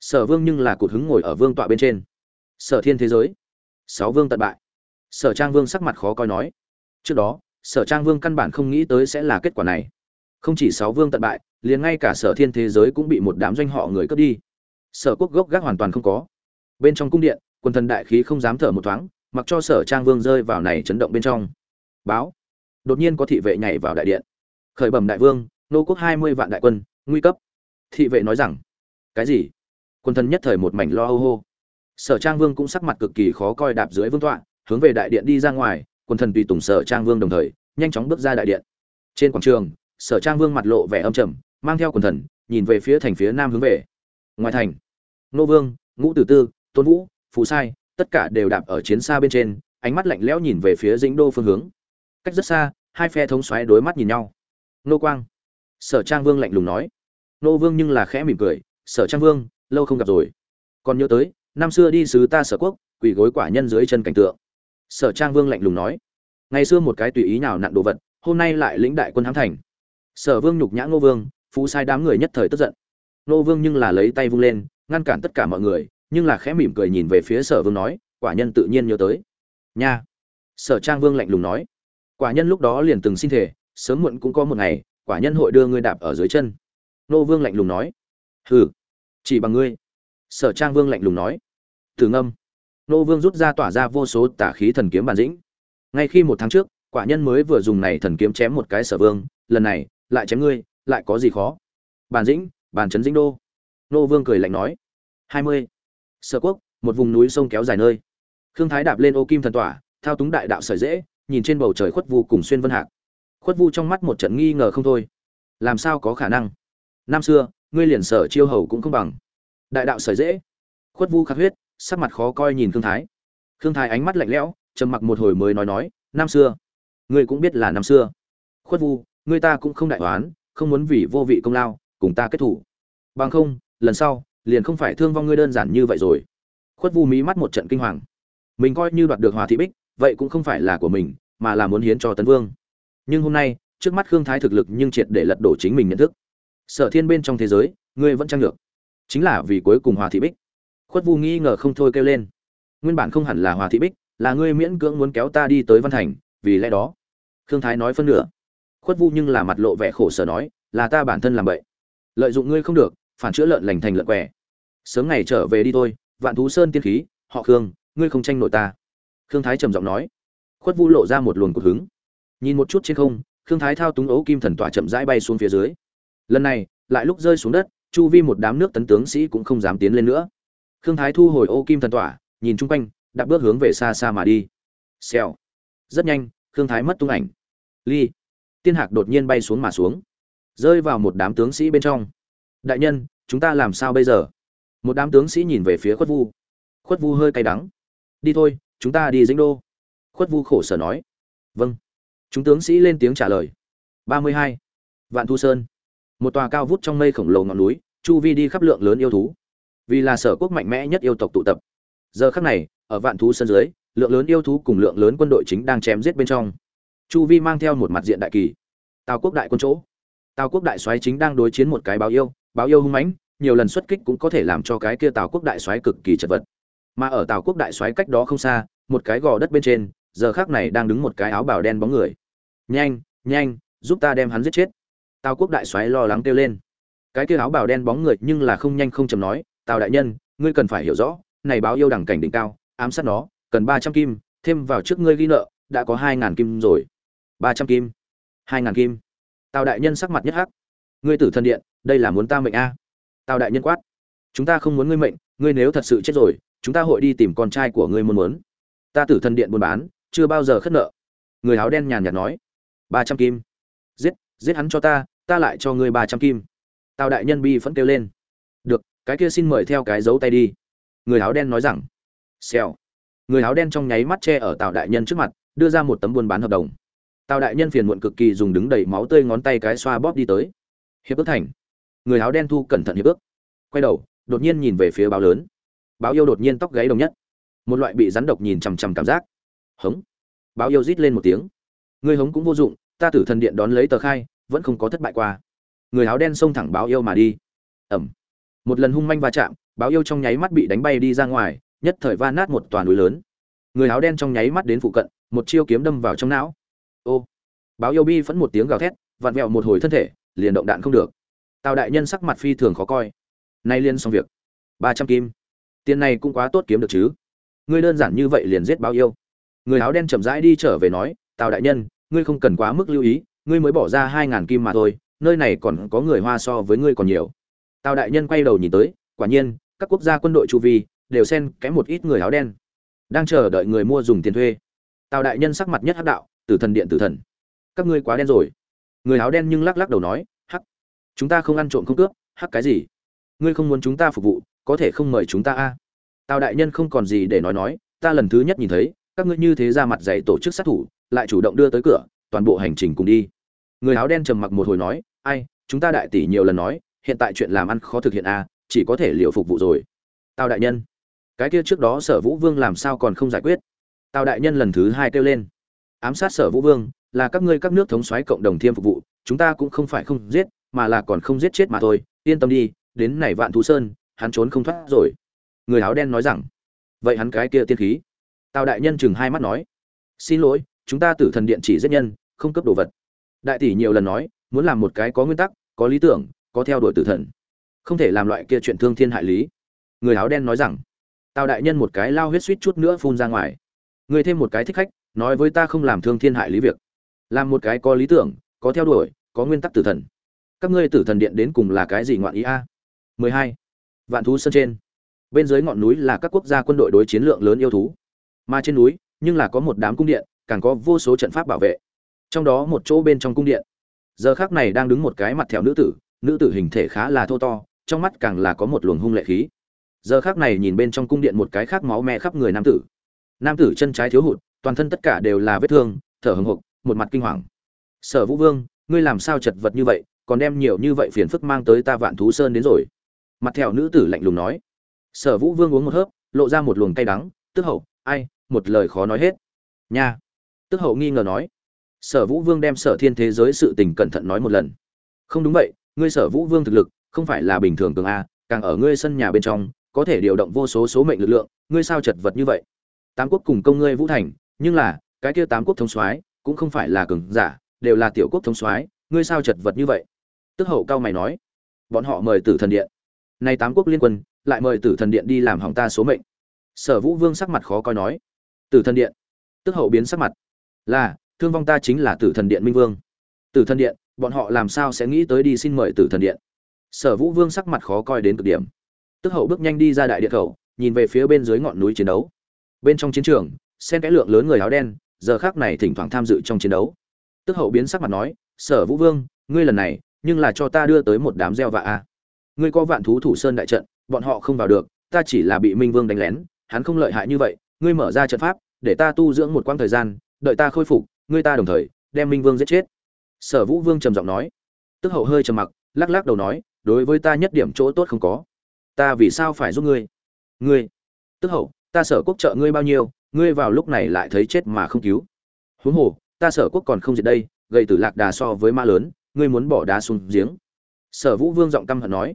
Sở vương nhưng là cụt hứng ngồi ở vương tọa bên trên. Sở thiên thế giới. Sáu vương tận bại. Sở trang vương sắc mặt khó coi nói. Trước đó, sở trang vương căn bản không nghĩ tới sẽ là kết quả này. Không chỉ sáu vương tận bại, liền ngay cả sở thiên thế giới cũng bị một đám doanh họ người cướp đi. Sở quốc gốc gác hoàn toàn không có. Bên trong cung điện, quần thần đại khí không dám thở một thoáng, mặc cho sở trang vương rơi vào này chấn động bên trong báo. Đột nhiên có thị vệ nhảy vào đại điện. Khởi bẩm đại vương, nô quốc hai mươi vạn đại quân, nguy cấp. Thị vệ nói rằng, cái gì? Quân thần nhất thời một mảnh lo âu hô. Sở trang vương cũng sắc mặt cực kỳ khó coi đạp dưới vương tọa, hướng về đại điện đi ra ngoài, quân thần tùy tùng sở trang vương đồng thời, nhanh chóng bước ra đại điện. Trên quảng trường, sở trang vương mặt lộ vẻ âm trầm, mang theo quần thần, nhìn về phía thành phía nam hướng về. Ngoài thành, nô vương, ngũ tử tư, tôn vũ, phù sai, tất cả đều đạp ở chiến xa bên trên, ánh mắt lạnh lẽo nhìn về phía dĩnh đô phương hướng cách rất xa, hai phe thống xoáy đối mắt nhìn nhau. Nô quang. Sở trang vương lạnh lùng nói. Nô vương nhưng là khẽ mỉm cười. Sở trang vương, lâu không gặp rồi. Còn nhớ tới, năm xưa đi sứ ta sở quốc, quỳ gối quả nhân dưới chân cảnh tượng. Sở trang vương lạnh lùng nói. Ngày xưa một cái tùy ý nào nặn đồ vật, hôm nay lại lĩnh đại quân hãm thành. Sở vương nhục nhã ngô vương, phú sai đám người nhất thời tức giận. Ngô vương nhưng là lấy tay vung lên, ngăn cản tất cả mọi người, nhưng là khẽ mỉm cười nhìn về phía sở vương nói, quả nhân tự nhiên nhớ tới. Nha. Sở trang vương lạnh lùng nói quả nhân lúc đó liền từng xin thể sớm muộn cũng có một ngày, quả nhân hội đưa ngươi đạp ở dưới chân. Nô vương lạnh lùng nói. Hừ, chỉ bằng ngươi. Sở trang vương lạnh lùng nói. Từ ngâm. Nô vương rút ra tỏa ra vô số tả khí thần kiếm bản dĩnh ngay khi một tháng trước, quả nhân mới vừa dùng này thần kiếm chém một cái sở vương, lần này, lại chém ngươi, lại có gì khó? Bản dĩnh bản trấn dĩnh đô. Nô vương cười lạnh nói. Hai mươi. Sở quốc, một vùng núi sông kéo dài nơi. Khương thái đạp lên ô kim thần tỏa, thao túng đại đạo sợi dễ nhìn trên bầu trời khuất vu cùng xuyên vân hạc. Khuất vu trong mắt một trận nghi ngờ không thôi. Làm sao có khả năng? Năm xưa, ngươi liền sở chiêu hầu cũng không bằng. Đại đạo sở dễ. Khuất vu khắc huyết, sắc mặt khó coi nhìn thương thái. Thương thái ánh mắt lạnh lẽo, trầm mặc một hồi mới nói nói, năm xưa, ngươi cũng biết là năm xưa. Khuất vu, ngươi ta cũng không đại oán, không muốn vì vô vị công lao, cùng ta kết thủ. Bằng không, lần sau, liền không phải thương vong ngươi đơn giản như vậy rồi. Khuất vu mí mắt một trận kinh hoàng. Mình coi như đoạt được hòa thị bích vậy cũng không phải là của mình, mà là muốn hiến cho tấn vương. Nhưng hôm nay, trước mắt khương thái thực lực nhưng triệt để lật đổ chính mình nhận thức. Sở thiên bên trong thế giới, ngươi vẫn trang được chính là vì cuối cùng hòa thị bích. Khuất vu nghi ngờ không thôi kêu lên. Nguyên bản không hẳn là hòa thị bích, là ngươi miễn cưỡng muốn kéo ta đi tới văn thành, vì lẽ đó. Khương thái nói phân nửa. Khuất vu nhưng là mặt lộ vẻ khổ sở nói, là ta bản thân làm vậy lợi dụng ngươi không được, phản chữa lợn lành thành lợn quẻ. Sớm ngày trở về đi thôi, vạn thú sơn tiên khí, họ khương, ngươi không tranh nổi ta khương thái trầm giọng nói. Khuất vu lộ ra một luồng cột hứng. Nhìn một chút trên không, khương thái thao túng ấu kim thần tỏa chậm rãi bay xuống phía dưới. Lần này, lại lúc rơi xuống đất, chu vi một đám nước tấn tướng sĩ cũng không dám tiến lên nữa. Khương thái thu hồi ô kim thần tỏa, nhìn chung quanh đạp bước hướng về xa xa mà đi. Xèo. Rất nhanh, khương thái mất tung ảnh. Ly. Tiên hạc đột nhiên bay xuống mà xuống. Rơi vào một đám tướng sĩ bên trong. Đại nhân, chúng ta làm sao bây giờ? Một đám tướng sĩ nhìn về phía khuất vu khuất vu hơi cay đắng. Đi thôi chúng ta đi dĩnh đô. Khuất vu khổ sở nói. Vâng. Chúng tướng sĩ lên tiếng trả lời. Ba mươi hai. Vạn thu sơn. Một tòa cao vút trong mây khổng lồ ngọn núi, chu vi đi khắp lượng lớn yêu thú. Vì là sở quốc mạnh mẽ nhất yêu tộc tụ tập. Giờ khắc này, ở vạn thú sơn dưới, lượng lớn yêu thú cùng lượng lớn quân đội chính đang chém giết bên trong. Chu vi mang theo một mặt diện đại kỳ. Tào quốc đại quân chỗ. Tào quốc đại soái chính đang đối chiến một cái báo yêu. Báo yêu hung mãnh, nhiều lần xuất kích cũng có thể làm cho cái kia tào quốc đại soái cực kỳ chật vật mà ở tào quốc đại soái cách đó không xa, một cái gò đất bên trên, giờ khác này đang đứng một cái áo bào đen bóng người. Nhanh nhanh, giúp ta đem hắn giết chết. Tào quốc đại soái lo lắng kêu lên. Cái kia áo bào đen bóng người nhưng là không nhanh không chầm nói, tào đại nhân, ngươi cần phải hiểu rõ, này báo yêu đẳng cảnh đỉnh cao, ám sát nó, cần ba trăm kim, thêm vào trước ngươi ghi nợ, đã có hai ngàn kim rồi. Ba trăm kim, hai ngàn kim. Tào đại nhân sắc mặt nhất hắc. Ngươi tử thần điện, đây là muốn ta mệnh a. Tào đại nhân quát. Chúng ta không muốn ngươi mệnh, ngươi nếu thật sự chết rồi chúng ta hội đi tìm con trai của ngươi muốn muốn. Ta tử thần điện buôn bán, chưa bao giờ khất nợ. Người áo đen nhàn nhạt nói, ba trăm kim. Giết giết hắn cho ta ta lại cho ngươi ba trăm kim. Tào đại nhân bi phẫn kêu lên. Được, cái kia xin mời theo cái dấu tay đi. Người áo đen nói rằng, xèo. Người áo đen trong nháy mắt che ở tào đại nhân trước mặt, đưa ra một tấm buôn bán hợp đồng. Tào đại nhân phiền muộn cực kỳ dùng đứng đầy máu tươi ngón tay cái xoa bóp đi tới. Hiệp ước thành. Người áo đen thu cẩn thận hiệp ước. Quay đầu, đột nhiên nhìn về phía báo lớn báo yêu đột nhiên tóc gáy đồng nhất. Một loại bị rắn độc nhìn chằm chằm cảm giác. Hống. Báo yêu rít lên một tiếng. Người hống cũng vô dụng, ta tử thần điện đón lấy tờ khai, vẫn không có thất bại qua. Người áo đen xông thẳng báo yêu mà đi. Ẩm. Một lần hung manh va chạm, báo yêu trong nháy mắt bị đánh bay đi ra ngoài, nhất thời va nát một toàn núi lớn. Người áo đen trong nháy mắt đến phụ cận, một chiêu kiếm đâm vào trong não. Ô. Báo yêu bi phẫn một tiếng gào thét, vặn vẹo một hồi thân thể, liền động đạn không được. Tào đại nhân sắc mặt phi thường khó coi. Nay liên xong việc. Ba trăm kim tiền này cũng quá tốt kiếm được chứ. Ngươi đơn giản như vậy liền giết bao yêu người áo đen chậm rãi đi trở về nói, tào đại nhân, ngươi không cần quá mức lưu ý, ngươi mới bỏ ra hai ngàn kim mà thôi, nơi này còn có người hoa so với ngươi còn nhiều. Tào đại nhân quay đầu nhìn tới, quả nhiên, các quốc gia quân đội chu vi đều xen kẽ một ít người áo đen, đang chờ đợi người mua dùng tiền thuê. Tào đại nhân sắc mặt nhất hắc đạo, tử thần điện tử thần, các ngươi quá đen rồi. Người áo đen nhưng lắc lắc đầu nói, hắc, chúng ta không ăn trộm không cướp, hắc cái gì? Ngươi không muốn chúng ta phục vụ có thể không mời chúng ta a? Tào đại nhân không còn gì để nói nói, ta lần thứ nhất nhìn thấy, các ngươi như thế ra mặt dạy tổ chức sát thủ, lại chủ động đưa tới cửa, toàn bộ hành trình cùng đi. Người áo đen trầm mặc một hồi nói, ai, chúng ta đại tỷ nhiều lần nói, hiện tại chuyện làm ăn khó thực hiện a, chỉ có thể liệu phục vụ rồi. Tào đại nhân, cái kia trước đó sở vũ vương làm sao còn không giải quyết? Tào đại nhân lần thứ hai kêu lên, ám sát sở vũ vương, là các ngươi các nước thống soái cộng đồng thiêm phục vụ, chúng ta cũng không phải không giết, mà là còn không giết chết mà thôi, yên tâm đi, đến này vạn thú sơn hắn trốn không thoát rồi. Người áo đen nói rằng, vậy hắn cái kia tiên khí. Tào đại nhân chừng hai mắt nói, xin lỗi, chúng ta tử thần điện chỉ giết nhân, không cấp đồ vật. Đại tỷ nhiều lần nói, muốn làm một cái có nguyên tắc, có lý tưởng, có theo đuổi tử thần, không thể làm loại kia chuyện thương thiên hại lý. Người áo đen nói rằng, tào đại nhân một cái lao huyết suýt chút nữa phun ra ngoài. Người thêm một cái thích khách, nói với ta không làm thương thiên hại lý việc. Làm một cái có lý tưởng, có theo đuổi, có nguyên tắc tử thần. Các ngươi tử thần điện đến cùng là cái gì ngoạn ý a? Mười hai vạn thú sân trên. Bên dưới ngọn núi là các quốc gia quân đội đối chiến lượng lớn yêu thú. Mà trên núi, nhưng là có một đám cung điện, càng có vô số trận pháp bảo vệ. Trong đó một chỗ bên trong cung điện. Giờ khác này đang đứng một cái mặt thẹo nữ tử nữ tử hình thể khá là thô to, trong mắt càng là có một luồng hung lệ khí. Giờ khác này nhìn bên trong cung điện một cái khác máu me khắp người nam tử. Nam tử chân trái thiếu hụt, toàn thân tất cả đều là vết thương, thở hừng hộc một mặt kinh hoàng. Sở vũ vương, ngươi làm sao chật vật như vậy, còn đem nhiều như vậy phiền phức mang tới ta vạn thú sơn đến rồi? Mặt thẹo nữ tử lạnh lùng nói. Sở vũ vương uống một hớp, lộ ra một luồng cay đắng, tức hậu, ai, một lời khó nói hết. Nha. Tức hậu nghi ngờ nói. Sở vũ vương đem sở thiên thế giới sự tình cẩn thận nói một lần. Không đúng vậy, ngươi sở vũ vương thực lực, không phải là bình thường cường a, càng ở ngươi sân nhà bên trong, có thể điều động vô số số mệnh lực lượng, ngươi sao chật vật như vậy? Tám quốc cùng công ngươi vũ thành, nhưng là, cái kia tám quốc thống soái cũng không phải là cường giả, đều là tiểu quốc thống soái, ngươi sao chật vật như vậy? Tức hậu cao mày nói. Bọn họ mời tử thần điện nay tám quốc liên quân, lại mời tử thần điện đi làm hỏng ta số mệnh. Sở vũ vương sắc mặt khó coi nói. Tử thần điện. Tức hậu biến sắc mặt. Là, thương vong ta chính là tử thần điện minh vương. Tử thần điện, bọn họ làm sao sẽ nghĩ tới đi xin mời tử thần điện? Sở vũ vương sắc mặt khó coi đến cực điểm. Tức hậu bước nhanh đi ra đại điện khẩu nhìn về phía bên dưới ngọn núi chiến đấu. Bên trong chiến trường, xen cái lượng lớn người áo đen, giờ khác này thỉnh thoảng tham dự trong chiến đấu. Tức hậu biến sắc mặt nói, sở vũ vương, ngươi lần này, nhưng là cho ta đưa tới một đám gieo vạ a ngươi có vạn thú thủ sơn đại trận, bọn họ không vào được, ta chỉ là bị minh vương đánh lén, hắn không lợi hại như vậy, ngươi mở ra trận pháp, để ta tu dưỡng một quãng thời gian, đợi ta khôi phục, ngươi ta đồng thời, đem minh vương giết chết. Sở vũ vương trầm giọng nói. Tức hậu hơi trầm mặc, lắc lắc đầu nói, đối với ta nhất điểm chỗ tốt không có. Ta vì sao phải giúp ngươi? Ngươi, tức hậu, ta sở quốc trợ ngươi bao nhiêu, ngươi vào lúc này lại thấy chết mà không cứu. Huống hồ, ta sở quốc còn không diệt đây gây tử lạc đà so với ma lớn, ngươi muốn bỏ đá xuống giếng. Sở vũ vương giọng căm hận nói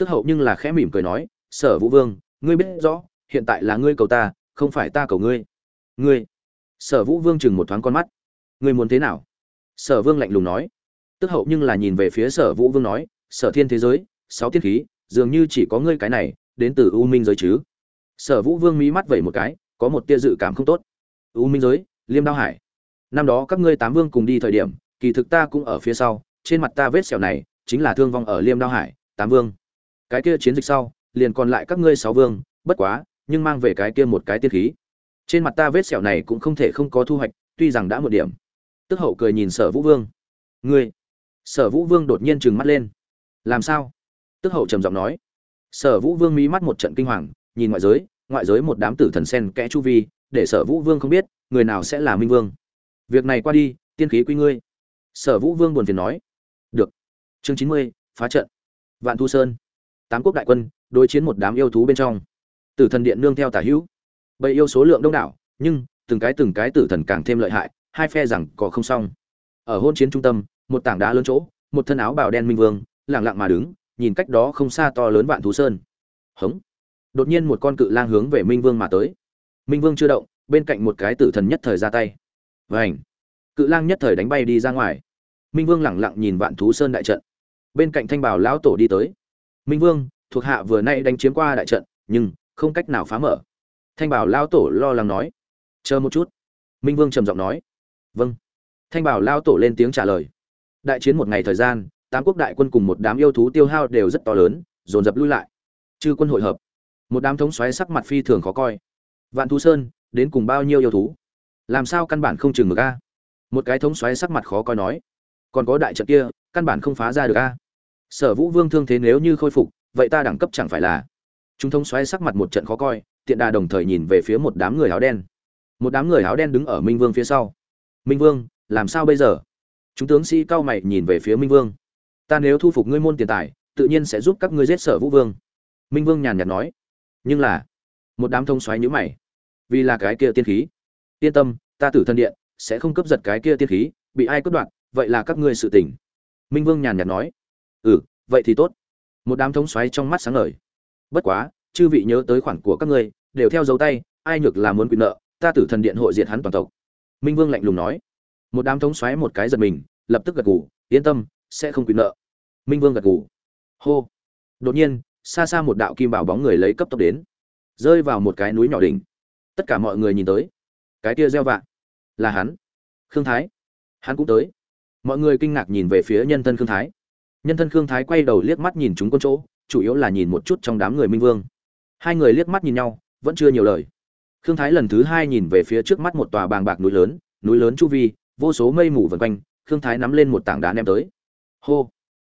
tức hậu nhưng là khẽ mỉm cười nói, sở vũ vương, ngươi biết rõ, hiện tại là ngươi cầu ta, không phải ta cầu ngươi. Ngươi? Sở vũ vương chừng một thoáng con mắt. Ngươi muốn thế nào? Sở vương lạnh lùng nói. Tức hậu nhưng là nhìn về phía sở vũ vương nói, sở thiên thế giới, sáu tiết khí, dường như chỉ có ngươi cái này, đến từ u minh giới chứ? Sở vũ vương mí mắt vẩy một cái, có một tia dự cảm không tốt. U minh giới, liêm đao hải, năm đó các ngươi tám vương cùng đi thời điểm, kỳ thực ta cũng ở phía sau, trên mặt ta vết sẹo này, chính là thương vong ở liêm đao hải, tám vương cái kia chiến dịch sau, liền còn lại các ngươi sáu vương, bất quá, nhưng mang về cái kia một cái tiên khí. Trên mặt ta vết sẹo này cũng không thể không có thu hoạch, tuy rằng đã một điểm. Tức hậu cười nhìn sở vũ vương. Ngươi? Sở vũ vương đột nhiên trừng mắt lên. Làm sao? Tức hậu trầm giọng nói. Sở vũ vương mí mắt một trận kinh hoàng, nhìn ngoại giới ngoại giới một đám tử thần sen kẽ chu vi, để sở vũ vương không biết, người nào sẽ là minh vương. Việc này qua đi, tiên khí quy ngươi. Sở vũ vương buồn phiền nói. Được. Chương chín mươi, phá trận. Vạn thu sơn tám quốc đại quân, đối chiến một đám yêu thú bên trong. Tử thần điện nương theo tả hữu. Bầy yêu số lượng đông đảo, nhưng, từng cái từng cái tử thần càng thêm lợi hại, hai phe rằng có không xong. Ở hôn chiến trung tâm, một tảng đá lớn chỗ, một thân áo bào đen minh vương lẳng lặng mà đứng, nhìn cách đó không xa to lớn vạn thú sơn. Hống! Đột nhiên một con cự lang hướng về minh vương mà tới. Minh vương chưa động, bên cạnh một cái tử thần nhất thời ra tay. Vảnh cự lang nhất thời đánh bay đi ra ngoài. Minh vương lẳng lặng nhìn vạn thú sơn đại trận. Bên cạnh thanh bảo lão tổ đi tới minh vương, thuộc hạ vừa nay đánh chiếm qua đại trận, nhưng không cách nào phá mở. Thanh bảo lão tổ lo lắng nói. Chờ một chút. Minh vương trầm giọng nói. Vâng. Thanh bảo lão tổ lên tiếng trả lời. Đại chiến một ngày thời gian, tám quốc đại quân cùng một đám yêu thú tiêu hao đều rất to lớn, dồn dập lui lại. Chư quân hội hợp. Một đám thống xoáy sắc mặt phi thường khó coi. Vạn thú sơn, đến cùng bao nhiêu yêu thú? Làm sao căn bản không chừng được a? Một cái thống xoáy sắc mặt khó coi nói. Còn có đại trận kia, căn bản không phá ra được a sở vũ vương thương thế nếu như khôi phục, vậy ta đẳng cấp chẳng phải là. Chúng thông xoáy sắc mặt một trận khó coi, tiện đà đồng thời nhìn về phía một đám người áo đen. Một đám người áo đen đứng ở minh vương phía sau. Minh vương, làm sao bây giờ? Chúng tướng sĩ cao mày nhìn về phía minh vương. Ta nếu thu phục ngươi môn tiền tài, tự nhiên sẽ giúp các ngươi giết sở vũ vương. Minh vương nhàn nhạt nói. Nhưng là, một đám thông xoáy nhữ mày. Vì là cái kia tiên khí. Yên tâm, ta tử thân điện sẽ không cướp giật cái kia tiên khí, bị ai cướp đoạt, vậy là các ngươi sự tình. Minh vương nhàn nhạt nói ừ vậy thì tốt. Một đám thống xoáy trong mắt sáng ngời. Bất quá, chư vị nhớ tới khoản của các ngươi, đều theo dấu tay, ai nhược là muốn quyền nợ, ta tử thần điện hội diệt hắn toàn tộc. Minh vương lạnh lùng nói. Một đám thống xoáy một cái giật mình, lập tức gật gù, yên tâm, sẽ không quyền nợ. Minh vương gật gù. Hô. Đột nhiên, xa xa một đạo kim bảo bóng người lấy cấp tốc đến. Rơi vào một cái núi nhỏ đỉnh. Tất cả mọi người nhìn tới. Cái kia gieo vạn là hắn. Khương thái. Hắn cũng tới. Mọi người kinh ngạc nhìn về phía nhân thân khương thái nhân thân khương thái quay đầu liếc mắt nhìn chúng con chỗ, chủ yếu là nhìn một chút trong đám người minh vương. Hai người liếc mắt nhìn nhau, vẫn chưa nhiều lời. Khương thái lần thứ hai nhìn về phía trước mắt một tòa bàng bạc núi lớn núi lớn chu vi, vô số mây mù vần quanh, khương thái nắm lên một tảng đá ném tới. Hô!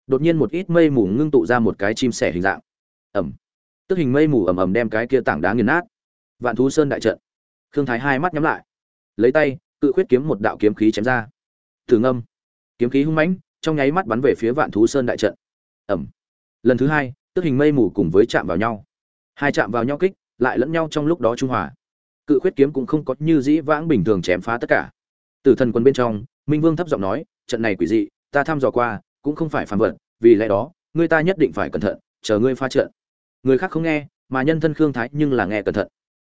Đột nhiên một ít mây mù ngưng tụ ra một cái chim sẻ hình dạng. Ẩm! Tức hình mây mù ẩm ẩm đem cái kia tảng đá nghiền nát. Vạn thú sơn đại trận. Khương thái hai mắt nhắm lại. Lấy tay, cự khuyết kiếm một đạo kiếm khí chém ra. Thử ngâm. Kiếm khí hung mãnh trong nháy mắt bắn về phía vạn thú sơn đại trận. Ẩm lần thứ hai, tức hình mây mù cùng với chạm vào nhau. Hai chạm vào nhau kích, lại lẫn nhau trong lúc đó trung hòa. Cự khuyết kiếm cũng không có như dĩ vãng bình thường chém phá tất cả. Từ thần quân bên trong, minh vương thấp giọng nói, trận này quỷ dị, ta thăm dò qua, cũng không phải phản vật, vì lẽ đó, người ta nhất định phải cẩn thận, chờ ngươi pha trận. Người khác không nghe, mà nhân thân khương thái nhưng là nghe cẩn thận.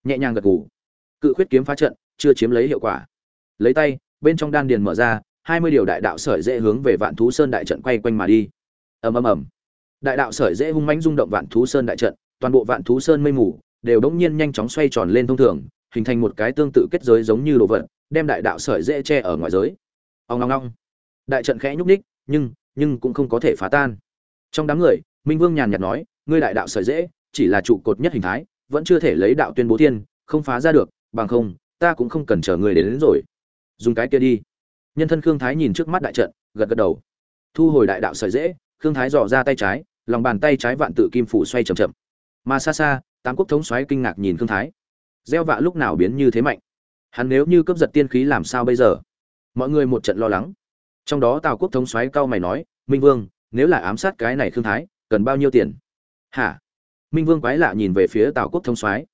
Nhẹ nhàng gật gù. Cự khuyết kiếm phá trận, chưa chiếm lấy hiệu quả. Lấy tay, bên trong đan điền mở ra hai mươi điều đại đạo sợi dễ hướng về vạn thú sơn đại trận quay quanh mà đi. Ầm ầm ầm. Đại đạo sợi dễ hung mãnh rung động vạn thú sơn đại trận toàn bộ vạn thú sơn mây mù đều đống nhiên nhanh chóng xoay tròn lên thông thường hình thành một cái tương tự kết giới giống như đồ vật đem đại đạo sợi dễ che ở ngoài giới. Ông long long đại trận khẽ nhúc ních nhưng nhưng cũng không có thể phá tan. Trong đám người minh vương nhàn nhạt nói ngươi đại đạo sợi dễ chỉ là trụ cột nhất hình thái vẫn chưa thể lấy đạo tuyên bố thiên không phá ra được bằng không ta cũng không cần chờ người đến, đến rồi. Dùng cái kia đi nhân thân khương thái nhìn trước mắt đại trận, gật gật đầu. Thu hồi đại đạo sợi dễ, khương thái dò ra tay trái, lòng bàn tay trái vạn tự kim phủ xoay chậm chậm. Mà xa xa, tám quốc thống xoáy kinh ngạc nhìn khương thái. Gieo vạ lúc nào biến như thế mạnh? Hắn nếu như cướp giật tiên khí làm sao bây giờ? Mọi người một trận lo lắng. Trong đó tào quốc thống xoáy cao mày nói, minh vương, nếu là ám sát cái này khương thái, cần bao nhiêu tiền? Hả? Minh vương quái lạ nhìn về phía tào quốc thống soái.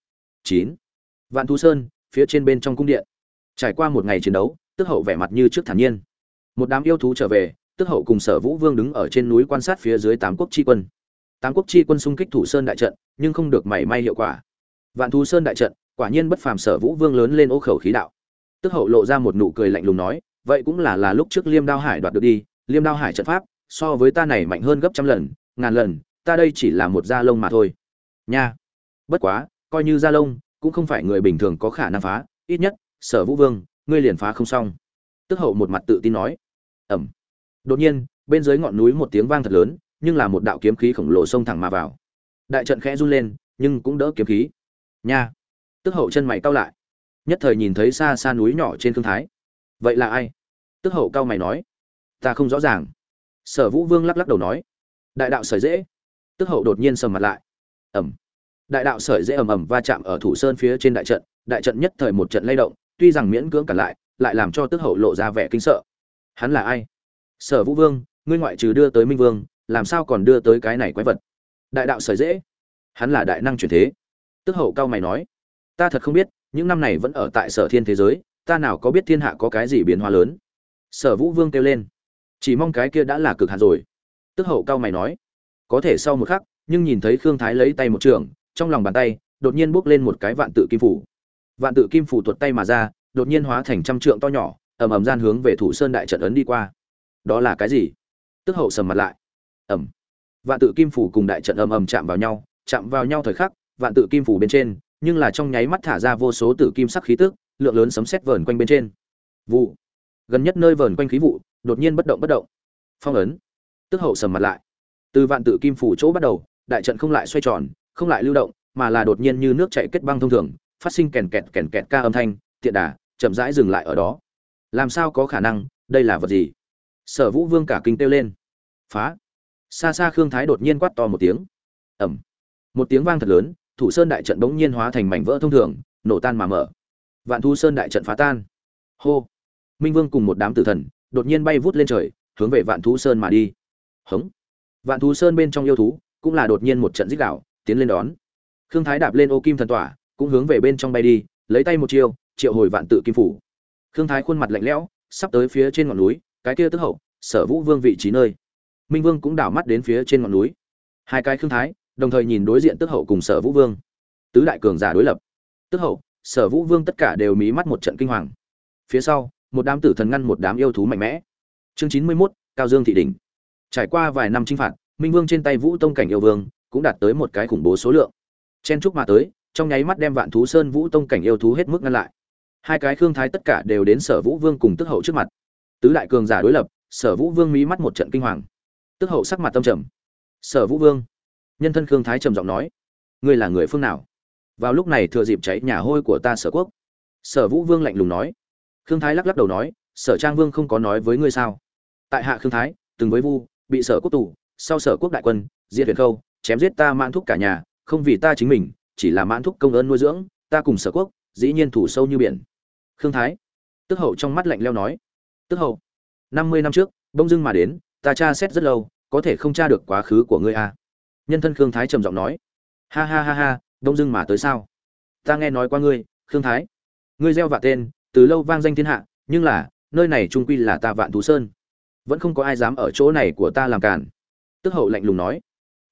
Chín. Vạn thu sơn, phía trên bên trong cung điện. Trải qua một ngày chiến đấu tức hậu vẻ mặt như trước thản nhiên. Một đám yêu thú trở về, tức hậu cùng sở vũ vương đứng ở trên núi quan sát phía dưới tám quốc chi quân. Tám quốc chi quân xung kích thủ sơn đại trận, nhưng không được mảy may hiệu quả. Vạn thú sơn đại trận, quả nhiên bất phàm sở vũ vương lớn lên ô khẩu khí đạo. Tức hậu lộ ra một nụ cười lạnh lùng nói, vậy cũng là là lúc trước liêm đao hải đoạt được đi, liêm đao hải trận pháp, so với ta này mạnh hơn gấp trăm lần, ngàn lần, ta đây chỉ là một da lông mà thôi. Nha. Bất quá, coi như da lông, cũng không phải người bình thường có khả năng phá, ít nhất, sở vũ vương ngươi liền phá không xong. Tức hậu một mặt tự tin nói. Ẩm. Đột nhiên, bên dưới ngọn núi một tiếng vang thật lớn, nhưng là một đạo kiếm khí khổng lồ xông thẳng mà vào. Đại trận khẽ run lên, nhưng cũng đỡ kiếm khí. Nha. Tức hậu chân mày cau lại. Nhất thời nhìn thấy xa xa núi nhỏ trên thương thái. Vậy là ai? Tức hậu cau mày nói. Ta không rõ ràng. Sở vũ vương lắc lắc đầu nói. Đại đạo sởi dễ. Tức hậu đột nhiên sầm mặt lại. Ẩm. Đại đạo sởi dễ ầm ầm va chạm ở thủ sơn phía trên đại trận đại trận nhất thời một trận lay động tuy rằng miễn cưỡng cản lại lại làm cho tức hậu lộ ra vẻ kinh sợ. Hắn là ai? Sở vũ vương, ngươi ngoại trừ đưa tới minh vương, làm sao còn đưa tới cái này quái vật? Đại đạo sở dễ. Hắn là đại năng truyền thế. Tức hậu cao mày nói, ta thật không biết, những năm này vẫn ở tại sở thiên thế giới, ta nào có biết thiên hạ có cái gì biến hóa lớn? Sở vũ vương kêu lên, chỉ mong cái kia đã là cực hạn rồi. Tức hậu cao mày nói, có thể sau một khắc, nhưng nhìn thấy khương thái lấy tay một trường, trong lòng bàn tay, đột nhiên bước lên một cái vạn tự kim phủ vạn tự kim phủ tuột tay mà ra, đột nhiên hóa thành trăm trượng to nhỏ, ầm ầm gian hướng về thủ sơn đại trận ấn đi qua. Đó là cái gì? Tức hậu sầm mặt lại. Ầm. Vạn tự kim phủ cùng đại trận ầm ầm chạm vào nhau, chạm vào nhau thời khắc, vạn tự kim phủ bên trên, nhưng là trong nháy mắt thả ra vô số tử kim sắc khí tức, lượng lớn sấm sét vờn quanh bên trên. Vụ. Gần nhất nơi vờn quanh khí vụ, đột nhiên bất động bất động. Phong ấn. Tức hậu sầm mặt lại. Từ vạn tự kim phủ chỗ bắt đầu, đại trận không lại xoay tròn, không lại lưu động, mà là đột nhiên như nước chảy kết băng thông thường phát sinh kèn kẹt kèn kẹt ca âm thanh, tiện đà, chậm rãi dừng lại ở đó. Làm sao có khả năng, đây là vật gì? Sở vũ vương cả kinh kêu lên. Phá. Xa xa khương thái đột nhiên quát to một tiếng. Ẩm một tiếng vang thật lớn, thủ sơn đại trận bỗng nhiên hóa thành mảnh vỡ thông thường, nổ tan mà mở. Vạn thu sơn đại trận phá tan. Hô. Minh vương cùng một đám tử thần, đột nhiên bay vút lên trời, hướng về vạn thú sơn mà đi. Hống. Vạn thú sơn bên trong yêu thú, cũng là đột nhiên một trận dích đạo tiến lên đón. Khương thái đạp lên ô kim thần tỏa cũng hướng về bên trong bay đi lấy tay một chiêu triệu hồi vạn tự kim phủ. Khương thái khuôn mặt lạnh lẽo sắp tới phía trên ngọn núi cái kia tức hậu sở vũ vương vị trí nơi. Minh vương cũng đảo mắt đến phía trên ngọn núi. Hai cái khương thái đồng thời nhìn đối diện tức hậu cùng sở vũ vương. Tứ đại cường giả đối lập. Tức hậu sở vũ vương tất cả đều mí mắt một trận kinh hoàng. Phía sau một đám tử thần ngăn một đám yêu thú mạnh mẽ. Chương chín mươi 91, cao dương thị đỉnh. Trải qua vài năm chinh phạt minh vương trên tay vũ tông cảnh yêu vương cũng đạt tới một cái khủng bố số lượng. Chen chúc mà tới trong nháy mắt đem vạn thú sơn vũ tông cảnh yêu thú hết mức ngăn lại. Hai cái khương thái tất cả đều đến sở vũ vương cùng tức hậu trước mặt. Tứ đại cường giả đối lập, sở vũ vương mí mắt một trận kinh hoàng. Tức hậu sắc mặt tâm trầm. Sở vũ vương? Nhân thân khương thái trầm giọng nói. Ngươi là người phương nào? Vào lúc này thừa dịp cháy nhà hôi của ta sở quốc. Sở vũ vương lạnh lùng nói. Khương thái lắc lắc đầu nói. Sở trang vương không có nói với ngươi sao? Tại hạ khương thái, từng với vu, bị sở quốc tù, sau sở quốc đại quân, diệt huyền khâu, chém giết ta mãn thúc cả nhà, không vì ta chính mình chỉ là mãn thúc công ơn nuôi dưỡng, ta cùng sở quốc, dĩ nhiên thủ sâu như biển. Khương thái. Tức hậu trong mắt lạnh leo nói. Tức hậu. Năm mươi năm trước, bông dưng mà đến, ta tra xét rất lâu, có thể không tra được quá khứ của ngươi à. nhân thân khương thái trầm giọng nói. Ha ha ha ha, bông dưng mà tới sao? Ta nghe nói qua ngươi, khương thái. Ngươi gieo vạ tên, từ lâu vang danh thiên hạ, nhưng là, nơi này trung quy là ta vạn thú sơn. Vẫn không có ai dám ở chỗ này của ta làm cản tức hậu lạnh lùng nói.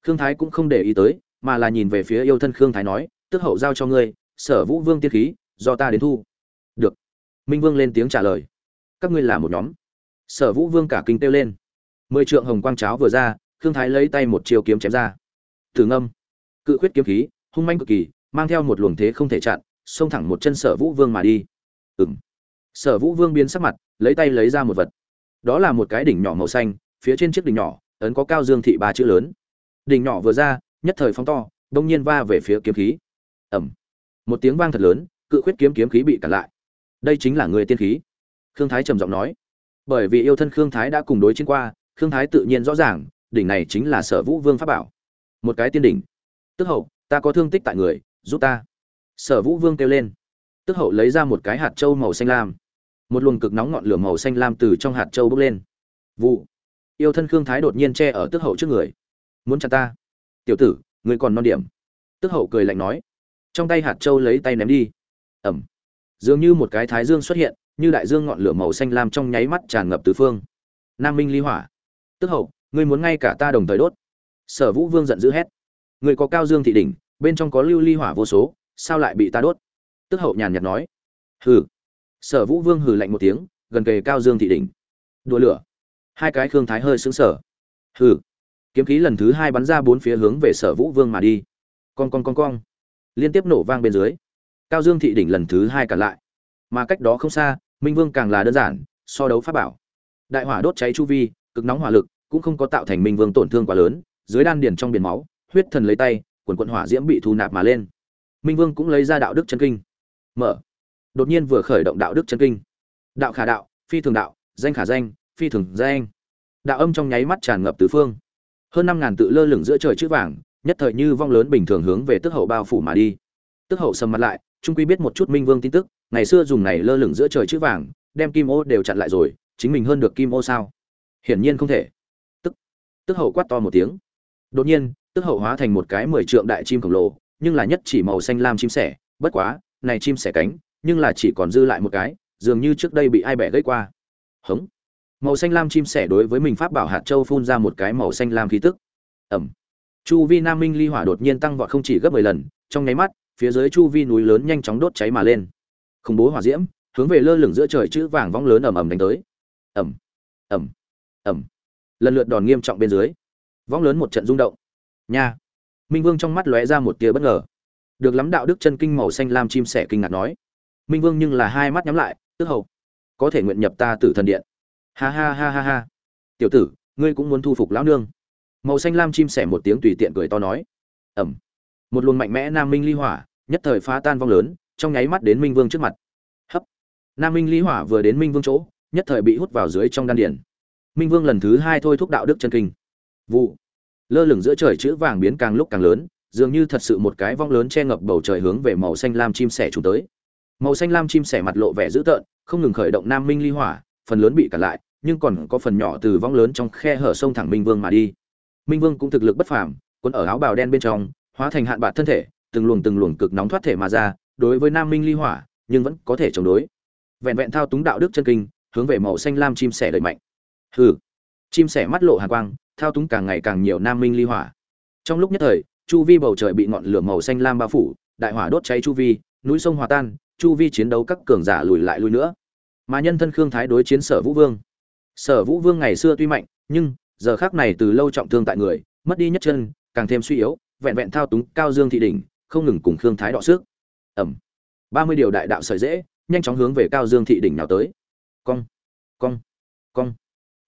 Khương thái cũng không để ý tới mà là nhìn về phía yêu thân khương thái nói tức hậu giao cho ngươi, sở vũ vương tiên khí, do ta đến thu. Được. Minh vương lên tiếng trả lời, các ngươi là một nhóm. Sở vũ vương cả kinh tiêu lên. Mười trượng hồng quang cháo vừa ra, khương thái lấy tay một chiều kiếm chém ra. Thử ngâm. Cự khuyết kiếm khí, hung manh cực kỳ, mang theo một luồng thế không thể chặn, xông thẳng một chân sở vũ vương mà đi. Ừng sở vũ vương biến sắc mặt, lấy tay lấy ra một vật. Đó là một cái đỉnh nhỏ màu xanh, phía trên chiếc đỉnh nhỏ, ấn có cao dương thị ba chữ lớn. Đỉnh nhỏ vừa ra nhất thời phóng to, đông nhiên va về phía kiếm khí. Ẩm một tiếng vang thật lớn, cự khuyết kiếm kiếm khí bị cản lại. Đây chính là người tiên khí. Khương thái trầm giọng nói. Bởi vì yêu thân khương thái đã cùng đối chiến qua, khương thái tự nhiên rõ ràng, đỉnh này chính là sở vũ vương pháp bảo. Một cái tiên đỉnh. Tức hậu, ta có thương tích tại người, giúp ta. Sở vũ vương kêu lên. Tức hậu lấy ra một cái hạt trâu màu xanh lam. Một luồng cực nóng ngọn lửa màu xanh lam từ trong hạt trâu bốc lên. Vụ. Yêu thân khương thái đột nhiên che ở tức hậu trước người. Muốn chặt ta tiểu tử, ngươi còn non điểm. Tức hậu cười lạnh nói. Trong tay hạt trâu lấy tay ném đi. Ẩm. Dường như một cái thái dương xuất hiện, như đại dương ngọn lửa màu xanh lam trong nháy mắt tràn ngập tứ phương. Nam minh ly hỏa. Tức hậu, ngươi muốn ngay cả ta đồng thời đốt. Sở vũ vương giận dữ hét. Người có cao dương thị đỉnh, bên trong có lưu ly hỏa vô số, sao lại bị ta đốt? Tức hậu nhàn nhạt nói. Hừ. Sở vũ vương hừ lạnh một tiếng, gần kề cao dương thị đỉnh. Đùa lửa. Hai cái khương thái hơi sững sở hừ kiếm khí lần thứ hai bắn ra bốn phía hướng về sở vũ vương mà đi. Con con con con liên tiếp nổ vang bên dưới. Cao dương thị đỉnh lần thứ hai cả lại. Mà cách đó không xa, minh vương càng là đơn giản, so đấu pháp bảo. Đại hỏa đốt cháy chu vi, cực nóng hỏa lực cũng không có tạo thành minh vương tổn thương quá lớn, dưới đan điền trong biển máu, huyết thần lấy tay, quần quận hỏa diễm bị thu nạp mà lên. Minh vương cũng lấy ra đạo đức chân kinh. Mở. Đột nhiên vừa khởi động đạo đức chân kinh. Đạo khả đạo, phi thường đạo, danh khả danh, phi thường danh. Đạo âm trong nháy mắt tràn ngập tứ phương hơn năm ngàn tự lơ lửng giữa trời chữ vàng, nhất thời như vong lớn bình thường hướng về tức hậu bao phủ mà đi. Tức hậu sầm mặt lại trung quy biết một chút minh vương tin tức, ngày xưa dùng này lơ lửng giữa trời chữ vàng, đem kim ô đều chặn lại rồi, chính mình hơn được kim ô sao? Hiển nhiên không thể. Tức tức hậu quát to một tiếng. Đột nhiên, tức hậu hóa thành một cái mười trượng đại chim khổng lồ, nhưng là nhất chỉ màu xanh lam chim sẻ, bất quá, này chim sẻ cánh, nhưng là chỉ còn dư lại một cái, dường như trước đây bị ai bẻ gãy qua. Hống màu xanh lam chim sẻ đối với mình pháp bảo hạt châu phun ra một cái màu xanh lam khí tức. Ẩm. Chu vi nam minh ly hỏa đột nhiên tăng vọt không chỉ gấp mười lần, trong nháy mắt, phía dưới chu vi núi lớn nhanh chóng đốt cháy mà lên. Khủng bố hỏa diễm, hướng về lơ lửng giữa trời chữ vàng vong lớn ầm ầm đánh tới. Ầm ầm ầm lần lượt đòn nghiêm trọng bên dưới. Vong lớn một trận rung động. Nha. Minh vương trong mắt lóe ra một tia bất ngờ. Được lắm đạo đức chân kinh màu xanh lam chim sẻ kinh ngạc nói. Minh vương nhưng là hai mắt nhắm lại, tức hầu có thể nguyện nhập ta tử thần điện ha ha ha ha ha. Tiểu tử, ngươi cũng muốn thu phục lão nương. Màu xanh lam chim sẻ một tiếng tùy tiện cười to nói. Ẩm. Một luồng mạnh mẽ nam minh ly hỏa, nhất thời phá tan vong lớn, trong nháy mắt đến minh vương trước mặt. Hấp. Nam minh ly hỏa vừa đến minh vương chỗ, nhất thời bị hút vào dưới trong đan điển minh vương lần thứ hai thôi thúc đạo đức chân kinh. Vụ. Lơ lửng giữa trời chữ vàng biến càng lúc càng lớn, dường như thật sự một cái vong lớn che ngập bầu trời hướng về màu xanh lam chim sẻ trùng tới. Màu xanh lam chim sẻ mặt lộ vẻ dữ tợn, không ngừng khởi động nam minh ly hỏa phần lớn bị cản lại, nhưng còn có phần nhỏ từ vong lớn trong khe hở sông thẳng minh vương mà đi. Minh vương cũng thực lực bất phàm, cuốn ở áo bào đen bên trong, hóa thành hạn bạc thân thể, từng luồng từng luồng cực nóng thoát thể mà ra, đối với nam minh ly hỏa, nhưng vẫn có thể chống đối. Vẹn vẹn thao túng đạo đức chân kinh, hướng về màu xanh lam chim sẻ đẩy mạnh. Hừ. Chim sẻ mắt lộ hàn quang, thao túng càng ngày càng nhiều nam minh ly hỏa. Trong lúc nhất thời, chu vi bầu trời bị ngọn lửa màu xanh lam bao phủ, đại hỏa đốt cháy chu vi, núi sông hòa tan, chu vi chiến đấu các cường giả lùi lại lùi nữa mà nhân thân khương thái đối chiến sở vũ vương. Sở vũ vương ngày xưa tuy mạnh, nhưng giờ khác này từ lâu trọng thương tại người, mất đi nhất chân, càng thêm suy yếu, vẹn vẹn thao túng cao dương thị đỉnh, không ngừng cùng khương thái đọ sức. Ẩm. Ba mươi điều đại đạo sợi dễ nhanh chóng hướng về cao dương thị đỉnh nào tới. Cong cong cong.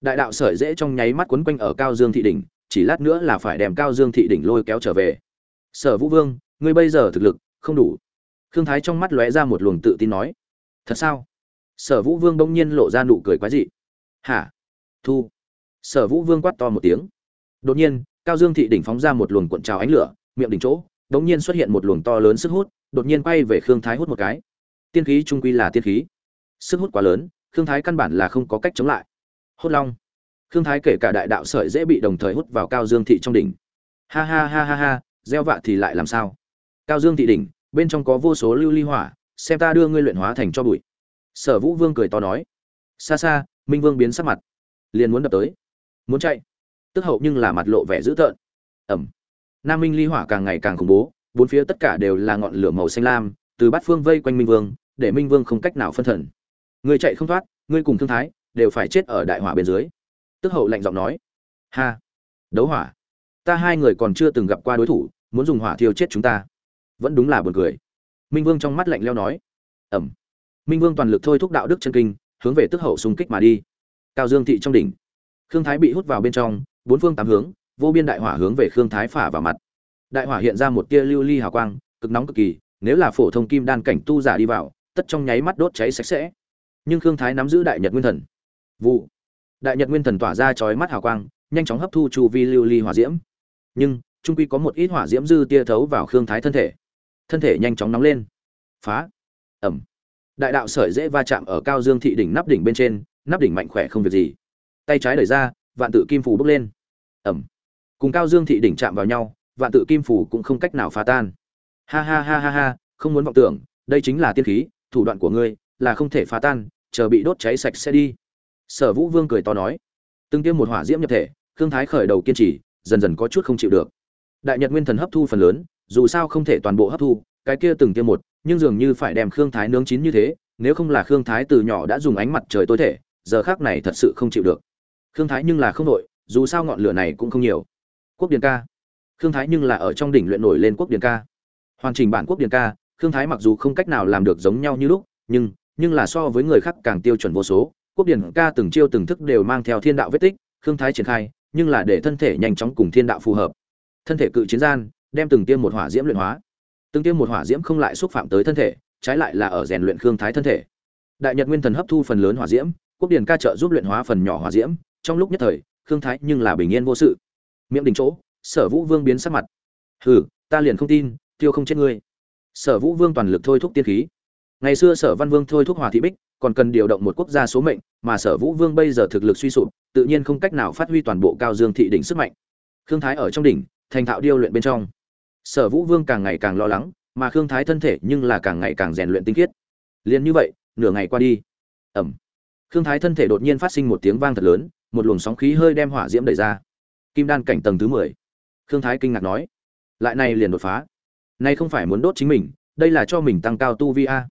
Đại đạo sợi dễ trong nháy mắt quấn quanh ở cao dương thị đỉnh, chỉ lát nữa là phải đem cao dương thị đỉnh lôi kéo trở về. Sở vũ vương, ngươi bây giờ thực lực không đủ. Khương thái trong mắt lóe ra một luồng tự tin nói, thật sao? Sở vũ vương bỗng nhiên lộ ra nụ cười quái dị. Hả? Thu. Sở vũ vương quát to một tiếng. Đột nhiên, cao dương thị đỉnh phóng ra một luồng cuộn trào ánh lửa, miệng đỉnh chỗ đống nhiên xuất hiện một luồng to lớn sức hút, đột nhiên quay về khương thái hút một cái. Tiên khí trung quy là tiên khí. Sức hút quá lớn, khương thái căn bản là không có cách chống lại. Hốt long. Khương thái kể cả đại đạo sợi dễ bị đồng thời hút vào cao dương thị trong đỉnh. Ha ha ha ha ha, gieo vạ thì lại làm sao? Cao dương thị đỉnh, bên trong có vô số lưu ly hỏa, xem ta đưa ngươi luyện hóa thành cho bụi sở vũ vương cười to nói, xa xa, minh vương biến sắc mặt, liền muốn đập tới. Muốn chạy. Tức hậu nhưng là mặt lộ vẻ dữ tợn. Ẩm. Nam minh ly hỏa càng ngày càng khủng bố, bốn phía tất cả đều là ngọn lửa màu xanh lam, từ bát phương vây quanh minh vương, để minh vương không cách nào phân thần. Người chạy không thoát, ngươi cùng thương thái đều phải chết ở đại hỏa bên dưới. Tức hậu lạnh giọng nói, ha, đấu hỏa, ta hai người còn chưa từng gặp qua đối thủ, muốn dùng hỏa thiêu chết chúng ta. Vẫn đúng là buồn cười. Minh vương trong mắt lạnh leo nói, ẩm minh vương toàn lực thôi thúc đạo đức chân kinh, hướng về tức hậu xung kích mà đi. Cao dương thị trong đỉnh. Khương thái bị hút vào bên trong, bốn phương tám hướng, vô biên đại hỏa hướng về khương thái phả vào mặt. Đại hỏa hiện ra một tia lưu ly hào quang, cực nóng cực kỳ, nếu là phổ thông kim đan cảnh tu giả đi vào, tất trong nháy mắt đốt cháy sạch sẽ. Nhưng khương thái nắm giữ đại nhật nguyên thần. Vụ. Đại nhật nguyên thần tỏa ra chói mắt hào quang, nhanh chóng hấp thu chu vi lưu ly hỏa diễm. Nhưng trung quy có một ít hỏa diễm dư tia thấu vào khương thái thân thể. Thân thể nhanh chóng nóng lên. Phá. Ẩm đại đạo sợi dễ va chạm ở cao dương thị đỉnh nắp đỉnh bên trên, nắp đỉnh mạnh khỏe không việc gì. Tay trái đẩy ra, vạn tự kim phủ bốc lên. Ẩm. Cùng cao dương thị đỉnh chạm vào nhau, vạn tự kim phủ cũng không cách nào phá tan. Ha ha ha ha ha, không muốn vọng tưởng, đây chính là tiên khí, thủ đoạn của ngươi là không thể phá tan, chờ bị đốt cháy sạch sẽ đi. Sở vũ vương cười to nói. Từng tiêm một hỏa diễm nhập thể, khương thái khởi đầu kiên trì, dần dần có chút không chịu được. Đại nhật nguyên thần hấp thu phần lớn, dù sao không thể toàn bộ hấp thu, cái kia từng tiêm một nhưng dường như phải đem khương thái nướng chín như thế, nếu không là khương thái từ nhỏ đã dùng ánh mặt trời tối thể, giờ khác này thật sự không chịu được. Khương thái nhưng là không nội dù sao ngọn lửa này cũng không nhiều. Quốc điền ca. Khương thái nhưng là ở trong đỉnh luyện nổi lên quốc điền ca. Hoàn chỉnh bản quốc điền ca, khương thái mặc dù không cách nào làm được giống nhau như lúc, nhưng nhưng là so với người khác càng tiêu chuẩn vô số. Quốc điền ca từng chiêu từng thức đều mang theo thiên đạo vết tích, khương thái triển khai, nhưng là để thân thể nhanh chóng cùng thiên đạo phù hợp. Thân thể cự chiến gian, đem từng tiêm một hỏa diễm luyện hóa từng tiêm một hỏa diễm không lại xúc phạm tới thân thể, trái lại là ở rèn luyện khương thái thân thể. Đại nhật nguyên thần hấp thu phần lớn hỏa diễm, quốc điển ca trợ giúp luyện hóa phần nhỏ hỏa diễm, trong lúc nhất thời, khương thái nhưng là bình yên vô sự. Miệng đỉnh chỗ, sở vũ vương biến sắc mặt. Hừ, ta liền không tin, tiêu không chết ngươi. Sở vũ vương toàn lực thôi thúc tiên khí. Ngày xưa sở văn vương thôi thúc hòa thị bích, còn cần điều động một quốc gia số mệnh, mà sở vũ vương bây giờ thực lực suy sụp, tự nhiên không cách nào phát huy toàn bộ cao dương thị đỉnh sức mạnh. Khương thái ở trong đỉnh, thành thạo điêu luyện bên trong sở vũ vương càng ngày càng lo lắng, mà khương thái thân thể nhưng là càng ngày càng rèn luyện tinh khiết. Liền như vậy, nửa ngày qua đi. Ẩm khương thái thân thể đột nhiên phát sinh một tiếng vang thật lớn, một luồng sóng khí hơi đem hỏa diễm đẩy ra. Kim đan cảnh tầng thứ mười. Khương thái kinh ngạc nói, lại này liền đột phá. Nay không phải muốn đốt chính mình, đây là cho mình tăng cao tu vi a.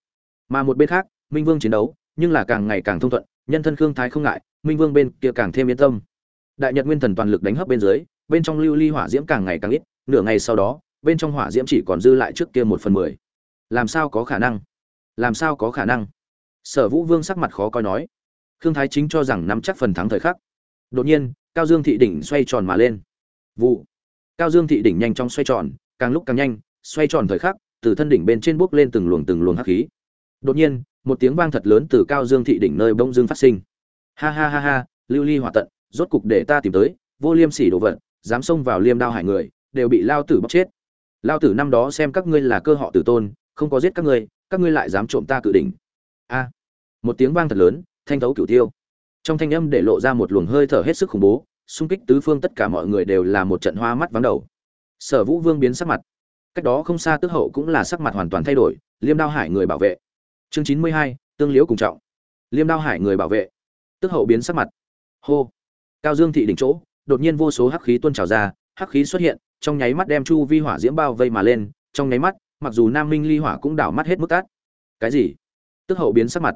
Mà một bên khác, minh vương chiến đấu, nhưng là càng ngày càng thông thuận, nhân thân khương thái không ngại, minh vương bên kia càng thêm yên tâm. Đại nhật nguyên thần toàn lực đánh hấp bên dưới, bên trong lưu ly hỏa diễm càng ngày càng ít, nửa ngày sau đó bên trong hỏa diễm chỉ còn dư lại trước kia một phần mười. Làm sao có khả năng? Làm sao có khả năng? Sở vũ vương sắc mặt khó coi nói. Khương thái chính cho rằng nắm chắc phần thắng thời khắc. Đột nhiên, cao dương thị đỉnh xoay tròn mà lên. Vụ. Cao dương thị đỉnh nhanh chóng xoay tròn, càng lúc càng nhanh, xoay tròn thời khắc, từ thân đỉnh bên trên bước lên từng luồng từng luồng hắc khí. Đột nhiên, một tiếng vang thật lớn từ cao dương thị đỉnh nơi bông dương phát sinh. Ha ha ha ha, lưu ly hỏa tận, rốt cục để ta tìm tới, vô liêm sỉ đồ vật, dám xông vào liêm đao hải người, đều bị lao tử bóc chết lao tử năm đó xem các ngươi là cơ họ tử tôn, không có giết các ngươi các ngươi lại dám trộm ta cự đỉnh. A. Một tiếng vang thật lớn, thanh thấu cửu tiêu. Trong thanh âm để lộ ra một luồng hơi thở hết sức khủng bố, xung kích tứ phương tất cả mọi người đều là một trận hoa mắt vắng đầu. Sở vũ vương biến sắc mặt. Cách đó không xa tước hậu cũng là sắc mặt hoàn toàn thay đổi, liêm đao hải người bảo vệ. Chương chín mươi hai, tương liễu cùng trọng. Liêm đao hải người bảo vệ. Tước hậu biến sắc mặt. Hô. Cao dương thị đỉnh chỗ, đột nhiên vô số hắc khí tuôn trào ra, hắc khí xuất hiện trong nháy mắt đem chu vi hỏa diễm bao vây mà lên, trong nháy mắt, mặc dù nam minh ly hỏa cũng đảo mắt hết mức tát cái gì? Tức hậu biến sắc mặt.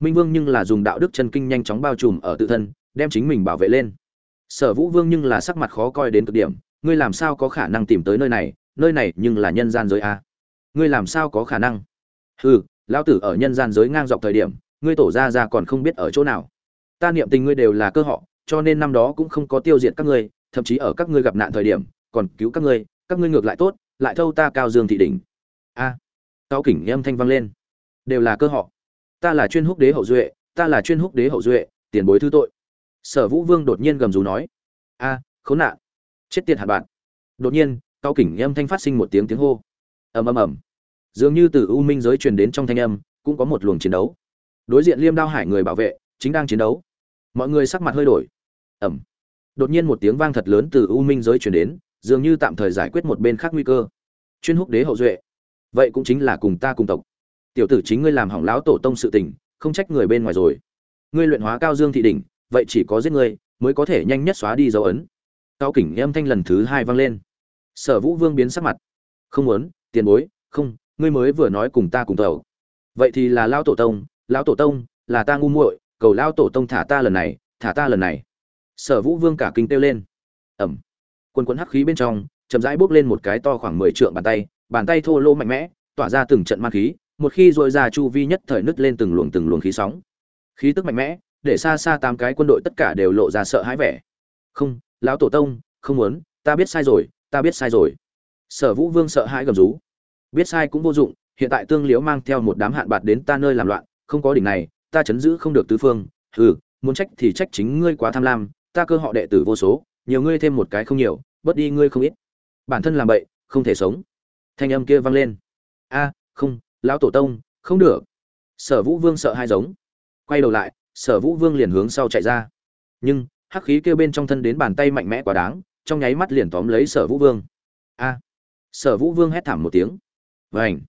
Minh vương nhưng là dùng đạo đức chân kinh nhanh chóng bao trùm ở tự thân, đem chính mình bảo vệ lên. Sở vũ vương nhưng là sắc mặt khó coi đến cực điểm, ngươi làm sao có khả năng tìm tới nơi này nơi này nhưng là nhân gian giới a. Ngươi làm sao có khả năng? Hừ, lão tử ở nhân gian giới ngang dọc thời điểm, ngươi tổ ra ra còn không biết ở chỗ nào. Ta niệm tình ngươi đều là cơ họ, cho nên năm đó cũng không có tiêu diệt các ngươi, thậm chí ở các ngươi gặp nạn thời điểm còn cứu các ngươi các ngươi ngược lại tốt lại thâu ta cao dương thị đỉnh. A à, cao kỉnh âm thanh vang lên. Đều là cơ họ. Ta là chuyên húc đế hậu duệ ta là chuyên húc đế hậu duệ tiền bối thứ tội. Sở vũ vương đột nhiên gầm rú nói. A khốn nạn. Chết tiệt hạt bạn. Đột nhiên cao kỉnh âm thanh phát sinh một tiếng tiếng hô. Ầm ầm ầm. Dường như từ u minh giới truyền đến trong thanh âm cũng có một luồng chiến đấu. Đối diện liêm đao hải người bảo vệ chính đang chiến đấu. Mọi người sắc mặt hơi đổi. Ẩm đột nhiên một tiếng vang thật lớn từ u minh giới truyền đến dường như tạm thời giải quyết một bên khác nguy cơ. Chuyên húc đế hậu duệ. Vậy cũng chính là cùng ta cùng tộc. Tiểu tử chính ngươi làm hỏng lão tổ tông sự tình, không trách người bên ngoài rồi. Ngươi luyện hóa cao dương thị đỉnh, vậy chỉ có giết ngươi, mới có thể nhanh nhất xóa đi dấu ấn. Cao kỉnh âm thanh lần thứ hai vang lên. Sở vũ vương biến sắc mặt. Không muốn, tiền bối, không, ngươi mới vừa nói cùng ta cùng tàu vậy thì là lao tổ tông, lão tổ tông, là ta ngu muội, cầu lao tổ tông thả ta lần này, thả ta lần này. Sở vũ vương cả kinh tiêu lên. Ẩm quân quần hắc khí bên trong, chậm rãi bước lên một cái to khoảng mười trượng bàn tay bàn tay thô lô mạnh mẽ, tỏa ra từng trận ma khí, một khi dội ra chu vi nhất thời nứt lên từng luồng từng luồng khí sóng. Khí tức mạnh mẽ, để xa xa tám cái quân đội tất cả đều lộ ra sợ hãi vẻ. Không, lão tổ tông, không muốn, ta biết sai rồi, ta biết sai rồi. Sở vũ vương sợ hãi gầm rú. Biết sai cũng vô dụng, hiện tại tương liễu mang theo một đám hạn bạt đến ta nơi làm loạn, không có đỉnh này, ta chấn giữ không được tứ phương, hừ, muốn trách thì trách chính ngươi quá tham lam, ta cơ họ đệ tử vô số nhiều ngươi thêm một cái không nhiều, bớt đi ngươi không ít. Bản thân làm bậy, không thể sống. Thanh âm kia vang lên. A, không, lão tổ tông, không được. Sở vũ vương sợ hai giống. Quay đầu lại, sở vũ vương liền hướng sau chạy ra. Nhưng, hắc khí kêu bên trong thân đến bàn tay mạnh mẽ quá đáng, trong nháy mắt liền tóm lấy sở vũ vương. A. Sở vũ vương hét thảm một tiếng. Vảnh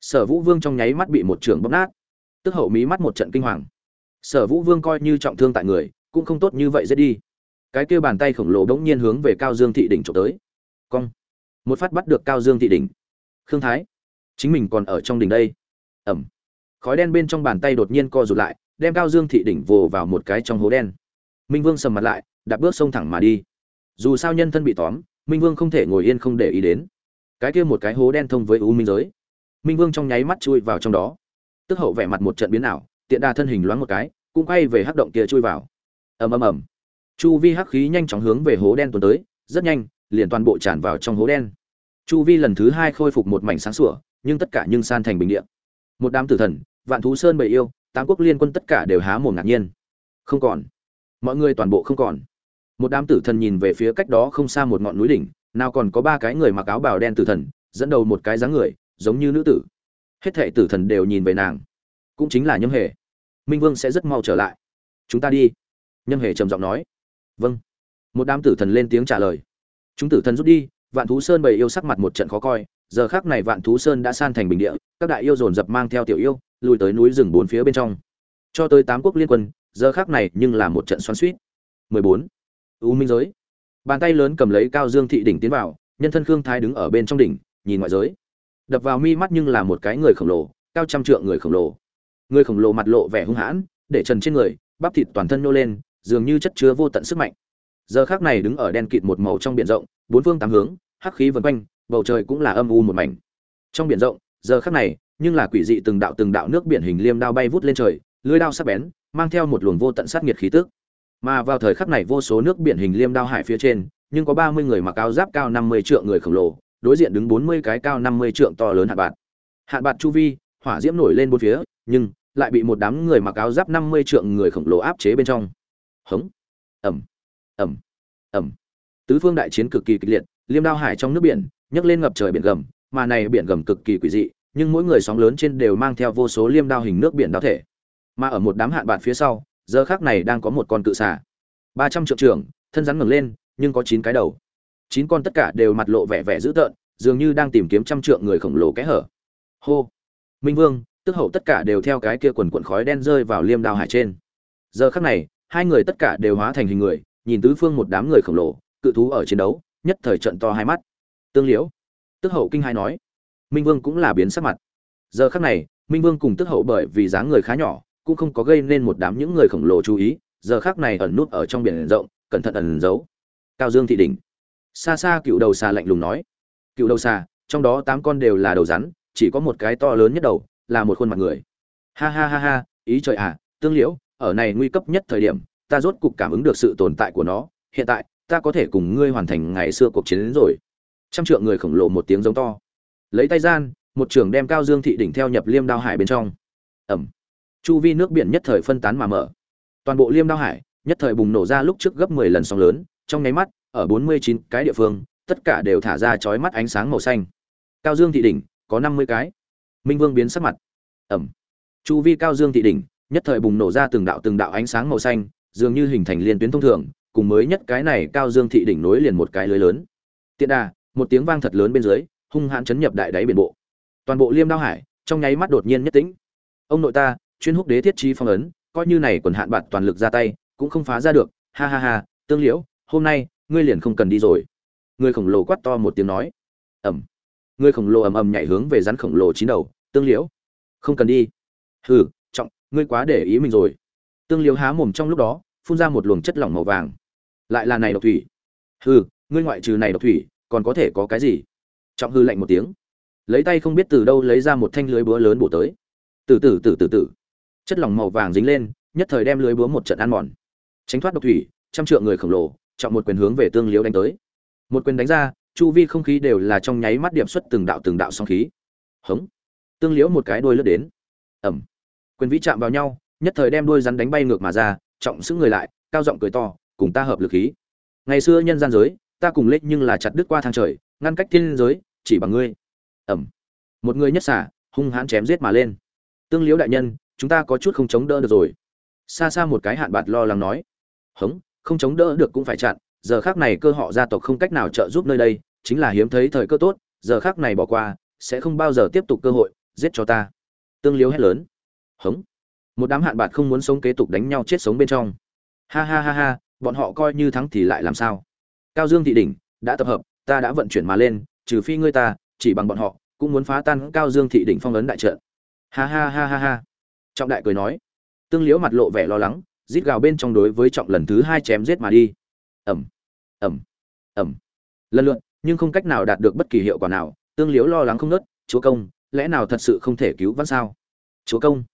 sở vũ vương trong nháy mắt bị một trường bóp nát. Tức hậu mí mắt một trận kinh hoàng. Sở vũ vương coi như trọng thương tại người, cũng không tốt như vậy dễ đi cái kia bàn tay khổng lồ bỗng nhiên hướng về cao dương thị đỉnh trộm tới. Cong. Một phát bắt được cao dương thị đỉnh. Khương thái. Chính mình còn ở trong đỉnh đây. Ẩm. Khói đen bên trong bàn tay đột nhiên co rụt lại, đem cao dương thị đỉnh vồ vào một cái trong hố đen. Minh vương sầm mặt lại, đạp bước sông thẳng mà đi. Dù sao nhân thân bị tóm, minh vương không thể ngồi yên không để ý đến. Cái kia một cái hố đen thông với u minh giới. Minh vương trong nháy mắt chui vào trong đó. Tức hậu vẻ mặt một trận biến ảo, tiện đà thân hình loáng một cái, cũng quay về hắc động kia chui vào. Ầm ầm ầm chu vi hắc khí nhanh chóng hướng về hố đen tuần tới, rất nhanh, liền toàn bộ tràn vào trong hố đen. Chu vi lần thứ hai khôi phục một mảnh sáng sủa, nhưng tất cả nhưng san thành bình địa. Một đám tử thần, vạn thú sơn bầy yêu, tám quốc liên quân tất cả đều há mồm ngạc nhiên. Không còn. Mọi người toàn bộ không còn. Một đám tử thần nhìn về phía cách đó không xa một ngọn núi đỉnh, nào còn có ba cái người mặc áo bào đen tử thần, dẫn đầu một cái dáng người, giống như nữ tử. Hết thệ tử thần đều nhìn về nàng. Cũng chính là nhâm hề. Minh vương sẽ rất mau trở lại. Chúng ta đi. Nhâm hề trầm giọng nói vâng. Một đám tử thần lên tiếng trả lời. Chúng tử thần rút đi, vạn thú sơn bày yêu sắc mặt một trận khó coi, giờ khác này vạn thú sơn đã san thành bình địa, các đại yêu dồn dập mang theo tiểu yêu, lùi tới núi rừng bốn phía bên trong. Cho tới tám quốc liên quân, giờ khác này nhưng là một trận xoắn suýt 14. U minh giới. Bàn tay lớn cầm lấy cao dương thị đỉnh tiến vào, nhân thân khương thái đứng ở bên trong đỉnh, nhìn ngoại giới. Đập vào mi mắt nhưng là một cái người khổng lồ, cao trăm trượng người khổng lồ. Người khổng lồ mặt lộ vẻ hung hãn, để trần trên người, bắp thịt toàn thân nô lên dường như chất chứa vô tận sức mạnh. Giờ khác này đứng ở đen kịt một màu trong biển rộng, bốn phương tám hướng, hắc khí vần quanh, bầu trời cũng là âm u một mảnh. Trong biển rộng, giờ khác này, nhưng là quỷ dị từng đạo từng đạo nước biển hình liêm đao bay vút lên trời, lưới đao sắc bén, mang theo một luồng vô tận sát nhiệt khí tức. Mà vào thời khắc này vô số nước biển hình liêm đao hải phía trên, nhưng có ba mươi người mặc áo giáp cao năm mươi trượng người khổng lồ, đối diện đứng bốn mươi cái cao năm mươi trượng to lớn hạn bạt. Hạn bạt chu vi, hỏa diễm nổi lên bốn phía, nhưng lại bị một đám người mặc áo giáp năm mươi trượng người khổng lồ áp chế bên trong hống ẩm ẩm ẩm tứ phương đại chiến cực kỳ kịch liệt, liêm đao hải trong nước biển, nhấc lên ngập trời biển gầm, mà này biển gầm cực kỳ quỷ dị, nhưng mỗi người sóng lớn trên đều mang theo vô số liêm đao hình nước biển đao thể. Mà ở một đám hạn bạt phía sau, giờ khác này đang có một con cự xà. Ba trăm triệu trưởng, thân rắn ngẩng lên, nhưng có chín cái đầu. Chín con tất cả đều mặt lộ vẻ vẻ dữ tợn, dường như đang tìm kiếm trăm trượng người khổng lồ kẽ hở. Hô! Minh vương, tức hậu tất cả đều theo cái kia quần quần khói đen rơi vào liêm đao hải trên. Giờ khắc này hai người tất cả đều hóa thành hình người, nhìn tứ phương một đám người khổng lồ, cự thú ở chiến đấu, nhất thời trận to hai mắt. Tương liễu, tức hậu kinh hai nói, minh vương cũng là biến sắc mặt. Giờ khắc này, minh vương cùng tức hậu bởi vì dáng người khá nhỏ, cũng không có gây nên một đám những người khổng lồ chú ý, giờ khắc này ẩn nút ở trong biển rộng, cẩn thận ẩn giấu. Cao dương thị đỉnh xa xa cựu đầu xà lạnh lùng nói, cựu đầu xà, trong đó tám con đều là đầu rắn, chỉ có một cái to lớn nhất đầu, là một khuôn mặt người. Ha ha ha ha, ý trời à tương liễu ở này nguy cấp nhất thời điểm ta rốt cục cảm ứng được sự tồn tại của nó. Hiện tại ta có thể cùng ngươi hoàn thành ngày xưa cuộc chiến đến rồi. Trăm trượng người khổng lồ một tiếng giống to. Lấy tay gian một trưởng đem cao dương thị đỉnh theo nhập liêm đao hải bên trong. Ầm, chu vi nước biển nhất thời phân tán mà mở. Toàn bộ liêm đao hải nhất thời bùng nổ ra lúc trước gấp mười lần sóng lớn. Trong nháy mắt ở bốn mươi chín cái địa phương tất cả đều thả ra chói mắt ánh sáng màu xanh. Cao dương thị đỉnh có năm mươi cái. Minh vương biến sắc mặt. Ầm, chu vi cao dương thị đỉnh nhất thời bùng nổ ra từng đạo từng đạo ánh sáng màu xanh, dường như hình thành liên tuyến thông thường, cùng mới nhất cái này cao dương thị đỉnh nối liền một cái lưới lớn. Tiện đà, một tiếng vang thật lớn bên dưới, hung hãn chấn nhập đại đáy biển bộ. Toàn bộ liêm đao hải, trong nháy mắt đột nhiên nhất tĩnh. Ông nội ta, chuyên húc đế thiết trí phong ấn, coi như này còn hạn bạn toàn lực ra tay, cũng không phá ra được. Ha ha ha, tương liễu, hôm nay, ngươi liền không cần đi rồi. Người khổng lồ quát to một tiếng nói. Ẩm. Người khổng lồ ầm ầm nhảy hướng về rắn khổng lồ chín đầu. Tương liễu, không cần đi. Hừ ngươi quá để ý mình rồi. Tương liễu há mồm trong lúc đó, phun ra một luồng chất lỏng màu vàng. Lại là này độc thủy. Hừ, ngươi ngoại trừ này độc thủy, còn có thể có cái gì? Trọng hư lạnh một tiếng. Lấy tay không biết từ đâu lấy ra một thanh lưới búa lớn bổ tới. Từ từ từ từ từ. Chất lỏng màu vàng dính lên, nhất thời đem lưới búa một trận ăn mòn. Tránh thoát độc thủy, trăm trượng người khổng lồ, trọng một quyền hướng về tương liễu đánh tới. Một quyền đánh ra, chu vi không khí đều là trong nháy mắt điểm xuất từng đạo từng đạo song khí. Hống. Tương liễu một cái đuôi lướt đến. Ẩm quyền vĩ chạm vào nhau, nhất thời đem đuôi rắn đánh bay ngược mà ra, trọng sững người lại, cao giọng cười to, cùng ta hợp lực khí. Ngày xưa nhân gian giới, ta cùng lết nhưng là chặt đứt qua thang trời, ngăn cách thiên giới, chỉ bằng ngươi. Ẩm một người nhất xả, hung hãn chém giết mà lên. Tương liễu đại nhân, chúng ta có chút không chống đỡ được rồi. Xa xa một cái hạn bạt lo lắng nói. Hống, không chống đỡ được cũng phải chặn, giờ khác này cơ họ gia tộc không cách nào trợ giúp nơi đây, chính là hiếm thấy thời cơ tốt, giờ khác này bỏ qua, sẽ không bao giờ tiếp tục cơ hội, giết cho ta. Tương liếu hét lớn hống. Một đám hạn bạc không muốn sống kế tục đánh nhau chết sống bên trong. Ha ha ha ha, bọn họ coi như thắng thì lại làm sao? Cao dương thị đỉnh, đã tập hợp, ta đã vận chuyển mà lên, trừ phi ngươi ta, chỉ bằng bọn họ, cũng muốn phá tan cao dương thị đỉnh phong ấn đại trận. Ha ha ha ha ha. Trọng đại cười nói. Tương liễu mặt lộ vẻ lo lắng, rít gào bên trong đối với trọng lần thứ hai chém giết mà đi. Ẩm ẩm ẩm lần lượt, nhưng không cách nào đạt được bất kỳ hiệu quả nào, tương liễu lo lắng không nớt chúa công, lẽ nào thật sự không thể cứu vãn sao? Chúa công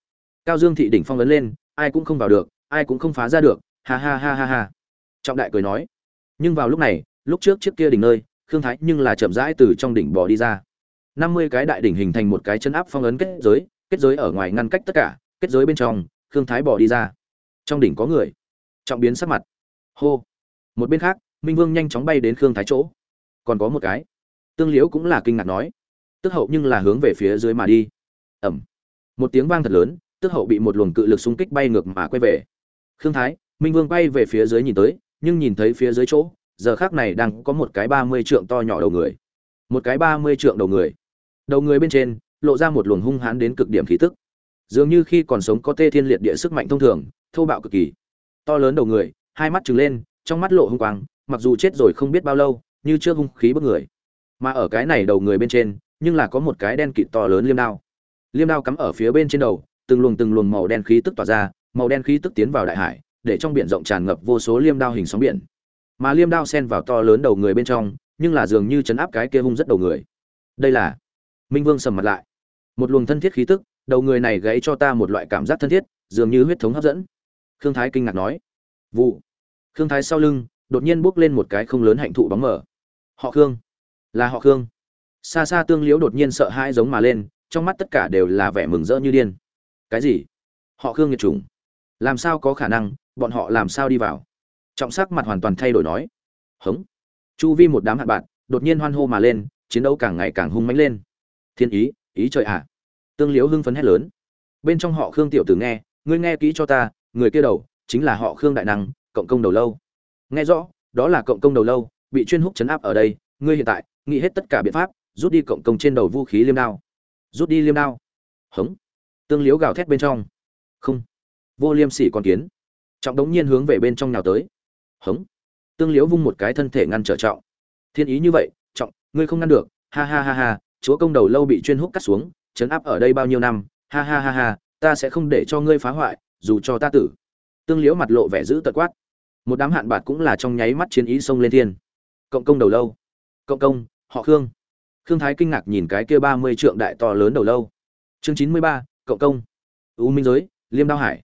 cao dương thị đỉnh phong ấn lên, ai cũng không vào được, ai cũng không phá ra được, ha ha ha ha ha. Trọng đại cười nói. Nhưng vào lúc này, lúc trước chiếc kia đỉnh nơi, khương thái nhưng là chậm rãi từ trong đỉnh bò đi ra. Năm mươi cái đại đỉnh hình thành một cái chân áp phong ấn kết giới kết giới ở ngoài ngăn cách tất cả, kết giới bên trong, khương thái bò đi ra. Trong đỉnh có người. Trọng biến sắc mặt. Hô. Một bên khác, minh vương nhanh chóng bay đến khương thái chỗ. Còn có một cái. Tương liễu cũng là kinh ngạc nói. Tức hậu nhưng là hướng về phía dưới mà đi. Ẩm. Một tiếng vang thật lớn tức hậu bị một luồng cự lực xung kích bay ngược mà quay về. Khương thái, minh vương bay về phía dưới nhìn tới, nhưng nhìn thấy phía dưới chỗ, giờ khắc này đang có một cái ba mươi trượng to nhỏ đầu người. Một cái ba mươi trượng đầu người. Đầu người bên trên, lộ ra một luồng hung hãn đến cực điểm khí tức. Dường như khi còn sống có tê thiên liệt địa sức mạnh thông thường, thô bạo cực kỳ. To lớn đầu người, hai mắt trừng lên, trong mắt lộ hung quang, mặc dù chết rồi không biết bao lâu, như chưa hung khí bức người. Mà ở cái này đầu người bên trên, nhưng là có một cái đen kịt to lớn liêm đao. Liêm đao cắm ở phía bên trên đầu từng luồng từng luồng màu đen khí tức tỏa ra, màu đen khí tức tiến vào đại hải, để trong biển rộng tràn ngập vô số liêm đao hình sóng biển. Mà liêm đao xen vào to lớn đầu người bên trong, nhưng là dường như chấn áp cái kia hung rất đầu người. Đây là minh vương sầm mặt lại. Một luồng thân thiết khí tức, đầu người này gãy cho ta một loại cảm giác thân thiết, dường như huyết thống hấp dẫn. Khương thái kinh ngạc nói. Vụ. Khương thái sau lưng, đột nhiên bước lên một cái không lớn hạnh thụ bóng mở họ khương. Là họ khương. Xa xa tương liễu đột nhiên sợ hãi giống mà lên, trong mắt tất cả đều là vẻ mừng rỡ như điên cái gì? Họ khương nghiệt chủng làm sao có khả năng, bọn họ làm sao đi vào? Trọng sắc mặt hoàn toàn thay đổi nói. Hống. Chu vi một đám hạt bạn đột nhiên hoan hô mà lên, chiến đấu càng ngày càng hung mãnh lên. Thiên ý ý trời ạ. Tương liễu hưng phấn hét lớn. Bên trong họ khương tiểu tử nghe, ngươi nghe kỹ cho ta, người kia đầu, chính là họ khương đại năng, cộng công đầu lâu. Nghe rõ, đó là cộng công đầu lâu, bị chuyên húc chấn áp ở đây, ngươi hiện tại, nghĩ hết tất cả biện pháp, rút đi cộng công trên đầu vũ khí liêm đao. Rút đi liêm đao. Hống tương liếu gào thét bên trong. Không. Vô liêm sỉ còn kiến. Trọng đống nhiên hướng về bên trong nào tới. Hống. Tương liếu vung một cái thân thể ngăn trở trọng. Thiên ý như vậy, trọng, ngươi không ngăn được. Ha ha ha ha, chúa công đầu lâu bị chuyên hút cắt xuống chấn áp ở đây bao nhiêu năm? Ha ha ha ha, ta sẽ không để cho ngươi phá hoại, dù cho ta tử. Tương liễu mặt lộ vẻ giữ tật quát. Một đám hạn bạc cũng là trong nháy mắt chiến ý xông lên thiên. Cộng công đầu lâu. Cộng công, họ khương. Khương thái kinh ngạc nhìn cái kia ba mươi trượng đại to lớn đầu lâu. Chương chín mươi ba cộng công. U minh giới, liêm đao hải.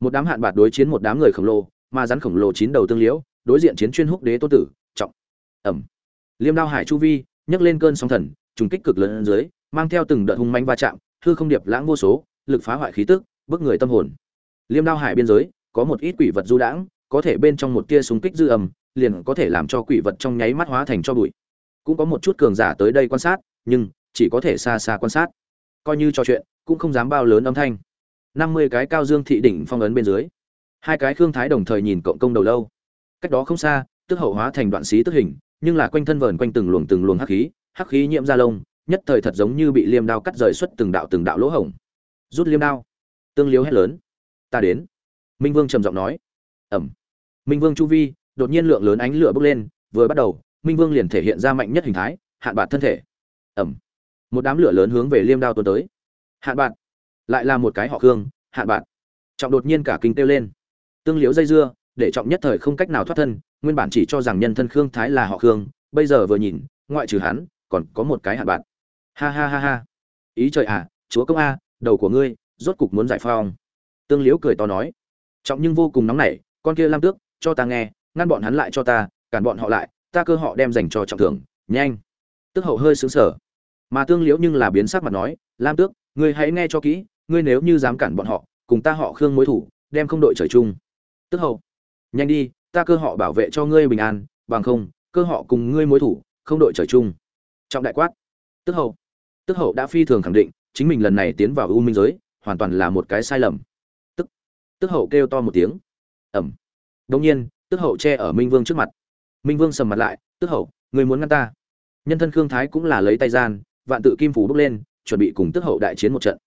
Một đám hạn bạc đối chiến một đám người khổng lồ, mà rắn khổng lồ chín đầu tương liễu, đối diện chiến chuyên húc đế tô tử, trọng. Ẩm. Liêm đao hải chu vi, nhấc lên cơn sóng thần, trùng kích cực lớn dưới, mang theo từng đợt hung manh va chạm thư không điệp lãng vô số, lực phá hoại khí tức, bức người tâm hồn. Liêm đao hải biên giới, có một ít quỷ vật du đãng, có thể bên trong một tia súng kích dư âm, liền có thể làm cho quỷ vật trong nháy mắt hóa thành cho bụi. Cũng có một chút cường giả tới đây quan sát, nhưng chỉ có thể xa xa quan sát. Coi như trò chuyện cũng không dám bao lớn âm thanh. Năm mươi cái cao dương thị đỉnh phong ấn bên dưới, hai cái khương thái đồng thời nhìn cộng công đầu lâu. Cách đó không xa, tức hậu hóa thành đoạn xí tức hình, nhưng là quanh thân vờn quanh từng luồng từng luồng hắc khí hắc khí nhiễm ra lông, nhất thời thật giống như bị liêm đao cắt rời xuất từng đạo từng đạo lỗ hổng. Rút liêm đao, tương liếu hét lớn. Ta đến. Minh vương trầm giọng nói. Ẩm. Minh vương chu vi, đột nhiên lượng lớn ánh lửa bốc lên, vừa bắt đầu, minh vương liền thể hiện ra mạnh nhất hình thái, hạn bản thân thể. Ẩm. Một đám lửa lớn hướng về liêm đao tuôn tới hạn bạn, lại là một cái họ khương hạn bạn, trọng đột nhiên cả kinh kêu lên. Tương liễu dây dưa để trọng nhất thời không cách nào thoát thân nguyên bản chỉ cho rằng nhân thân khương thái là họ khương bây giờ vừa nhìn ngoại trừ hắn còn có một cái hạn bạn. ha ha ha ha. Ý trời à chúa công a đầu của ngươi rốt cục muốn giải phong tương liễu cười to nói. Trọng nhưng vô cùng nóng nảy con kia lam tước cho ta nghe ngăn bọn hắn lại cho ta cản bọn họ lại ta cơ họ đem dành cho trọng thưởng nhanh. Tức hậu hơi sướng sở mà tương liễu nhưng là biến sắc mặt nói lam tước ngươi hãy nghe cho kỹ, ngươi nếu như dám cản bọn họ, cùng ta họ khương mối thủ, đem không đội trời chung. Tức hậu, nhanh đi, ta cơ họ bảo vệ cho ngươi bình an, bằng không, cơ họ cùng ngươi mối thủ, không đội trời chung. Trọng đại quát. Tức hậu tức hậu đã phi thường khẳng định, chính mình lần này tiến vào u minh giới, hoàn toàn là một cái sai lầm. Tức tức hậu kêu to một tiếng. Ẩm. Đông nhiên, tức hậu che ở minh vương trước mặt. Minh vương sầm mặt lại, tức hậu người muốn ngăn ta? Nhân thân khương thái cũng là lấy tay gian, vạn tự kim phủ bước lên chuẩn bị cùng tức hậu đại chiến một trận.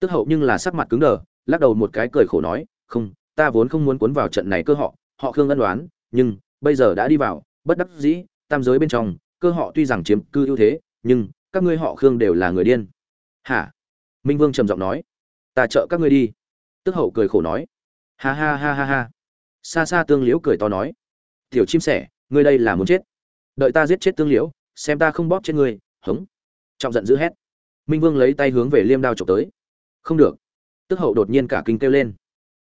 Tức hậu nhưng là sắc mặt cứng đờ, lắc đầu một cái cười khổ nói, không, ta vốn không muốn cuốn vào trận này cơ họ họ khương ân đoán nhưng bây giờ đã đi vào, bất đắc dĩ, tam giới bên trong, cơ họ tuy rằng chiếm cư ưu thế, nhưng các ngươi họ khương đều là người điên. Hả? Minh vương trầm giọng nói. Ta trợ các ngươi đi. Tức hậu cười khổ nói. Ha ha ha ha ha. Xa xa tương liễu cười to nói. Tiểu chim sẻ, ngươi đây là muốn chết. Đợi ta giết chết tương liễu, xem ta không bóp chết ngươi. Hống. Trọng giận dữ hét minh vương lấy tay hướng về liêm đao trộm tới. Không được. Tức hậu đột nhiên cả kinh kêu lên.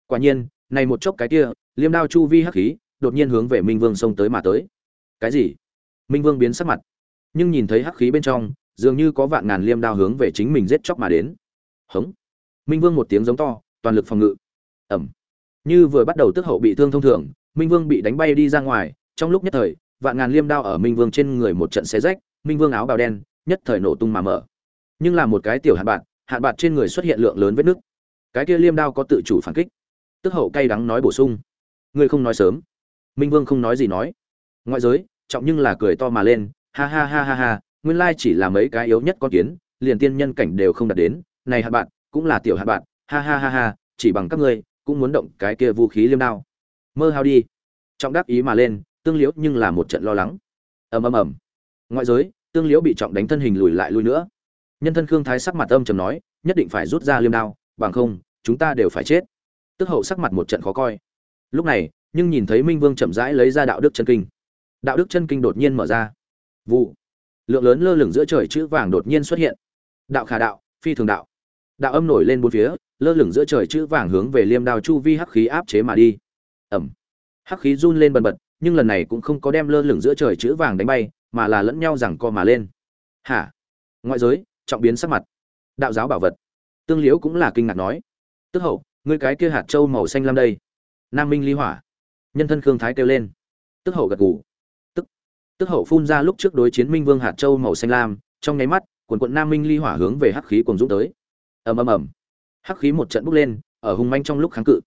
Quả nhiên, này một chốc cái kia, liêm đao chu vi hắc khí, đột nhiên hướng về minh vương xông tới mà tới. Cái gì? Minh vương biến sắc mặt. Nhưng nhìn thấy hắc khí bên trong, dường như có vạn ngàn liêm đao hướng về chính mình giết chóc mà đến. Hống. Minh vương một tiếng giống to, toàn lực phòng ngự. Ẩm. Như vừa bắt đầu tức hậu bị thương thông thường, minh vương bị đánh bay đi ra ngoài, trong lúc nhất thời, vạn ngàn liêm đao ở minh vương trên người một trận xé rách, minh vương áo bào đen, nhất thời nổ tung mà mở nhưng là một cái tiểu hạn bạn hạn bạn trên người xuất hiện lượng lớn vết nứt. Cái kia liêm đao có tự chủ phản kích. Tức hậu cay đắng nói bổ sung. Ngươi không nói sớm. Minh vương không nói gì nói. Ngoại giới, trọng nhưng là cười to mà lên, ha ha ha ha ha, nguyên lai chỉ là mấy cái yếu nhất con kiến, liền tiên nhân cảnh đều không đạt đến, này hạn bạn cũng là tiểu hạn bạn ha ha ha ha, chỉ bằng các ngươi, cũng muốn động cái kia vũ khí liêm đao. Mơ hao đi. Trọng đáp ý mà lên, tương liễu nhưng là một trận lo lắng. Ầm ầm ầm. Ngoại giới, tương liễu bị trọng đánh thân hình lùi lại lùi nữa nhân thân khương thái sắc mặt âm trầm nói, nhất định phải rút ra liêm đao, bằng không, chúng ta đều phải chết. Tức hậu sắc mặt một trận khó coi. Lúc này, nhưng nhìn thấy minh vương chậm rãi lấy ra đạo đức chân kinh. Đạo đức chân kinh đột nhiên mở ra. Vụ. Lượng lớn lơ lửng giữa trời chữ vàng đột nhiên xuất hiện. Đạo khả đạo, phi thường đạo. Đạo âm nổi lên bốn phía, lơ lửng giữa trời chữ vàng hướng về liêm đao chu vi hắc khí áp chế mà đi. Ẩm. Hắc khí run lên bần bật, nhưng lần này cũng không có đem lơ lửng giữa trời chữ vàng đánh bay, mà là lẫn nhau rằng co mà lên. Hả? Ngoại giới trọng biến sắc mặt. Đạo giáo bảo vật. Tương liễu cũng là kinh ngạc nói, tức hậu, ngươi cái kia hạt trâu màu xanh lam đây. Nam minh ly hỏa. Nhân thân khương thái kêu lên. Tức hậu gật gù. Tức tức hậu phun ra lúc trước đối chiến minh vương hạt châu màu xanh lam, trong nháy mắt, quần quận nam minh ly hỏa hướng về hắc khí cùng dũng tới. Ầm ầm ầm. Hắc khí một trận bốc lên, ở hung manh trong lúc kháng cự.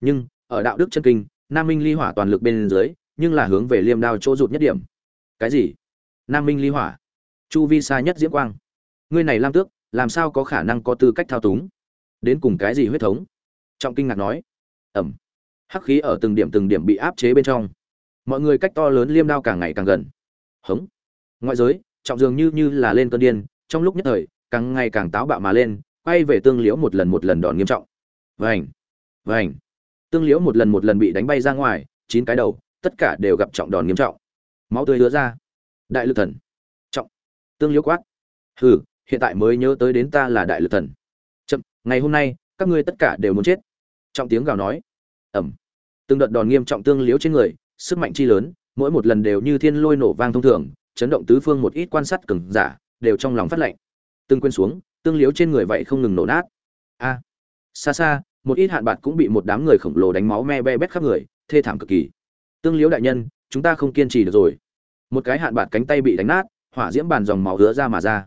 Nhưng, ở đạo đức chân kinh, nam minh ly hỏa toàn lực bên dưới, nhưng là hướng về liêm đao chỗ rụt nhất điểm. Cái gì? Nam minh ly hỏa. Chu vi xa nhất diễm quang ngươi này lam tước, làm sao có khả năng có tư cách thao túng? Đến cùng cái gì huyết thống? Trọng kinh ngạc nói. Ẩm. Hắc khí ở từng điểm từng điểm bị áp chế bên trong. Mọi người cách to lớn liêm đao càng ngày càng gần. Hống. Ngoại giới, trọng dường như như là lên cơn điên, trong lúc nhất thời, càng ngày càng táo bạo mà lên, quay về tương liễu một lần một lần đòn nghiêm trọng. Vảnh vảnh tương liễu một lần một lần bị đánh bay ra ngoài, chín cái đầu, tất cả đều gặp trọng đòn nghiêm trọng. Máu tươi lứa ra. Đại lực thần. Trọng. Tương liễu quát. Hừ hiện tại mới nhớ tới đến ta là đại lực thần. Chậm, ngày hôm nay, các ngươi tất cả đều muốn chết. Trọng tiếng gào nói. Ẩm. Từng đợt đòn nghiêm trọng tương liếu trên người, sức mạnh chi lớn, mỗi một lần đều như thiên lôi nổ vang thông thường, chấn động tứ phương một ít quan sát cứng giả, đều trong lòng phát lạnh. từng quên xuống, tương liếu trên người vậy không ngừng nổ nát. A. Xa xa, một ít hạn bạc cũng bị một đám người khổng lồ đánh máu me be bét khắp người, thê thảm cực kỳ. Tương liếu đại nhân, chúng ta không kiên trì được rồi. Một cái hạn bạc cánh tay bị đánh nát, hỏa diễm bàn dòng máu hứa ra mà ra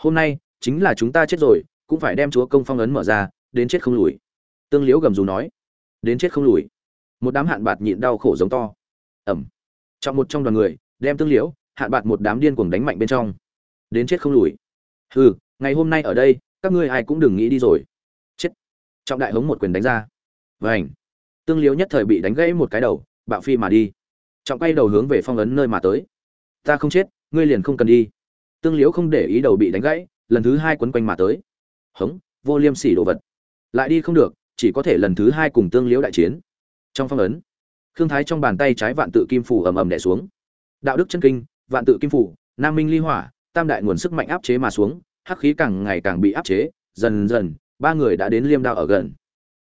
hôm nay chính là chúng ta chết rồi, cũng phải đem chúa công phong ấn mở ra, đến chết không lùi. Tương liễu gầm dù nói. Đến chết không lùi. Một đám hạn bạc nhịn đau khổ giống to. Ẩm. Trong một trong đoàn người, đem tương liễu, hạn bạc một đám điên cuồng đánh mạnh bên trong. Đến chết không lùi. Hừ, ngày hôm nay ở đây, các ngươi ai cũng đừng nghĩ đi rồi. Chết. Trọng đại hống một quyền đánh ra. Vảnh tương liễu nhất thời bị đánh gãy một cái đầu, bạo phi mà đi. Trọng quay đầu hướng về phong ấn nơi mà tới. Ta không chết, ngươi liền không cần đi tương liễu không để ý đầu bị đánh gãy, lần thứ hai quấn quanh mà tới. Hống, vô liêm sỉ đồ vật. Lại đi không được, chỉ có thể lần thứ hai cùng tương liễu đại chiến. Trong phong ấn, khương thái trong bàn tay trái vạn tự kim phủ ầm ầm đẻ xuống. Đạo đức chân kinh, vạn tự kim phủ, nam minh ly hỏa, tam đại nguồn sức mạnh áp chế mà xuống, hắc khí càng ngày càng bị áp chế, dần dần, ba người đã đến liêm đao ở gần.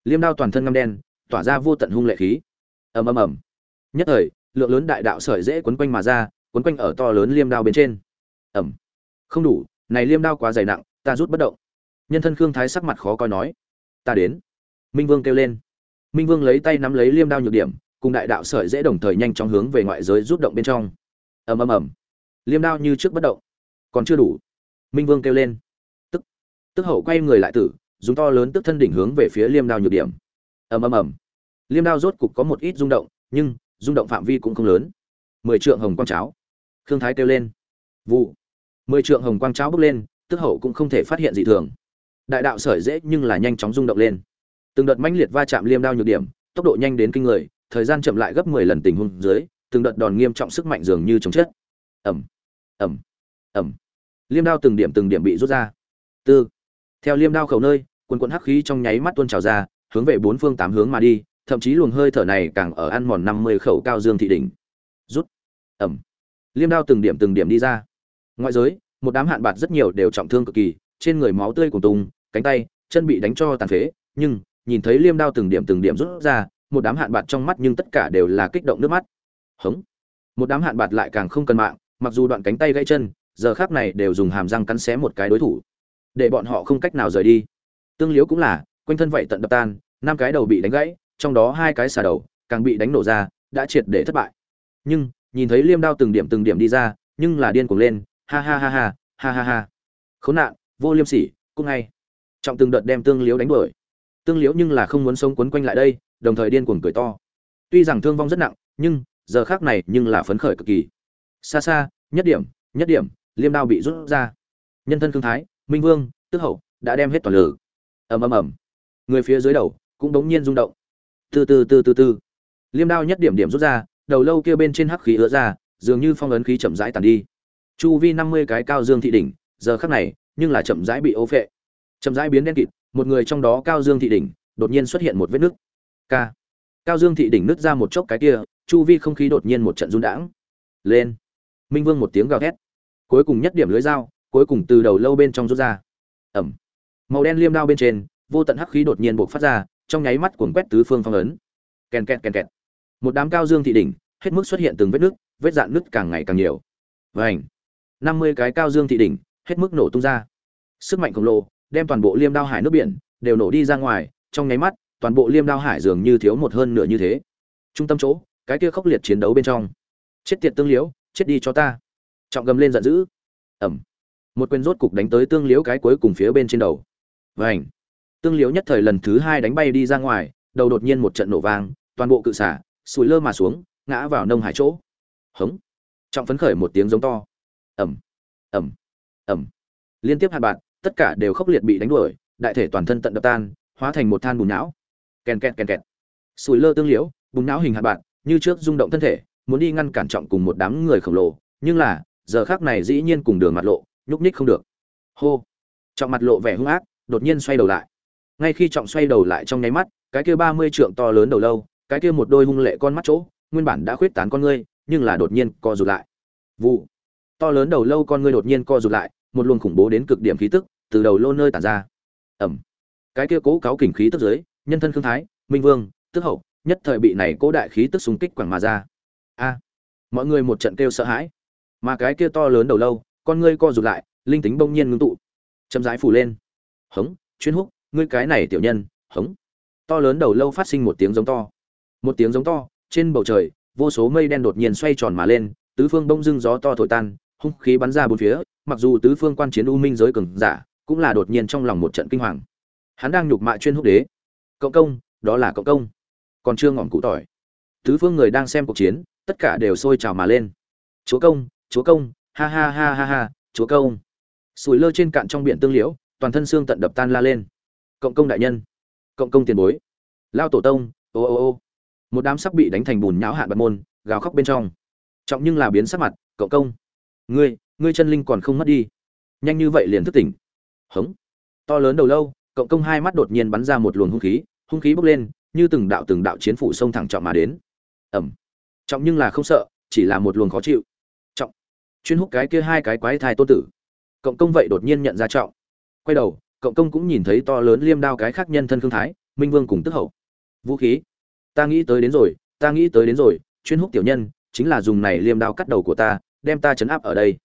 Liêm đao toàn thân ngăm đen, tỏa ra vô tận hung lệ khí. Ầm ầm ầm. Nhất thời, lượng lớn đại đạo sợi dễ quấn quanh mà ra, quấn quanh ở to lớn liêm đao bên trên. Ầm không đủ, này liêm đao quá dày nặng, ta rút bất động. Nhân thân khương thái sắc mặt khó coi nói. Ta đến. Minh vương kêu lên. Minh vương lấy tay nắm lấy liêm đao nhược điểm, cùng đại đạo sợi dễ đồng thời nhanh chóng hướng về ngoại giới rút động bên trong. Ầm ầm ầm. Liêm đao như trước bất động. Còn chưa đủ. Minh vương kêu lên. Tức. Tức hậu quay người lại tử, dùng to lớn tức thân đỉnh hướng về phía liêm đao nhược điểm. Ầm ầm ầm. Liêm đao rốt cục có một ít rung động, nhưng rung động phạm vi cũng không lớn. Mười trượng hồng quang cháo. Khương thái kêu lên. Vụ mười trượng hồng quang cháo bước lên, tức hậu cũng không thể phát hiện gì thường. Đại đạo sởi dễ nhưng là nhanh chóng rung động lên. Từng đợt mãnh liệt va chạm liêm đao nhược điểm, tốc độ nhanh đến kinh người, thời gian chậm lại gấp mười lần tình huống dưới, từng đợt đòn nghiêm trọng sức mạnh dường như chống chết. Ẩm ẩm ẩm liêm đao từng điểm từng điểm bị rút ra. Tư. Theo liêm đao khẩu nơi, quần quần hắc khí trong nháy mắt tuôn trào ra, hướng về bốn phương tám hướng mà đi, thậm chí luồng hơi thở này càng ở ăn mòn năm mươi khẩu cao dương thị đỉnh. Rút. Ẩm liêm đao từng điểm từng điểm đi ra ngoại giới, một đám hạn bạc rất nhiều đều trọng thương cực kỳ, trên người máu tươi cùng tung, cánh tay, chân bị đánh cho tàn phế, nhưng, nhìn thấy liêm đao từng điểm từng điểm rút ra, một đám hạn bạc trong mắt nhưng tất cả đều là kích động nước mắt. Hống! Một đám hạn bạc lại càng không cần mạng, mặc dù đoạn cánh tay gãy chân, giờ khác này đều dùng hàm răng cắn xé một cái đối thủ. Để bọn họ không cách nào rời đi. Tương liếu cũng là, quanh thân vậy tận đập tan, năm cái đầu bị đánh gãy, trong đó hai cái xà đầu, càng bị đánh nổ ra, đã triệt để thất bại. Nhưng, nhìn thấy liêm đao từng điểm từng điểm đi ra, nhưng là điên cuồng lên ha ha ha ha ha ha ha. Khốn nạn, vô liêm sỉ cũng ngay. Trọng từng đợt đem tương liếu đánh đuổi. Tương liếu nhưng là không muốn sống quấn quanh lại đây, đồng thời điên cuồng cười to. Tuy rằng thương vong rất nặng, nhưng giờ khác này nhưng là phấn khởi cực kỳ. Xa xa, nhất điểm nhất điểm, liêm đao bị rút ra. Nhân thân thương thái, minh vương, tức hậu đã đem hết toàn lử ầm ầm ầm. Người phía dưới đầu cũng đống nhiên rung động. Từ từ từ từ từ. Liêm đao nhất điểm điểm rút ra, đầu lâu kia bên trên hắc khí ứa ra, dường như phong ấn khí chậm rãi tàn đi chu vi năm mươi cái cao dương thị đỉnh, giờ khắc này, nhưng là chậm rãi bị ô phệ. Chậm rãi biến đen kịt, một người trong đó cao dương thị đỉnh, đột nhiên xuất hiện một vết nứt. K. Cao dương thị đỉnh nứt ra một chốc cái kia, chu vi không khí đột nhiên một trận run đãng. Lên. Minh vương một tiếng gào thét. Cuối cùng nhất điểm lưới dao, cuối cùng từ đầu lâu bên trong rút ra. Ẩm. Màu đen liêm đao bên trên, vô tận hắc khí đột nhiên buộc phát ra, trong nháy mắt cuồng quét tứ phương phong ấn. Kèn kẹt kèn kẹt. Một đám cao dương thị đỉnh, hết mức xuất hiện từng vết nước vết dạn nứt càng ngày càng nhiều. Vảnh năm mươi cái cao dương thị đỉnh, hết mức nổ tung ra. Sức mạnh khổng lồ đem toàn bộ liêm đao hải nước biển đều nổ đi ra ngoài, trong nháy mắt, toàn bộ liêm đao hải dường như thiếu một hơn nửa như thế. Trung tâm chỗ, cái kia khốc liệt chiến đấu bên trong. Chết tiệt tương liễu, chết đi cho ta. Trọng gầm lên giận dữ. Ẩm một quyền rốt cục đánh tới tương liễu cái cuối cùng phía bên trên đầu. Vảnh tương liễu nhất thời lần thứ hai đánh bay đi ra ngoài, đầu đột nhiên một trận nổ vang, toàn bộ cự xả, sủi lơ mà xuống, ngã vào nông hải chỗ. Hống. Trọng phấn khởi một tiếng giống to ẩm ẩm ẩm liên tiếp hạt bạn tất cả đều khốc liệt bị đánh đuổi, đại thể toàn thân tận đập tan, hóa thành một than bùn não. Kèn kẹt kèn kẹt. Sủi lơ tương liễu, bùn não hình hạt bạn như trước rung động thân thể, muốn đi ngăn cản trọng cùng một đám người khổng lồ, nhưng là, giờ khác này dĩ nhiên cùng đường mặt lộ, nhúc nhích không được. Hô. Trọng mặt lộ vẻ hung ác, đột nhiên xoay đầu lại. Ngay khi trọng xoay đầu lại trong nháy mắt, cái kia ba mươi trượng to lớn đầu lâu, cái kia một đôi hung lệ con mắt chỗ, nguyên bản đã khuyết tán con ngươi, nhưng là đột nhiên co rụt lại. Vụ to lớn đầu lâu con ngươi đột nhiên co rụt lại, một luồng khủng bố đến cực điểm khí tức từ đầu lô nơi tản ra. Ẩm cái kia cố cáo kình khí tức dưới, nhân thân khương thái, minh vương tức hậu, nhất thời bị này cố đại khí tức xung kích quẳng mà ra. A. Mọi người một trận kêu sợ hãi. Mà cái kia to lớn đầu lâu, con ngươi co rụt lại, linh tính bỗng nhiên ngưng tụ. Chậm rãi phủ lên. Hống, chuyên húc, ngươi cái này tiểu nhân, hống. To lớn đầu lâu phát sinh một tiếng giống to. Một tiếng giống to, trên bầu trời, vô số mây đen đột nhiên xoay tròn mà lên, tứ phương bông dưng gió to thổi tan hung khí bắn ra bốn phía, mặc dù tứ phương quan chiến u minh giới cường giả cũng là đột nhiên trong lòng một trận kinh hoàng. Hắn đang nhục mạ chuyên húc đế. Cộng công, đó là cộng công. Còn chưa ngọn cụ tỏi. Tứ phương người đang xem cuộc chiến, tất cả đều sôi trào mà lên. Chúa công chúa công, ha ha ha ha ha, chúa công. Sùi lơ trên cạn trong biển tương liễu, toàn thân xương tận đập tan la lên. Cộng công đại nhân. Cộng công tiền bối. Lao tổ tông, ô ô ô. Một đám sắc bị đánh thành bùn nhão hạn bật môn, gào khóc bên trong. Trọng nhưng là biến sắc mặt, cộng công ngươi ngươi chân linh còn không mất đi. Nhanh như vậy liền thức tỉnh. Hống. To lớn đầu lâu, cộng công hai mắt đột nhiên bắn ra một luồng hung khí hung khí bốc lên, như từng đạo từng đạo chiến phủ sông thẳng trọng mà đến. Ẩm trọng nhưng là không sợ, chỉ là một luồng khó chịu. Trọng. Chuyên hút cái kia hai cái quái thai tôn tử. Cộng công vậy đột nhiên nhận ra trọng. Quay đầu, cộng công cũng nhìn thấy to lớn liêm đao cái khác nhân thân thương thái, minh vương cùng tức hậu. Vũ khí. Ta nghĩ tới đến rồi, ta nghĩ tới đến rồi, chuyên hút tiểu nhân, chính là dùng này liêm đao cắt đầu của ta đem ta chấn áp ở đây.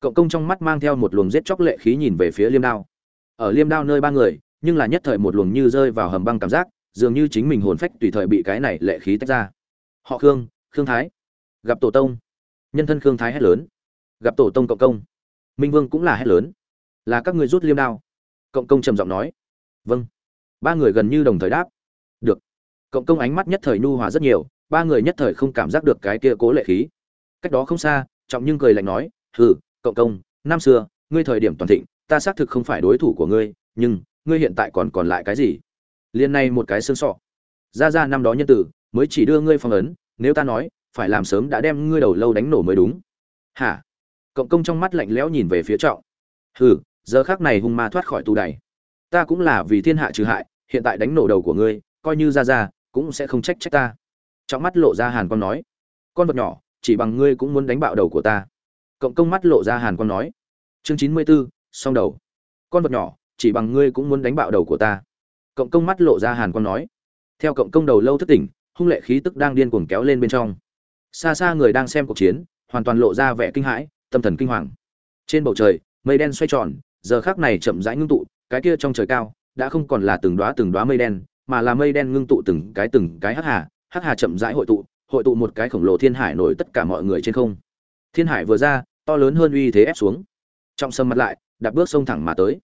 Cộng công trong mắt mang theo một luồng giết chóc lệ khí nhìn về phía liêm đao. Ở liêm đao nơi ba người, nhưng là nhất thời một luồng như rơi vào hầm băng cảm giác, dường như chính mình hồn phách tùy thời bị cái này lệ khí tách ra. Họ khương khương thái. Gặp tổ tông. Nhân thân khương thái hét lớn. Gặp tổ tông cộng công. Minh vương cũng là hét lớn. Là các người rút liêm đao. Cộng công trầm giọng nói. Vâng. Ba người gần như đồng thời đáp. Được. Cộng công ánh mắt nhất thời nhu hòa rất nhiều, ba người nhất thời không cảm giác được cái kia cố lệ khí. Cách đó không xa trọng nhưng cười lạnh nói, hừ cộng công, năm xưa, ngươi thời điểm toàn thịnh, ta xác thực không phải đối thủ của ngươi, nhưng ngươi hiện tại còn còn lại cái gì? Liên này một cái xương sọ. Ra ra năm đó nhân tử, mới chỉ đưa ngươi phong ấn, nếu ta nói, phải làm sớm đã đem ngươi đầu lâu đánh nổ mới đúng. Hả? Cộng công trong mắt lạnh lẽo nhìn về phía trọng. Hừ, giờ khác này hung ma thoát khỏi tù đày. Ta cũng là vì thiên hạ trừ hại, hiện tại đánh nổ đầu của ngươi, coi như ra ra, cũng sẽ không trách trách ta. Trong mắt lộ ra hàn con nói. Con vật nhỏ chỉ bằng ngươi cũng muốn đánh bạo đầu của ta. Cộng công mắt lộ ra hàn quan nói. Chương chín mươi b ố song đầu. Con vật nhỏ, chỉ bằng ngươi cũng muốn đánh bạo đầu của ta. Cộng công mắt lộ ra hàn quan nói. Theo cộng công đầu lâu thất tỉnh, hung lệ khí tức đang điên cuồng kéo lên bên trong. Xa xa người đang xem cuộc chiến, hoàn toàn lộ ra vẻ kinh hãi, tâm thần kinh hoàng. Trên bầu trời, mây đen xoay tròn, giờ khác này chậm rãi ngưng tụ, cái kia trong trời cao, đã không còn là từng đoá từng đoá mây đen, mà là mây đen ngưng tụ từng cái từng cái hắc hà hắc hà chậm rãi hội tụ hội tụ một cái khổng lồ thiên hải nổi tất cả mọi người trên không. Thiên hải vừa ra, to lớn hơn uy thế ép xuống. Trọng sâm mặt lại, đạp bước sông thẳng mà tới.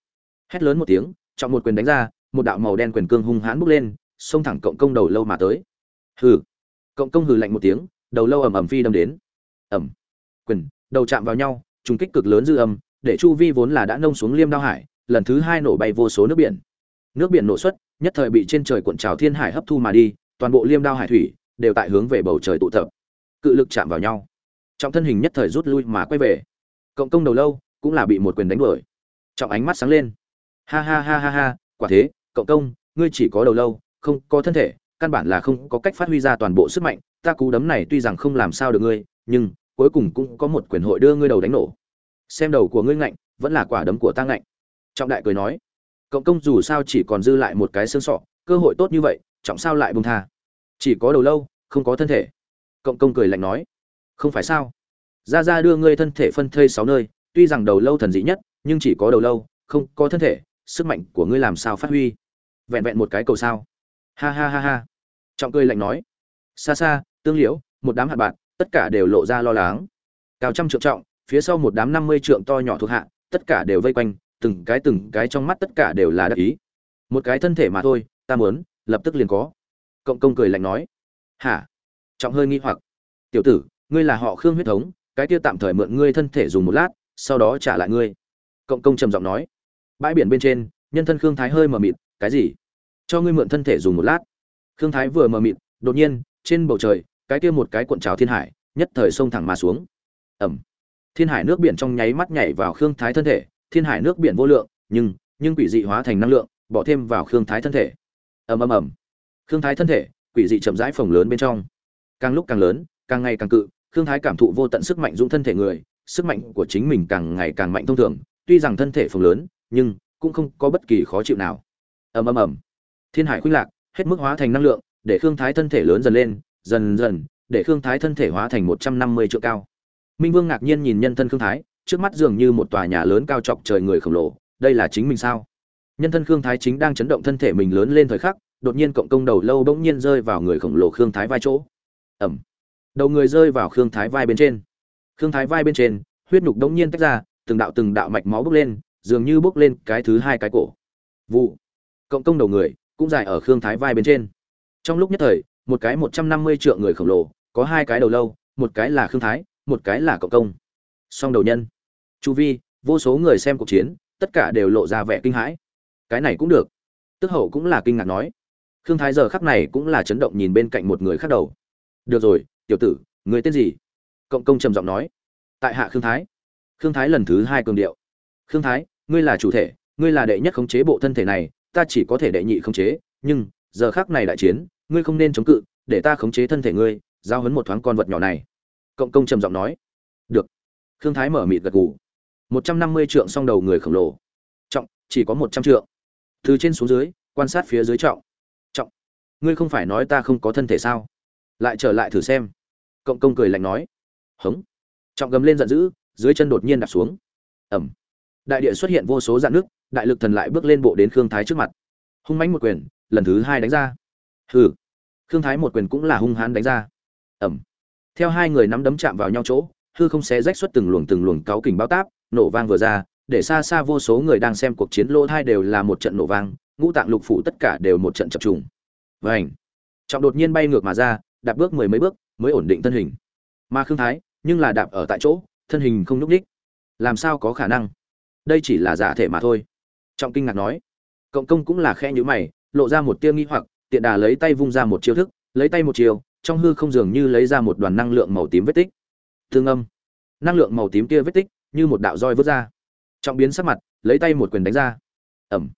Hét lớn một tiếng, trọng một quyền đánh ra, một đạo màu đen quyền cương hung hãn bốc lên xông thẳng cộng công đầu lâu mà tới. Hừ. Cộng công hừ lạnh một tiếng, đầu lâu ầm ầm phi đâm đến. Ầm. Quyền, đầu chạm vào nhau, trùng kích cực lớn dư âm, để chu vi vốn là đã nông xuống liêm đao hải, lần thứ hai nổ bay vô số nước biển. Nước biển nổ xuất, nhất thời bị trên trời cuộn trào thiên hải hấp thu mà đi, toàn bộ liêm đao hải thủy đều tại hướng về bầu trời tụ tập. Cự lực chạm vào nhau. Trọng thân hình nhất thời rút lui mà quay về. Cộng công đầu lâu cũng là bị một quyền đánh đuổi. Trọng ánh mắt sáng lên. Ha ha ha ha ha, quả thế, cộng công, ngươi chỉ có đầu lâu, không có thân thể, căn bản là không có cách phát huy ra toàn bộ sức mạnh. Ta cú đấm này tuy rằng không làm sao được ngươi, nhưng cuối cùng cũng có một quyền hội đưa ngươi đầu đánh nổ. Xem đầu của ngươi ngạnh, vẫn là quả đấm của ta ngạnh. Trọng đại cười nói. Cộng công dù sao chỉ còn dư lại một cái xương sọ, cơ hội tốt như vậy, trọng sao lại bông tha? Chỉ có đầu lâu, không có thân thể. Cộng công cười lạnh nói, không phải sao? Ra ra đưa ngươi thân thể phân thây sáu nơi, tuy rằng đầu lâu thần dị nhất, nhưng chỉ có đầu lâu, không có thân thể, sức mạnh của ngươi làm sao phát huy? Vẹn vẹn một cái cầu sao? Ha ha ha ha. Trọng cười lạnh nói xa xa tương liễu, một đám hạt bạn, tất cả đều lộ ra lo lắng. Cao trăm trượng trọng, phía sau một đám năm mươi trượng to nhỏ thuộc hạ, tất cả đều vây quanh, từng cái từng cái trong mắt tất cả đều là đắc ý. Một cái thân thể mà thôi, ta muốn, lập tức liền có cộng công cười lạnh nói, hả? Trọng hơi nghi hoặc. Tiểu tử, ngươi là họ khương huyết thống, cái kia tạm thời mượn ngươi thân thể dùng một lát, sau đó trả lại ngươi. Cộng công trầm giọng nói. Bãi biển bên trên, nhân thân khương thái hơi mờ mịt, cái gì? Cho ngươi mượn thân thể dùng một lát. Khương thái vừa mờ mịt, đột nhiên, trên bầu trời, cái kia một cái cuộn trào thiên hải, nhất thời xông thẳng mà xuống. Ẩm. Thiên hải nước biển trong nháy mắt nhảy vào khương thái thân thể, thiên hải nước biển vô lượng, nhưng nhưng quỷ dị hóa thành năng lượng, bỏ thêm vào khương thái thân thể. Ầm ầm ầm khương thái thân thể, quỷ dị chậm rãi phồng lớn bên trong. Càng lúc càng lớn, càng ngày càng cự, khương thái cảm thụ vô tận sức mạnh dũng thân thể người, sức mạnh của chính mình càng ngày càng mạnh thông thường, tuy rằng thân thể phồng lớn, nhưng cũng không có bất kỳ khó chịu nào. Ầm ầm ầm. Thiên hải khuynh lạc, hết mức hóa thành năng lượng, để khương thái thân thể lớn dần lên, dần dần, để khương thái thân thể hóa thành một trăm năm mươi triệu cao. Minh vương ngạc nhiên nhìn nhân thân khương thái, trước mắt dường như một tòa nhà lớn cao chọc trời người khổng lồ, đây là chính mình sao? Nhân thân khương thái chính đang chấn động thân thể mình lớn lên thời khắc đột nhiên cộng công đầu lâu bỗng nhiên rơi vào người khổng lồ khương thái vai chỗ. Ẩm. Đầu người rơi vào khương thái vai bên trên. Khương thái vai bên trên, huyết nhục bỗng nhiên tách ra, từng đạo từng đạo mạch máu bốc lên, dường như bốc lên cái thứ hai cái cổ. Vụ. Cộng công đầu người cũng dài ở khương thái vai bên trên. Trong lúc nhất thời, một cái một trăm năm mươi triệu người khổng lồ, có hai cái đầu lâu, một cái là khương thái, một cái là cộng công. Song đầu nhân. Chu vi, vô số người xem cuộc chiến, tất cả đều lộ ra vẻ kinh hãi. Cái này cũng được. Tức hậu cũng là kinh ngạc nói khương thái giờ khắc này cũng là chấn động nhìn bên cạnh một người khác đầu. Được rồi, tiểu tử, người tên gì? Cộng công trầm giọng nói. Tại hạ khương thái. Khương thái lần thứ hai cường điệu. Khương thái, ngươi là chủ thể, ngươi là đệ nhất khống chế bộ thân thể này, ta chỉ có thể đệ nhị khống chế, nhưng giờ khắc này đại chiến, ngươi không nên chống cự, để ta khống chế thân thể ngươi, giao hấn một thoáng con vật nhỏ này. Cộng công trầm giọng nói. Được. Khương thái mở mịt gật gù. Một trăm năm mươi trượng song đầu người khổng lồ. Trọng, chỉ có một trăm trượng. Từ trên xuống dưới, quan sát phía dưới trọng ngươi không phải nói ta không có thân thể sao? Lại trở lại thử xem. Cộng công cười lạnh nói. Hống. Trọng gầm lên giận dữ, dưới chân đột nhiên đạp xuống. Ẩm. Đại địa xuất hiện vô số dạn nước, đại lực thần lại bước lên bộ đến khương thái trước mặt. Hung mãnh một quyền, lần thứ hai đánh ra. Hừ. Khương thái một quyền cũng là hung hãn đánh ra. Ẩm. Theo hai người nắm đấm chạm vào nhau chỗ, hư không xé rách xuất từng luồng từng luồng cáu kình bao táp, nổ vang vừa ra, để xa xa vô số người đang xem cuộc chiến lỗ thai đều là một trận nổ vang, ngũ tạng lục phủ tất cả đều một trận chập trùng vảnh trọng đột nhiên bay ngược mà ra, đạp bước mười mấy bước, mới ổn định thân hình. Mà khương thái, nhưng là đạp ở tại chỗ, thân hình không nhúc ních làm sao có khả năng? Đây chỉ là giả thể mà thôi. Trọng kinh ngạc nói. Cộng công cũng là khe nhữ mày, lộ ra một tia nghi hoặc, tiện đà lấy tay vung ra một chiêu thức, lấy tay một chiều trong hư không dường như lấy ra một đoàn năng lượng màu tím vết tích. Thương âm. Năng lượng màu tím kia vết tích, như một đạo roi vớt ra. Trọng biến sắc mặt, lấy tay một quyền đánh ra. Ẩm.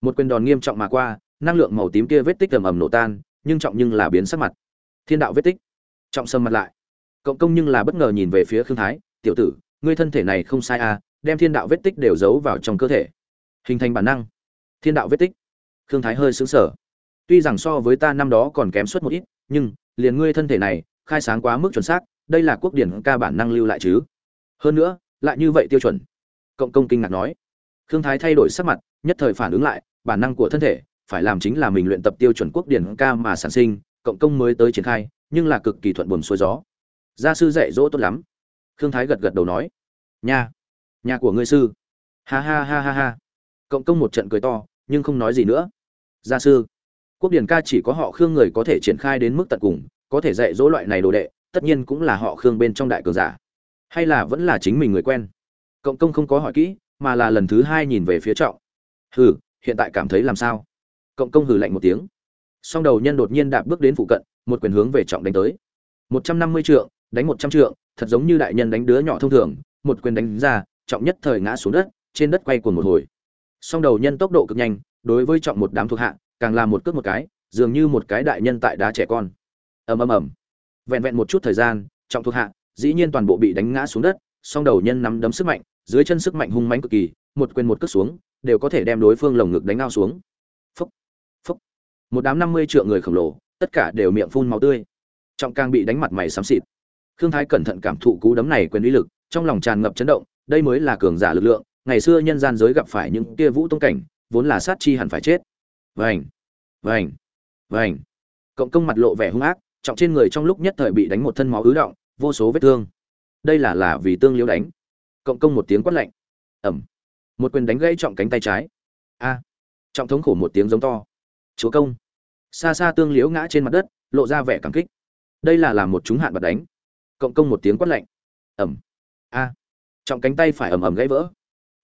Một quyền đòn nghiêm trọng mà qua năng lượng màu tím kia vết tích ầm ầm nổ tan, nhưng trọng nhưng là biến sắc mặt. Thiên đạo vết tích. Trọng sầm mặt lại. Cộng công nhưng là bất ngờ nhìn về phía khương thái, tiểu tử, ngươi thân thể này không sai à đem thiên đạo vết tích đều giấu vào trong cơ thể. Hình thành bản năng. Thiên đạo vết tích. Khương thái hơi xứng sở tuy rằng so với ta năm đó còn kém suất một ít, nhưng, liền ngươi thân thể này, khai sáng quá mức chuẩn xác, đây là quốc điển ca bản năng lưu lại chứ. Hơn nữa, lại như vậy tiêu chuẩn. Cộng công kinh ngạc nói. Khương thái thay đổi sắc mặt, nhất thời phản ứng lại, bản năng của thân thể phải làm chính là mình luyện tập tiêu chuẩn quốc điển ca mà sản sinh, cộng công mới tới triển khai, nhưng là cực kỳ thuận buồm xuôi gió. Gia sư dạy dỗ tốt lắm. Khương thái gật gật đầu nói, nha, nhà của ngươi sư. Ha ha ha ha ha. Cộng công một trận cười to, nhưng không nói gì nữa. Gia sư, quốc điển ca chỉ có họ khương người có thể triển khai đến mức tận cùng, có thể dạy dỗ loại này đồ đệ, tất nhiên cũng là họ khương bên trong đại cường giả. Hay là vẫn là chính mình người quen? Cộng công không có hỏi kỹ, mà là lần thứ hai nhìn về phía trọng. Hừ, hiện tại cảm thấy làm sao? Cộng công hừ lạnh một tiếng. Song đầu nhân đột nhiên đạp bước đến phụ cận, một quyền hướng về trọng đánh tới. Một trăm năm mươi trượng, đánh một trăm trượng, thật giống như đại nhân đánh đứa nhỏ thông thường, một quyền đánh ra, trọng nhất thời ngã xuống đất, trên đất quay cuồng một hồi. Song đầu nhân tốc độ cực nhanh, đối với trọng một đám thuộc hạ, càng là một cước một cái, dường như một cái đại nhân tại đá trẻ con. Ầm ầm ầm. Vẹn vẹn một chút thời gian, trọng thuộc hạ, dĩ nhiên toàn bộ bị đánh ngã xuống đất, song đầu nhân nắm đấm sức mạnh, dưới chân sức mạnh hung mãnh cực kỳ, một quyền một cước xuống, đều có thể đem đối phương lồng ngực đánh ao xuống một đám năm mươi triệu người khổng lồ, tất cả đều miệng phun máu tươi. Trọng càng bị đánh mặt mày xám xịt. Khương thái cẩn thận cảm thụ cú đấm này quyền uy lực, trong lòng tràn ngập chấn động, đây mới là cường giả lực lượng, ngày xưa nhân gian giới gặp phải những kia vũ tông cảnh, vốn là sát chi hẳn phải chết. Vành vành vành. Cộng công mặt lộ vẻ hung ác, trọng trên người trong lúc nhất thời bị đánh một thân máu ứ động, vô số vết thương. Đây là là vì tương liễu đánh. Cộng công một tiếng quát lạnh. Ẩm một quyền đánh gãy trọng cánh tay trái. A. Trọng thống khổ một tiếng giống to chúa công. Xa xa tương liễu ngã trên mặt đất, lộ ra vẻ cảm kích. Đây là làm một chúng hạn bật đánh. Cộng công một tiếng quát lạnh. Ẩm. A. Trọng cánh tay phải ẩm ẩm gãy vỡ.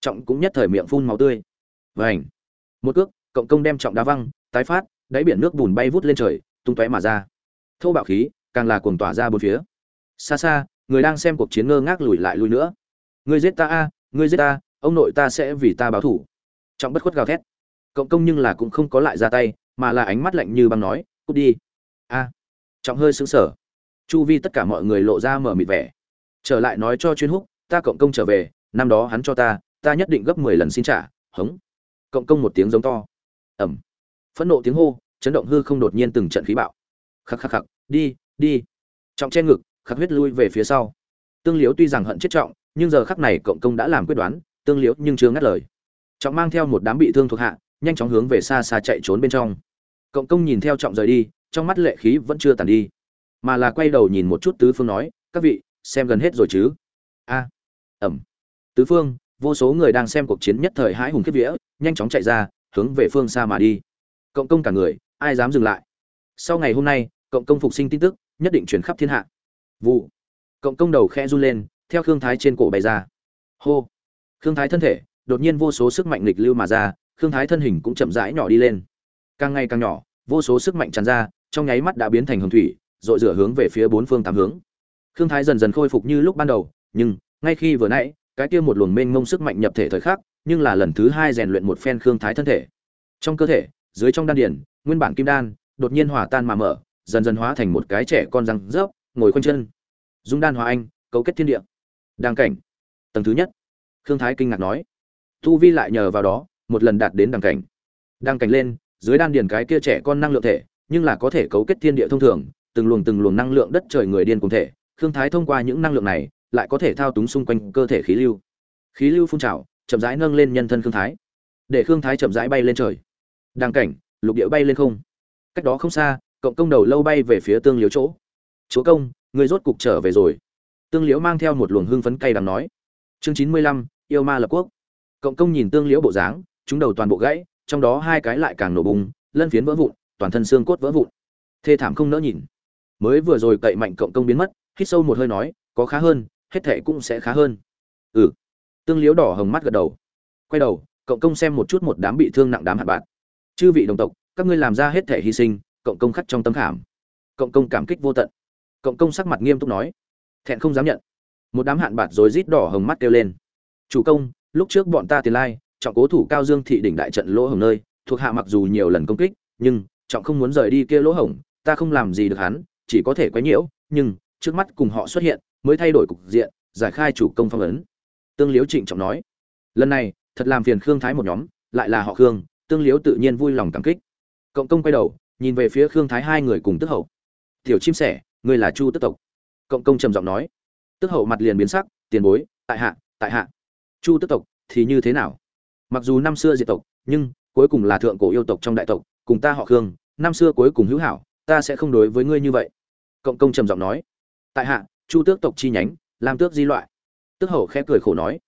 Trọng cũng nhất thời miệng phun máu tươi. Vảnh một cước, cộng công đem trọng đá văng, tái phát, đáy biển nước bùn bay vút lên trời, tung tóe mà ra. Thô bạo khí, càng là cuồng tỏa ra bốn phía. Xa xa, người đang xem cuộc chiến ngơ ngác lùi lại lùi nữa. Người giết ta a người giết ta, ông nội ta sẽ vì ta báo thủ. Trọng bất khuất gào thét. Cộng công nhưng là cũng không có lại ra tay mà là ánh mắt lạnh như băng nói, cút đi. A. Trọng hơi sững sờ. Chu vi tất cả mọi người lộ ra mở mịt vẻ. Trở lại nói cho chuyên húc, ta cộng công trở về, năm đó hắn cho ta ta nhất định gấp mười lần xin trả. Hống. Cộng công một tiếng giống to. Ẩm. Phẫn nộ tiếng hô, chấn động hư không đột nhiên từng trận khí bạo. Khắc khắc khắc, đi đi. Trọng che ngực, khắc huyết lui về phía sau. Tương liếu tuy rằng hận chết trọng, nhưng giờ khắc này cộng công đã làm quyết đoán, tương liếu nhưng chưa ngắt lời. Trọng mang theo một đám bị thương thuộc hạ nhanh chóng hướng về xa xa chạy trốn bên trong. Cộng công nhìn theo trọng rời đi, trong mắt lệ khí vẫn chưa tàn đi, mà là quay đầu nhìn một chút tứ phương nói, các vị, xem gần hết rồi chứ? A, ẩm. Tứ phương, vô số người đang xem cuộc chiến nhất thời hãi hùng kiếp vía, nhanh chóng chạy ra, hướng về phương xa mà đi. Cộng công cả người, ai dám dừng lại? Sau ngày hôm nay, cộng công phục sinh tin tức, nhất định chuyển khắp thiên hạ. Vụ. Cộng công đầu khẽ run lên, theo khương thái trên cổ bày ra. Hô. Khương thái thân thể, đột nhiên vô số sức mạnh lịch lưu mà ra khương thái thân hình cũng chậm rãi nhỏ đi lên. Càng ngày càng nhỏ, vô số sức mạnh tràn ra, trong nháy mắt đã biến thành hồng thủy dội rửa hướng về phía bốn phương tám hướng. Khương thái dần dần khôi phục như lúc ban đầu, nhưng ngay khi vừa nãy, cái kia một luồng mênh mông sức mạnh nhập thể thời khắc, nhưng là lần thứ hai rèn luyện một phen khương thái thân thể. Trong cơ thể, dưới trong đan điển nguyên bản kim đan, đột nhiên hòa tan mà mở, dần dần hóa thành một cái trẻ con răng rớp, ngồi khoanh chân. Dung đan hòa anh, cấu kết thiên địa. Đàng cảnh, tầng thứ nhất. Khương thái kinh ngạc nói. Tu vi lại nhờ vào đó một lần đạt đến đăng cảnh. Đăng cảnh lên, dưới đan điền cái kia trẻ con năng lượng thể, nhưng là có thể cấu kết thiên địa thông thường, từng luồng từng luồng năng lượng đất trời người điên cùng thể, khương thái thông qua những năng lượng này, lại có thể thao túng xung quanh cơ thể khí lưu. Khí lưu phun trào, chậm rãi nâng lên nhân thân khương thái. Để khương thái chậm rãi bay lên trời. Đăng cảnh, lục địa bay lên không. Cách đó không xa, cộng công đầu lâu bay về phía tương liếu chỗ. Chúa công người rốt cục trở về rồi. Tương liễu mang theo một luồng hưng phấn cay đắng nói. Chương chín mươi lăm, yêu ma lập quốc. Cộng công nhìn tương liễu bộ dáng chúng đầu toàn bộ gãy, trong đó hai cái lại càng nổ bùng, lân phiến vỡ vụn, toàn thân xương cốt vỡ vụn. Thê thảm không nỡ nhìn. Mới vừa rồi cậy mạnh cộng công biến mất, hít sâu một hơi nói, có khá hơn, hết thệ cũng sẽ khá hơn. Ừ. Tương liễu đỏ hồng mắt gật đầu. Quay đầu, cộng công xem một chút một đám bị thương nặng đám hạt bạn chư vị đồng tộc, các ngươi làm ra hết thể hy sinh, cộng công khắc trong tâm khảm. Cộng công cảm kích vô tận. Cộng công sắc mặt nghiêm túc nói, thẹn không dám nhận. Một đám hạn bạt rồi rít đỏ hồng mắt kêu lên. Chủ công, lúc trước bọn ta tiền lai trọng cố thủ cao dương thị đỉnh đại trận lỗ hồng nơi, thuộc hạ mặc dù nhiều lần công kích, nhưng trọng không muốn rời đi kia lỗ hồng ta không làm gì được hắn, chỉ có thể quấy nhiễu, nhưng trước mắt cùng họ xuất hiện, mới thay đổi cục diện, giải khai chủ công phong ấn. Tương liếu trịnh trọng nói. Lần này, thật làm phiền khương thái một nhóm, lại là họ khương. Tương liếu tự nhiên vui lòng cảm kích. Cộng công quay đầu, nhìn về phía khương thái hai người cùng tức hậu. Tiểu chim sẻ, ngươi là chu tức tộc. Cộng công trầm giọng nói. Tức hậu mặt liền biến sắc, tiền bối, tại hạ tại hạ. Chu tức tộc, thì như thế nào? Mặc dù năm xưa diệt tộc, nhưng cuối cùng là thượng cổ yêu tộc trong đại tộc, cùng ta họ khương, năm xưa cuối cùng hữu hảo, ta sẽ không đối với ngươi như vậy. Cộng công trầm giọng nói. Tại hạ, chu tước tộc chi nhánh, lam tước di loại. Tức hậu khẽ cười khổ nói.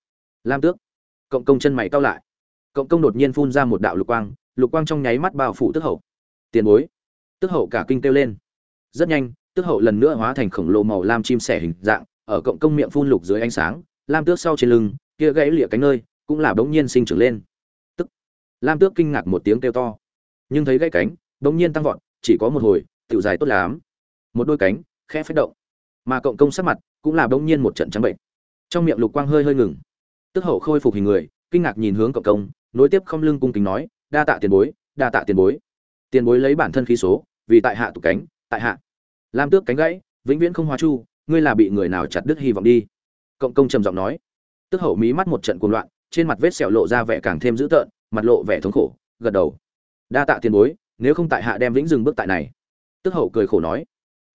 Lam tước? Cộng công chân mày cau lại. Cộng công đột nhiên phun ra một đạo lục quang lục quang trong nháy mắt bao phủ tức hậu tiền bối. Tức hậu cả kinh kêu lên. Rất nhanh tức hậu lần nữa hóa thành khổng lồ màu lam chim sẻ hình dạng, ở cộng công miệng phun lục dưới ánh sáng, lam tước sau trên lưng, kia gãy lịa cánh nơi cũng là bỗng nhiên sinh trưởng lên. Tức, lam tước kinh ngạc một tiếng kêu to. Nhưng thấy gãy cánh, bỗng nhiên tăng vọt, chỉ có một hồi, tiểu dài tốt lắm. Một đôi cánh, khẽ phách động. Mà cộng công sắc mặt cũng là bỗng nhiên một trận trắng bệnh. Trong miệng lục quang hơi hơi ngừng. Tức hậu khôi phục hình người, kinh ngạc nhìn hướng cộng công, nối tiếp không lưng cung kính nói, đa tạ tiền bối, đa tạ tiền bối. Tiền bối lấy bản thân khí số, vì tại hạ tụ cánh, tại hạ. Lam tước cánh gãy, vĩnh viễn không hóa chu, ngươi là bị người nào chặt đứt hy vọng đi. Cộng công trầm giọng nói. Tức hậu mí mắt một trận cuồng loạn trên mặt vết sẹo lộ ra vẻ càng thêm dữ tợn, mặt lộ vẻ thống khổ, gật đầu. Đa tạ tiền bối, nếu không tại hạ đem vĩnh dừng bước tại này. Tức hậu cười khổ nói.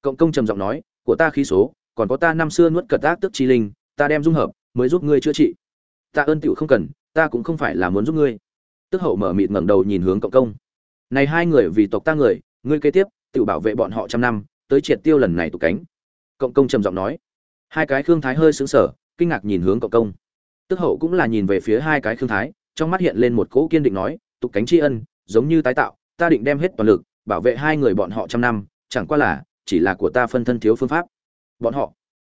Cộng công trầm giọng nói, của ta khí số, còn có ta năm xưa nuốt cật ác tức chi linh, ta đem dung hợp, mới giúp ngươi chữa trị. Ta ơn tiểu không cần, ta cũng không phải là muốn giúp ngươi. Tức hậu mở mịt ngẩng đầu nhìn hướng cộng công. Này hai người vì tộc ta người, ngươi kế tiếp tự bảo vệ bọn họ trăm năm, tới triệt tiêu lần này tụ cánh. Cộng công trầm giọng nói. Hai cái khương thái hơi sững sờ, kinh ngạc nhìn hướng cộng công tức hậu cũng là nhìn về phía hai cái khương thái, trong mắt hiện lên một cỗ kiên định nói, tục cánh tri ân, giống như tái tạo, ta định đem hết toàn lực, bảo vệ hai người bọn họ trăm năm, chẳng qua là, chỉ là của ta phân thân thiếu phương pháp. Bọn họ.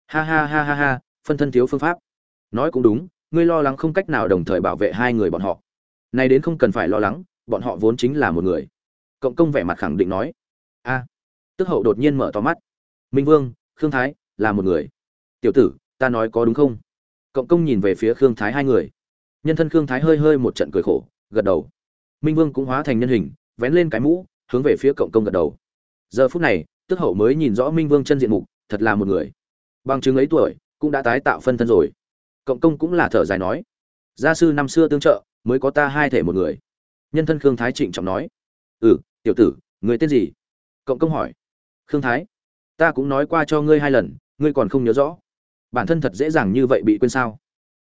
Ha ha ha ha ha, phân thân thiếu phương pháp. Nói cũng đúng, ngươi lo lắng không cách nào đồng thời bảo vệ hai người bọn họ. Nay đến không cần phải lo lắng, bọn họ vốn chính là một người. Cộng công vẻ mặt khẳng định nói. A. Tức hậu đột nhiên mở to mắt. Minh vương, khương thái, là một người. Tiểu tử, ta nói có đúng không? Cộng công nhìn về phía khương thái hai người. Nhân thân khương thái hơi hơi một trận cười khổ, gật đầu. Minh vương cũng hóa thành nhân hình, vén lên cái mũ, hướng về phía cộng công gật đầu. Giờ phút này, tức hậu mới nhìn rõ minh vương chân diện mục, thật là một người. Bằng chứng ấy tuổi, cũng đã tái tạo phân thân rồi. Cộng công cũng là thở dài nói, gia sư năm xưa tương trợ, mới có ta hai thể một người. Nhân thân khương thái trịnh trọng nói ừ tiểu tử, người tên gì? Cộng công hỏi, khương thái, ta cũng nói qua cho ngươi hai lần, ngươi còn không nhớ rõ bản thân thật dễ dàng như vậy bị quên sao?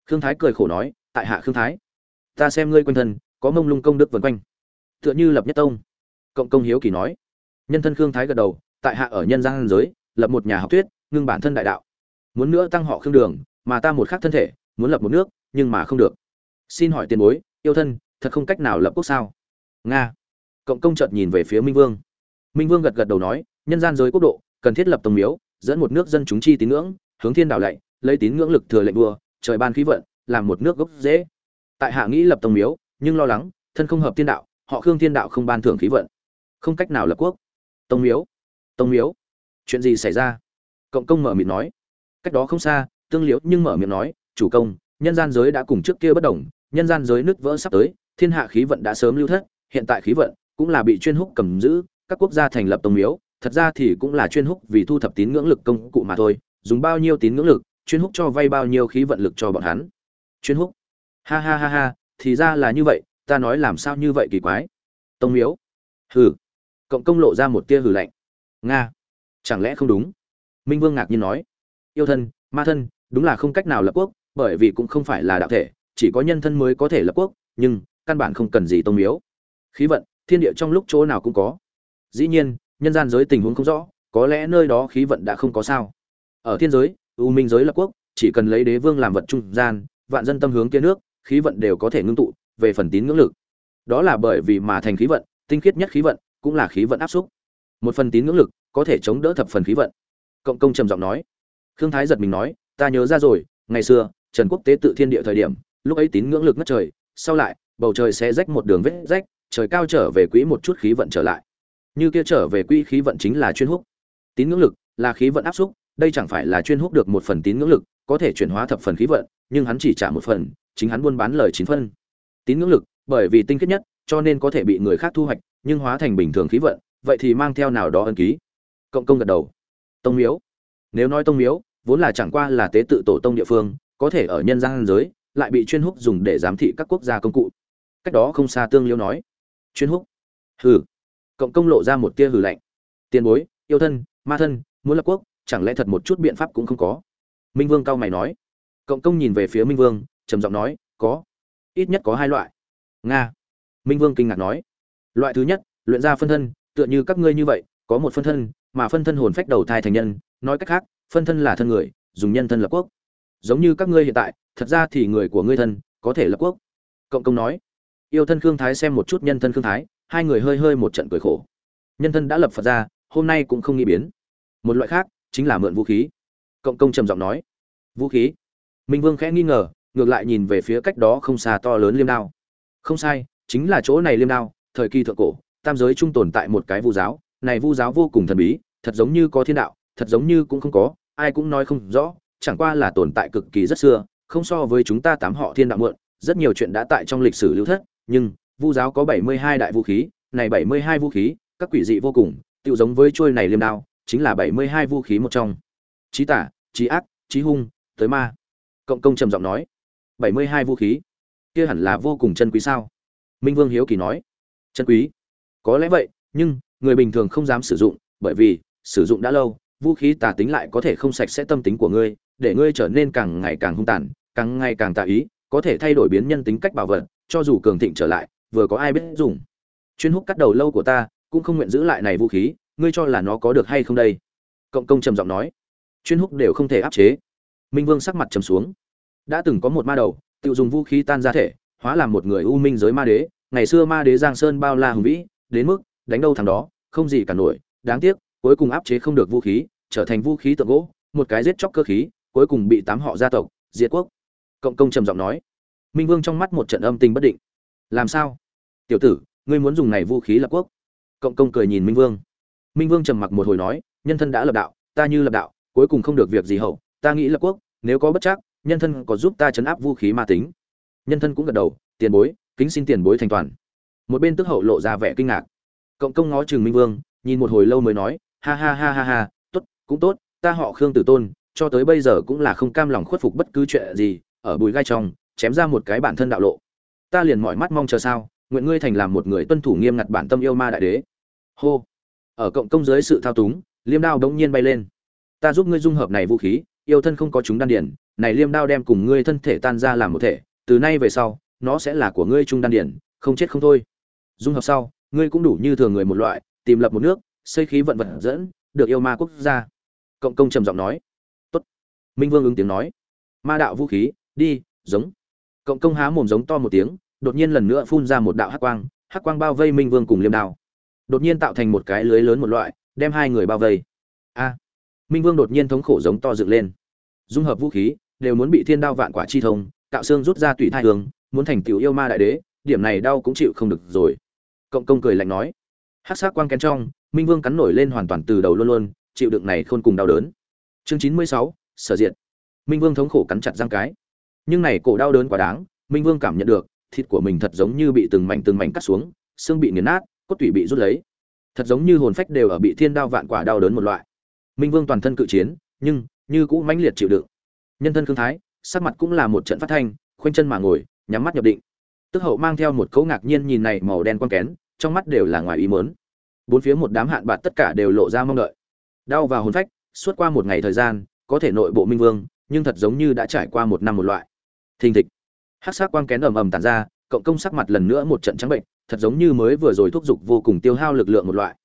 Khương thái cười khổ nói, tại hạ khương thái, ta xem ngươi quanh thân, có mông lung công đức vần quanh. Tựa như lập nhất tông. Cộng công hiếu kỳ nói. Nhân thân khương thái gật đầu, tại hạ ở nhân gian giới, lập một nhà học thuyết, ngưng bản thân đại đạo. Muốn nữa tăng họ khương đường, mà ta một khác thân thể, muốn lập một nước, nhưng mà không được. Xin hỏi tiền bối, yêu thân, thật không cách nào lập quốc sao? Nga. Cộng công chợt nhìn về phía minh vương. Minh vương gật gật đầu nói, nhân gian giới quốc độ, cần thiết lập tông miếu, dẫn một nước dân chúng chi tín ngưỡng hướng thiên đảo lạy, lấy tín ngưỡng lực thừa lệnh vua, trời ban khí vận, làm một nước gốc dễ. Tại hạ nghĩ lập tông miếu, nhưng lo lắng, thân không hợp thiên đạo, họ khương thiên đạo không ban thưởng khí vận. Không cách nào lập quốc. Tông miếu? Tông miếu? Chuyện gì xảy ra? Cộng công mở miệng nói. Cách đó không xa, tương liễu nhưng mở miệng nói, chủ công, nhân gian giới đã cùng trước kia bất đồng, nhân gian giới nứt vỡ sắp tới, thiên hạ khí vận đã sớm lưu thất, hiện tại khí vận cũng là bị chuyên húc cầm giữ, các quốc gia thành lập tông miếu, thật ra thì cũng là chuyên húc vì thu thập tín ngưỡng lực công cụ mà thôi dùng bao nhiêu tín ngưỡng lực, chuyên húc cho vay bao nhiêu khí vận lực cho bọn hắn. Chuyên húc. Ha ha ha ha, thì ra là như vậy, ta nói làm sao như vậy kỳ quái. Tông miếu. Hừ. Cộng công lộ ra một tia hừ lạnh. Nga. Chẳng lẽ không đúng? Minh vương ngạc nhiên nói. Yêu thân, ma thân, đúng là không cách nào lập quốc, bởi vì cũng không phải là đạo thể, chỉ có nhân thân mới có thể lập quốc, nhưng, căn bản không cần gì tông miếu. Khí vận, thiên địa trong lúc chỗ nào cũng có. Dĩ nhiên, nhân gian giới tình huống không rõ, có lẽ nơi đó khí vận đã không có sao ở thiên giới, u minh giới lập quốc, chỉ cần lấy đế vương làm vật trung gian, vạn dân tâm hướng kia nước, khí vận đều có thể ngưng tụ, về phần tín ngưỡng lực. Đó là bởi vì mà thành khí vận, tinh khiết nhất khí vận, cũng là khí vận áp xúc. Một phần tín ngưỡng lực, có thể chống đỡ thập phần khí vận. Cộng công trầm giọng nói. Khương thái giật mình nói, ta nhớ ra rồi, ngày xưa, trần quốc tế tự thiên địa thời điểm, lúc ấy tín ngưỡng lực ngất trời, sau lại, bầu trời sẽ rách một đường vết rách, trời cao trở về quỹ một chút khí vận trở lại. Như kia trở về quỹ khí vận chính là chuyên hút tín ngưỡng lực là khí vận áp xúc đây chẳng phải là chuyên hút được một phần tín ngưỡng lực, có thể chuyển hóa thập phần khí vận, nhưng hắn chỉ trả một phần, chính hắn buôn bán lời chín phân. Tín ngưỡng lực, bởi vì tinh khiết nhất, cho nên có thể bị người khác thu hoạch, nhưng hóa thành bình thường khí vận, vậy thì mang theo nào đó ân ký. Cộng công gật đầu. Tông miếu. Nếu nói tông miếu, vốn là chẳng qua là tế tự tổ tông địa phương, có thể ở nhân gian giới, lại bị chuyên húc dùng để giám thị các quốc gia công cụ. Cách đó không xa tương liêu nói. Chuyên húc hừ. Cộng công lộ ra một tia hừ lạnh. Tiền bối, yêu thân, ma thân, muốn lập quốc chẳng lẽ thật một chút biện pháp cũng không có? Minh vương cao mày nói. Cộng công nhìn về phía minh vương, trầm giọng nói, có. Ít nhất có hai loại. Nga. Minh vương kinh ngạc nói. Loại thứ nhất, luyện ra phân thân, tựa như các ngươi như vậy, có một phân thân, mà phân thân hồn phách đầu thai thành nhân, nói cách khác, phân thân là thân người, dùng nhân thân lập quốc. Giống như các ngươi hiện tại, thật ra thì người của ngươi thân, có thể lập quốc. Cộng công nói. Yêu thân khương thái xem một chút nhân thân khương thái, hai người hơi hơi một trận cười khổ. Nhân thân đã lập phật ra, hôm nay cũng không nghĩ biến. Một loại khác chính là mượn vũ khí. Cộng công trầm giọng nói, vũ khí? Minh vương khẽ nghi ngờ, ngược lại nhìn về phía cách đó không xa to lớn liêm đao. Không sai, chính là chỗ này liêm đao, thời kỳ thượng cổ, tam giới trung tồn tại một cái vu giáo. Này vu giáo vô cùng thần bí, thật giống như có thiên đạo, thật giống như cũng không có, ai cũng nói không rõ, chẳng qua là tồn tại cực kỳ rất xưa, không so với chúng ta tám họ thiên đạo mượn rất nhiều chuyện đã tại trong lịch sử lưu thất, nhưng vu giáo có bảy mươi hai đại vũ khí, này bảy mươi hai vũ khí, các quỷ dị vô cùng tự giống với trôi này liêm đao chính là bảy mươi hai vũ khí một trong. Trí tả trí ác trí hung, tới ma. Cộng công trầm giọng nói, bảy mươi hai vũ khí? Kia hẳn là vô cùng chân quý sao? Minh vương hiếu kỳ nói, chân quý. Có lẽ vậy, nhưng người bình thường không dám sử dụng, bởi vì sử dụng đã lâu, vũ khí tà tính lại có thể không sạch sẽ tâm tính của ngươi, để ngươi trở nên càng ngày càng hung tàn, càng ngày càng tà ý, có thể thay đổi biến nhân tính cách bảo vật, cho dù cường thịnh trở lại, vừa có ai biết dùng. Chuyên húc cắt đầu lâu của ta cũng không nguyện giữ lại này vũ khí ngươi cho là nó có được hay không đây? Cộng công trầm giọng nói. Chuyên húc đều không thể áp chế. Minh vương sắc mặt trầm xuống. Đã từng có một ma đầu, tự dùng vũ khí tan ra thể, hóa làm một người u minh giới ma đế. Ngày xưa ma đế giang sơn bao la hùng vĩ, đến mức đánh đâu thằng đó, không gì cả nổi. Đáng tiếc, cuối cùng áp chế không được vũ khí, trở thành vũ khí tượng gỗ, một cái giết chóc cơ khí, cuối cùng bị tám họ gia tộc diệt quốc. Cộng công trầm giọng nói. Minh vương trong mắt một trận âm tình bất định. Làm sao? Tiểu tử, ngươi muốn dùng này vũ khí lập quốc. Cộng công cười nhìn minh vương minh vương trầm mặc một hồi nói, nhân thân đã lập đạo, ta như lập đạo, cuối cùng không được việc gì hậu, ta nghĩ lập quốc, nếu có bất chắc, nhân thân có giúp ta chấn áp vũ khí ma tính. Nhân thân cũng gật đầu, tiền bối, kính xin tiền bối thành toàn. Một bên tức hậu lộ ra vẻ kinh ngạc. Cộng công ngó chừng minh vương, nhìn một hồi lâu mới nói, ha ha ha ha ha, tốt, cũng tốt, ta họ khương tử tôn, cho tới bây giờ cũng là không cam lòng khuất phục bất cứ chuyện gì, ở bùi gai trong, chém ra một cái bản thân đạo lộ. Ta liền mọi mắt mong chờ sao, nguyện ngươi thành làm một người tuân thủ nghiêm ngặt bản tâm yêu ma đại đế. Hô ở cộng công dưới sự thao túng, liêm đao đống nhiên bay lên. Ta giúp ngươi dung hợp này vũ khí, yêu thân không có chúng đan điển, này liêm đao đem cùng ngươi thân thể tan ra làm một thể, từ nay về sau, nó sẽ là của ngươi trung đan điển, không chết không thôi. Dung hợp sau, ngươi cũng đủ như thường người một loại, tìm lập một nước, xây khí vận vật dẫn, được yêu ma quốc gia. Cộng công trầm giọng nói. Tốt. Minh vương ứng tiếng nói. Ma đạo vũ khí, đi, giống. Cộng công há mồm giống to một tiếng, đột nhiên lần nữa phun ra một đạo hắc quang hắc quang bao vây minh vương cùng liêm đao đột nhiên tạo thành một cái lưới lớn một loại, đem hai người bao vây. A! Minh vương đột nhiên thống khổ giống to dựng lên. Dung hợp vũ khí, đều muốn bị thiên đao vạn quả chi thông cạo xương rút ra tùy thai hướng muốn thành tiểu yêu ma đại đế, điểm này đau cũng chịu không được rồi. Cộng công cười lạnh nói. Hắc sắc quang kén trong, minh vương cắn nổi lên hoàn toàn từ đầu luôn luôn, chịu đựng này khôn cùng đau đớn. Chương chín mươi sáu, sở diện minh vương thống khổ cắn chặt răng cái. Nhưng này cổ đau đớn quá đáng, minh vương cảm nhận được, thịt của mình thật giống như bị từng mảnh từng mảnh cắt xuống, xương bị nghiền nát cốt tủy bị rút lấy. Thật giống như hồn phách đều ở bị thiên đao vạn quả đau đớn một loại. Minh vương toàn thân cự chiến, nhưng như cũ mãnh liệt chịu đựng. Nhân thân khương thái, sắc mặt cũng là một trận phát thanh, khoanh chân mà ngồi, nhắm mắt nhập định. Tức hậu mang theo một cấu ngạc nhiên nhìn này màu đen quang kén, trong mắt đều là ngoài ý mớn bốn phía một đám hạn bạc tất cả đều lộ ra mong đợi. Đau vào hồn phách, suốt qua một ngày thời gian, có thể nội bộ minh vương, nhưng thật giống như đã trải qua một năm một loại. Thình thịch. Hát sắc quang kén ầm ầm tàn ra, cộng công sắc mặt lần nữa một trận trắng bệnh thật giống như mới vừa rồi thúc giục vô cùng tiêu hao lực lượng một loại.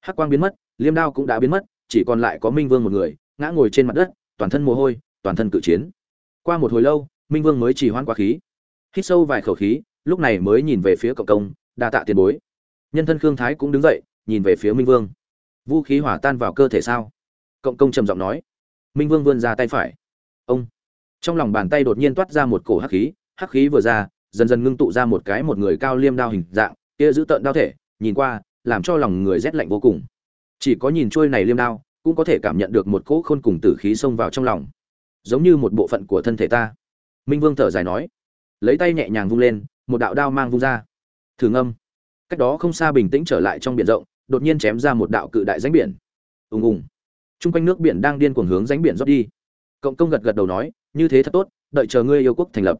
Hắc quang biến mất, liêm đao cũng đã biến mất, chỉ còn lại có minh vương một người, ngã ngồi trên mặt đất, toàn thân mồ hôi, toàn thân cự chiến. Qua một hồi lâu, minh vương mới chỉ hoan quá khí. Hít sâu vài khẩu khí, lúc này mới nhìn về phía cộng công, đa tạ tiền bối. Nhân thân khương thái cũng đứng dậy, nhìn về phía minh vương. Vũ khí hỏa tan vào cơ thể sao? Cộng công trầm giọng nói. Minh vương vươn ra tay phải. Ông. Trong lòng bàn tay đột nhiên toát ra một cổ hắc khí hắc khí vừa ra dần dần ngưng tụ ra một cái một người cao liêm đao hình dạng, kia giữ tợn đao thể, nhìn qua, làm cho lòng người rét lạnh vô cùng. Chỉ có nhìn trôi này liêm đao, cũng có thể cảm nhận được một cỗ khôn cùng tử khí xông vào trong lòng. Giống như một bộ phận của thân thể ta. Minh vương thở dài nói. Lấy tay nhẹ nhàng vung lên, một đạo đao mang vung ra. Thử ngâm. Cách đó không xa bình tĩnh trở lại trong biển rộng, đột nhiên chém ra một đạo cự đại ránh biển. Ùng ùng. Chung quanh nước biển đang điên cuồng hướng ránh biển rót đi. Cộng công gật gật đầu nói, như thế thật tốt, đợi chờ ngươi yêu quốc thành lập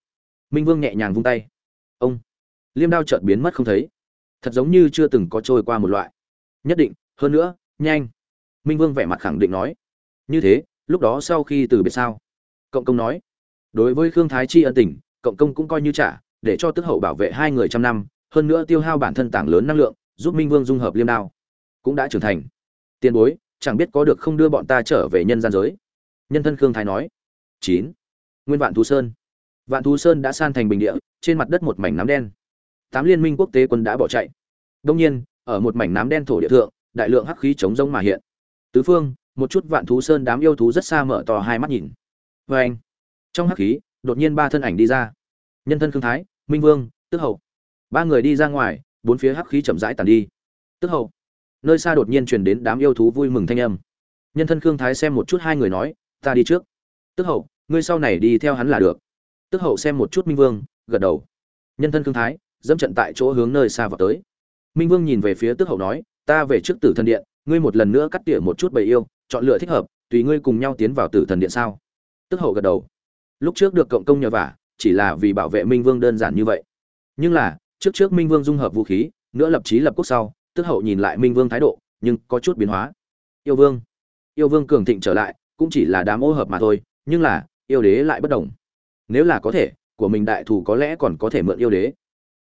minh vương nhẹ nhàng vung tay. Ông. Liêm đao chợt biến mất không thấy. Thật giống như chưa từng có trôi qua một loại. Nhất định, hơn nữa, nhanh. Minh vương vẻ mặt khẳng định nói. Như thế, lúc đó sau khi từ biệt sao? Cộng công nói. Đối với khương thái chi ân tình, cộng công cũng coi như trả, để cho tức hậu bảo vệ hai người trăm năm, hơn nữa tiêu hao bản thân tảng lớn năng lượng, giúp minh vương dung hợp liêm đao. Cũng đã trưởng thành. Tiền bối, chẳng biết có được không đưa bọn ta trở về nhân gian giới? Nhân thân khương thái nói. Chín. Nguyên vạn thú sơn vạn thú sơn đã san thành bình địa, trên mặt đất một mảnh nám đen. Tám liên minh quốc tế quân đã bỏ chạy. Đông nhiên, ở một mảnh nám đen thổ địa thượng, đại lượng hắc khí chống rông mà hiện. Tứ phương, một chút vạn thú sơn đám yêu thú rất xa mở to hai mắt nhìn. Vê anh, trong hắc khí, đột nhiên ba thân ảnh đi ra. Nhân thân khương thái, minh vương, tức hậu ba người đi ra ngoài, bốn phía hắc khí chậm rãi tàn đi. Tức hậu nơi xa đột nhiên truyền đến đám yêu thú vui mừng thanh âm. Nhân thân khương thái xem một chút hai người nói, ta đi trước. Tức hậu ngươi sau này đi theo hắn là được tức hậu xem một chút minh vương, gật đầu. Nhân thân thương thái, dẫm trận tại chỗ hướng nơi xa vào tới. Minh vương nhìn về phía tức hậu nói, ta về trước tử thần điện, ngươi một lần nữa cắt tỉa một chút bầy yêu, chọn lựa thích hợp, tùy ngươi cùng nhau tiến vào tử thần điện sao? Tức hậu gật đầu. Lúc trước được cộng công nhờ vả, chỉ là vì bảo vệ minh vương đơn giản như vậy. Nhưng là, trước trước minh vương dung hợp vũ khí, nữa lập chí lập quốc sau, tức hậu nhìn lại minh vương thái độ, nhưng có chút biến hóa. Yêu vương yêu vương cường thịnh trở lại, cũng chỉ là đám ô hợp mà thôi, nhưng là, yêu đế lại bất đồng nếu là có thể, của mình đại thủ có lẽ còn có thể mượn yêu đế.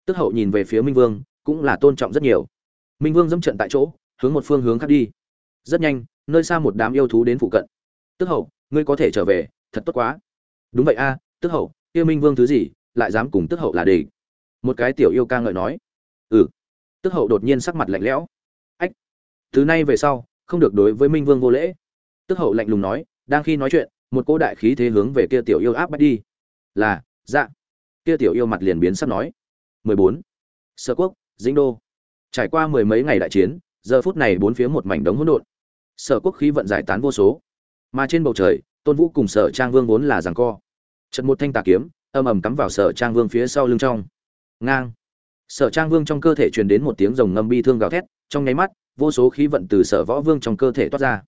Tức hậu nhìn về phía minh vương, cũng là tôn trọng rất nhiều. Minh vương dẫm trận tại chỗ, hướng một phương hướng khác đi. Rất nhanh, nơi xa một đám yêu thú đến phụ cận. Tức hậu, ngươi có thể trở về, thật tốt quá. Đúng vậy a, tức hậu, yêu minh vương thứ gì, lại dám cùng tức hậu là đề một cái tiểu yêu ca ngợi nói. Ừ. Tức hậu đột nhiên sắc mặt lạnh lẽo. Ách. Từ nay về sau, không được đối với minh vương vô lễ. Tức hậu lạnh lùng nói, đang khi nói chuyện, một cô đại khí thế hướng về kia tiểu yêu áp bắt đi là dạ. Kia tiểu yêu mặt liền biến sắp nói. 14. sở quốc, dĩnh đô. Trải qua mười mấy ngày đại chiến, giờ phút này bốn phía một mảnh đống hỗn độn. Sở quốc khí vận giải tán vô số. Mà trên bầu trời, tôn vũ cùng sở trang vương vốn là giằng co. Trận một thanh tà kiếm, âm ầm cắm vào sở trang vương phía sau lưng trong. Ngang. Sở trang vương trong cơ thể truyền đến một tiếng rồng ngâm bi thương gào thét, trong nháy mắt, vô số khí vận từ sở võ vương trong cơ thể toát ra.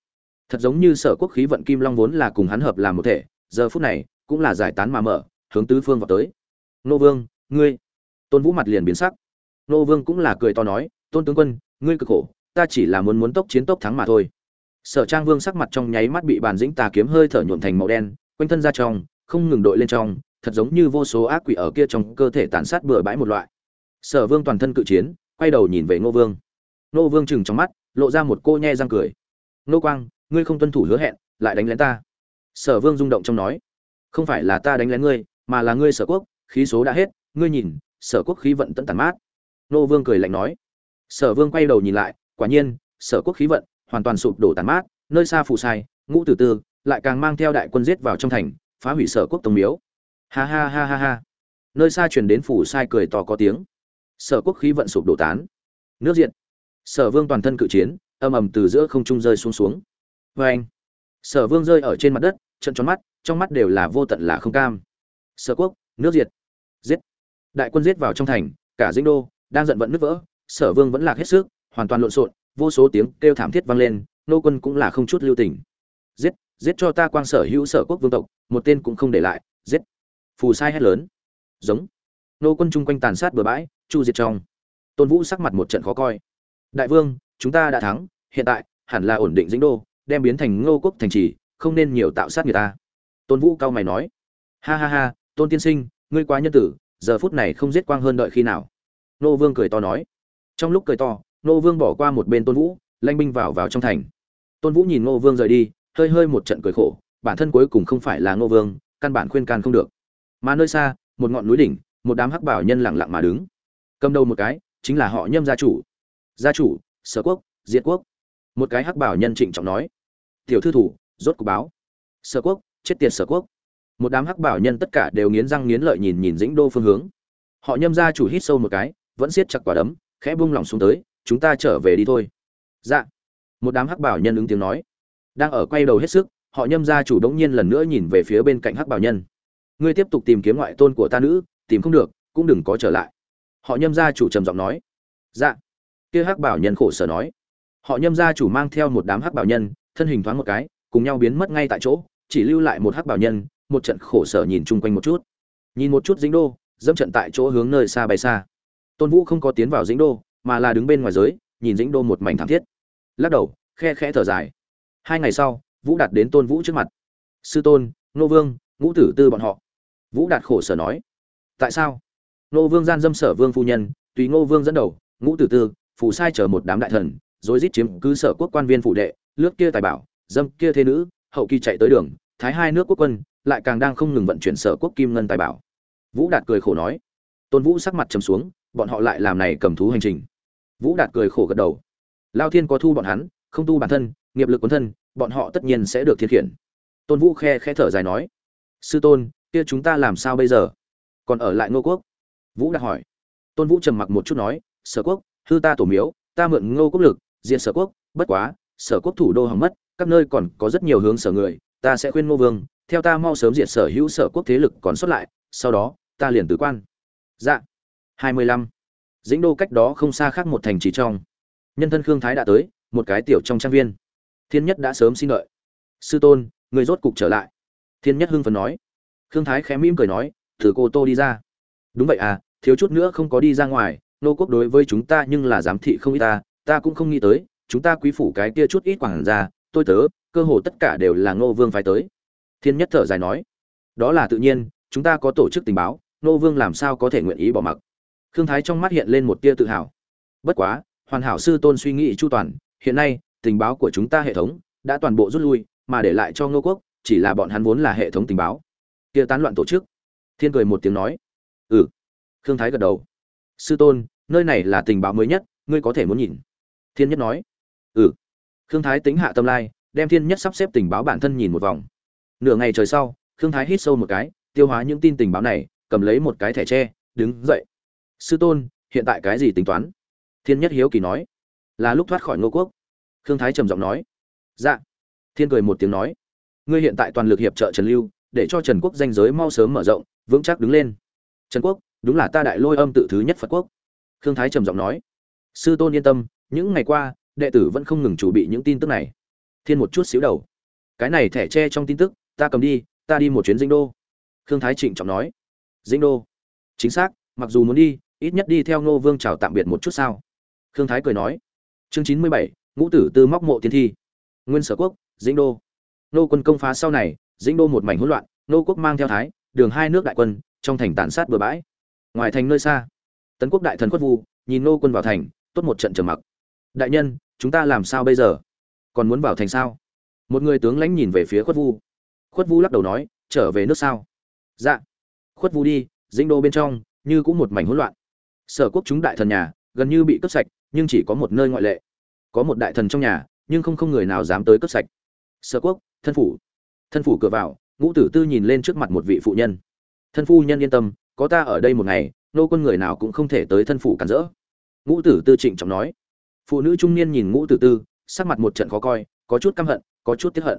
Thật giống như sở quốc khí vận kim long vốn là cùng hắn hợp làm một thể, giờ phút này, cũng là giải tán mà mở hướng tứ phương vào tới. Nô vương, ngươi. Tôn vũ mặt liền biến sắc. Nô vương cũng là cười to nói, tôn tướng quân, ngươi cực khổ, ta chỉ là muốn muốn tốc chiến tốc thắng mà thôi. Sở trang vương sắc mặt trong nháy mắt bị bàn dĩnh tà kiếm hơi thở nhuộm thành màu đen, quanh thân ra trong, không ngừng đội lên trong, thật giống như vô số ác quỷ ở kia trong cơ thể tàn sát bừa bãi một loại. Sở vương toàn thân cự chiến, quay đầu nhìn về ngô vương. Ngô vương chừng trong mắt, lộ ra một cô nhe răng cười. Ngô quang, ngươi không tuân thủ hứa hẹn, lại đánh lén ta. Sở vương rung động trong nói, không phải là ta đánh lén ngươi mà là ngươi sở quốc, khí số đã hết, ngươi nhìn, sở quốc khí vận tận tàn mát. Nô vương cười lạnh nói. Sở vương quay đầu nhìn lại, quả nhiên, sở quốc khí vận hoàn toàn sụp đổ tàn mát, nơi xa phù sai, ngũ tử tư, lại càng mang theo đại quân giết vào trong thành, phá hủy sở quốc tông miếu. Ha ha ha ha ha. Nơi xa truyền đến phủ sai cười to có tiếng. Sở quốc khí vận sụp đổ tán. Nước diện sở vương toàn thân cự chiến, âm ầm từ giữa không trung rơi xuống xuống. Vê anh sở vương rơi ở trên mặt đất, trận tròn mắt, trong mắt đều là vô tận là không cam sở quốc, nước diệt. Giết. Đại quân giết vào trong thành, cả dĩnh đô đang giận vận nứt vỡ, sở vương vẫn lạc hết sức, hoàn toàn lộn xộn, vô số tiếng kêu thảm thiết vang lên, nô quân cũng là không chút lưu tình. Giết giết cho ta quang sở hữu sở quốc vương tộc, một tên cũng không để lại, giết. Phù sai hét lớn. Giống. Nô quân chung quanh tàn sát bừa bãi, chu diệt trong. Tôn vũ sắc mặt một trận khó coi. Đại vương, chúng ta đã thắng, hiện tại, hẳn là ổn định dĩnh đô, đem biến thành ngô quốc thành trì, không nên nhiều tạo sát người ta. Tôn vũ cao mày nói. Ha ha ha tôn tiên sinh, ngươi quá nhân tử, giờ phút này không giết quang hơn đợi khi nào? Nô vương cười to nói. Trong lúc cười to, nô vương bỏ qua một bên tôn vũ, lanh binh vào vào trong thành. Tôn vũ nhìn nô vương rời đi, hơi hơi một trận cười khổ, bản thân cuối cùng không phải là nô vương, căn bản khuyên can không được. Mà nơi xa, một ngọn núi đỉnh, một đám hắc bảo nhân lặng lặng mà đứng. Cầm đầu một cái, chính là họ nhâm gia chủ. Gia chủ, sở quốc, diệt quốc. Một cái hắc bảo nhân trịnh trọng nói. Tiểu thư thủ, rốt cục báo. Sở quốc, chết tiệt sở quốc một đám hắc bảo nhân tất cả đều nghiến răng nghiến lợi nhìn nhìn dĩnh đô phương hướng. Họ nhâm gia chủ hít sâu một cái, vẫn siết chặt quả đấm, khẽ bung lỏng xuống tới, chúng ta trở về đi thôi. Dạ. Một đám hắc bảo nhân ứng tiếng nói. Đang ở quay đầu hết sức, họ nhâm gia chủ đống nhiên lần nữa nhìn về phía bên cạnh hắc bảo nhân. Ngươi tiếp tục tìm kiếm ngoại tôn của ta nữ, tìm không được, cũng đừng có trở lại. Họ nhâm gia chủ trầm giọng nói. Dạ. Kia hắc bảo nhân khổ sở nói. Họ nhâm gia chủ mang theo một đám hắc bảo nhân, thân hình thoáng một cái, cùng nhau biến mất ngay tại chỗ, chỉ lưu lại một hắc bảo nhân một trận khổ sở nhìn chung quanh một chút. Nhìn một chút dĩnh đô, dẫm trận tại chỗ hướng nơi xa bay xa. Tôn vũ không có tiến vào dĩnh đô, mà là đứng bên ngoài giới, nhìn dĩnh đô một mảnh thảm thiết. Lắc đầu, khe khẽ thở dài. Hai ngày sau, vũ đạt đến tôn vũ trước mặt. Sư tôn nô vương, ngũ tử tư bọn họ. Vũ đạt khổ sở nói. Tại sao? Nô vương gian dâm sở vương phu nhân, tùy ngô vương dẫn đầu, ngũ tử tư phủ sai chở một đám đại thần, rồi giết chiếm cứ sở quốc quan viên phủ đệ, lướt kia tài bảo, dâm kia thế nữ, hậu kỳ chạy tới đường thái hai nước quốc quân lại càng đang không ngừng vận chuyển sở quốc kim ngân tài bảo. Vũ đạt cười khổ nói, tôn vũ sắc mặt trầm xuống, bọn họ lại làm này cầm thú hành trình. Vũ đạt cười khổ gật đầu, lao thiên có thu bọn hắn, không tu bản thân, nghiệp lực quân thân, bọn họ tất nhiên sẽ được thiên khiển. Tôn vũ khe khe thở dài nói, sư tôn, kia chúng ta làm sao bây giờ? Còn ở lại ngô quốc? Vũ đạt hỏi. Tôn vũ trầm mặc một chút nói, sở quốc, hư ta tổ miếu, ta mượn ngô quốc lực diện sở quốc, bất quá, sở quốc thủ đô hỏng mất, các nơi còn có rất nhiều hướng sở người ta sẽ khuyên ngô vương, theo ta mau sớm diệt sở hữu sở quốc thế lực còn xuất lại, sau đó, ta liền tử quan. Dạ. Hai mươi lăm. Dĩnh đô cách đó không xa khác một thành trì trong. Nhân thân khương thái đã tới, một cái tiểu trong trang viên. Thiên nhất đã sớm xin lợi sư tôn, người rốt cục trở lại. Thiên nhất hưng phấn nói. Khương thái khẽ mỉm cười nói, thử cô tô đi ra. Đúng vậy à thiếu chút nữa không có đi ra ngoài, nô quốc đối với chúng ta nhưng là giám thị không ít ta ta cũng không nghĩ tới, chúng ta quý phủ cái kia chút ít quảng ra tôi tớ cơ hồ tất cả đều là ngô vương phải tới. Thiên nhất thở dài nói, đó là tự nhiên, chúng ta có tổ chức tình báo, ngô vương làm sao có thể nguyện ý bỏ mặc? Khương thái trong mắt hiện lên một tia tự hào. Bất quá, hoàn hảo sư tôn suy nghĩ chu toàn, hiện nay, tình báo của chúng ta hệ thống đã toàn bộ rút lui, mà để lại cho ngô quốc, chỉ là bọn hắn vốn là hệ thống tình báo. Kia tán loạn tổ chức. Thiên cười một tiếng nói ừ. Khương thái gật đầu. Sư tôn, nơi này là tình báo mới nhất, ngươi có thể muốn nhìn. Thiên nhất nói ừ. Khương thái tính hạ tâm lai đem thiên nhất sắp xếp tình báo bản thân nhìn một vòng. Nửa ngày trời sau, khương thái hít sâu một cái, tiêu hóa những tin tình báo này, cầm lấy một cái thẻ tre, đứng dậy. Sư tôn, hiện tại cái gì tính toán? Thiên nhất hiếu kỳ nói. Là lúc thoát khỏi ngô quốc. Khương thái trầm giọng nói. Dạ. Thiên cười một tiếng nói. Ngươi hiện tại toàn lực hiệp trợ trần lưu, để cho trần quốc danh giới mau sớm mở rộng, vững chắc đứng lên. Trần quốc, đúng là ta đại lôi âm tự thứ nhất phật quốc. Khương thái trầm giọng nói. Sư tôn yên tâm, những ngày qua, đệ tử vẫn không ngừng chuẩn bị những tin tức này thiên một chút xíu đầu. Cái này thẻ tre trong tin tức, ta cầm đi, ta đi một chuyến dinh đô. Khương thái trịnh trọng nói. Dinh đô. Chính xác, mặc dù muốn đi, ít nhất đi theo ngô vương chào tạm biệt một chút sao. Khương thái cười nói. Chương chín mươi bảy, ngũ tử tư móc mộ tiên thi. Nguyên sở quốc, dĩnh đô. Nô quân công phá sau này, dĩnh đô một mảnh hỗn loạn nô quốc mang theo thái, đường hai nước đại quân, trong thành tàn sát bừa bãi. Ngoài thành nơi xa, tấn quốc đại thần khuất vu, nhìn nô quân vào thành, tốt một trận trầm mặc. Đại nhân, chúng ta làm sao bây giờ? Còn muốn vào thành sao? Một người tướng lãnh nhìn về phía khuất vu. Khuất vu lắc đầu nói, trở về nước sao? Dạ. Khuất vu đi, dĩnh đô bên trong, như cũng một mảnh hỗn loạn. Sở quốc chúng đại thần nhà, gần như bị cướp sạch, nhưng chỉ có một nơi ngoại lệ. Có một đại thần trong nhà, nhưng không không người nào dám tới cướp sạch. Sở quốc, thân phủ. Thân phủ cửa vào, ngũ tử tư nhìn lên trước mặt một vị phụ nhân. Thân phu nhân yên tâm, có ta ở đây một ngày, nô quân người nào cũng không thể tới thân phủ cản rỡ. Ngũ tử tư trịnh trọng nói. Phụ nữ trung niên nhìn ngũ tử tư sắc mặt một trận khó coi, có chút căm hận, có chút tiếc hận.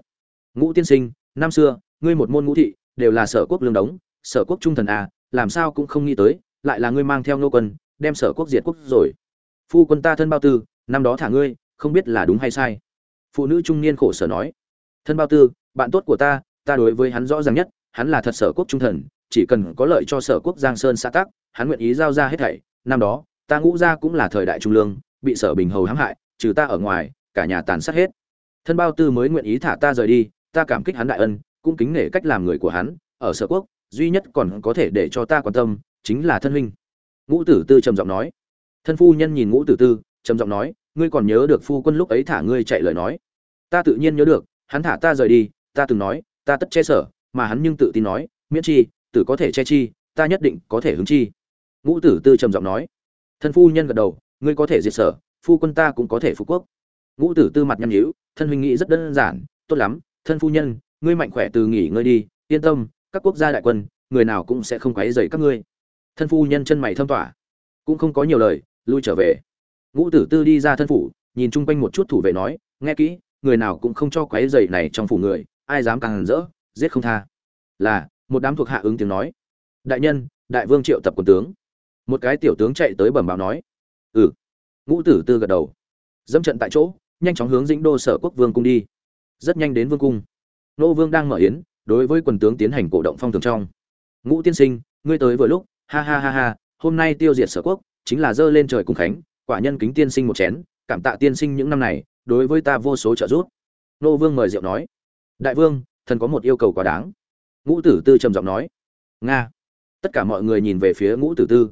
Ngũ tiên sinh, năm xưa, ngươi một môn ngũ thị, đều là sở quốc lương đống, sở quốc trung thần à làm sao cũng không nghĩ tới, lại là ngươi mang theo nô quân, đem sở quốc diệt quốc rồi. Phu quân ta thân bao tư, năm đó thả ngươi, không biết là đúng hay sai. Phụ nữ trung niên khổ sở nói. Thân bao tư, bạn tốt của ta ta đối với hắn rõ ràng nhất, hắn là thật sở quốc trung thần, chỉ cần có lợi cho sở quốc giang sơn xã tắc, hắn nguyện ý giao ra hết thảy. Năm đó, ta ngũ gia cũng là thời đại trung lương, bị sở bình hầu hãm hại, trừ ta ở ngoài cả nhà tàn sát hết. Thân bao tư mới nguyện ý thả ta rời đi, ta cảm kích hắn đại ân, cũng kính nể cách làm người của hắn, ở sở quốc, duy nhất còn có thể để cho ta quan tâm, chính là thân huynh. Ngũ tử tư trầm giọng nói. Thân phu nhân nhìn ngũ tử tư, trầm giọng nói, ngươi còn nhớ được phu quân lúc ấy thả ngươi chạy lời nói? Ta tự nhiên nhớ được, hắn thả ta rời đi, ta từng nói, ta tất che sở, mà hắn nhưng tự tin nói, miễn chi, tử có thể che chi, ta nhất định có thể hứng chi. Ngũ tử tư trầm giọng nói. Thân phu nhân gật đầu, ngươi có thể diệt sở, phu quân ta cũng có thể phục quốc ngũ tử tư mặt nhăn nhíu, thân huynh nghĩ rất đơn giản, tốt lắm, thân phu nhân, ngươi mạnh khỏe từ nghỉ ngơi đi, yên tâm, các quốc gia đại quân, người nào cũng sẽ không quấy rầy các ngươi. Thân phu nhân chân mày thâm tỏa, cũng không có nhiều lời, lui trở về. Ngũ tử tư đi ra thân phủ, nhìn chung quanh một chút thủ vệ nói, nghe kỹ, người nào cũng không cho quấy rầy này trong phủ người, ai dám càng rỡ, giết không tha. Là, một đám thuộc hạ ứng tiếng nói, đại nhân, đại vương triệu tập quân tướng. Một cái tiểu tướng chạy tới bẩm báo nói ừ. Ngũ tử tư gật đầu, dẫm trận tại chỗ nhanh chóng hướng dĩnh đô sở quốc vương cung đi. Rất nhanh đến vương cung. Nô vương đang mở yến, đối với quần tướng tiến hành cổ động phong thường trong. Ngũ tiên sinh, ngươi tới vừa lúc, ha ha ha ha, hôm nay tiêu diệt sở quốc, chính là dơ lên trời cùng khánh, quả nhân kính tiên sinh một chén, cảm tạ tiên sinh những năm này, đối với ta vô số trợ giúp. Nô vương mời rượu nói, đại vương, thần có một yêu cầu quá đáng. Ngũ tử tư trầm giọng nói, nga. Tất cả mọi người nhìn về phía ngũ tử tư.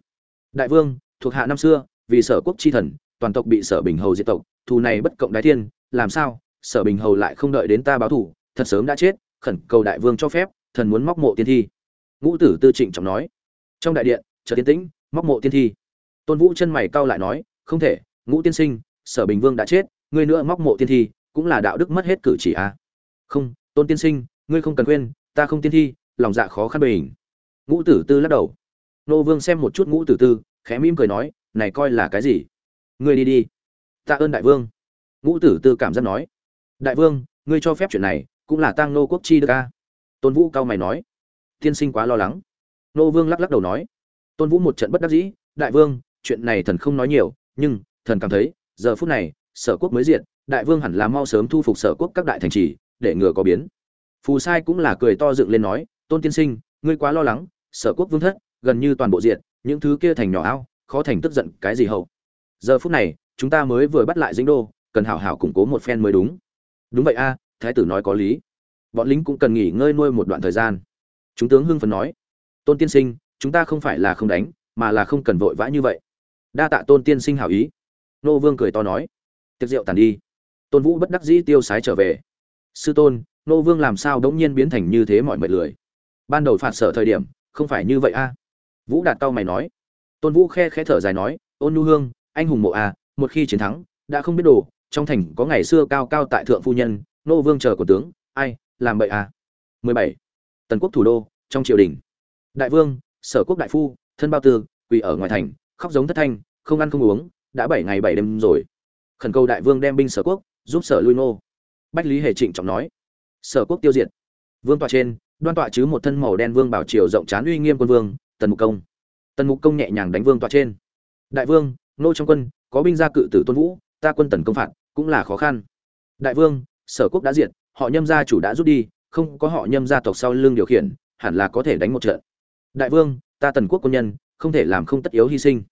Đại vương, thuộc hạ năm xưa, vì sở quốc chi thần, toàn tộc bị sở bình hầu diệt tộc thù này bất cộng đái thiên, làm sao, sở bình hầu lại không đợi đến ta báo thù, thật sớm đã chết, khẩn cầu đại vương cho phép, thần muốn móc mộ tiên thi. Ngũ tử tư trịnh trọng nói. Trong đại điện chờ tiên tĩnh, móc mộ tiên thi. Tôn vũ chân mày cau lại nói, không thể, ngũ tiên sinh, sở bình vương đã chết, ngươi nữa móc mộ tiên thi, cũng là đạo đức mất hết cử chỉ à? Không, tôn tiên sinh, ngươi không cần quên ta không tiên thi, lòng dạ khó khăn bình. Ngũ tử tư lắc đầu. Nô vương xem một chút ngũ tử tư, khẽ mỉm cười nói, này coi là cái gì? Ngươi đi đi tạ ơn đại vương. Ngũ tử tư cảm giác nói. Đại vương, ngươi cho phép chuyện này, cũng là tang nô quốc chi đức a. Tôn vũ cao mày nói. Tiên sinh quá lo lắng. Nô vương lắc lắc đầu nói. Tôn vũ một trận bất đắc dĩ. Đại vương, chuyện này thần không nói nhiều, nhưng, thần cảm thấy, giờ phút này, sở quốc mới diện đại vương hẳn là mau sớm thu phục sở quốc các đại thành trì, để ngừa có biến. Phù sai cũng là cười to dựng lên nói, tôn tiên sinh, ngươi quá lo lắng, sở quốc vương thất, gần như toàn bộ diện những thứ kia thành nhỏ ao, khó thành tức giận, cái gì hậu? Giờ phút này chúng ta mới vừa bắt lại dĩnh đô, cần hảo hảo củng cố một phen mới đúng. Đúng vậy a, thái tử nói có lý. Bọn lính cũng cần nghỉ ngơi nuôi một đoạn thời gian. Chúng tướng hưng phấn nói, tôn tiên sinh, chúng ta không phải là không đánh, mà là không cần vội vã như vậy. Đa tạ tôn tiên sinh hảo ý. Nô vương cười to nói, tiệc rượu tàn đi. Tôn vũ bất đắc dĩ tiêu sái trở về. Sư tôn, nô vương làm sao đống nhiên biến thành như thế mọi mệt lười? Ban đầu phạt sở thời điểm, không phải như vậy a. Vũ đạt tao mày nói. Tôn vũ khe khẽ thở dài nói, ôn nhu hương, anh hùng mộ a một khi chiến thắng, đã không biết đồ, trong thành có ngày xưa cao cao tại thượng phu nhân, nô vương chờ của tướng, ai, làm bậy à? 17. tần quốc thủ đô, trong triều đình. Đại vương, sở quốc đại phu, thân bao tư, quỳ ở ngoài thành, khóc giống thất thanh, không ăn không uống, đã bảy ngày bảy đêm rồi. Khẩn cầu đại vương đem binh sở quốc, giúp sở lui nô bách lý hề trịnh trọng nói, sở quốc tiêu diệt. Vương tọa trên, đoan tọa chứ một thân màu đen vương bảo triều rộng trán uy nghiêm quân vương, tần mục công. Tần mục công nhẹ nhàng đánh vương tọa trên. Đại vương, nô trong quân có binh gia cự tử tôn vũ, ta quân tần công phạt, cũng là khó khăn. Đại vương, sở quốc đã diệt, họ nhâm gia chủ đã rút đi, không có họ nhâm gia tộc sau lưng điều khiển, hẳn là có thể đánh một trận. Đại vương, ta tần quốc quân nhân, không thể làm không tất yếu hy sinh.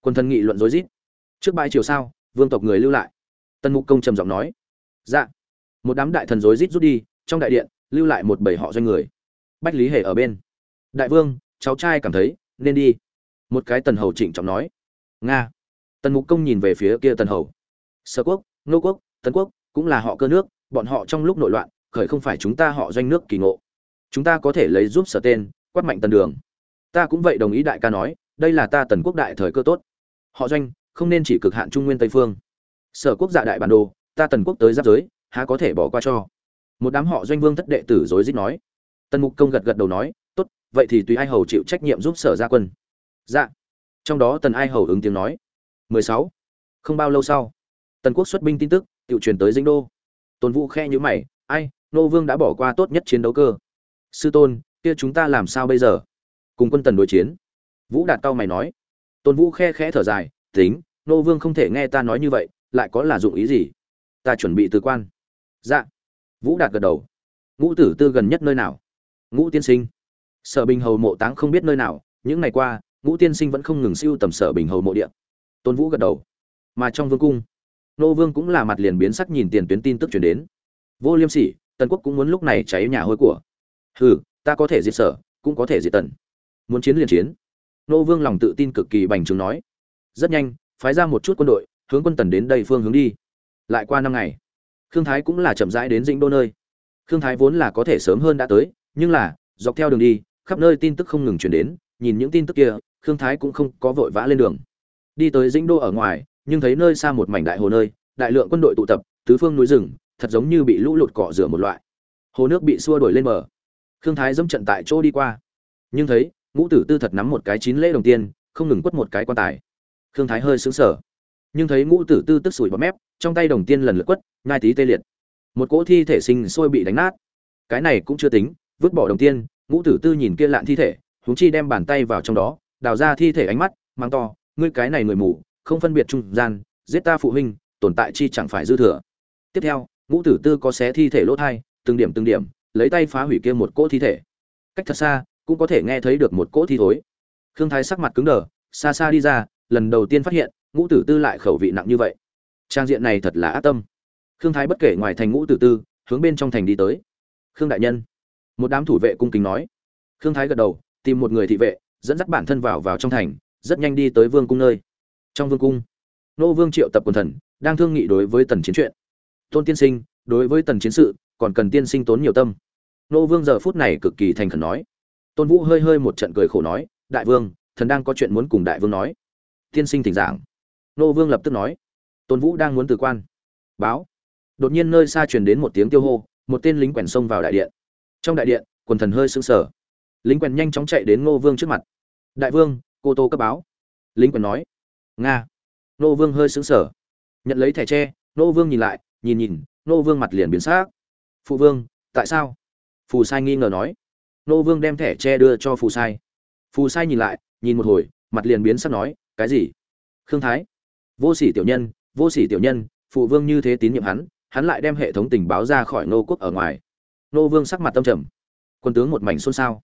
Quân thần nghị luận rối rít. Trước bãi chiều sao, vương tộc người lưu lại. Tần mục công trầm giọng nói. Dạ. Một đám đại thần rối rít rút đi, trong đại điện, lưu lại một bảy họ doanh người. Bách lý hề ở bên. Đại vương, cháu trai cảm thấy, nên đi. Một cái tần hầu trịnh trọng nói. Nga tần mục công nhìn về phía kia tần hầu. Sở quốc, nô quốc tần quốc cũng là họ cơ nước, bọn họ trong lúc nội loạn, khởi không phải chúng ta họ doanh nước kỳ ngộ. Chúng ta có thể lấy giúp sở tên, quát mạnh tần đường. Ta cũng vậy đồng ý đại ca nói, đây là ta tần quốc đại thời cơ tốt. Họ doanh, không nên chỉ cực hạn trung nguyên tây phương. Sở quốc dạ đại bản đồ, ta tần quốc tới giáp giới, há có thể bỏ qua cho. Một đám họ doanh vương thất đệ tử rối rít nói. Tần mục công gật gật đầu nói, tốt, vậy thì tùy ai hầu chịu trách nhiệm giúp sở gia quân. Dạ. Trong đó tần ai hầu ứng tiếng nói 16. không bao lâu sau, tần quốc xuất binh tin tức tự truyền tới dĩnh đô. Tôn vũ khe như mày, ai, nô vương đã bỏ qua tốt nhất chiến đấu cơ. Sư tôn, kia chúng ta làm sao bây giờ? Cùng quân tần đối chiến. Vũ đạt tao mày nói. Tôn vũ khe khẽ thở dài, tính, nô vương không thể nghe ta nói như vậy, lại có là dụng ý gì? Ta chuẩn bị từ quan. Dạ. Vũ đạt gật đầu. Ngũ tử tư gần nhất nơi nào? Ngũ tiên sinh. Sở bình hầu mộ táng không biết nơi nào, những ngày qua, ngũ tiên sinh vẫn không ngừng siêu tầm sở bình hầu mộ địa tôn vũ gật đầu. Mà trong vương cung, nô vương cũng là mặt liền biến sắc nhìn tiền tuyến tin tức chuyển đến. Vô liêm sỉ, tần quốc cũng muốn lúc này cháy nhà hôi của. Hừ, ta có thể diệt sở, cũng có thể diệt tần. Muốn chiến liền chiến. Nô vương lòng tự tin cực kỳ bành trướng nói. Rất nhanh, phái ra một chút quân đội, hướng quân tần đến đây phương hướng đi. Lại qua năm ngày, khương thái cũng là chậm rãi đến dĩnh đô nơi. Khương thái vốn là có thể sớm hơn đã tới, nhưng là, dọc theo đường đi, khắp nơi tin tức không ngừng chuyển đến, nhìn những tin tức kia, khương thái cũng không có vội vã lên đường đi tới dĩnh đô ở ngoài, nhưng thấy nơi xa một mảnh đại hồ nơi, đại lượng quân đội tụ tập, tứ phương núi rừng, thật giống như bị lũ lụt cọ rửa một loại. Hồ nước bị xua đổi lên bờ. Khương thái dẫm trận tại chỗ đi qua. Nhưng thấy, ngũ tử tư thật nắm một cái chín lễ đồng tiên không ngừng quất một cái quan tài. Khương thái hơi xứng sở nhưng thấy ngũ tử tư tức sủi bọt mép, trong tay đồng tiên lần lượt quất ngai tí tê liệt. Một cỗ thi thể sinh sôi bị đánh nát. Cái này cũng chưa tính, vứt bỏ đồng tiên ngũ tử tư nhìn kia lạn thi thể, huống chi đem bàn tay vào trong đó, đào ra thi thể ánh mắt mang to ngươi cái này người mù, không phân biệt trung gian, giết ta phụ huynh, tồn tại chi chẳng phải dư thừa. Tiếp theo, ngũ tử tư có xé thi thể lỗ thai, từng điểm từng điểm, lấy tay phá hủy kia một cỗ thi thể. Cách thật xa, cũng có thể nghe thấy được một cỗ thi thối. Khương thái sắc mặt cứng đờ, xa xa đi ra, lần đầu tiên phát hiện, ngũ tử tư lại khẩu vị nặng như vậy. Trang diện này thật là ác tâm. Khương thái bất kể ngoài thành ngũ tử tư, hướng bên trong thành đi tới. Khương đại nhân. Một đám thủ vệ cung kính nói. Khương thái gật đầu, tìm một người thị vệ, dẫn dắt bản thân vào vào trong thành rất nhanh đi tới vương cung nơi. Trong vương cung, nô vương triệu tập quần thần đang thương nghị đối với tần chiến chuyện. Tôn tiên sinh, đối với tần chiến sự, còn cần tiên sinh tốn nhiều tâm. Nô vương giờ phút này cực kỳ thành khẩn nói. Tôn vũ hơi hơi một trận cười khổ nói, đại vương, thần đang có chuyện muốn cùng đại vương nói. Tiên sinh thỉnh giảng. Nô vương lập tức nói, tôn vũ đang muốn từ quan. Báo. Đột nhiên nơi xa truyền đến một tiếng tiêu hô, một tên lính quèn xông vào đại điện. Trong đại điện, quần thần hơi sững sờ. Lính quèn nhanh chóng chạy đến ngô vương trước mặt. Đại vương cô tô cấp báo. Lính còn nói. Nga. Nô vương hơi sững sờ. Nhận lấy thẻ tre, nô vương nhìn lại, nhìn nhìn, nô vương mặt liền biến xác phụ vương, tại sao? Phù sai nghi ngờ nói. Nô vương đem thẻ tre đưa cho phù sai. Phù sai nhìn lại, nhìn một hồi, mặt liền biến sắc nói, cái gì? Khương thái. Vô sỉ tiểu nhân, vô sỉ tiểu nhân. Phụ vương như thế tín nhiệm hắn hắn lại đem hệ thống tình báo ra khỏi nô quốc ở ngoài. Nô vương sắc mặt tâm trầm. Quân tướng một mảnh xôn xao.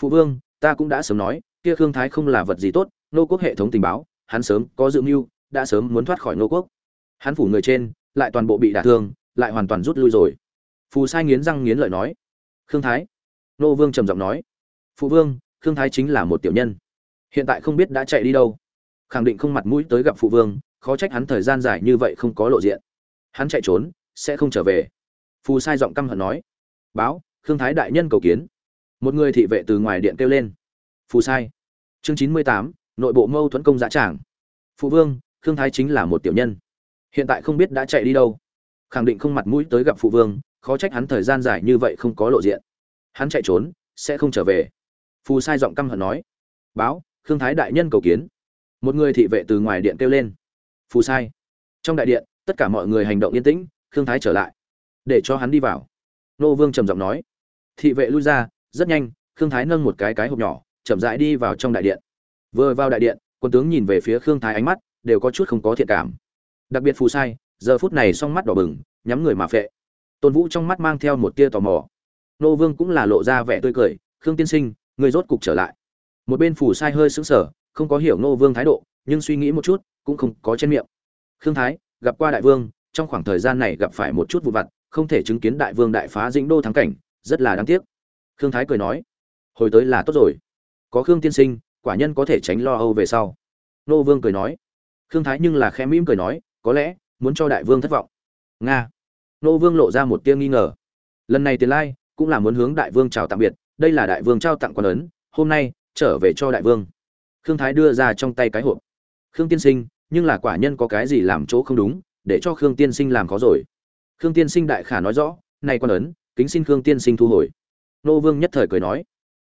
Phụ vương, ta cũng đã sớm nói kia khương thái không là vật gì tốt nô quốc hệ thống tình báo, hắn sớm có dự mưu, đã sớm muốn thoát khỏi nô quốc. Hắn phủ người trên, lại toàn bộ bị đả thương, lại hoàn toàn rút lui rồi. Phù sai nghiến răng nghiến lợi nói, khương thái? Nô vương trầm giọng nói phụ vương, khương thái chính là một tiểu nhân. Hiện tại không biết đã chạy đi đâu. Khẳng định không mặt mũi tới gặp phụ vương, khó trách hắn thời gian dài như vậy không có lộ diện. Hắn chạy trốn, sẽ không trở về. Phù sai giọng căm hận nói, báo, khương thái đại nhân cầu kiến. Một người thị vệ từ ngoài điện kêu lên phù sai. Chương chín mươi tám, nội bộ mâu thuẫn công giá tràng. Phụ vương, khương thái chính là một tiểu nhân. Hiện tại không biết đã chạy đi đâu. Khẳng định không mặt mũi tới gặp phụ vương, khó trách hắn thời gian dài như vậy không có lộ diện. Hắn chạy trốn, sẽ không trở về. Phù sai giọng căm hận nói. Báo, khương thái đại nhân cầu kiến. Một người thị vệ từ ngoài điện kêu lên. Phù sai. Trong đại điện, tất cả mọi người hành động yên tĩnh, khương thái trở lại. Để cho hắn đi vào. Nô vương trầm giọng nói. Thị vệ lui ra, rất nhanh, khương thái nâng một cái cái hộp nhỏ chậm rãi đi vào trong đại điện. Vừa vào đại điện, quân tướng nhìn về phía khương thái ánh mắt đều có chút không có thiện cảm. Đặc biệt phù sai, giờ phút này song mắt đỏ bừng, nhắm người mà phệ. Tôn vũ trong mắt mang theo một tia tò mò. Nô vương cũng là lộ ra vẻ tươi cười, khương tiên sinh người rốt cục trở lại. Một bên phù sai hơi sững sờ, không có hiểu nô vương thái độ, nhưng suy nghĩ một chút, cũng không có trên miệng. Khương thái, gặp qua đại vương, trong khoảng thời gian này gặp phải một chút vụ vặt, không thể chứng kiến đại vương đại phá dĩnh đô thắng cảnh, rất là đáng tiếc. Khương thái cười nói, hồi tới là tốt rồi có khương tiên sinh, quả nhân có thể tránh lo âu về sau. Nô vương cười nói. Khương thái nhưng là khẽ mỉm cười nói, có lẽ, muốn cho đại vương thất vọng. Nga. Nô vương lộ ra một tia nghi ngờ. Lần này tiền lai, cũng là muốn hướng đại vương chào tạm biệt, đây là đại vương trao tặng quan ấn, hôm nay, trở về cho đại vương. Khương thái đưa ra trong tay cái hộp. Khương tiên sinh, nhưng là quả nhân có cái gì làm chỗ không đúng, để cho khương tiên sinh làm khó rồi. Khương tiên sinh đại khả nói rõ nay quan ấn, kính xin khương tiên sinh thu hồi. Nô vương nhất thời cười nói.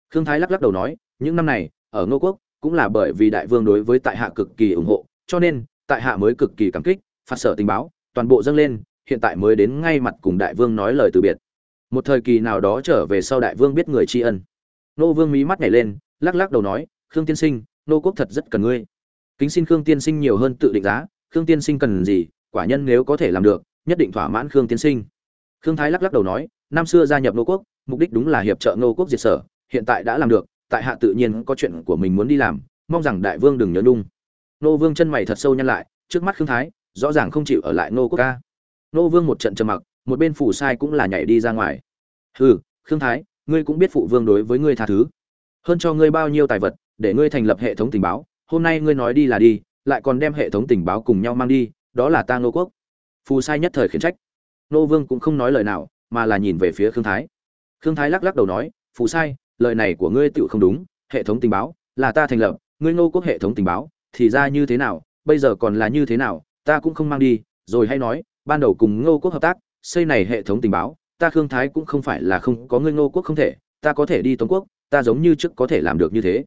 Khương thái lắc lắc đầu nói những năm này, ở ngô quốc, cũng là bởi vì đại vương đối với tại hạ cực kỳ ủng hộ, cho nên, tại hạ mới cực kỳ cảm kích, phạt sở tình báo, toàn bộ dâng lên, hiện tại mới đến ngay mặt cùng đại vương nói lời từ biệt. Một thời kỳ nào đó trở về sau đại vương biết người tri ân. Nô vương mí mắt nhảy lên, lắc lắc đầu nói, khương tiên sinh nô quốc thật rất cần ngươi. Kính xin khương tiên sinh nhiều hơn tự định giá, khương tiên sinh cần gì, quả nhân nếu có thể làm được, nhất định thỏa mãn khương tiên sinh. Khương thái lắc lắc đầu nói, năm xưa gia nhập nô quốc, mục đích đúng là hiệp trợ nô quốc diệt sở, hiện tại đã làm được tại hạ tự nhiên có chuyện của mình muốn đi làm, mong rằng đại vương đừng nhớ nung nô vương chân mày thật sâu nhăn lại, trước mắt khương thái, rõ ràng không chịu ở lại nô quốc ca. Nô vương một trận trầm mặc, một bên phủ sai cũng là nhảy đi ra ngoài. Hừ, khương thái, ngươi cũng biết phụ vương đối với ngươi tha thứ. Hơn cho ngươi bao nhiêu tài vật, để ngươi thành lập hệ thống tình báo, hôm nay ngươi nói đi là đi, lại còn đem hệ thống tình báo cùng nhau mang đi, đó là ta nô quốc. Phù sai nhất thời khiển trách. Nô vương cũng không nói lời nào, mà là nhìn về phía khương thái. Khương thái lắc lắc đầu nói, phù sai lời này của ngươi tựu không đúng, hệ thống tình báo là ta thành lập, ngươi ngô quốc hệ thống tình báo thì ra như thế nào, bây giờ còn là như thế nào, ta cũng không mang đi, rồi hay nói, ban đầu cùng ngô quốc hợp tác, xây này hệ thống tình báo, ta khương thái cũng không phải là không có ngươi ngô quốc không thể, ta có thể đi tống quốc, ta giống như trước có thể làm được như thế.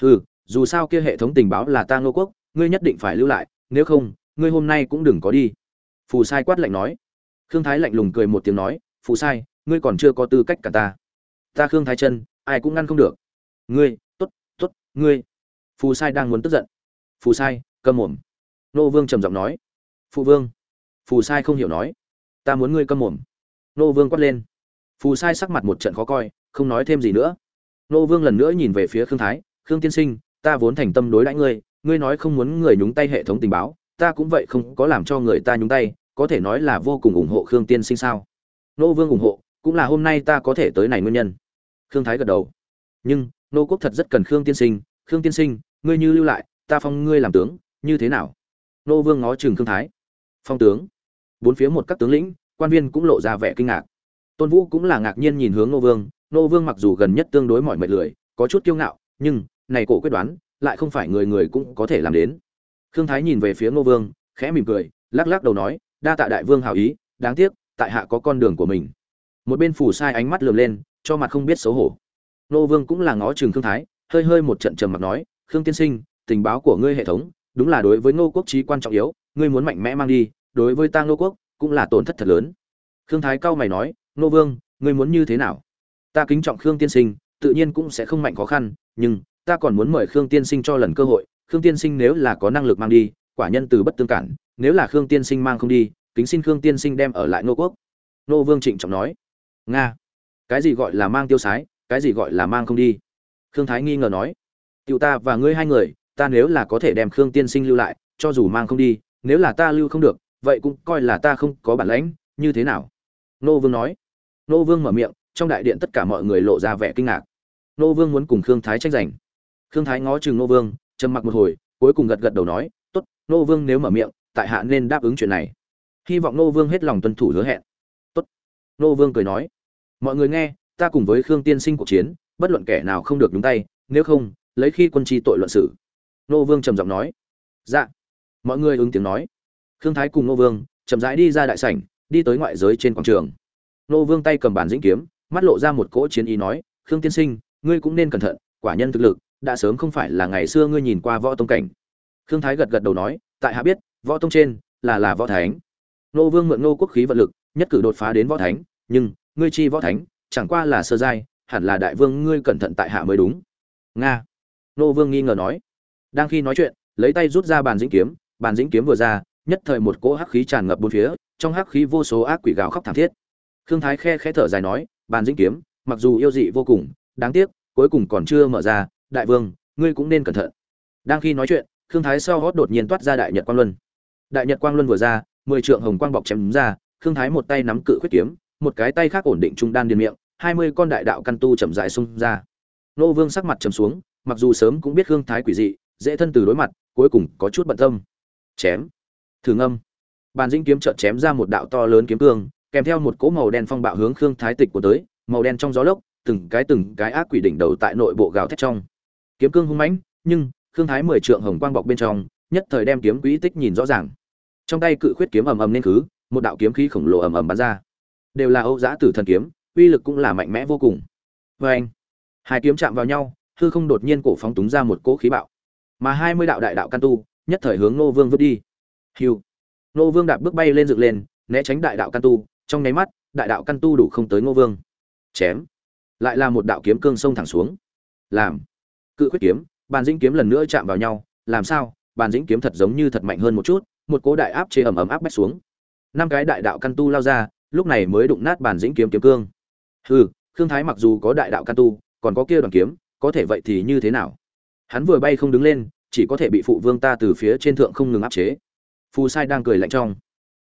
Ừ dù sao kia hệ thống tình báo là ta ngô quốc, ngươi nhất định phải lưu lại, nếu không, ngươi hôm nay cũng đừng có đi. Phù sai quát lạnh nói. Khương thái lạnh lùng cười một tiếng nói, phù sai, ngươi còn chưa có tư cách cả ta ta khương thái chân ai cũng ngăn không được. Ngươi t ố t t ố t ngươi. Phù sai đang muốn tức giận. Phù sai câm mồm. Nô vương trầm giọng nói. Phụ vương. Phù sai không hiểu nói. Ta muốn ngươi câm mồm. Nô vương quát lên. Phù sai sắc mặt một trận khó coi, không nói thêm gì nữa. Nô vương lần nữa nhìn về phía khương thái. Khương tiên sinh, ta vốn thành tâm đối đãi ngươi. Ngươi nói không muốn người nhúng tay hệ thống tình báo. Ta cũng vậy không có làm cho người ta nhúng tay. Có thể nói là vô cùng ủng hộ khương tiên sinh sao? Nô vương ủng hộ, cũng là hôm nay ta có thể tới này nguyên nhân khương thái gật đầu. Nhưng, nô quốc thật rất cần khương tiên sinh. Khương tiên sinh, ngươi như lưu lại, ta phong ngươi làm tướng, như thế nào? Nô vương ngó chừng khương thái. Phong tướng. Bốn phía một các tướng lĩnh, quan viên cũng lộ ra vẻ kinh ngạc. Tôn vũ cũng là ngạc nhiên nhìn hướng nô vương. Nô vương mặc dù gần nhất tương đối mọi mệt lười, có chút kiêu ngạo, nhưng, này cổ quyết đoán, lại không phải người người cũng có thể làm đến. Khương thái nhìn về phía nô vương, khẽ mỉm cười, lắc lắc đầu nói, đa tạ đại vương hào ý, đáng tiếc, tại hạ có con đường của mình. Một bên phủ sai ánh mắt lườm lên cho mặt không biết xấu hổ. Nô vương cũng là ngó Trường khương thái, hơi hơi một trận trầm mặt nói, khương tiên sinh, tình báo của ngươi hệ thống, đúng là đối với ngô quốc trí quan trọng yếu, ngươi muốn mạnh mẽ mang đi, đối với ta ngô quốc cũng là tổn thất thật lớn. Khương thái cao mày nói, nô vương, ngươi muốn như thế nào? Ta kính trọng khương tiên sinh, tự nhiên cũng sẽ không mạnh khó khăn, nhưng ta còn muốn mời khương tiên sinh cho lần cơ hội. Khương tiên sinh nếu là có năng lực mang đi, quả nhân từ bất tương cản, nếu là khương tiên sinh mang không đi, kính xin khương tiên sinh đem ở lại Ngô quốc. Nô vương trịnh trọng nói. Nga cái gì gọi là mang tiêu sái, cái gì gọi là mang không đi. Khương thái nghi ngờ nói, tiểu ta và ngươi hai người, ta nếu là có thể đem khương tiên sinh lưu lại, cho dù mang không đi, nếu là ta lưu không được, vậy cũng coi là ta không có bản lãnh, như thế nào? Nô vương nói. Nô vương mở miệng, trong đại điện tất cả mọi người lộ ra vẻ kinh ngạc. Nô vương muốn cùng khương thái tranh giành. Khương thái ngó chừng nô vương, trầm mặc một hồi, cuối cùng gật gật đầu nói, tốt, nô vương nếu mở miệng, tại hạ nên đáp ứng chuyện này. Hy vọng nô vương hết lòng tuân thủ hứa hẹn. Tốt. Nô vương cười nói mọi người nghe, ta cùng với khương tiên sinh cuộc chiến, bất luận kẻ nào không được nhúng tay, nếu không, lấy khi quân chi tội luận xử. Nô vương trầm giọng nói. Dạ. Mọi người ứng tiếng nói. Khương thái cùng nô vương chậm rãi đi ra đại sảnh, đi tới ngoại giới trên quảng trường. Nô vương tay cầm bàn dĩnh kiếm, mắt lộ ra một cỗ chiến ý nói, khương tiên sinh, ngươi cũng nên cẩn thận, quả nhân thực lực, đã sớm không phải là ngày xưa ngươi nhìn qua võ tông cảnh. Khương thái gật gật đầu nói, tại hạ biết, võ tông trên là là võ thánh. Nô vương mượn nô quốc khí vận lực, nhất cử đột phá đến võ thánh, nhưng ngươi chi võ thánh, chẳng qua là sơ giai, hẳn là đại vương ngươi cẩn thận tại hạ mới đúng. Nga. Nô vương nghi ngờ nói. Đang khi nói chuyện, lấy tay rút ra bàn dĩnh kiếm, bàn dĩnh kiếm vừa ra, nhất thời một cỗ hắc khí tràn ngập bốn phía, trong hắc khí vô số ác quỷ gào khóc thảm thiết. Khương thái khe khẽ thở dài nói, bàn dĩnh kiếm, mặc dù yêu dị vô cùng, đáng tiếc, cuối cùng còn chưa mở ra, đại vương, ngươi cũng nên cẩn thận. Đang khi nói chuyện, khương thái sau hót đột nhiên toát ra đại nhật quang luân. Đại nhật quang luân vừa ra, mười trượng hồng quang bọc chém đúng ra, khương thái một tay nắm cự khuyết kiếm một cái tay khác ổn định trung đan điền miệng, hai mươi con đại đạo căn tu chậm rãi xung ra. Nô vương sắc mặt trầm xuống, mặc dù sớm cũng biết khương thái quỷ dị, dễ thân từ đối mặt, cuối cùng có chút bận tâm. Chém. Thử ngâm. Bàn dĩnh kiếm chợt chém ra một đạo to lớn kiếm cương, kèm theo một cỗ màu đen phong bạo hướng khương thái tịch của tới, màu đen trong gió lốc, từng cái từng cái ác quỷ đỉnh đầu tại nội bộ gào thét trong. Kiếm cương hung mãnh, nhưng khương thái mười trượng hồng quang bọc bên trong, nhất thời đem kiếm quý tích nhìn rõ ràng. Trong tay cự khuyết kiếm ầm ầm lên khứ, một đạo kiếm khí khổng lồ ầm ầm bắn ra đều là âu giã tử thần kiếm, uy lực cũng là mạnh mẽ vô cùng. Vê anh, hai kiếm chạm vào nhau, hư không đột nhiên cổ phóng túng ra một cỗ khí bạo. Mà hai mươi đạo đại đạo căn tu, nhất thời hướng nô vương vứt đi. Hiu nô vương đạp bước bay lên dựng lên, né tránh đại đạo căn tu, trong nháy mắt, đại đạo căn tu đủ không tới Ngô vương. Chém, lại là một đạo kiếm cương sông thẳng xuống. Làm, cự quyết kiếm, bàn dĩnh kiếm lần nữa chạm vào nhau, làm sao, bàn dĩnh kiếm thật giống như thật mạnh hơn một chút, một cố đại áp chế ầm ầm áp bách xuống. Năm cái đại đạo căn tu lao ra lúc này mới đụng nát bàn dĩnh kiếm kiếm cương. Hừ, khương thái mặc dù có đại đạo căn tu, còn có kia đoàn kiếm, có thể vậy thì như thế nào? Hắn vừa bay không đứng lên, chỉ có thể bị phụ vương ta từ phía trên thượng không ngừng áp chế. Phù sai đang cười lạnh trong.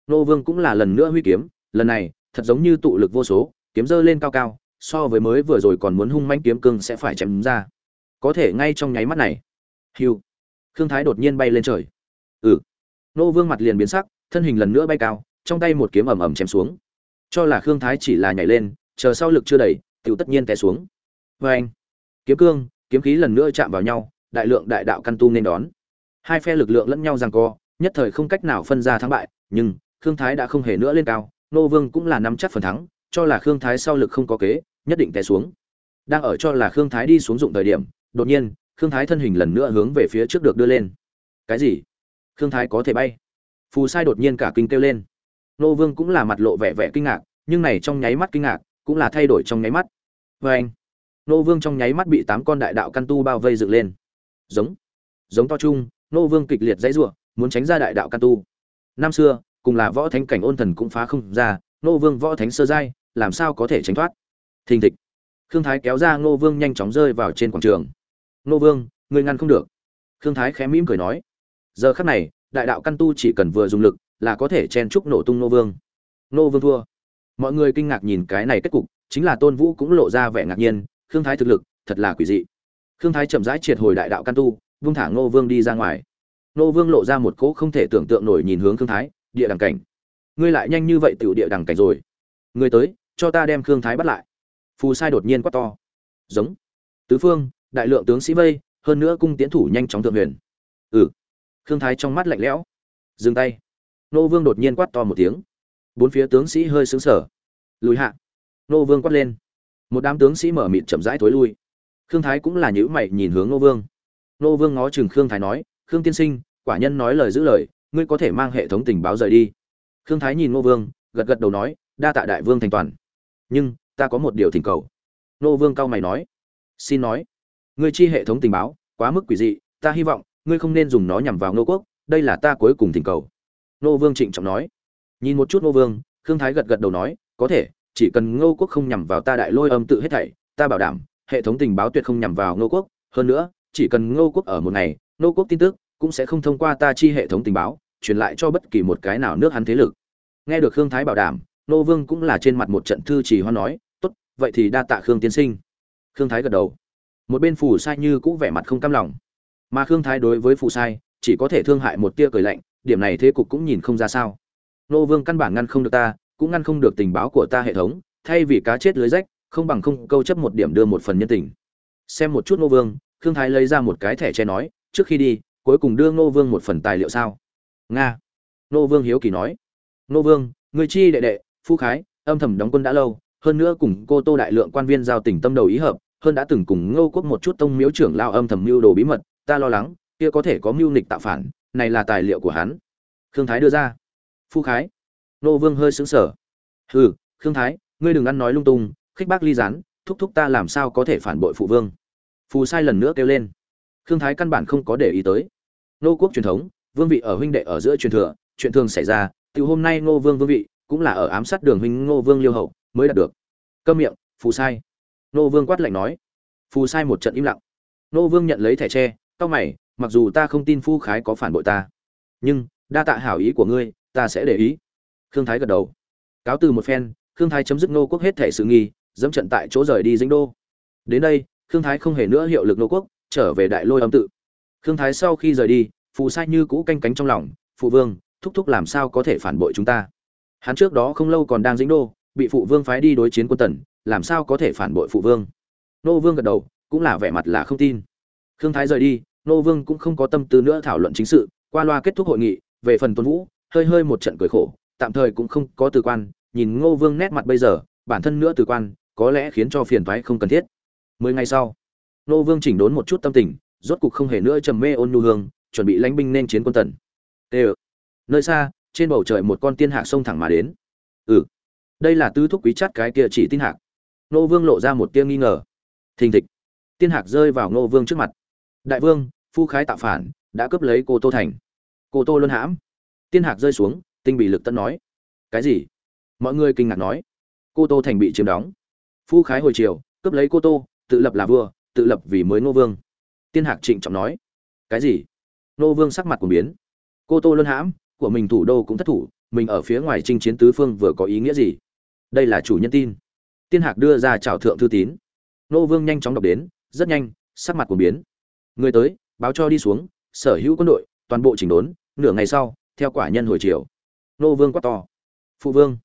Nô vương cũng là lần nữa huy kiếm, lần này, thật giống như tụ lực vô số, kiếm dơ lên cao cao, so với mới vừa rồi còn muốn hung manh kiếm cương sẽ phải chém ra. Có thể ngay trong nháy mắt này. Hiu khương thái đột nhiên bay lên trời. Ừ. Nô vương mặt liền biến sắc, thân hình lần nữa bay cao, trong tay một kiếm ầm ầm chém xuống cho là khương thái chỉ là nhảy lên, chờ sau lực chưa đầy tựu tất nhiên té xuống. Vê anh, kiếm cương, kiếm khí lần nữa chạm vào nhau, đại lượng đại đạo căn tu nên đón. Hai phe lực lượng lẫn nhau giằng co, nhất thời không cách nào phân ra thắng bại, nhưng khương thái đã không hề nữa lên cao, nô vương cũng là nắm chắc phần thắng, cho là khương thái sau lực không có kế, nhất định té xuống. Đang ở cho là khương thái đi xuống dụng thời điểm, đột nhiên, khương thái thân hình lần nữa hướng về phía trước được đưa lên. Cái gì? Khương thái có thể bay. Phù sai đột nhiên cả kinh kêu lên nô vương cũng là mặt lộ vẻ vẻ kinh ngạc, nhưng này trong nháy mắt kinh ngạc, cũng là thay đổi trong nháy mắt. Vê anh, nô vương trong nháy mắt bị tám con đại đạo căn tu bao vây dựng lên. Giống giống to chung, nô vương kịch liệt dãy giụa muốn tránh ra đại đạo căn tu. Năm xưa, cùng là võ thánh cảnh ôn thần cũng phá không ra, nô vương võ thánh sơ giai, làm sao có thể tránh thoát? Thình thịch. Khương thái kéo ra nô vương nhanh chóng rơi vào trên quảng trường. Nô vương người ngăn không được. Khương thái khẽ mỉm cười nói. Giờ khắc này, đại đạo căn tu chỉ cần vừa dùng lực là có thể chen chúc nổ tung nô vương. Nô vương thua. Mọi người kinh ngạc nhìn cái này kết cục, chính là tôn vũ cũng lộ ra vẻ ngạc nhiên, khương thái thực lực, thật là quỷ dị. Khương thái chậm rãi triệt hồi đại đạo căn tu, vung thả nô vương đi ra ngoài. Nô vương lộ ra một cỗ không thể tưởng tượng nổi nhìn hướng khương thái, địa đằng cảnh. Ngươi lại nhanh như vậy tiểu địa đằng cảnh rồi. Ngươi tới, cho ta đem khương thái bắt lại. Phù sai đột nhiên quát to. Giống. Tứ phương, đại lượng tướng sĩ vây, hơn nữa cung tiến thủ nhanh chóng thượng huyền. Ừ. Khương thái trong mắt lạnh lẽo. Dừng tay nô vương đột nhiên quát to một tiếng. Bốn phía tướng sĩ hơi xứng sở lùi hạ. Nô vương quát lên. Một đám tướng sĩ mở mịt chậm rãi thối lui. Khương thái cũng là nhữ mày nhìn hướng nô vương. Nô vương ngó chừng khương thái nói, khương tiên sinh, quả nhân nói lời giữ lời, ngươi có thể mang hệ thống tình báo rời đi. Khương thái nhìn nô vương, gật gật đầu nói, đa tạ đại vương thành toàn. Nhưng, ta có một điều thỉnh cầu. Nô vương cao mày nói, xin nói. Ngươi chi hệ thống tình báo, quá mức quỷ dị, ta hy vọng, ngươi không nên dùng nó nhằm vào nô quốc, đây là ta cuối cùng thỉnh cầu nô vương trịnh trọng nói. Nhìn một chút nô vương, khương thái gật gật đầu nói, có thể, chỉ cần ngô quốc không nhằm vào ta đại lôi âm tự hết thảy, ta bảo đảm, hệ thống tình báo tuyệt không nhằm vào ngô quốc. Hơn nữa, chỉ cần ngô quốc ở một ngày, ngô quốc tin tức cũng sẽ không thông qua ta chi hệ thống tình báo, truyền lại cho bất kỳ một cái nào nước hắn thế lực. Nghe được khương thái bảo đảm nô vương cũng là trên mặt một trận thư chỉ hoa nói, tốt, vậy thì đa tạ khương tiên sinh. Khương thái gật đầu. Một bên phù sai như cũng vẻ mặt không cam lòng. Mà khương thái đối với phù sai, chỉ có thể thương hại một tia cười lạnh điểm này thế cục cũng nhìn không ra sao. Nô vương căn bản ngăn không được ta, cũng ngăn không được tình báo của ta hệ thống, thay vì cá chết lưới rách, không bằng không câu chấp một điểm đưa một phần nhân tình. Xem một chút nô vương, khương thái lấy ra một cái thẻ che nói, trước khi đi, cuối cùng đưa nô vương một phần tài liệu sao? Nga. Nô vương hiếu kỳ nói. Nô vương, người chi đệ đệ, phu khái, âm thầm đóng quân đã lâu, hơn nữa cùng cô tô đại lượng quan viên giao tỉnh tâm đầu ý hợp, hơn đã từng cùng ngô quốc một chút tông miếu trưởng lao âm thầm mưu đồ bí mật, ta lo lắng, kia có thể có mưu nịch tạo phản này là tài liệu của hắn. Khương thái đưa ra. Phu khái. Nô vương hơi xứng sở hừ, khương thái, ngươi đừng ăn nói lung tung, khích bác ly gián, thúc thúc ta làm sao có thể phản bội phụ vương. Phù sai lần nữa kêu lên. Khương thái căn bản không có để ý tới. Nô quốc truyền thống, vương vị ở huynh đệ ở giữa truyền thừa, chuyện thường xảy ra từ hôm nay ngô vương vương vị cũng là ở ám sát đường huynh ngô vương liêu hậu, mới đạt được. Câm miệng, phù sai. Nô vương quát lạnh nói. Phù sai một trận im lặng. Nô vương nhận lấy thẻ tre tao mày mặc dù ta không tin phu khái có phản bội ta, nhưng đa tạ hảo ý của ngươi, ta sẽ để ý. Khương thái gật đầu. Cáo từ một phen, khương thái chấm dứt nô quốc hết thể sự nghi, dẫm trận tại chỗ rời đi dĩnh đô. Đến đây, khương thái không hề nữa hiệu lực nô quốc, trở về đại lôi âm tự. Khương thái sau khi rời đi, phù sai như cũ canh cánh trong lòng, phụ vương, thúc thúc làm sao có thể phản bội chúng ta? Hắn trước đó không lâu còn đang dĩnh đô, bị phụ vương phái đi đối chiến quân tần, làm sao có thể phản bội phụ vương? Nô vương gật đầu, cũng là vẻ mặt là không tin. Khương thái rời đi nô vương cũng không có tâm tư nữa thảo luận chính sự, qua loa kết thúc hội nghị, về phần tôn vũ, hơi hơi một trận cười khổ, tạm thời cũng không có từ quan, nhìn ngô vương nét mặt bây giờ, bản thân nữa từ quan, có lẽ khiến cho phiền thoái không cần thiết. Mười ngày sau, nô vương chỉnh đốn một chút tâm tình, rốt cục không hề nữa trầm mê ôn nhu hương, chuẩn bị lãnh binh nên chiến quân tần. Tê nơi xa, trên bầu trời một con tiên hạc sông thẳng mà đến. Ừ. Đây là tứ thúc quý chất cái kia chỉ tiên hạc. Nô vương lộ ra một tia nghi ngờ. Thình thịch. Tiên hạc rơi vào nô vương trước mặt. Đại vương phu khái tạo phản, đã cướp lấy cô tô thành. Cô tô luân hãm. Tiên hạc rơi xuống, tinh bị lực tân nói. Cái gì? Mọi người kinh ngạc nói. Cô tô thành bị chiếm đóng. Phu khái hồi chiều cướp lấy cô tô, tự lập là vua, tự lập vì mới nô vương. Tiên hạc trịnh trọng nói. Cái gì? Nô vương sắc mặt của biến. Cô tô luân hãm, của mình thủ đô cũng thất thủ, mình ở phía ngoài chinh chiến tứ phương vừa có ý nghĩa gì? Đây là chủ nhân tin. Tiên hạc đưa ra chào thượng thư tín. Nô vương nhanh chóng đọc đến, rất nhanh, sắc mặt của biến. Người tới báo cho đi xuống, sở hữu quân đội, toàn bộ chỉnh đốn, nửa ngày sau, theo quả nhân hồi chiều nô vương quát to. Phụ vương,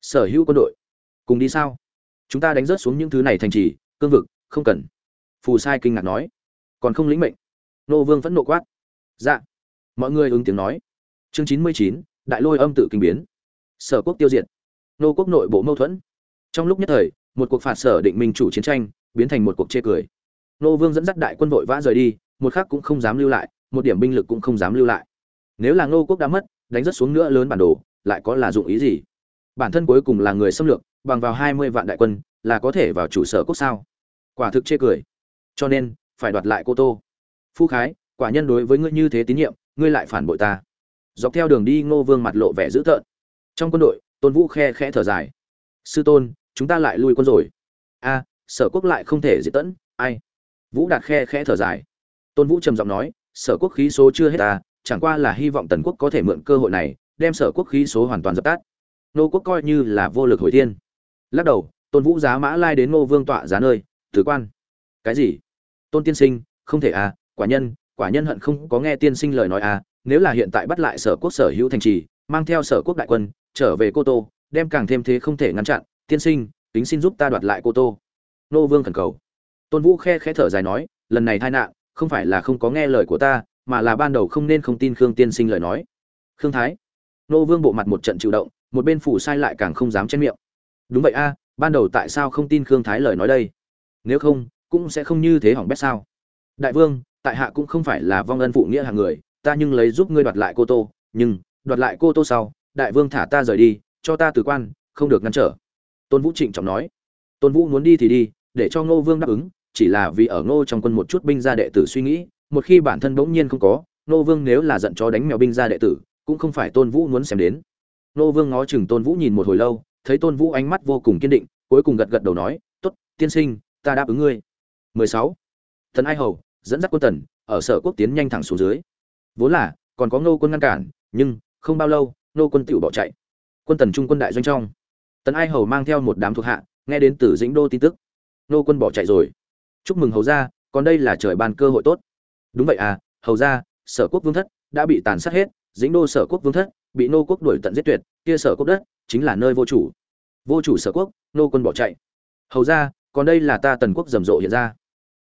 sở hữu quân đội, cùng đi sao? Chúng ta đánh rớt xuống những thứ này thành trì, cương vực, không cần. Phù sai kinh ngạc nói. Còn không lĩnh mệnh. Nô vương vẫn nộ quát. Dạ. Mọi người ứng tiếng nói. Chương chín mươi chín, đại lôi âm tự kinh biến. Sở quốc tiêu diệt. Nô quốc nội bộ mâu thuẫn. Trong lúc nhất thời, một cuộc phạt sở định minh chủ chiến tranh, biến thành một cuộc chê cười. Nô vương dẫn dắt đại quân vội vã rời đi một khác cũng không dám lưu lại, một điểm binh lực cũng không dám lưu lại. Nếu là Ngô quốc đã mất, đánh rất xuống nữa lớn bản đồ, lại có là dụng ý gì? Bản thân cuối cùng là người xâm lược, bằng vào hai mươi vạn đại quân, là có thể vào trụ sở quốc sao? Quả thực chê cười. Cho nên, phải đoạt lại cô tô. Phu khái, quả nhân đối với ngươi như thế tín nhiệm, ngươi lại phản bội ta. Dọc theo đường đi, ngô vương mặt lộ vẻ dữ tợn. Trong quân đội, tôn vũ khe khẽ thở dài. Sư tôn, chúng ta lại lui quân rồi. A, sở quốc lại không thể diệt tẫn. Ai? Vũ đạt khe khẽ thở dài tôn vũ trầm giọng nói, sở quốc khí số chưa hết ta chẳng qua là hy vọng tần quốc có thể mượn cơ hội này, đem sở quốc khí số hoàn toàn dập tắt. Nô quốc coi như là vô lực hồi thiên. Lắc đầu, tôn vũ giá mã lai đến ngô vương tọa giá nơi, tử quan. Cái gì? Tôn tiên sinh, không thể à quả nhân quả nhân hận không có nghe tiên sinh lời nói à nếu là hiện tại bắt lại sở quốc sở hữu thành trì, mang theo sở quốc đại quân, trở về cô tô, đem càng thêm thế không thể ngăn chặn, tiên sinh tính xin giúp ta đoạt lại cô tô. Nô vương khẩn cầu. Tôn vũ khe khẽ thở dài nói, lần này tai nạn không phải là không có nghe lời của ta, mà là ban đầu không nên không tin khương tiên sinh lời nói. Khương thái, nô vương bộ mặt một trận chịu động, một bên phủ sai lại càng không dám chen miệng. Đúng vậy a, ban đầu tại sao không tin khương thái lời nói đây? Nếu không, cũng sẽ không như thế hỏng bét sao? Đại vương, tại hạ cũng không phải là vong ân phụ nghĩa hàng người, ta nhưng lấy giúp ngươi đoạt lại cô tô, nhưng, đoạt lại cô tô sau, đại vương thả ta rời đi, cho ta từ quan, không được ngăn trở. Tôn vũ trịnh trọng nói. Tôn vũ muốn đi thì đi, để cho ngô vương đáp ứng chỉ là vì ở ngô trong quân một chút binh gia đệ tử suy nghĩ, một khi bản thân bỗng nhiên không có, ngô vương nếu là giận chó đánh mèo binh gia đệ tử, cũng không phải tôn vũ muốn xem đến. Ngô vương ngó chừng tôn vũ nhìn một hồi lâu, thấy tôn vũ ánh mắt vô cùng kiên định, cuối cùng gật gật đầu nói, tốt, tiên sinh, ta đáp ứng ngươi. 16. thần ai hầu, dẫn dắt quân tần, ở sở quốc tiến nhanh thẳng xuống dưới. Vốn là, còn có ngô quân ngăn cản, nhưng, không bao lâu, ngô quân tiểu bỏ chạy. Quân tần trung quân đại doanh trong. Tần ai hầu mang theo một đám thuộc hạ, nghe đến từ dĩnh đô tin tức. Nô quân bỏ chạy rồi chúc mừng hầu ra còn đây là trời ban cơ hội tốt. Đúng vậy à hầu ra sở quốc vương thất đã bị tàn sát hết, dĩnh đô sở quốc vương thất bị nô quốc đuổi tận giết tuyệt, kia sở quốc đất chính là nơi vô chủ. Vô chủ sở quốc, nô quân bỏ chạy. Hầu ra còn đây là ta tần quốc rầm rộ hiện ra.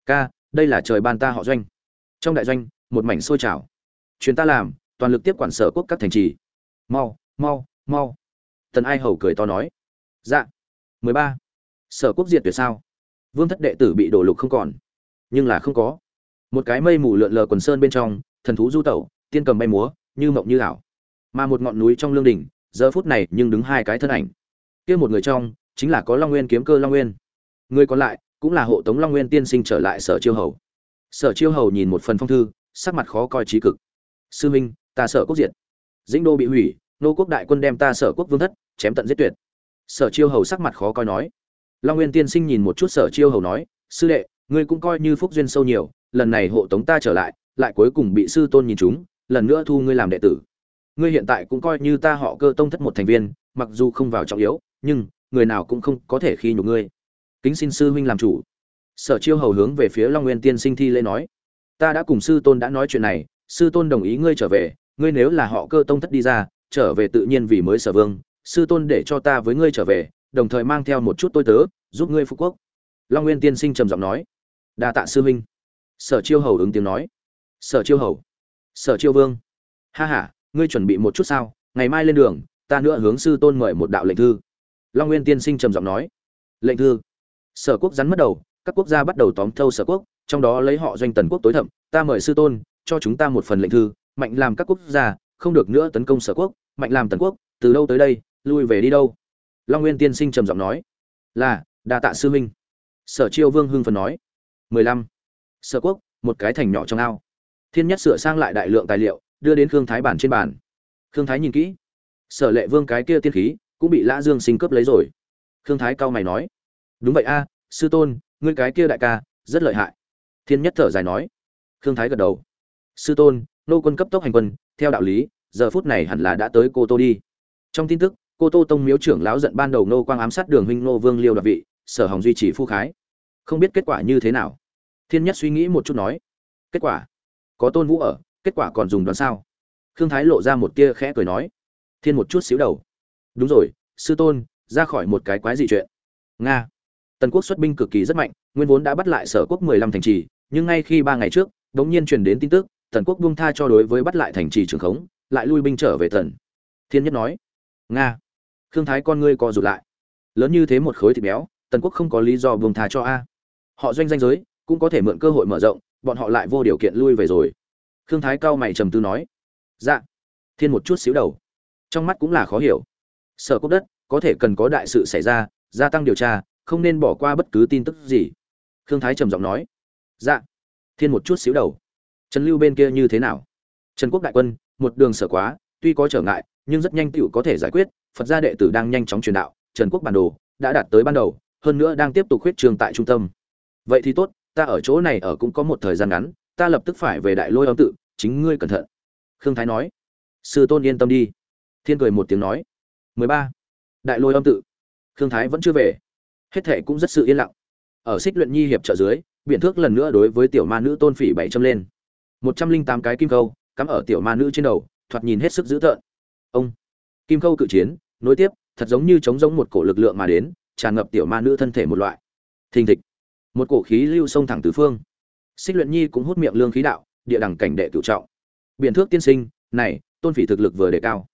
Ca, đây là trời ban ta họ doanh. Trong đại doanh, một mảnh sôi trào. Chuyến ta làm, toàn lực tiếp quản sở quốc các thành trì. Mau mau mau. Tần ai hầu cười to nói. Dạ. Mười ba. Sở quốc diệt tuyệt sao? Vương thất đệ tử bị đổ lục không còn. Nhưng là không có. Một cái mây mù lượn lờ quần sơn bên trong, thần thú du tẩu, tiên cầm bay múa, như mộng như ảo. Mà một ngọn núi trong lương đỉnh, giờ phút này nhưng đứng hai cái thân ảnh. Kia một người trong, chính là có long nguyên kiếm cơ long nguyên. Người còn lại, cũng là hộ tống long nguyên tiên sinh trở lại sở chiêu hầu. Sở chiêu hầu nhìn một phần phong thư, sắc mặt khó coi trí cực. Sư minh, ta sở quốc diệt. Dĩnh đô bị hủy, nô quốc đại quân đem ta sở quốc vương thất, chém tận giết tuyệt. Sở chiêu hầu sắc mặt khó coi nói long nguyên tiên sinh nhìn một chút sở chiêu hầu nói, sư đệ, ngươi cũng coi như phúc duyên sâu nhiều, lần này hộ tống ta trở lại lại cuối cùng bị sư tôn nhìn chúng, lần nữa thu ngươi làm đệ tử. Ngươi hiện tại cũng coi như ta họ cơ tông thất một thành viên, mặc dù không vào trọng yếu, nhưng người nào cũng không có thể khi nhục ngươi. Kính xin sư huynh làm chủ. Sở chiêu hầu hướng về phía long nguyên tiên sinh thi lễ nói, ta đã cùng sư tôn đã nói chuyện này, sư tôn đồng ý ngươi trở về, ngươi nếu là họ cơ tông thất đi ra, trở về tự nhiên vì mới sở vương, sư tôn để cho ta với ngươi trở về đồng thời mang theo một chút tôi tớ, giúp ngươi phục quốc. Long nguyên tiên sinh trầm giọng nói. Đa tạ sư huynh. Sở chiêu hầu ứng tiếng nói. Sở chiêu hầu. Sở chiêu vương. Ha h a ngươi chuẩn bị một chút sao? Ngày mai lên đường, ta nữa hướng sư tôn mời một đạo lệnh thư. Long nguyên tiên sinh trầm giọng nói. Lệnh thư. Sở quốc rắn mất đầu, các quốc gia bắt đầu tóm thâu sở quốc, trong đó lấy họ doanh tần quốc tối thậm, ta mời sư tôn, cho chúng ta một phần lệnh thư, mạnh làm các quốc gia, không được nữa tấn công sở quốc, mạnh làm tần quốc, từ đâu tới đây, lui về đi đâu? Long nguyên tiên sinh trầm giọng nói, là, đa tạ sư minh sở chiêu vương hưng phần nói, mười lăm. Sở quốc, một cái thành nhỏ trong ao. Thiên nhất sửa sang lại đại lượng tài liệu, đưa đến khương thái bản trên bàn. Khương thái nhìn kỹ, sở lệ vương cái kia tiên khí cũng bị lã dương sinh cướp lấy rồi. Khương thái cao mày nói, đúng vậy a, sư tôn, ngươi cái kia đại ca, rất lợi hại. Thiên nhất thở dài nói, khương thái gật đầu, sư tôn, nô quân cấp tốc hành quân, theo đạo lý, giờ phút này hẳn là đã tới cô tô đi. Trong tin tức cô tô tông miếu trưởng lão giận ban đầu nô quang ám sát đường huynh nô vương liêu đoạt vị, sở hồng duy trì phu khái. Không biết kết quả như thế nào. Thiên nhất suy nghĩ một chút nói, kết quả? Có tôn vũ ở, kết quả còn dùng đoán sao? Khương thái lộ ra một tia khẽ cười nói, thiên một chút xíu đầu. Đúng rồi, sư tôn, ra khỏi một cái quái dị chuyện. Nga. Tần quốc xuất binh cực kỳ rất mạnh, nguyên vốn đã bắt lại sở quốc mười lăm thành trì, nhưng ngay khi ba ngày trước đ ố n g nhiên truyền đến tin tức, tần quốc buông tha cho đối với bắt lại thành trì trường khống, lại lui binh trở về tần thiên nhất nói, nga khương thái con ngươi co rụt lại. Lớn như thế một khối thịt béo, tần quốc không có lý do buông thà cho a. Họ doanh danh giới, cũng có thể mượn cơ hội mở rộng, bọn họ lại vô điều kiện lui về rồi. Khương thái cao mày trầm tư nói dạ. Thiên một chút xíu đầu. Trong mắt cũng là khó hiểu. Sở cốc đất, có thể cần có đại sự xảy ra, gia tăng điều tra, không nên bỏ qua bất cứ tin tức gì. Khương thái trầm giọng nói dạ. Thiên một chút xíu đầu. Trần lưu bên kia như thế nào? Trần quốc đại quân, một đường sở quá, tuy có trở ngại nhưng rất nhanh tựu có thể giải quyết, phật gia đệ tử đang nhanh chóng truyền đạo, trần quốc bản đồ đã đạt tới ban đầu, hơn nữa đang tiếp tục khuyết trường tại trung tâm. Vậy thì tốt, ta ở chỗ này ở cũng có một thời gian ngắn, ta lập tức phải về đại lôi âm tự, chính ngươi cẩn thận. Khương thái nói. Sư tôn yên tâm đi. Thiên cười một tiếng nói. Mười ba. Đại lôi âm tự. Khương thái vẫn chưa về. Hết thệ cũng rất sự yên lặng. Ở xích luyện nhi hiệp trợ dưới biện thước lần nữa đối với tiểu ma nữ tôn phỉ bảy châm lên. Một trăm linh tám cái kim câu, cắm ở tiểu ma nữ trên đầu, thoạt nhìn hết sức dữ tợn ông. Kim câu cự chiến, nối tiếp, thật giống như chống giống một cổ lực lượng mà đến, tràn ngập tiểu ma nữ thân thể một loại. Thình thịch. Một cổ khí lưu sông thẳng tứ phương. Xích luyện nhi cũng hút miệng lương khí đạo, địa đẳng cảnh đệ cựu trọng. Biện thước tiên sinh, này, tôn phỉ thực lực vừa đề cao.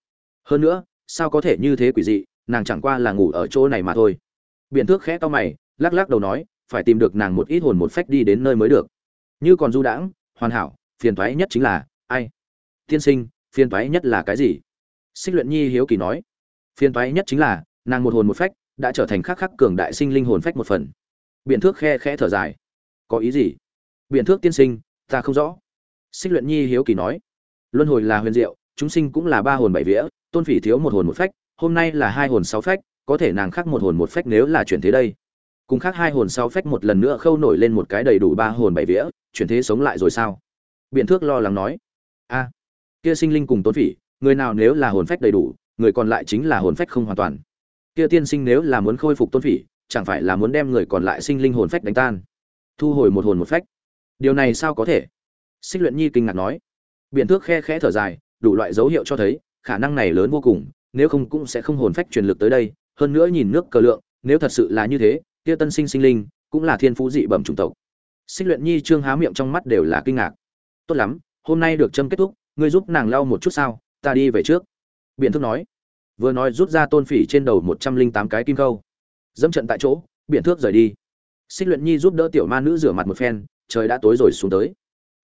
Hơn nữa, sao có thể như thế quỷ dị, nàng chẳng qua là ngủ ở chỗ này mà thôi. Biện thước khẽ to mày, lắc lắc đầu nói, phải tìm được nàng một ít hồn một phách đi đến nơi mới được. Như còn du đãng, hoàn hảo, phiền thoái nhất chính là, ai? Tiên sinh, phiền thoái nhất là cái gì? Xích luyện nhi hiếu kỳ nói, phiền toái nhất chính là, nàng một hồn một phách, đã trở thành khắc khắc cường đại sinh linh hồn phách một phần. Biện thước khe khẽ thở dài, có ý gì? Biện thước tiên sinh, ta không rõ. Xích luyện nhi hiếu kỳ nói, luân hồi là huyền diệu, chúng sinh cũng là ba hồn bảy vía, tôn phỉ thiếu một hồn một phách, hôm nay là hai hồn sáu phách, có thể nàng khác một hồn một phách nếu là chuyển thế đây. Cùng khác hai hồn sáu phách một lần nữa khâu nổi lên một cái đầy đủ ba hồn bảy vía, chuyển thế sống lại rồi sao? Biện thước lo lắng nói, a, kia sinh linh cùng tôn phỉ người nào nếu là hồn phách đầy đủ, người còn lại chính là hồn phách không hoàn toàn. Kia tiên sinh nếu là muốn khôi phục tôn phỉ, chẳng phải là muốn đem người còn lại sinh linh hồn phách đánh tan? Thu hồi một hồn một phách. Điều này sao có thể? Xích luyện nhi kinh ngạc nói. Biện thước khe khẽ thở dài, đủ loại dấu hiệu cho thấy, khả năng này lớn vô cùng, nếu không cũng sẽ không hồn phách truyền lực tới đây. Hơn nữa nhìn nước cờ lượng, nếu thật sự là như thế, kia tân sinh sinh linh cũng là thiên phú dị bẩm chủng tộc. Xích luyện nhi trương há miệng trong mắt đều là kinh ngạc. Tốt lắm, hôm nay được châm kết thúc, ngươi giúp nàng lau một chút sao? Ta đi về trước. Biện thước nói. Vừa nói rút ra tôn phỉ trên đầu một trăm linh tám cái kim câu dẫm trận tại chỗ, biện thước rời đi. Xích luyện nhi giúp đỡ tiểu ma nữ rửa mặt một phen, trời đã tối rồi xuống tới.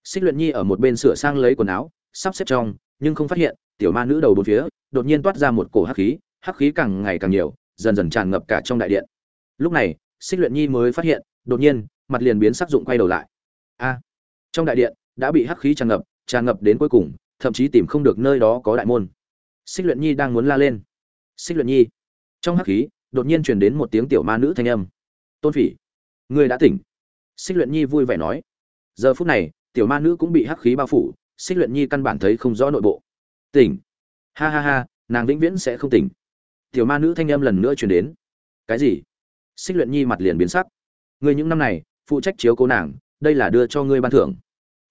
Xích luyện nhi ở một bên sửa sang lấy quần áo, sắp xếp trong, nhưng không phát hiện, tiểu ma nữ đầu bốn phía, đột nhiên toát ra một cổ hắc khí hắc khí càng ngày càng nhiều, dần dần tràn ngập cả trong đại điện. Lúc này, xích luyện nhi mới phát hiện, đột nhiên, mặt liền biến sắc dụng quay đầu lại. A! Trong đại điện, đã bị hắc khí tràn ngập tràn ngập đến cuối cùng thậm chí tìm không được nơi đó có đại môn. Xích luyện nhi đang muốn la lên. Xích luyện nhi. Trong hắc khí, đột nhiên truyền đến một tiếng tiểu ma nữ thanh âm. Tôn phỉ, ngươi đã tỉnh. Xích luyện nhi vui vẻ nói. Giờ phút này, tiểu ma nữ cũng bị hắc khí bao phủ, xích luyện nhi căn bản thấy không rõ nội bộ. Tỉnh. Ha ha ha, nàng vĩnh viễn sẽ không tỉnh. Tiểu ma nữ thanh âm lần nữa truyền đến. Cái gì? Xích luyện nhi mặt liền biến sắc. Ngươi những năm này, phụ trách chiếu cố nàng, đây là đưa cho ngươi ban thưởng.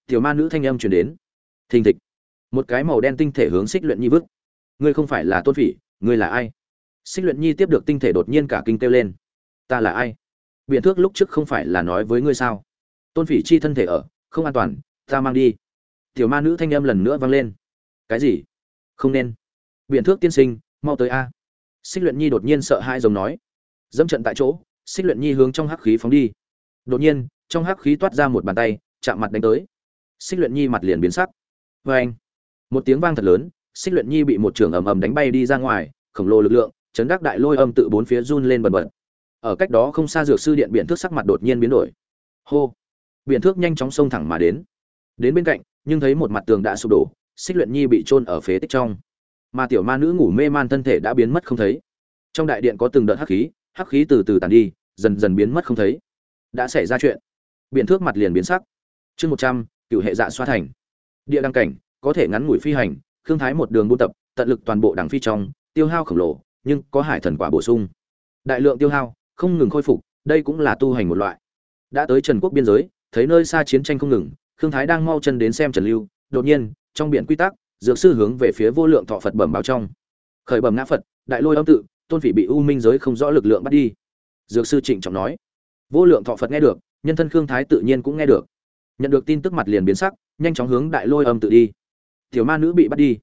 Tiểu ma nữ thanh âm truyền đến. Thình thịch một cái màu đen tinh thể hướng xích luyện nhi vứt. Ngươi không phải là tôn phỉ, ngươi là ai? Xích luyện nhi tiếp được tinh thể đột nhiên cả kinh kêu lên. Ta là ai? Biện thước lúc trước không phải là nói với ngươi sao? Tôn phỉ chi thân thể ở, không an toàn, ta mang đi. Tiểu ma nữ thanh âm lần nữa vang lên. Cái gì? Không nên. Biện thước tiên sinh, mau tới a. Xích luyện nhi đột nhiên sợ hai giống nói. Dẫm trận tại chỗ, xích luyện nhi hướng trong hắc khí phóng đi. Đột nhiên, trong hắc khí toát ra một bàn tay, chạm mặt đánh tới. Xích luyện nhi mặt liền biến sắc. Vê anh một tiếng vang thật lớn, xích luyện nhi bị một trường ầm ầm đánh bay đi ra ngoài, khổng lồ lực lượng, chấn đắc đại lôi âm tự bốn phía run lên bần bật. Ở cách đó không xa dược sư điện biện thước sắc mặt đột nhiên biến đổi. Hô! Biện thước nhanh chóng xông thẳng mà đến. Đến bên cạnh, nhưng thấy một mặt tường đã sụp đổ, xích luyện nhi bị trôn ở phế tích trong. Mà tiểu ma nữ ngủ mê man thân thể đã biến mất không thấy. Trong đại điện có từng đợt hắc khí hắc khí từ từ tàn đi, dần dần biến mất không thấy. Đã xảy ra chuyện. Biện thước mặt liền biến sắc. Chương một trăm, cựu hệ dạ xoa thành. Địa đăng cảnh có thể ngắn ngủi phi hành thương thái một đường buôn tập, tận lực toàn bộ đảng phi trong, tiêu hao khổng lồ, nhưng có hải thần quả bổ sung. Đại lượng tiêu hao, không ngừng khôi phục, đây cũng là tu hành một loại. Đã tới trần quốc biên giới, thấy nơi xa chiến tranh không ngừng, khương thái đang mau chân đến xem trần lưu. Đột nhiên, trong biển quy tắc, dược sư hướng về phía vô lượng thọ phật bẩm báo trong. Khởi bẩm ngã phật, đại lôi âm tự, tôn vị bị u minh giới không rõ lực lượng bắt đi. Dược sư trịnh trọng nói. Vô lượng thọ phật nghe được, nhân thân khương thái tự nhiên cũng nghe được. Nhận được tin tức mặt liền biến sắc, nhanh chóng hướng đại lôi âm tự đi tiểu ma nữ bị bắt đi.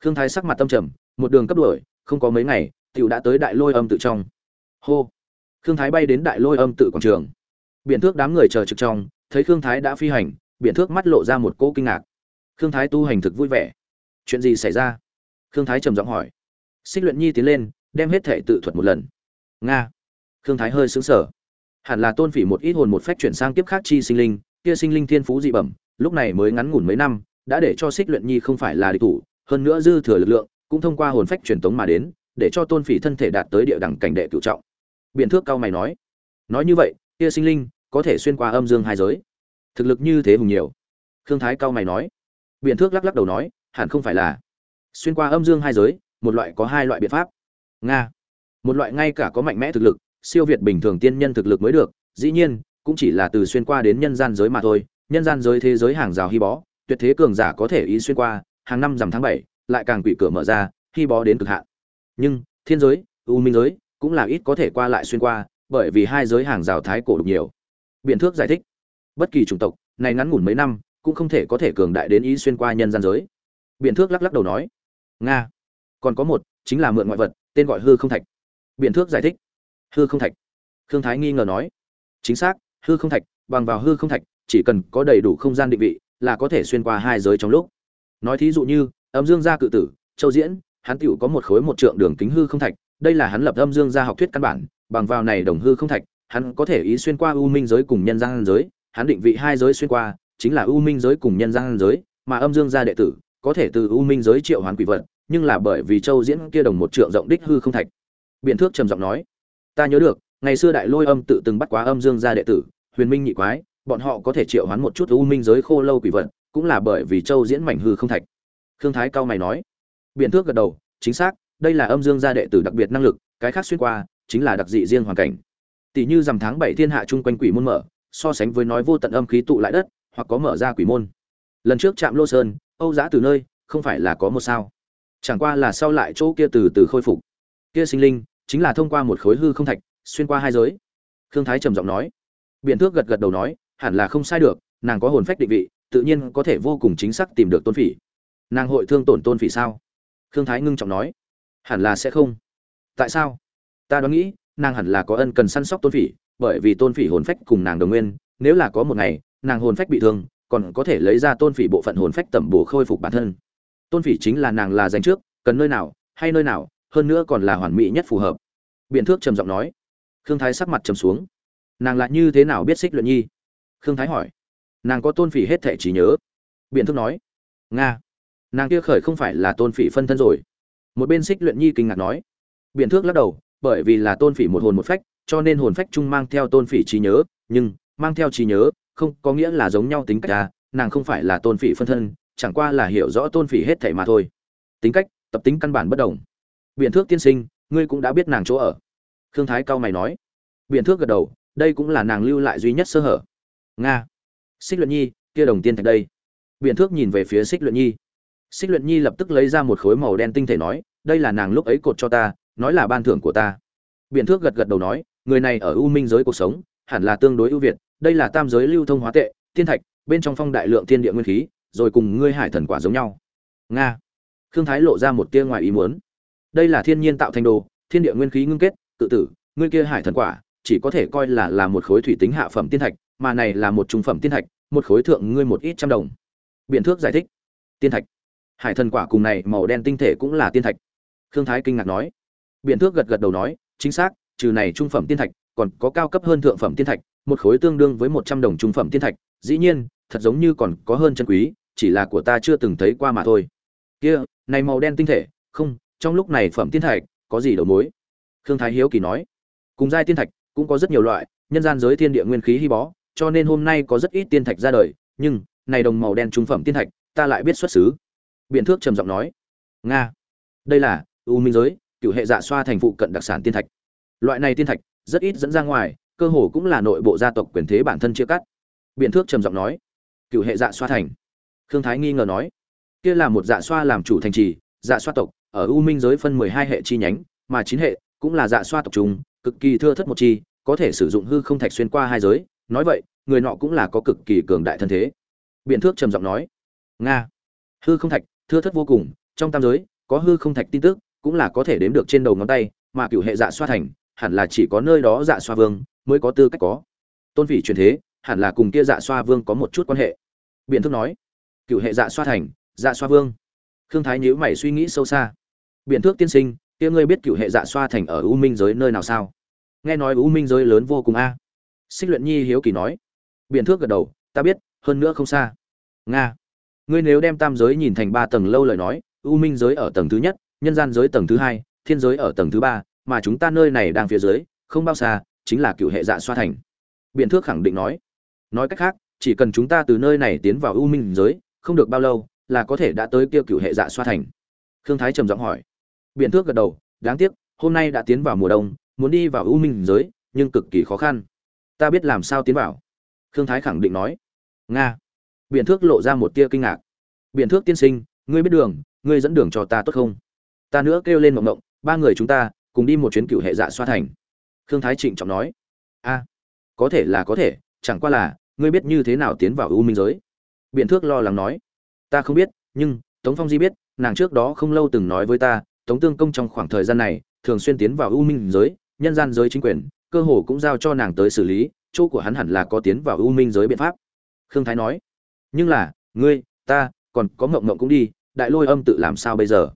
Khương thái sắc mặt tâm trầm, một đường cấp đuổi, không có mấy ngày, tiểu đã tới đại lôi âm tự trong. Hô! Khương thái bay đến đại lôi âm tự quảng trường. Biện thước đám người chờ trực trong, thấy khương thái đã phi hành biện thước mắt lộ ra một cỗ kinh ngạc. Khương thái tu hành thực vui vẻ. Chuyện gì xảy ra? Khương thái trầm giọng hỏi. Xích luyện nhi tiến lên, đem hết thể tự thuật một lần. Nga! Khương thái hơi xứng sở hẳn là tôn phỉ một ít hồn một phách chuyển sang kiếp khác chi sinh linh, kia sinh linh thiên phú dị bẩm, lúc này mới ngắn ngủn mấy năm đã để cho xích luyện nhi không phải là địch thủ, hơn nữa dư thừa lực lượng, cũng thông qua hồn phách truyền tống mà đến, để cho tôn phỉ thân thể đạt tới địa đẳng cảnh đệ cựu trọng. Biện thước cao mày nói nói như vậy, kia sinh linh có thể xuyên qua âm dương hai giới? Thực lực như thế hùng nhiều. Khương thái cao mày nói biện thước lắc lắc đầu nói, hẳn không phải là. Xuyên qua âm dương hai giới, một loại có hai loại biện pháp. Nga, một loại ngay cả có mạnh mẽ thực lực, siêu việt bình thường tiên nhân thực lực mới được, dĩ nhiên, cũng chỉ là từ xuyên qua đến nhân gian giới mà thôi, nhân gian giới thế giới hàng rào hy bó tuyệt thế cường giả có thể ý xuyên qua, hàng năm rằm tháng bảy, lại càng quỷ cửa mở ra, khi bó đến cực hạn. Nhưng, thiên giới, u minh giới, cũng là ít có thể qua lại xuyên qua, bởi vì hai giới hàng rào thái cổ đục nhiều. Biện thước giải thích. Bất kỳ chủng tộc, này ngắn ngủn mấy năm, cũng không thể có thể cường đại đến ý xuyên qua nhân gian giới. Biện thước lắc lắc đầu nói. Nga. Còn có một, chính là mượn ngoại vật, tên gọi hư không thạch. Biện thước giải thích. Hư không thạch. Khương thái nghi ngờ nói. Chính xác, hư không thạch, bằng vào hư không thạch, chỉ cần có đầy đủ không gian định vị là có thể xuyên qua hai giới trong lúc. Nói thí dụ như, âm dương gia cự tử, châu diễn, hắn tiểu có một khối một trượng đường kính hư không thạch, đây là hắn lập âm dương gia học thuyết căn bản, bằng vào này đồng hư không thạch, hắn có thể ý xuyên qua u minh giới cùng nhân gian giới, hắn định vị hai giới xuyên qua, chính là u minh giới cùng nhân gian giới, mà âm dương gia đệ tử có thể từ u minh giới triệu hoán quỷ vật, nhưng là bởi vì châu diễn kia đồng một trượng rộng đích hư không thạch. Biện thước trầm giọng nói, ta nhớ được, ngày xưa đại lôi âm tự từng bắt quá âm dương gia đệ tử, huyền minh nhị quái bọn họ có thể triệu hoán một chút u minh giới khô lâu quỷ vật, cũng là bởi vì châu diễn mảnh hư không thạch. Khương thái cao mày nói. Biện thước gật đầu, chính xác, đây là âm dương gia đệ tử đặc biệt năng lực, cái khác xuyên qua, chính là đặc dị riêng hoàn cảnh. Tỷ như dằm tháng bảy thiên hạ chung quanh quỷ môn mở, so sánh với nói vô tận âm khí tụ lại đất, hoặc có mở ra quỷ môn. Lần trước chạm lô sơn, âu Giá từ nơi, không phải là có một sao. Chẳng qua là sau lại chỗ kia từ từ khôi phục. Kia sinh linh, chính là thông qua một khối hư không thạch, xuyên qua hai giới. Khương thái trầm giọng nói. Biện thước gật gật đầu nói hẳn là không sai được, nàng có hồn phách định vị, tự nhiên có thể vô cùng chính xác tìm được tôn phỉ. Nàng hội thương tổn tôn phỉ sao? Khương thái ngưng trọng nói. Hẳn là sẽ không. Tại sao? Ta đoán nghĩ, nàng hẳn là có ân cần săn sóc tôn phỉ, bởi vì tôn phỉ hồn phách cùng nàng đồng nguyên, nếu là có một ngày, nàng hồn phách bị thương, còn có thể lấy ra tôn phỉ bộ phận hồn phách tẩm bổ khôi phục bản thân. Tôn phỉ chính là nàng là dành trước, cần nơi nào, hay nơi nào, hơn nữa còn là hoàn mỹ nhất phù hợp. Biện thước trầm giọng nói. Khương thái sắc mặt trầm xuống. Nàng lại như thế nào biết xích luyện nhi? Khương thái hỏi. Nàng có tôn phỉ hết thẻ trí nhớ. Biện thước nói. Nga. Nàng kia khởi không phải là tôn phỉ phân thân rồi. Một bên xích luyện nhi kinh ngạc nói. Biện thước lắc đầu, bởi vì là tôn phỉ một hồn một phách, cho nên hồn phách chung mang theo tôn phỉ trí nhớ, nhưng mang theo trí nhớ không có nghĩa là giống nhau tính cách à nàng không phải là tôn phỉ phân thân, chẳng qua là hiểu rõ tôn phỉ hết thảy mà thôi. Tính cách, tập tính căn bản bất đồng. Biện thước tiên sinh, ngươi cũng đã biết nàng chỗ ở. Khương thái cao mày nói. Biện thước gật đầu, đây cũng là nàng lưu lại duy nhất sơ hở nga. Xích luyện nhi, kia đồng tiên thạch đây. Biện thước nhìn về phía xích luyện nhi. Xích luyện nhi lập tức lấy ra một khối màu đen tinh thể nói, đây là nàng lúc ấy cột cho ta, nói là ban thưởng của ta. Biện thước gật gật đầu nói, người này ở u minh giới cuộc sống, hẳn là tương đối ưu việt, đây là tam giới lưu thông hóa tệ thiên thạch, bên trong phong đại lượng thiên địa nguyên khí, rồi cùng ngươi hải thần quả giống nhau. Nga. Khương thái lộ ra một tia ngoài ý muốn. Đây là thiên nhiên tạo thành đồ, thiên địa nguyên khí ngưng kết, tự tử, ngươi kia hải thần quả, chỉ có thể coi là là một khối thủy tính hạ phẩm tiên thạch mà này là một trung phẩm tiên thạch, một khối thượng ngươi một ít trăm đồng. Biện thước giải thích. Tiên thạch. Hải thần quả cùng này màu đen tinh thể cũng là tiên thạch. Khương thái kinh ngạc nói. Biện thước gật gật đầu nói, chính xác, trừ này trung phẩm tiên thạch, còn có cao cấp hơn thượng phẩm tiên thạch, một khối tương đương với một trăm đồng trung phẩm tiên thạch. Dĩ nhiên, thật giống như còn có hơn chân quý, chỉ là của ta chưa từng thấy qua mà thôi. Kia, này màu đen tinh thể, không, trong lúc này phẩm tiên thạch, có gì đầu mối? Khương thái hiếu kỳ nói. Cùng giai tiên thạch, cũng có rất nhiều loại, nhân gian giới thiên địa nguyên khí hy bó cho nên hôm nay có rất ít tiên thạch ra đời, nhưng, này đồng màu đen trung phẩm tiên thạch, ta lại biết xuất xứ. Biện thước trầm giọng nói. Nga, đây là u minh giới, cựu hệ dạ xoa thành phụ cận đặc sản tiên thạch. Loại này tiên thạch, rất ít dẫn ra ngoài, cơ hồ cũng là nội bộ gia tộc quyền thế bản thân chia cắt. Biện thước trầm giọng nói. Cựu hệ dạ xoa thành. Khương thái nghi ngờ nói. Kia là một dạ xoa làm chủ thành trì dạ xoa tộc, ở u minh giới phân mười hai hệ chi nhánh, mà chín hệ cũng là dạ xoa tộc trùng cực kỳ thưa thất một chi, có thể sử dụng hư không thạch xuyên qua hai giới nói vậy, người nọ cũng là có cực kỳ cường đại thân thế. Biện thước trầm giọng nói, nga, hư không thạch, thưa thất vô cùng, trong tam giới, có hư không thạch tin tức, cũng là có thể đếm được trên đầu ngón tay, mà cựu hệ dạ xoa thành, hẳn là chỉ có nơi đó dạ xoa vương mới có tư cách có. Tôn vị truyền thế, hẳn là cùng kia dạ xoa vương có một chút quan hệ. Biện thước nói cựu hệ dạ xoa thành dạ xoa vương. Khương thái nhíu mày suy nghĩ sâu xa. Biện thước tiên sinh, kia ngươi biết cựu hệ dạ xoa thành ở u minh giới nơi nào sao? Nghe nói u minh giới lớn vô cùng a xích luyện nhi hiếu kỳ nói. Biện thước gật đầu, ta biết, hơn nữa không xa. Nga, ngươi nếu đem tam giới nhìn thành ba tầng lâu lời nói, u minh giới ở tầng thứ nhất, nhân gian giới tầng thứ hai, thiên giới ở tầng thứ ba, mà chúng ta nơi này đang phía dưới, không bao xa, chính là cựu hệ dạ xoa thành. Biện thước khẳng định nói. Nói cách khác, chỉ cần chúng ta từ nơi này tiến vào u minh giới, không được bao lâu, là có thể đã tới kia cựu hệ dạ xoa thành. Khương thái trầm giọng hỏi. Biện thước gật đầu, đáng tiếc, hôm nay đã tiến vào mùa đông, muốn đi vào u minh giới, nhưng cực kỳ khó khăn ta biết làm sao tiến vào. Khương thái khẳng định nói. Nga. Biện thước lộ ra một tia kinh ngạc. Biện thước tiên sinh, ngươi biết đường, ngươi dẫn đường cho ta tốt không? Ta nữa kêu lên mộng mộng, ba người chúng ta, cùng đi một chuyến cựu hệ dạ xoa thành. Khương thái trịnh trọng nói. A. Có thể là có thể, chẳng qua là, ngươi biết như thế nào tiến vào u minh giới? Biện thước lo lắng nói. Ta không biết, nhưng, tống phong di biết, nàng trước đó không lâu từng nói với ta, tống tương công trong khoảng thời gian này, thường xuyên tiến vào u minh giới, nhân gian giới chính quyền cơ hồ cũng giao cho nàng tới xử lý, chỗ của hắn hẳn là có tiến vào u minh giới biện pháp. Khương thái nói, nhưng là, ngươi, ta, còn có mộng mộng cũng đi, đại lôi âm tự làm sao bây giờ?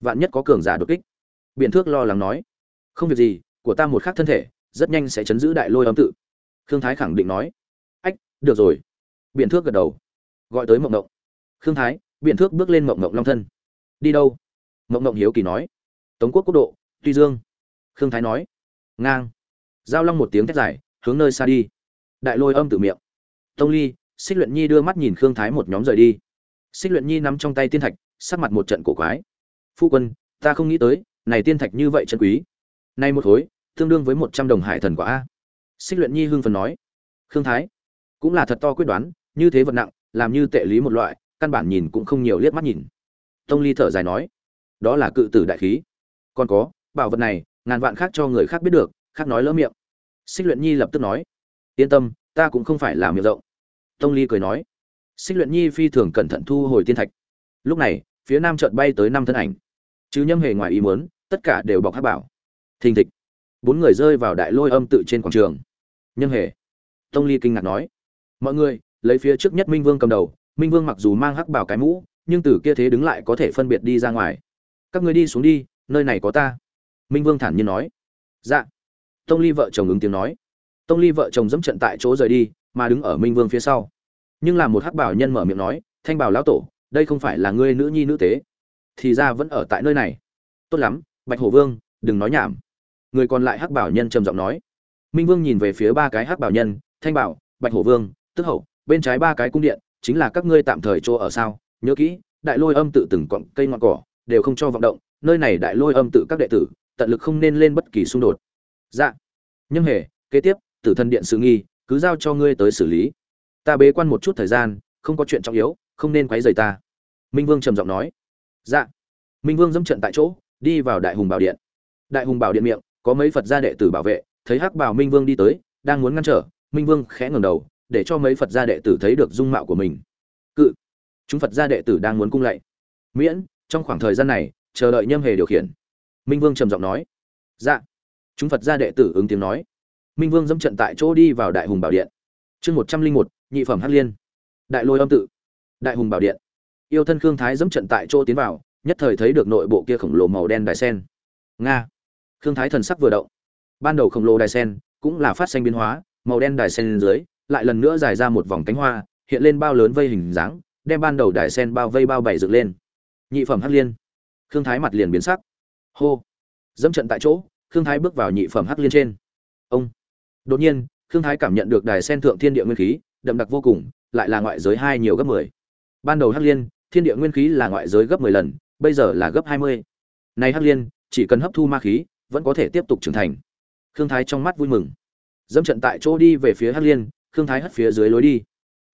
Vạn nhất có cường giả đột kích. Biện thước lo lắng nói, không việc gì, của ta một khác thân thể, rất nhanh sẽ chấn giữ đại lôi âm tự. Khương thái khẳng định nói, ách, được rồi. Biện thước gật đầu, gọi tới mộng mộng khương thái biện thước bước lên mộng mộng long thân. Đi đâu? Mộng mộng hiếu kỳ nói. Tống quốc quốc độ, tuy dương. Khương thái nói, ngang giao long một tiếng thét dài, hướng nơi xa đi. Đại lôi âm tự miệng. Tông ly, xích luyện nhi đưa mắt nhìn khương thái một nhóm rời đi. Xích luyện nhi nắm trong tay tiên thạch, sắc mặt một trận cổ quái. Phu quân, ta không nghĩ tới, này tiên thạch như vậy chân quý. Nay một khối, tương đương với một trăm đồng hải thần quả a. Xích luyện nhi hưng phần nói. Khương thái, cũng là thật to quyết đoán, như thế vật nặng, làm như tệ lý một loại, căn bản nhìn cũng không nhiều liếc mắt nhìn. Tông ly thở dài nói. Đó là cự tử đại khí. Còn có, bảo vật này, ngàn vạn khác cho người khác biết được khác nói lỡ miệng. Xích luyện nhi lập tức nói, yên tâm, ta cũng không phải là miệng rộng. Tông ly cười nói, xích luyện nhi phi thường cẩn thận thu hồi tiên thạch. Lúc này, phía nam chợt bay tới năm thân ảnh. Chứ nhâm hề ngoài ý muốn, tất cả đều bọc hát bảo. Thình thịch, bốn người rơi vào đại lôi âm tự trên quảng trường. Nhâm hề, tông ly kinh ngạc nói, mọi người, lấy phía trước nhất minh vương cầm đầu, minh vương mặc dù mang hắc bảo cái mũ, nhưng từ kia thế đứng lại có thể phân biệt đi ra ngoài. Các người đi xuống đi, nơi này có ta. Minh vương thản nhiên nói dạ tông ly vợ chồng ứng tiếng nói. Tông ly vợ chồng dẫm trận tại chỗ rời đi, mà đứng ở minh vương phía sau. Nhưng là một hắc bảo nhân mở miệng nói, thanh bảo lão tổ, đây không phải là ngươi nữ nhi nữ tế. Thì ra vẫn ở tại nơi này. Tốt lắm, bạch hổ vương, đừng nói nhảm. Người còn lại hắc bảo nhân trầm giọng nói. Minh vương nhìn về phía ba cái hắc bảo nhân, thanh bảo, bạch hổ vương, tức hậu, bên trái ba cái cung điện, chính là các ngươi tạm thời chỗ ở sao? Nhớ kỹ, đại lôi âm tự từng cọng cây ngọn cỏ, đều không cho vọng động, nơi này đại lôi âm tự các đệ tử, tận lực không nên lên bất kỳ xung đột dạ. Nhưng hề, kế tiếp, tử thân điện sự nghi, cứ giao cho ngươi tới xử lý. Ta bế quan một chút thời gian, không có chuyện trọng yếu, không nên quấy rầy ta. Minh vương trầm giọng nói. Dạ. Minh vương dẫm trận tại chỗ, đi vào đại hùng bảo điện. Đại hùng bảo điện miệng, có mấy phật gia đệ tử bảo vệ, thấy hắc bảo minh vương đi tới, đang muốn ngăn trở, minh vương khẽ ngẩng đầu, để cho mấy phật gia đệ tử thấy được dung mạo của mình. Cự. Chúng phật gia đệ tử đang muốn cung lạy. Miễn, trong khoảng thời gian này, chờ đợi nhâm hề điều khiển. Minh vương trầm giọng nói. Dạ chúng phật gia đệ tử ứng tiếng nói. Minh vương dẫm trận tại chỗ đi vào đại hùng bảo điện. Chương một trăm linh một, nhị phẩm hắc liên. Đại lôi âm tự. Đại hùng bảo điện. Yêu thân khương thái dẫm trận tại chỗ tiến vào, nhất thời thấy được nội bộ kia khổng lồ màu đen đài sen. Nga. Khương thái thần sắc vừa động. Ban đầu khổng lồ đài sen cũng là phát sinh biến hóa, màu đen đài sen dưới, lại lần nữa dài ra một vòng cánh hoa, hiện lên bao lớn vây hình dáng, đem ban đầu đài sen bao vây bao bảy dựng lên. Nhị phẩm hắc liên. Khương thái mặt liền biến sắc. Hô. Dẫm trận tại chỗ khương thái bước vào nhị phẩm hắc liên trên. Ông. Đột nhiên, khương thái cảm nhận được đài sen thượng thiên địa nguyên khí, đậm đặc vô cùng, lại là ngoại giới hai nhiều gấp mười. Ban đầu hắc liên, thiên địa nguyên khí là ngoại giới gấp mười lần, bây giờ là gấp hai mươi. Nay hắc liên, chỉ cần hấp thu ma khí, vẫn có thể tiếp tục trưởng thành. Khương thái trong mắt vui mừng. Dẫm trận tại chỗ đi về phía hắc liên, khương thái hất phía dưới lối đi.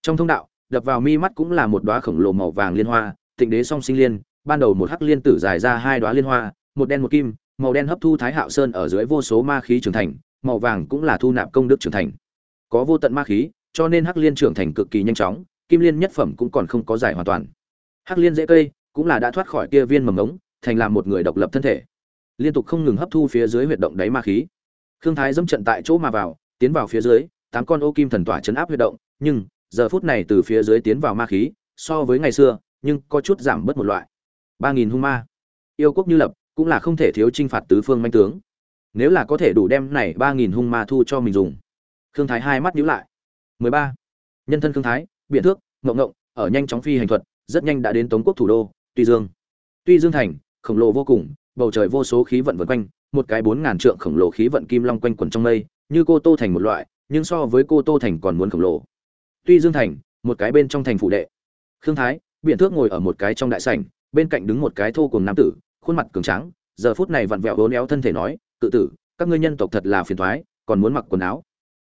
Trong thông đạo, đập vào mi mắt cũng là một đóa khổng lồ màu vàng liên hoa tịnh đế song sinh liên, ban đầu một hắc liên tử dài ra hai đóa liên hoa, một đen một kim màu đen hấp thu thái hạo sơn ở dưới vô số ma khí trưởng thành, màu vàng cũng là thu nạp công đức trưởng thành. Có vô tận ma khí, cho nên hắc liên trưởng thành cực kỳ nhanh chóng, kim liên nhất phẩm cũng còn không có giải hoàn toàn. Hắc liên dễ cây cũng là đã thoát khỏi kia viên mầm ống thành làm một người độc lập thân thể. Liên tục không ngừng hấp thu phía dưới huyệt động đáy ma khí. Khương thái dẫm trận tại chỗ mà vào, tiến vào phía dưới, tám con ô kim thần tỏa chấn áp huyệt động, nhưng giờ phút này từ phía dưới tiến vào ma khí, so với ngày xưa, nhưng có chút giảm bớt một loại. Ba nghìn hung ma. Yêu quốc như lập cũng là không thể thiếu chinh phạt tứ phương manh tướng. Nếu là có thể đủ đem này ba nghìn hung ma thu cho mình dùng. Khương thái hai mắt nhíu lại. mười ba. Nhân thân khương thái, biện thước, ngộng ngộng, ở nhanh chóng phi hành thuật, rất nhanh đã đến tống quốc thủ đô, tuy dương. Tuy dương thành, khổng lồ vô cùng, bầu trời vô số khí vận vần quanh, một cái bốn ngàn trượng khổng lồ khí vận kim long quanh quẩn trong mây, như cô tô thành một loại, nhưng so với cô tô thành còn muốn khổng lồ. Tuy dương thành, một cái bên trong thành phủ đệ. Khương thái, biện thước ngồi ở một cái trong đại sảnh, bên cạnh đứng một cái thô cùng nam tử khuôn mặt cường tráng giờ phút này vặn vẹo uốn éo thân thể nói tự tử các ngươi nhân tộc thật là phiền toái, còn muốn mặc quần áo.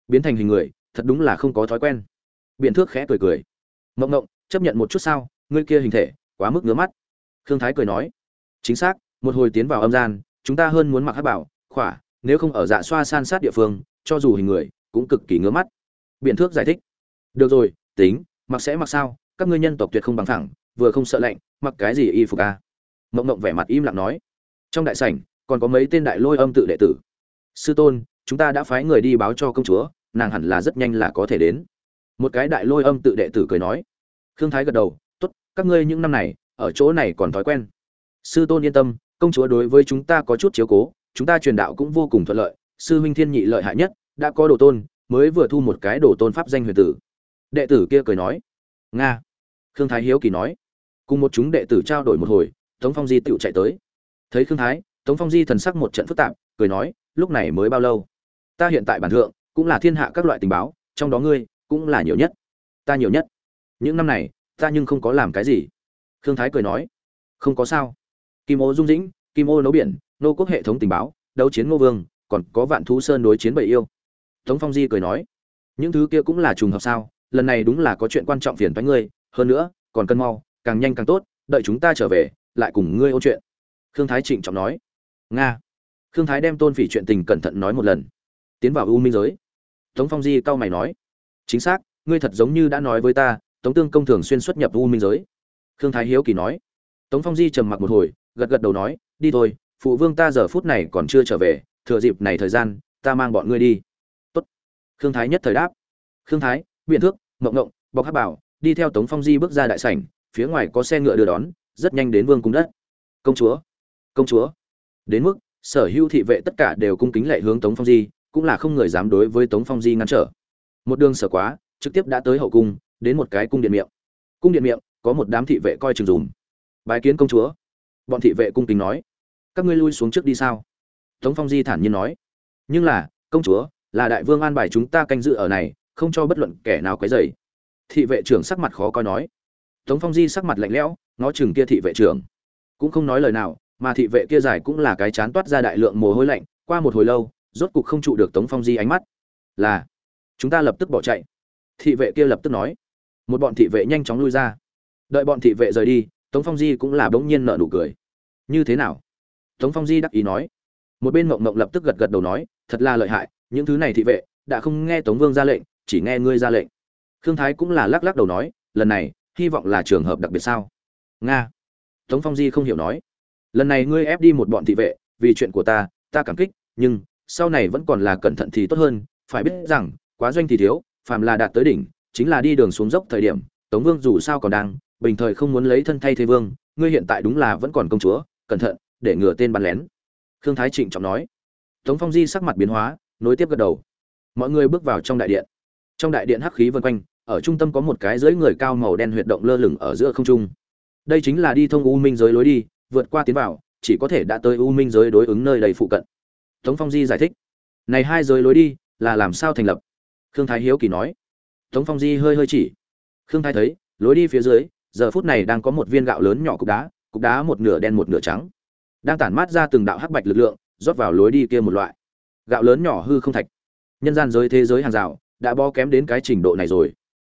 Biến thành hình người thật đúng là không có thói quen. Biện thước khẽ cười cười. Mộng mộng chấp nhận một chút sao ngươi kia hình thể quá mức ngứa mắt. Khương thái cười nói. Chính xác một hồi tiến vào âm gian chúng ta hơn muốn mặc hắc bảo khỏa nếu không ở dạ xoa san sát địa phương cho dù hình người cũng cực kỳ ngứa mắt. Biện thước giải thích. Được rồi tính mặc sẽ mặc sao các ngươi nhân tộc tuyệt không bằng thẳng vừa không sợ lạnh mặc cái gì y phục a à? Mộng mộng vẻ mặt im lặng nói, trong đại sảnh, còn có mấy tên đại lôi âm tự đệ tử. Sư tôn, chúng ta đã phái người đi báo cho công chúa, nàng hẳn là rất nhanh là có thể đến. Một cái đại lôi âm tự đệ tử cười nói. Khương thái gật đầu, tốt, các ngươi những năm này, ở chỗ này còn thói quen. Sư tôn yên tâm, công chúa đối với chúng ta có chút chiếu cố, chúng ta truyền đạo cũng vô cùng thuận lợi, sư huynh thiên nhị lợi hại nhất, đã có đồ tôn, mới vừa thu một cái đồ tôn pháp danh huyền tử. Đệ tử kia cười nói. Nga. Khương thái hiếu kỳ nói. Cùng một chúng đệ tử trao đổi một hồi tống phong di tựu chạy tới. Thấy khương thái, tống phong di thần sắc một trận phức tạp, cười nói, lúc này mới bao lâu? Ta hiện tại bản thượng, cũng là thiên hạ các loại tình báo, trong đó ngươi, cũng là nhiều nhất. Ta nhiều nhất. Những năm này, ta nhưng không có làm cái gì. Khương thái cười nói, không có sao. Kim ô dung dĩnh, kim ô nấu biển, nô quốc hệ thống tình báo, đấu chiến ngô vương, còn có vạn thú sơn đối chiến bầy yêu. Tống phong di cười nói, những thứ kia cũng là trùng hợp sao? Lần này đúng là có chuyện quan trọng phiền với ngươi, hơn nữa, còn cân mau, càng nhanh càng tốt, đợi chúng ta trở về lại cùng ngươi ôn chuyện. Khương thái trịnh trọng nói. Nga. Khương thái đem tôn phỉ chuyện tình cẩn thận nói một lần. Tiến vào u minh giới. Tống phong di cau mày nói. Chính xác, ngươi thật giống như đã nói với ta, tống tương công thường xuyên xuất nhập u minh giới. Khương thái hiếu kỳ nói. Tống phong di trầm mặc một hồi, gật gật đầu nói, đi thôi, phụ vương ta giờ phút này còn chưa trở về, thừa dịp này thời gian, ta mang bọn ngươi đi. Tốt. Khương thái nhất thời đáp. Khương thái biện thước, mộng ngộng, bọc hát bảo, đi theo tống phong di bước ra đại sảnh, phía ngoài có xe ngựa đưa đón rất nhanh đến vương cung đất. Công chúa công chúa. Đến mức, sở hữu thị vệ tất cả đều cung kính lệ hướng tống phong di, cũng là không người dám đối với tống phong di ngăn trở. Một đường sở quá, trực tiếp đã tới hậu cung, đến một cái cung điện miệng. Cung điện miệng, có một đám thị vệ coi chừng dùm. Bái kiến công chúa. Bọn thị vệ cung kính nói, các ngươi lui xuống trước đi sao? Tống phong di thản nhiên nói, nhưng là, công chúa, là đại vương an bài chúng ta canh giữ ở này, không cho bất luận kẻ nào quấy rầy. Thị vệ trưởng sắc mặt khó coi nói, tống phong di sắc mặt lạnh lẽo ngó chừng kia thị vệ trưởng. Cũng không nói lời nào, mà thị vệ kia giải cũng là cái chán toát ra đại lượng mồ hôi lạnh, qua một hồi lâu, rốt cục không trụ được tống phong di ánh mắt. Là, chúng ta lập tức bỏ chạy. Thị vệ kia lập tức nói. Một bọn thị vệ nhanh chóng lui ra. Đợi bọn thị vệ rời đi, tống phong di cũng là bỗng nhiên nợ nụ cười. Như thế nào? Tống phong di đắc ý nói. Một bên mộng mộng lập tức gật gật đầu nói, thật là lợi hại, những thứ này thị vệ, đã không nghe tống vương ra lệnh, chỉ nghe ngươi ra lệnh. Khương thái cũng là lắc lắc đầu nói, lần này, hy vọng là trường hợp đặc biệt sao? Nga. Tống phong di không hiểu nói. Lần này ngươi ép đi một bọn thị vệ, vì chuyện của ta ta cảm kích, nhưng sau này vẫn còn là cẩn thận thì tốt hơn. Phải biết rằng, quá doanh thì thiếu, phàm là đạt tới đỉnh, chính là đi đường xuống dốc thời điểm, tống vương dù sao còn đang, bình thời không muốn lấy thân thay thế vương, ngươi hiện tại đúng là vẫn còn công chúa, cẩn thận, để ngừa tên bắn lén. Khương thái trịnh trọng nói. Tống phong di sắc mặt biến hóa, nối tiếp gật đầu. Mọi người bước vào trong đại điện. Trong đại điện hắc khí vân quanh, ở trung tâm có một cái dưới người cao màu đen huyệt động lơ lửng ở giữa không trung đây chính là đi thông u minh giới lối đi, vượt qua tiến vào, chỉ có thể đã tới u minh giới đối ứng nơi đầy phụ cận. Tống phong di giải thích. Này hai giới lối đi là làm sao thành lập? Khương thái hiếu kỳ nói. Tống phong di hơi hơi chỉ. Khương thái thấy, lối đi phía dưới, giờ phút này đang có một viên gạo lớn nhỏ cục đá cục đá một nửa đen một nửa trắng. Đang tản mát ra từng đạo hắc bạch lực lượng, rót vào lối đi kia một loại. Gạo lớn nhỏ hư không thạch. Nhân gian giới thế giới hàng rào, đã bo kém đến cái trình độ này rồi.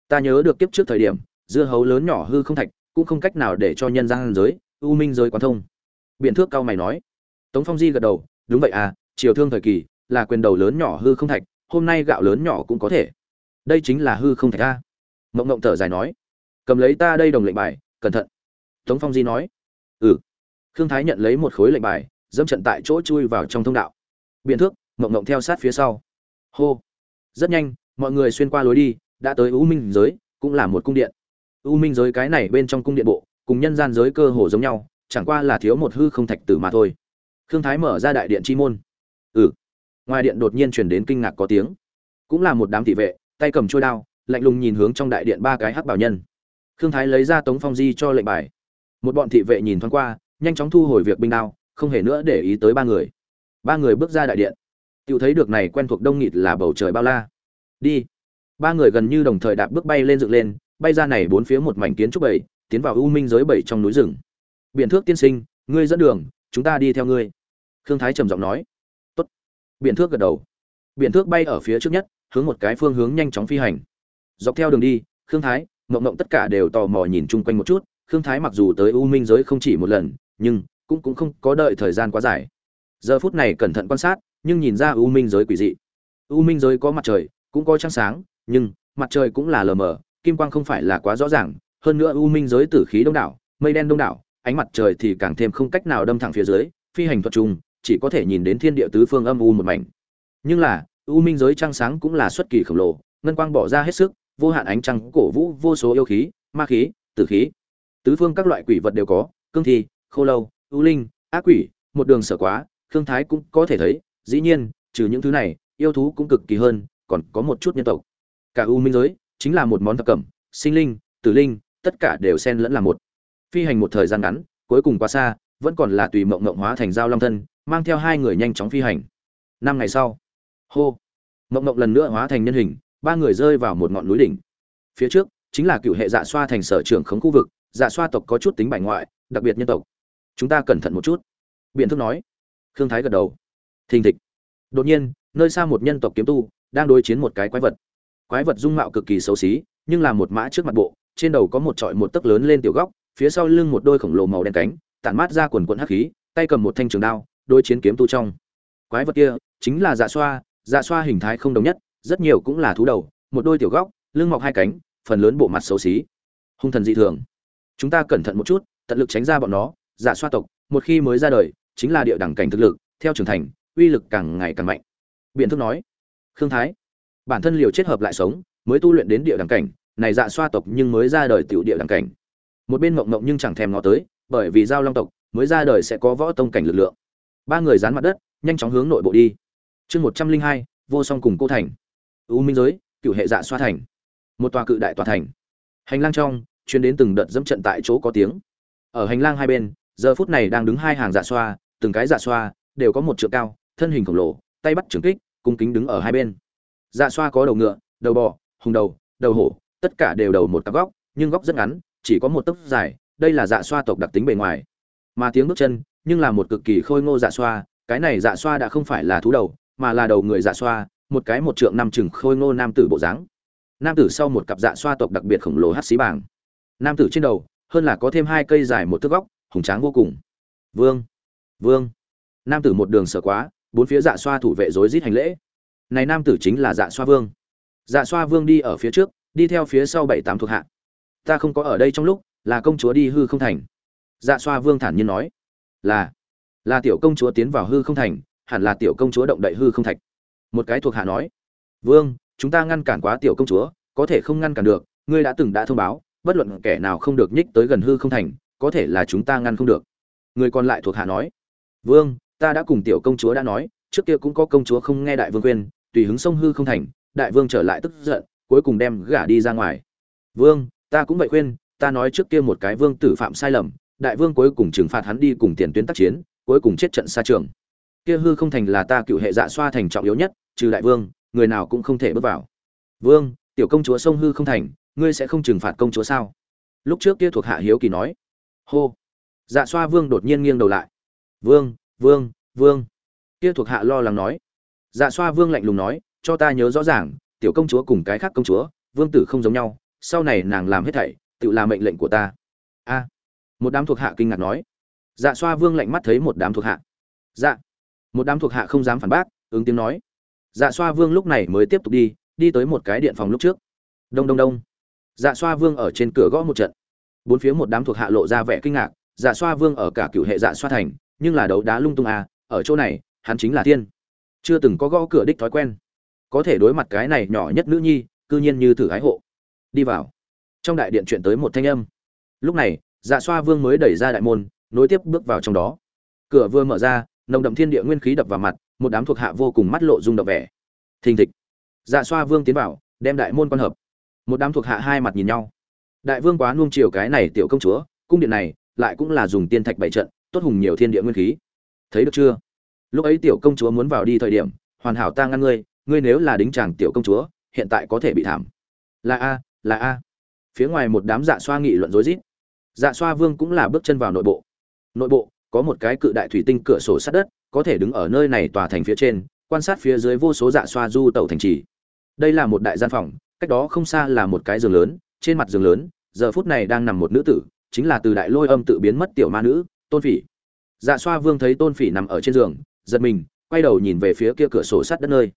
Ta nhớ được kiếp trước thời điểm, dưa hấu lớn nhỏ hư không thạch cũng không cách nào để cho nhân gian giới, u minh giới quán thông. Biện thước cao mày nói. Tống phong di gật đầu, đúng vậy à triều thương thời kỳ, là quyền đầu lớn nhỏ hư không thạch, hôm nay gạo lớn nhỏ cũng có thể. Đây chính là hư không thạch a. Mộng mộng thở dài nói. Cầm lấy ta đây đồng lệnh bài, cẩn thận. Tống phong di nói. Ừ. Khương thái nhận lấy một khối lệnh bài, dẫm trận tại chỗ chui vào trong thông đạo. Biện thước, mộng mộng theo sát phía sau. Hô. Rất nhanh, mọi người xuyên qua lối đi, đã tới u minh giới, cũng là một cung điện u minh giới cái này bên trong cung điện bộ, cùng nhân gian giới cơ hồ giống nhau, chẳng qua là thiếu một hư không thạch tử mà thôi. Khương thái mở ra đại điện chi môn. Ừ. Ngoài điện đột nhiên truyền đến kinh ngạc có tiếng. Cũng là một đám thị vệ, tay cầm trôi đao, lạnh lùng nhìn hướng trong đại điện ba cái hắc bảo nhân. Khương thái lấy ra tống phong di cho lệnh bài. Một bọn thị vệ nhìn thoáng qua, nhanh chóng thu hồi việc binh đao, không hề nữa để ý tới ba người. Ba người bước ra đại điện. Tự thấy được này quen thuộc đông nghịt là bầu trời bao la. Đi. Ba người gần như đồng thời đạp bước bay lên dựng lên bay ra này bốn phía một mảnh kiến trúc bảy, tiến vào u minh giới bảy trong núi rừng. Biện thước tiên sinh, ngươi dẫn đường, chúng ta đi theo ngươi. Khương thái trầm giọng nói. Tốt. Biện thước gật đầu. Biện thước bay ở phía trước nhất, hướng một cái phương hướng nhanh chóng phi hành. Dọc theo đường đi, khương thái, mộng mộng tất cả đều tò mò nhìn chung quanh một chút. Khương thái mặc dù tới u minh giới không chỉ một lần, nhưng cũng cũng không có đợi thời gian quá dài. Giờ phút này cẩn thận quan sát, nhưng nhìn ra u minh giới quỷ dị. U minh giới có mặt trời, cũng có trăng sáng, nhưng mặt trời cũng là lờ mờ kim quang không phải là quá rõ ràng, hơn nữa u minh giới tử khí đông đảo, mây đen đông đảo, ánh mặt trời thì càng thêm không cách nào đâm thẳng phía dưới, phi hành thuật trùng, chỉ có thể nhìn đến thiên địa tứ phương âm u một mảnh. Nhưng là, u minh giới trăng sáng cũng là xuất kỳ khổng lồ, ngân quang bỏ ra hết sức, vô hạn ánh trăng, cổ vũ, vô số yêu khí, ma khí, tử khí. Tứ phương các loại quỷ vật đều có, cương thi, khô lâu, ưu linh, ác quỷ, một đường sở quá, khương thái cũng có thể thấy, dĩ nhiên, trừ những thứ này, yêu thú cũng cực kỳ hơn, còn có một chút nhân tộc. Cả u minh giới chính là một món thập cẩm, sinh linh, tử linh, tất cả đều xen lẫn là một. Phi hành một thời gian ngắn, cuối cùng quá xa, vẫn còn là tùy mộng mộng hóa thành dao long thân, mang theo hai người nhanh chóng phi hành. Năm ngày sau, hô, mộng mộng lần nữa hóa thành nhân hình, ba người rơi vào một ngọn núi đỉnh. Phía trước, chính là cựu hệ dạ xoa thành sở trưởng khống khu vực dạ xoa tộc có chút tính bài ngoại, đặc biệt nhân tộc. Chúng ta cẩn thận một chút. Biện thức nói. Khương thái gật đầu. Thình thịch. Đột nhiên, nơi xa một nhân tộc kiếm tu, đang đối chiến một cái quái vật quái vật dung mạo cực kỳ xấu xí, nhưng là một mã trước mặt bộ, trên đầu có một trọi một tấc lớn lên tiểu góc, phía sau lưng một đôi khổng lồ màu đen cánh, tản mát ra quần quận hắc khí, tay cầm một thanh trường đao đôi chiến kiếm tu trong. Quái vật kia chính là dạ xoa dạ xoa hình thái không đồng nhất, rất nhiều cũng là thú đầu, một đôi tiểu góc, lưng mọc hai cánh, phần lớn bộ mặt xấu xí. Hung thần dị thường. Chúng ta cẩn thận một chút, tận lực tránh ra bọn nó dạ xoa tộc, một khi mới ra đời, chính là địa đẳng cảnh thực lực, theo trưởng thành, uy lực càng ngày càng mạnh. Biện thức nói. Khương thái bản thân liều chết hợp lại sống, mới tu luyện đến địa đẳng cảnh, này dạ xoa tộc nhưng mới ra đời tiểu địa đẳng cảnh. Một bên mộng mộng nhưng chẳng thèm ngó tới, bởi vì giao long tộc mới ra đời sẽ có võ tông cảnh lực lượng. Ba người dán mặt đất, nhanh chóng hướng nội bộ đi. Chương một trăm linh hai, vô song cùng cô thành. U minh giới cựu hệ dạ xoa thành. Một tòa cự đại tòa thành. Hành lang trong chuyến đến từng đợt dẫm trận tại chỗ có tiếng. Ở hành lang hai bên, giờ phút này đang đứng hai hàng dạ xoa, từng cái dạ xoa đều có một trượng cao, thân hình khổng lồ, tay bắt trường kích, cung kính đứng ở hai bên dạ xoa có đầu ngựa, đầu bò, hùng đầu đầu hổ, tất cả đều đầu một cặp góc, nhưng góc rất ngắn, chỉ có một tấc dài, đây là dạ xoa tộc đặc tính bề ngoài. Mà tiếng bước chân, nhưng là một cực kỳ khôi ngô dạ xoa, cái này dạ xoa đã không phải là thú đầu, mà là đầu người dạ xoa, một cái một trượng năm chừng khôi ngô nam tử bộ dáng. Nam tử sau một cặp dạ xoa tộc đặc biệt khổng lồ hát xí bảng nam tử trên đầu, hơn là có thêm hai cây dài một thước góc, hùng tráng vô cùng. Vương vương. Nam tử một đường sở quá, bốn phía dạ xoa thủ vệ rối rít hành lễ này nam tử chính là dạ xoa vương. Dạ xoa vương đi ở phía trước, đi theo phía sau bảy tám thuộc hạ. Ta không có ở đây trong lúc, là công chúa đi hư không thành. Dạ xoa vương thản nhiên nói, là là tiểu công chúa tiến vào hư không thành, hẳn là tiểu công chúa động đậy hư không thạch. Một cái thuộc hạ nói, vương, chúng ta ngăn cản quá tiểu công chúa, có thể không ngăn cản được, ngươi đã từng đã thông báo, bất luận kẻ nào không được nhích tới gần hư không thành, có thể là chúng ta ngăn không được. Người còn lại thuộc hạ nói, vương, ta đã cùng tiểu công chúa đã nói, trước kia cũng có công chúa không nghe đại vương khuyên tùy hứng sông hư không thành, đại vương trở lại tức giận, cuối cùng đem gả đi ra ngoài. Vương, ta cũng vậy khuyên, ta nói trước kia một cái vương tử phạm sai lầm, đại vương cuối cùng trừng phạt hắn đi cùng tiền tuyến tác chiến, cuối cùng chết trận xa trường. Kia hư không thành là ta cựu hệ dạ xoa thành trọng yếu nhất, trừ đại vương, người nào cũng không thể bước vào. Vương, tiểu công chúa sông hư không thành, ngươi sẽ không trừng phạt công chúa sao? Lúc trước kia thuộc hạ hiếu kỳ nói. Hô. Dạ xoa vương đột nhiên nghiêng đầu lại. Vương vương vương. Kia thuộc hạ lo lắng nói dạ xoa vương lạnh lùng nói, cho ta nhớ rõ ràng, tiểu công chúa cùng cái khác công chúa, vương tử không giống nhau, sau này nàng làm hết thảy, tự làm mệnh lệnh của ta. A. Một đám thuộc hạ kinh ngạc nói. Dạ xoa vương lạnh mắt thấy một đám thuộc hạ. Dạ. Một đám thuộc hạ không dám phản bác, ứng tiếng nói. Dạ xoa vương lúc này mới tiếp tục đi đi tới một cái điện phòng lúc trước. Đông đông đông. Dạ xoa vương ở trên cửa gõ một trận. Bốn phía một đám thuộc hạ lộ ra vẻ kinh ngạc. Dạ xoa vương ở cả cựu hệ dạ xoa thành, nhưng là đấu đá lung tung à ở chỗ này, hắn chính là tiên chưa từng có gõ cửa đích thói quen. Có thể đối mặt cái này nhỏ nhất nữ nhi, cư nhiên như thử ái hộ. Đi vào. Trong đại điện chuyển tới một thanh âm. Lúc này dạ xoa vương mới đẩy ra đại môn, nối tiếp bước vào trong đó. Cửa vừa mở ra, nồng đậm thiên địa nguyên khí đập vào mặt, một đám thuộc hạ vô cùng mắt lộ rung động vẻ. Thình thịch. Dạ xoa vương tiến vào, đem đại môn quan hợp. Một đám thuộc hạ hai mặt nhìn nhau. Đại vương quá nuông chiều cái này tiểu công chúa, cung điện này lại cũng là dùng tiên thạch bảy trận, tốt hùng nhiều thiên địa nguyên khí. Thấy được chưa? Lúc ấy tiểu công chúa muốn vào đi thời điểm, hoàn hảo ta ngăn ngươi ngươi nếu là đính chàng tiểu công chúa, hiện tại có thể bị thảm. Là a là a. Phía ngoài một đám dạ xoa nghị luận rối rít. Dạ xoa vương cũng là bước chân vào nội bộ. Nội bộ, có một cái cự đại thủy tinh cửa sổ sát đất, có thể đứng ở nơi này tòa thành phía trên, quan sát phía dưới vô số dạ xoa du tàu thành trì. Đây là một đại gian phòng, cách đó không xa là một cái giường lớn, trên mặt giường lớn, giờ phút này đang nằm một nữ tử, chính là từ đại lôi âm tự biến mất tiểu ma nữ, tôn phỉ. Dạ xoa vương thấy tôn phỉ nằm ở trên giường giật mình, quay đầu nhìn về phía kia cửa sổ sắt đất nơi.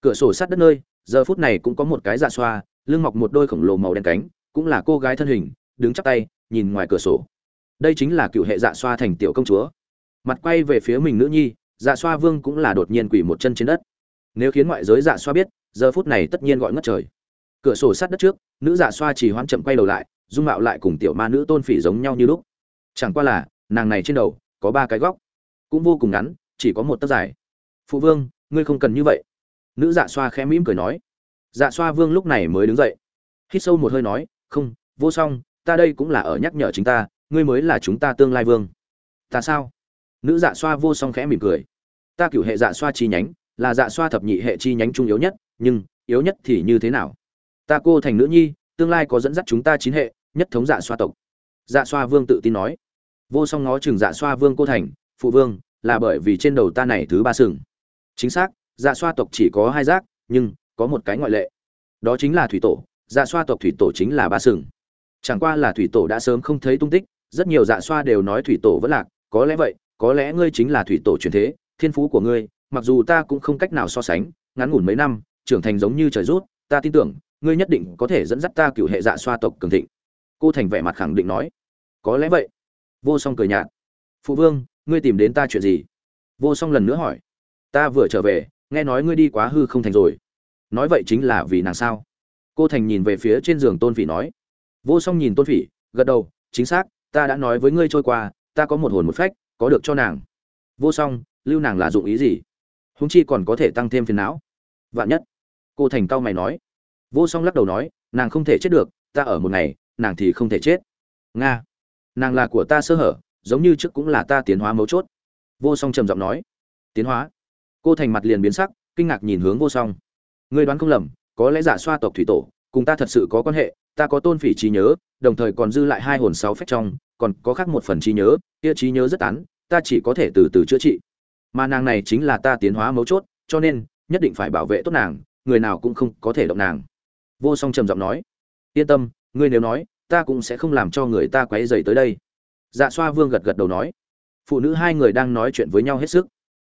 Cửa sổ sắt đất nơi, giờ phút này cũng có một cái dạ xoa, lưng mọc một đôi khổng lồ màu đen cánh, cũng là cô gái thân hình, đứng chắp tay, nhìn ngoài cửa sổ. Đây chính là cựu hệ dạ xoa thành tiểu công chúa. Mặt quay về phía mình nữ nhi dạ xoa vương cũng là đột nhiên quỳ một chân trên đất. Nếu khiến ngoại giới dạ xoa biết, giờ phút này tất nhiên gọi ngất trời. Cửa sổ sát đất trước, nữ dạ xoa chỉ hoãn chậm quay đầu lại, dung mạo lại cùng tiểu ma nữ tôn phỉ giống nhau như lúc. Chẳng qua là, nàng này trên đầu, có ba cái góc. Cũng vô cùng ngắn chỉ có một tấc dài. Phụ vương, ngươi không cần như vậy. Nữ dạ xoa khẽ mỉm cười nói. Dạ xoa vương lúc này mới đứng dậy. Hít sâu một hơi nói, không, vô song, ta đây cũng là ở nhắc nhở chính ta, ngươi mới là chúng ta tương lai vương. Ta sao? Nữ dạ xoa vô song khẽ mỉm cười. Ta cửu hệ dạ xoa chi nhánh, là dạ xoa thập nhị hệ chi nhánh trung yếu nhất, nhưng, yếu nhất thì như thế nào? Ta cô thành nữ nhi, tương lai có dẫn dắt chúng ta chín hệ, nhất thống dạ xoa tộc. Dạ xoa vương tự tin nói. Vô song ngó chừng dạ xoa vương cô thành, phụ vương là bởi vì trên đầu ta này thứ ba sừng. Chính xác dạ xoa tộc chỉ có hai giác, nhưng có một cái ngoại lệ. Đó chính là thủy tổ dạ xoa tộc thủy tổ chính là ba sừng. Chẳng qua là thủy tổ đã sớm không thấy tung tích, rất nhiều dạ xoa đều nói thủy tổ vẫn lạc, có lẽ vậy, có lẽ ngươi chính là thủy tổ truyền thế, thiên phú của ngươi, mặc dù ta cũng không cách nào so sánh, ngắn ngủn mấy năm, trưởng thành giống như trời rút, ta tin tưởng, ngươi nhất định có thể dẫn dắt ta cựu hệ dạ xoa tộc cường thịnh. Cô thành vẻ mặt khẳng định nói, có lẽ vậy. Vô song cười nhạt, phụ vương ngươi tìm đến ta chuyện gì? Vô song lần nữa hỏi. Ta vừa trở về, nghe nói ngươi đi quá hư không thành rồi. Nói vậy chính là vì nàng sao? Cô thành nhìn về phía trên giường tôn phỉ nói. Vô song nhìn tôn phỉ, gật đầu, chính xác, ta đã nói với ngươi trôi qua, ta có một hồn một phách, có được cho nàng. Vô song, lưu nàng là dụng ý gì? Húng chi còn có thể tăng thêm phiền não. Vạn nhất. Cô thành cao mày nói. Vô song lắc đầu nói, nàng không thể chết được, ta ở một ngày, nàng thì không thể chết. Nga. Nàng là của ta sơ hở giống như trước cũng là ta tiến hóa mấu chốt. Vô song trầm giọng nói. Tiến hóa? Cô thành mặt liền biến sắc, kinh ngạc nhìn hướng vô song. Ngươi đoán không lầm, có lẽ giả xoa tộc thủy tổ, cùng ta thật sự có quan hệ, ta có tôn phỉ trí nhớ, đồng thời còn dư lại hai hồn sáu phách trong, còn có khác một phần trí nhớ, kia trí nhớ rất tán, ta chỉ có thể từ từ chữa trị. Mà nàng này chính là ta tiến hóa mấu chốt, cho nên, nhất định phải bảo vệ tốt nàng, người nào cũng không có thể động nàng. Vô song trầm giọng nói. Yên tâm, ngươi nếu nói, ta cũng sẽ không làm cho người ta quấy dày tới đây dạ xoa vương gật gật đầu nói, phụ nữ hai người đang nói chuyện với nhau hết sức.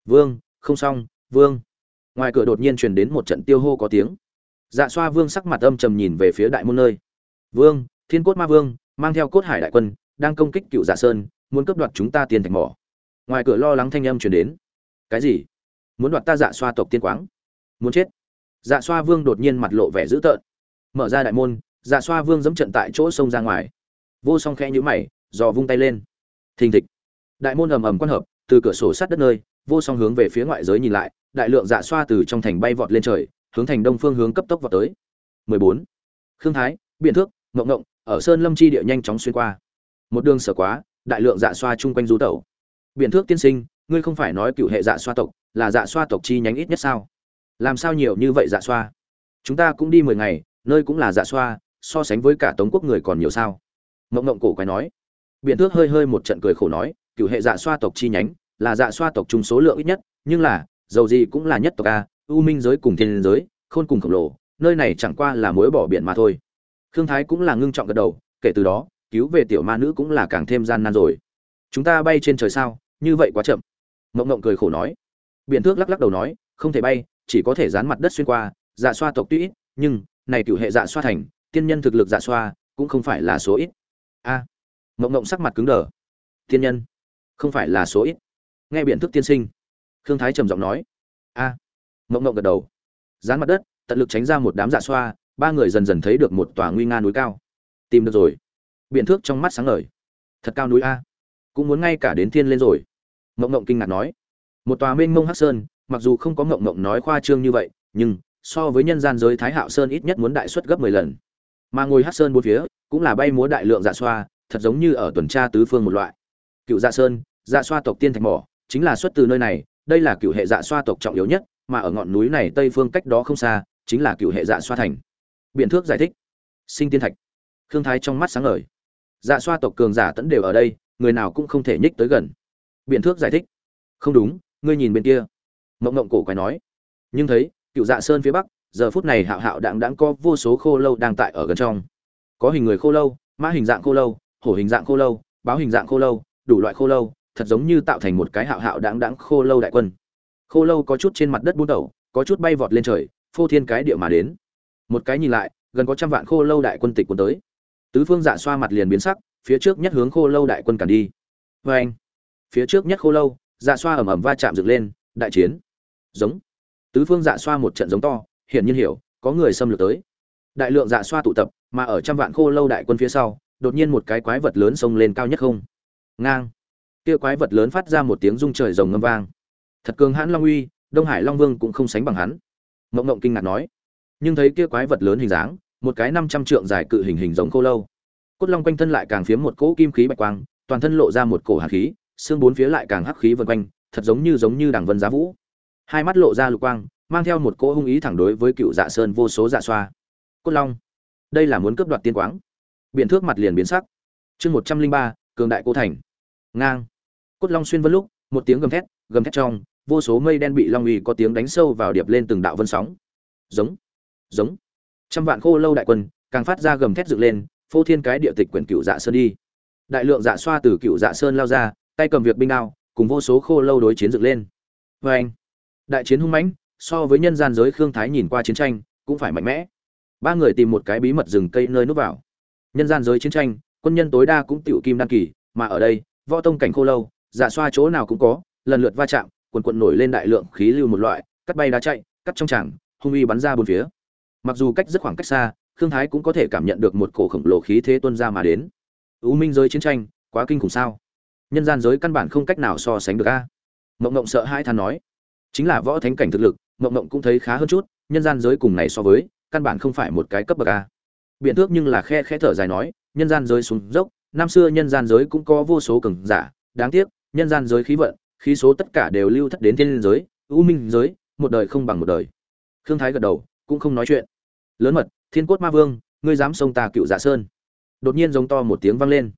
Vương, không xong, vương. Ngoài cửa đột nhiên truyền đến một trận tiêu hô có tiếng. Dạ xoa vương sắc mặt âm trầm nhìn về phía đại môn nơi. Vương, thiên cốt ma vương, mang theo cốt hải đại quân, đang công kích cựu dạ sơn, muốn cướp đoạt chúng ta tiền thạch mỏ. Ngoài cửa lo lắng thanh âm truyền đến. Cái gì? Muốn đoạt ta dạ xoa tộc tiên quáng? Muốn chết? Dạ xoa vương đột nhiên mặt lộ vẻ dữ tợn. Mở ra đại môn dạ xoa vương dẫm trận tại chỗ sông ra ngoài. Vô song khẽ nhữ mày dò vung tay lên. Thình thịch. Đại môn ầm ầm quan hợp, từ cửa sổ sát đất nơi, vô song hướng về phía ngoại giới nhìn lại, đại lượng dạ xoa từ trong thành bay vọt lên trời, hướng thành đông phương hướng cấp tốc vọt tới. 14. khương thái biện thước ngộng ngộng, ở sơn lâm chi địa nhanh chóng xuyên qua. Một đường sở quá, đại lượng dạ xoa chung quanh du tẩu. Biện thước tiên sinh, ngươi không phải nói cựu hệ dạ xoa tộc, là dạ xoa tộc chi nhánh ít nhất sao? Làm sao nhiều như vậy dạ xoa? Chúng ta cũng đi mười ngày, nơi cũng là dạ xoa, so sánh với cả tống quốc người còn nhiều sao? Ngộng ngộng cổ quái nói biện thước hơi hơi một trận cười khổ nói cựu hệ dạ xoa tộc chi nhánh là dạ xoa tộc chung số lượng ít nhất nhưng là dầu gì cũng là nhất tộc a u minh giới cùng thiên giới khôn cùng khổng lồ nơi này chẳng qua là mối bỏ biển mà thôi. Khương thái cũng là ngưng trọng gật đầu kể từ đó cứu về tiểu ma nữ cũng là càng thêm gian nan rồi. Chúng ta bay trên trời sao? Như vậy quá chậm. Mộng mộng cười khổ nói. Biện thước lắc lắc đầu nói không thể bay chỉ có thể dán mặt đất xuyên qua dạ xoa tộc tuy ít nhưng này cựu hệ dạ xoa thành tiên nhân thực lực dạ xoa cũng không phải là số ít. A. à, mộng mộng sắc mặt cứng đờ. Tiên nhân không phải là số ít. Nghe biện thức tiên sinh. Khương thái trầm giọng nói. A. À, mộng mộng gật đầu. Dán mặt đất tận lực tránh ra một đám dạ xoa ba người dần dần thấy được một tòa nguy nga núi cao. Tìm được rồi. Biện thước trong mắt sáng ngời. Thật cao núi a. Cũng muốn ngay cả đến thiên lên rồi. Mộng mộng kinh ngạc nói. Một tòa mênh mông hắc sơn mặc dù không có mộng mộng nói khoa trương như vậy nhưng so với nhân gian giới thái hạo sơn ít nhất muốn đại suất gấp mười lần. Mà ngồi hắc sơn bốn phía cũng là bay múa đại lượng dạ xoa thật giống như ở tuần tra tứ phương một loại. Cựu dạ sơn dạ xoa tộc tiên thạch mỏ, chính là xuất từ nơi này, đây là cựu hệ dạ xoa tộc trọng yếu nhất, mà ở ngọn núi này tây phương cách đó không xa, chính là cựu hệ dạ xoa thành. Biện thước giải thích. Sinh tiên thạch. Khương thái trong mắt sáng ngời. Dạ xoa tộc cường giả tẫn đều ở đây, người nào cũng không thể nhích tới gần. Biện thước giải thích. Không đúng, ngươi nhìn bên kia. Mộng mộng cổ quái nói. Nhưng thấy, cựu dạ sơn phía bắc, giờ phút này hạo hạo đặng đặng có vô số khô lâu đang tại ở gần trong. Có hình người khô lâu, mã hình dạng khô lâu hổ hình dạng khô lâu, báo hình dạng khô lâu, đủ loại khô lâu, thật giống như tạo thành một cái hạo hạo đãng đãng khô lâu đại quân. Khô lâu có chút trên mặt đất bút đầu có chút bay vọt lên trời, phô thiên cái địa mà đến. Một cái nhìn lại, gần có trăm vạn khô lâu đại quân tịch quân tới. Tứ phương dạ xoa mặt liền biến sắc, phía trước nhất hướng khô lâu đại quân cản đi. Vê anh, phía trước nhất khô lâu dạ xoa ầm ầm va chạm dựng lên, đại chiến. Giống. Tứ phương dạ xoa một trận giống to, hiển nhiên hiểu, có người xâm lược tới. Đại lượng dạ xoa tụ tập, mà ở trăm vạn khô lâu đại quân phía sau đột nhiên một cái quái vật lớn xông lên cao nhất không? Ngang. Kia quái vật lớn phát ra một tiếng rung trời rồng ngâm vang. Thật cường hãn long uy, đông hải long vương cũng không sánh bằng hắn. Mộng mộng kinh ngạc nói. Nhưng thấy kia quái vật lớn hình dáng, một cái năm trăm trượng dài cự hình hình giống khô lâu. Cốt long quanh thân lại càng phiếm một cỗ kim khí bạch quang, toàn thân lộ ra một cổ hạt khí, xương bốn phía lại càng hắc khí vần quanh, thật giống như giống như đằng vân giá vũ. Hai mắt lộ ra lục quang, mang theo một cỗ hung ý thẳng đối với cựu dạ sơn vô số dạ xoa. Cốt long, đây là muốn cướp đoạt tiên quáng biện thước mặt liền biến sắc. Chương một trăm linh ba, cường đại cô thành. Ngang. Cốt long xuyên vân lúc, một tiếng gầm thét gầm thét trong, vô số mây đen bị long uy có tiếng đánh sâu vào điệp lên từng đạo vân sóng. Giống. Giống. Trăm vạn khô lâu đại quân, càng phát ra gầm thét dựng lên, phô thiên cái địa tịch quyển cựu dạ sơn đi. Đại lượng dạ xoa từ cựu dạ sơn lao ra, tay cầm việc binh đao, cùng vô số khô lâu đối chiến dựng lên. Vê anh đại chiến hung mãnh, so với nhân gian giới khương thái nhìn qua chiến tranh, cũng phải mạnh mẽ. Ba người tìm một cái bí mật rừng cây nơi núp vào nhân gian giới chiến tranh, quân nhân tối đa cũng tiểu kim đan kỳ, mà ở đây, võ tông cảnh khô lâu dạ xoa chỗ nào cũng có, lần lượt va chạm, quần quận nổi lên đại lượng khí lưu một loại, cắt bay đá chạy, cắt trong tràng, hung uy bắn ra bốn phía. Mặc dù cách rất khoảng cách xa, khương thái cũng có thể cảm nhận được một cổ khổng lồ khí thế tuân ra mà đến. Ưu minh giới chiến tranh, quá kinh khủng sao? Nhân gian giới căn bản không cách nào so sánh được a. Mộng mộng sợ hai than nói. Chính là võ thánh cảnh thực lực, mộng mộng cũng thấy khá hơn chút, nhân gian giới cùng này so với, căn bản không phải một cái cấp bậc a biện thước nhưng là khe khe thở dài nói, nhân gian giới xuống dốc, năm xưa nhân gian giới cũng có vô số cường giả, đáng tiếc, nhân gian giới khí vận, khí số tất cả đều lưu thất đến thiên giới ưu minh giới, một đời không bằng một đời. Khương thái gật đầu, cũng không nói chuyện. Lớn mật, thiên cốt ma vương, ngươi dám xông ta cựu dạ sơn. Đột nhiên giống to một tiếng vang lên.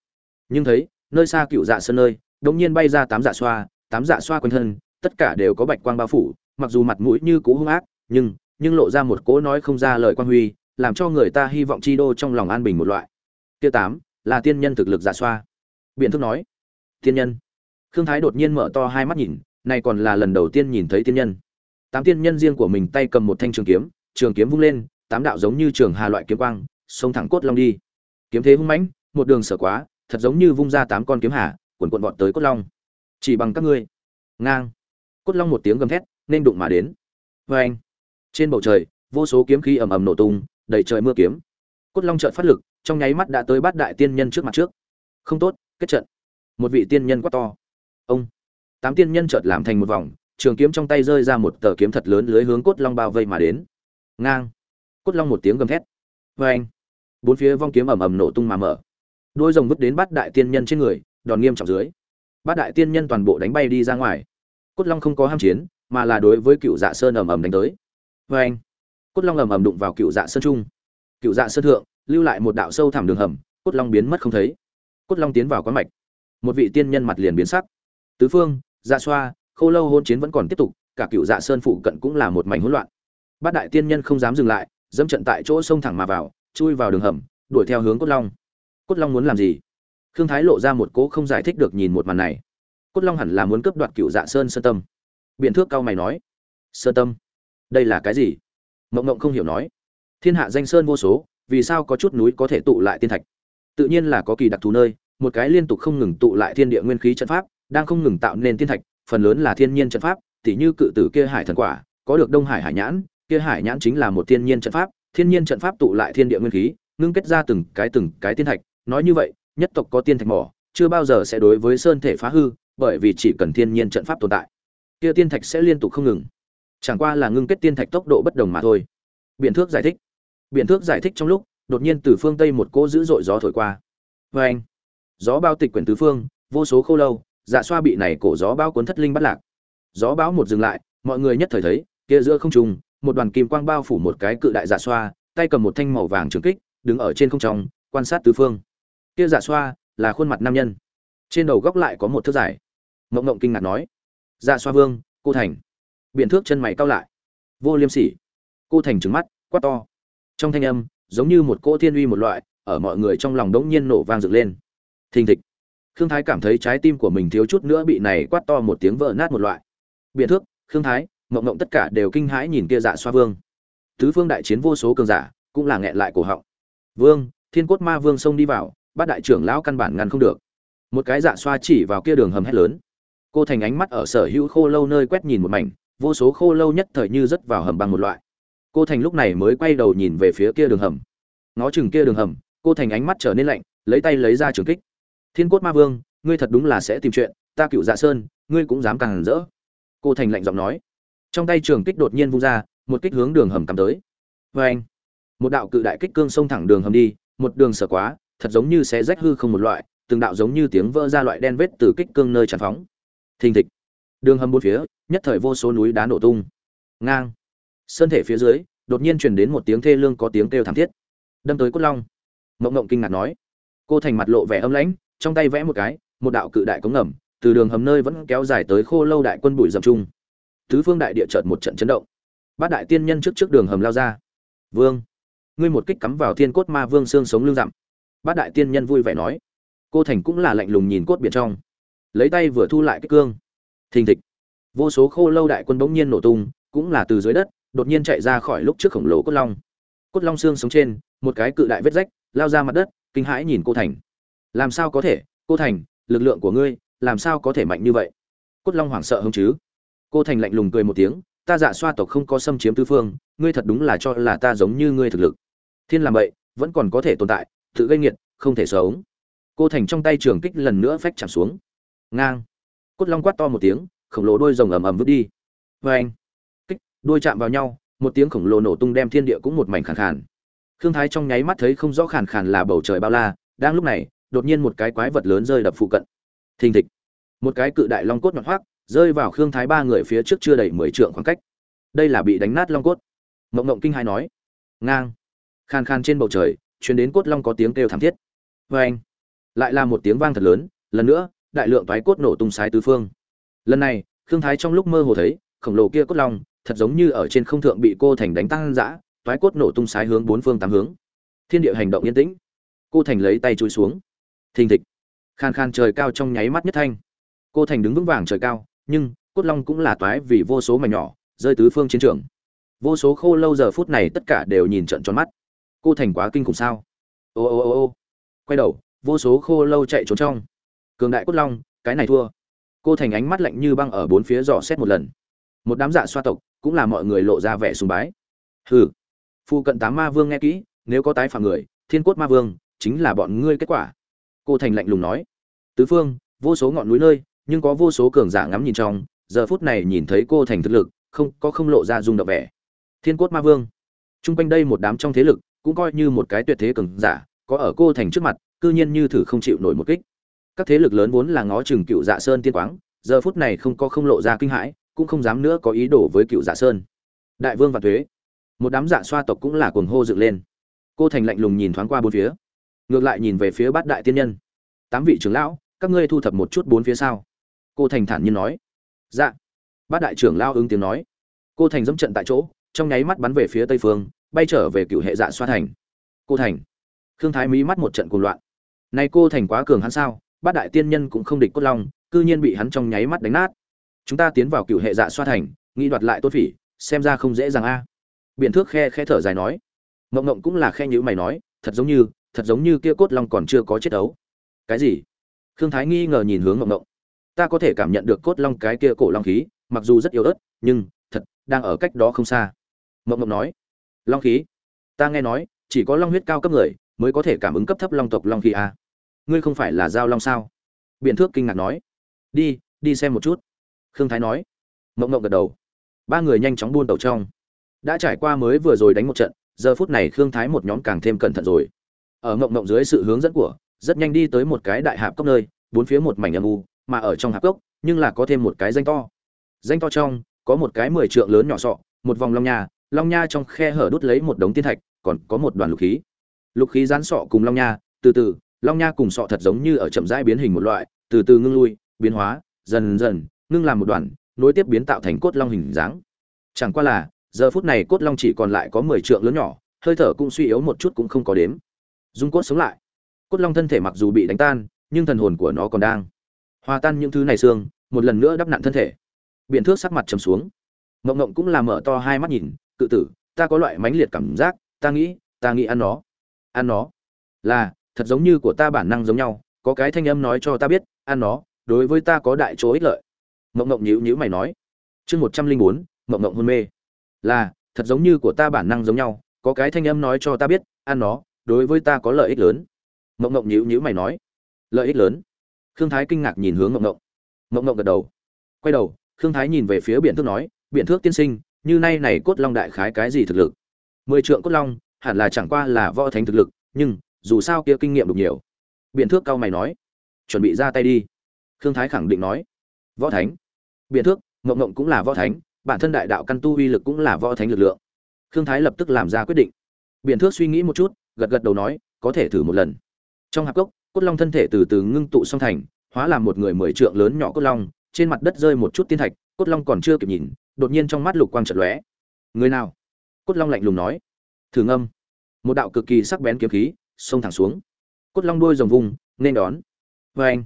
Nhưng thấy, nơi xa cựu dạ sơn nơi, đột nhiên bay ra tám dạ xoa, tám dạ xoa quanh thân, tất cả đều có bạch quang bao phủ, mặc dù mặt mũi như cũ hung ác, nhưng nhưng lộ ra một cỗ nói không ra lời quan huy làm cho người ta hy vọng chi đô trong lòng an bình một loại. Tiêu tám, là tiên nhân thực lực giả xoa. Biện thức nói, tiên nhân. Khương thái đột nhiên mở to hai mắt nhìn này còn là lần đầu tiên nhìn thấy tiên nhân. Tám tiên nhân riêng của mình tay cầm một thanh trường kiếm trường kiếm vung lên, tám đạo giống như trường hà loại kiếm quang, xông thẳng cốt long đi. Kiếm thế hung mãnh, một đường sở quá, thật giống như vung ra tám con kiếm hà cuồn cuộn vọt tới cốt long. Chỉ bằng các ngươi. Ngang. Cốt long một tiếng gầm thét, nên đụng mà đến. Vê anh trên bầu trời, vô số kiếm khí ầm ầm nổ tung đầy trời mưa kiếm. Cốt long trợn phát lực, trong nháy mắt đã tới bát đại tiên nhân trước mặt trước. Không tốt, kết trận. Một vị tiên nhân quá to. Ông. Tám tiên nhân chợt làm thành một vòng, trường kiếm trong tay rơi ra một tờ kiếm thật lớn lưới hướng cốt long bao vây mà đến. Ngang. Cốt long một tiếng gầm thét. Vê anh bốn phía vong kiếm ầm ầm nổ tung mà mở. Đôi rồng vứt đến bát đại tiên nhân trên người, đòn nghiêm trọng dưới. Bát đại tiên nhân toàn bộ đánh bay đi ra ngoài. Cốt long không có ham chiến, mà là đối với cựu dạ sơn ầm ầm đánh tới. Vê anh cốt long ầm ầm đụng vào cựu dạ sơn trung. Cựu dạ sơn thượng, lưu lại một đạo sâu thẳm đường hầm, cốt long biến mất không thấy. Cốt long tiến vào quán mạch. Một vị tiên nhân mặt liền biến sắc. Tứ phương dạ xoa, khô lâu hôn chiến vẫn còn tiếp tục, cả cựu dạ sơn phụ cận cũng là một mảnh hỗn loạn. Bát đại tiên nhân không dám dừng lại, dẫm trận tại chỗ sông thẳng mà vào, chui vào đường hầm, đuổi theo hướng cốt long. Cốt long muốn làm gì? Khương thái lộ ra một cố không giải thích được nhìn một màn này. Cốt long hẳn là muốn cướp đoạt cựu dạ sơn sơn tâm. Biện thước cao mày nói. Sơn tâm? Đây là cái gì? Mộng mộng không hiểu nói, thiên hạ danh sơn vô số, vì sao có chút núi có thể tụ lại tiên thạch? Tự nhiên là có kỳ đặc thù nơi, một cái liên tục không ngừng tụ lại thiên địa nguyên khí trận pháp, đang không ngừng tạo nên tiên thạch, phần lớn là thiên nhiên trận pháp, tỉ như cự tử kia hải thần quả, có được đông hải hải nhãn, kia hải nhãn chính là một thiên nhiên trận pháp, thiên nhiên trận pháp tụ lại thiên địa nguyên khí, ngưng kết ra từng cái từng cái tiên thạch. Nói như vậy, nhất tộc có tiên thạch mỏ, chưa bao giờ sẽ đối với sơn thể phá hư, bởi vì chỉ cần thiên nhiên trận pháp tồn tại, kia tiên thạch sẽ liên tục không ngừng chẳng qua là ngưng kết tiên thạch tốc độ bất đồng mà thôi. Biện thước giải thích. Biện thước giải thích trong lúc, đột nhiên từ phương tây một cỗ dữ dội gió thổi qua. Vê anh, gió bao tịch quyển tứ phương, vô số khô lâu dạ xoa bị này cổ gió bao cuốn thất linh bắt lạc. Gió bão một dừng lại, mọi người nhất thời thấy, kia giữa không trung, một đoàn kim quang bao phủ một cái cự đại dạ xoa, tay cầm một thanh màu vàng trường kích, đứng ở trên không trong quan sát tứ phương. Kia dạ xoa là khuôn mặt nam nhân. Trên đầu góc lại có một thước giải. mộng mộng kinh ngạc nói dạ xoa vương, cô thành biện thước chân mày cao lại. Vô liêm sỉ. Cô thành trứng mắt, quát to. Trong thanh âm, giống như một cỗ thiên uy một loại, ở mọi người trong lòng đống nhiên nổ vang dựng lên. Thình thịch. Khương thái cảm thấy trái tim của mình thiếu chút nữa bị này quát to một tiếng vỡ nát một loại. Biện thước, khương thái, mộng mộng tất cả đều kinh hãi nhìn kia dạ xoa vương. Tứ phương đại chiến vô số cường giả, cũng là nghẹn lại cổ họng. Vương, thiên cốt ma vương xông đi vào bát đại trưởng lão căn bản ngăn không được. Một cái dạ xoa chỉ vào kia đường hầm hét lớn. Cô thành ánh mắt ở sở hữu khô lâu nơi quét nhìn một mảnh vô số khô lâu nhất thời như rớt vào hầm bằng một loại. Cô thành lúc này mới quay đầu nhìn về phía kia đường hầm. Ngó chừng kia đường hầm, cô thành ánh mắt trở nên lạnh, lấy tay lấy ra trường kích. Thiên cốt ma vương, ngươi thật đúng là sẽ tìm chuyện, ta cựu dạ sơn, ngươi cũng dám càng rỡ. Cô thành lạnh giọng nói. Trong tay trường kích đột nhiên vung ra, một kích hướng đường hầm cắm tới. Vê anh, một đạo cự đại kích cương xông thẳng đường hầm đi, một đường sở quá, thật giống như sẽ rách hư không một loại, từng đạo giống như tiếng vỡ ra loại đen vết từ kích cương nơi tràn phóng. Thình thịch đường hầm bốn phía, nhất thời vô số núi đá nổ tung. Ngang. Sơn thể phía dưới, đột nhiên truyền đến một tiếng thê lương có tiếng kêu thảm thiết. Đâm tới cốt long. Mộng mộng kinh ngạc nói. Cô thành mặt lộ vẻ âm lãnh, trong tay vẽ một cái, một đạo cự đại cống ngầm, từ đường hầm nơi vẫn kéo dài tới khô lâu đại quân bụi dầm trung tứ phương đại địa chợt một trận chấn động. Bát đại tiên nhân trước trước đường hầm lao ra. Vương, ngươi một kích cắm vào thiên cốt ma vương xương sống lưng dặm. Bát đại tiên nhân vui vẻ nói. Cô thành cũng là lạnh lùng nhìn cốt biển trong. Lấy tay vừa thu lại cái cương thình thịch. Vô số khô lâu đại quân bỗng nhiên nổ tung, cũng là từ dưới đất, đột nhiên chạy ra khỏi lúc trước khổng lồ cốt long. Cốt long xương sống trên, một cái cự đại vết rách, lao ra mặt đất, kinh hãi nhìn cô thành. Làm sao có thể, cô thành, lực lượng của ngươi, làm sao có thể mạnh như vậy? Cốt long hoảng sợ không chứ. Cô thành lạnh lùng cười một tiếng, ta dạ xoa tộc không có xâm chiếm tư phương, ngươi thật đúng là cho là ta giống như ngươi thực lực. Thiên làm vậy vẫn còn có thể tồn tại, tự gây nghiệt, không thể sống. Cô thành trong tay trường kích lần nữa phách chạm xuống. Ngang cốt long quát to một tiếng, khổng lồ đôi rồng ầm ầm vứt đi. Vê anh, kích, đôi chạm vào nhau, một tiếng khổng lồ nổ tung đem thiên địa cũng một mảnh khàn khàn. Khương thái trong nháy mắt thấy không rõ khàn khàn là bầu trời bao la, đang lúc này, đột nhiên một cái quái vật lớn rơi đập phụ cận. Thình thịch, một cái cự đại long cốt nhọn hoác, rơi vào khương thái ba người phía trước chưa đầy mười trượng khoảng cách. Đây là bị đánh nát long cốt. Mộng mộng kinh hai nói, ngang. Khàn khàn trên bầu trời chuyến đến cốt long có tiếng kêu thảm thiết. Vê anh, lại là một tiếng vang thật lớn, lần nữa đại lượng toái cốt nổ tung sái tứ phương. Lần này, khương thái trong lúc mơ hồ thấy, khổng lồ kia cốt long, thật giống như ở trên không thượng bị cô thành đánh tăng dã toái cốt nổ tung sái hướng bốn phương tám hướng. Thiên địa hành động yên tĩnh. Cô thành lấy tay chui xuống. Thình thịch. Khan khan trời cao trong nháy mắt nhất thanh. Cô thành đứng vững vàng trời cao, nhưng cốt long cũng là toái vì vô số mảnh nhỏ, rơi tứ phương chiến trường. Vô số khô lâu giờ phút này tất cả đều nhìn trận tròn mắt. Cô thành quá kinh khủng sao? Ô ô ô ô. Quay đầu, vô số khô lâu chạy trốn trong cường đại cốt long, cái này thua. Cô thành ánh mắt lạnh như băng ở bốn phía dò xét một lần. Một đám dạ xoa tộc cũng là mọi người lộ ra vẻ sùng bái. Hừ, phu cận tám ma vương nghe kỹ, nếu có tái phạm người, thiên cốt ma vương chính là bọn ngươi kết quả. Cô thành lạnh lùng nói. Tứ phương, vô số ngọn núi nơi, nhưng có vô số cường giả ngắm nhìn trong, giờ phút này nhìn thấy cô thành thực lực, không, có không lộ ra dùng động vẻ. Thiên cốt ma vương. Chung quanh đây một đám trong thế lực cũng coi như một cái tuyệt thế cường giả, có ở cô thành trước mặt, cư nhiên như thử không chịu nổi một kích các thế lực lớn vốn là ngó chừng cựu dạ sơn tiên quáng, giờ phút này không có không lộ ra kinh hãi, cũng không dám nữa có ý đồ với cựu dạ sơn. Đại vương và thuế, một đám dạ xoa tộc cũng là cuồng hô dựng lên. Cô thành lạnh lùng nhìn thoáng qua bốn phía, ngược lại nhìn về phía bát đại tiên nhân. Tám vị trưởng lão, các ngươi thu thập một chút bốn phía sau cô thành thản nhiên nói. Dạ. Bát đại trưởng lao ứng tiếng nói. Cô thành dẫm trận tại chỗ, trong nháy mắt bắn về phía tây phương, bay trở về cựu hệ dạ xoa thành. Cô thành. Khương thái mí mắt một trận cuồng loạn. Này cô thành quá cường hắn sao? Bát đại tiên nhân cũng không địch cốt long, cư nhiên bị hắn trong nháy mắt đánh nát. Chúng ta tiến vào cựu hệ dạ xoa thành, nghĩ đoạt lại tốt phỉ, xem ra không dễ dàng a. Biện thước khe khe thở dài nói. Mộng mộng cũng là khe nhữ mày nói, thật giống như, thật giống như kia cốt long còn chưa có chết đấu. Cái gì? Khương thái nghi ngờ nhìn hướng mộng mộng. Ta có thể cảm nhận được cốt long cái kia cổ long khí, mặc dù rất yếu ớt, nhưng, thật, đang ở cách đó không xa. Mộng mộng nói. Long khí? Ta nghe nói, chỉ có long huyết cao cấp người mới có thể cảm ứng cấp thấp long tộc long khí à ngươi không phải là giao long sao? Biện thước kinh ngạc nói. Đi đi xem một chút. Khương thái nói. Mộng mộng gật đầu. Ba người nhanh chóng buôn tàu trong. Đã trải qua mới vừa rồi đánh một trận, giờ phút này khương thái một nhóm càng thêm cẩn thận rồi. Ở mộng mộng dưới sự hướng dẫn của, rất nhanh đi tới một cái đại hạp cốc nơi, bốn phía một mảnh âm u, mà ở trong hạp cốc, nhưng là có thêm một cái danh to. Danh to trong, có một cái mười trượng lớn nhỏ sọ, một vòng long nha long nha trong khe hở đút lấy một đống tiên thạch, còn có một đoàn lục khí. Lục khí rán sọ cùng long nha, từ từ long nha cùng sọ thật giống như ở chậm rãi biến hình một loại, từ từ ngưng lui, biến hóa, dần dần, ngưng làm một đoàn nối tiếp biến tạo thành cốt long hình dáng. Chẳng qua là, giờ phút này cốt long chỉ còn lại có mười trượng lớn nhỏ, hơi thở cũng suy yếu một chút cũng không có đếm. Dung cốt sống lại. Cốt long thân thể mặc dù bị đánh tan, nhưng thần hồn của nó còn đang. Hòa tan những thứ này xương, một lần nữa đắp nặn thân thể. Biện thước sắc mặt trầm xuống. Mộng mộng cũng làm mở to hai mắt nhìn, cự tử, ta có loại mãnh liệt cảm giác, ta nghĩ ta nghĩ ăn nó. Ăn nó? Là thật giống như của ta bản năng giống nhau, có cái thanh âm nói cho ta biết, ăn nó, đối với ta có đại chỗ ích lợi. Mộng mộng nhữ nhữ mày nói. Chương một trăm linh bốn, mộng mộng hôn mê. Là, thật giống như của ta bản năng giống nhau, có cái thanh âm nói cho ta biết, ăn nó, đối với ta có lợi ích lớn. Mộng mộng nhữ nhữ mày nói. Lợi ích lớn? Khương thái kinh ngạc nhìn hướng mộng mộng. Mộng mộng gật đầu. Quay đầu, khương thái nhìn về phía biển Thước nói biện thước tiên sinh, như nay này cốt long đại khái cái gì thực lực? Mười trượng cốt long, hẳn là chẳng qua là võ thánh thực lực, nhưng dù sao kia kinh nghiệm đục nhiều. Biện thước cao mày nói, chuẩn bị ra tay đi. Khương thái khẳng định nói, võ thánh. Biện thước, ngộng ngộng cũng là võ thánh, bản thân đại đạo căn tu uy lực cũng là võ thánh lực lượng. Khương thái lập tức làm ra quyết định. Biện thước suy nghĩ một chút, gật gật đầu nói, có thể thử một lần. Trong hạp cốc, cốt long thân thể từ từ ngưng tụ song thành, hóa làm một người mười trượng lớn nhỏ cốt long, trên mặt đất rơi một chút tiên thạch, cốt long còn chưa kịp nhìn, đột nhiên trong mắt lục quang trận lóe. Người nào? Cốt long lạnh lùng nói. Thử ngâm. Một đạo cực kỳ sắc bén kiếm khí xông thẳng xuống. Cốt long đuôi rồng vùng nên đón. Vê anh,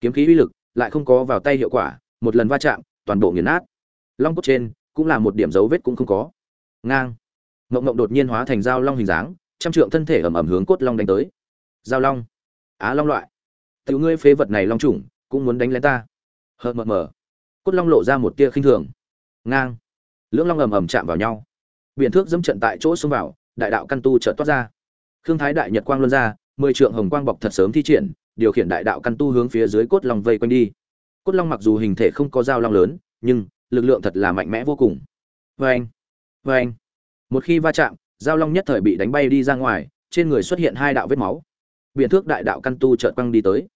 kiếm khí uy lực lại không có vào tay hiệu quả, một lần va chạm, toàn bộ nghiền nát. Long cốt trên cũng là một điểm dấu vết cũng không có. Ngang. Ngộng ngộng đột nhiên hóa thành dao long hình dáng, trăm trượng thân thể ẩm ẩm hướng cốt long đánh tới. Dao long. Á long loại. Tiểu ngươi phế vật này long trùng cũng muốn đánh lén ta. Hờ mờ mờ. Cốt long lộ ra một tia khinh thường. Ngang. Lưỡng long ầm ầm chạm vào nhau. Biện thước dẫm trận tại chỗ xông vào, đại đạo căn tu chợt toát ra khương thái đại nhật quang luân ra, mười trượng hồng quang bọc thật sớm thi triển, điều khiển đại đạo căn tu hướng phía dưới cốt long vây quanh đi. Cốt long mặc dù hình thể không có dao long lớn, nhưng lực lượng thật là mạnh mẽ vô cùng. Vê anh vê anh một khi va chạm, dao long nhất thời bị đánh bay đi ra ngoài, trên người xuất hiện hai đạo vết máu. Biện thước đại đạo căn tu chợt quăng đi tới.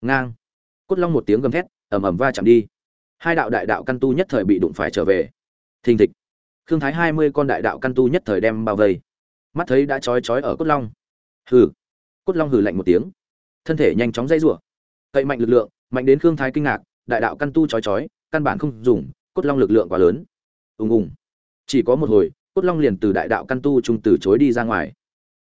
Ngang. Cốt long một tiếng gầm thét, ầm ầm va chạm đi. Hai đạo đại đạo căn tu nhất thời bị đụng phải trở về. Thình thịch. Khương thái hai mươi con đại đạo căn tu nhất thời đem bao vây mắt thấy đã chói chói ở cốt long. Hừ. Cốt long hừ lạnh một tiếng. Thân thể nhanh chóng dây rủa. Cậy mạnh lực lượng, mạnh đến khương thái kinh ngạc, đại đạo căn tu chói chói căn bản không dùng, cốt long lực lượng quá lớn. Ùng ùng. Chỉ có một hồi, cốt long liền từ đại đạo căn tu trung từ chối đi ra ngoài.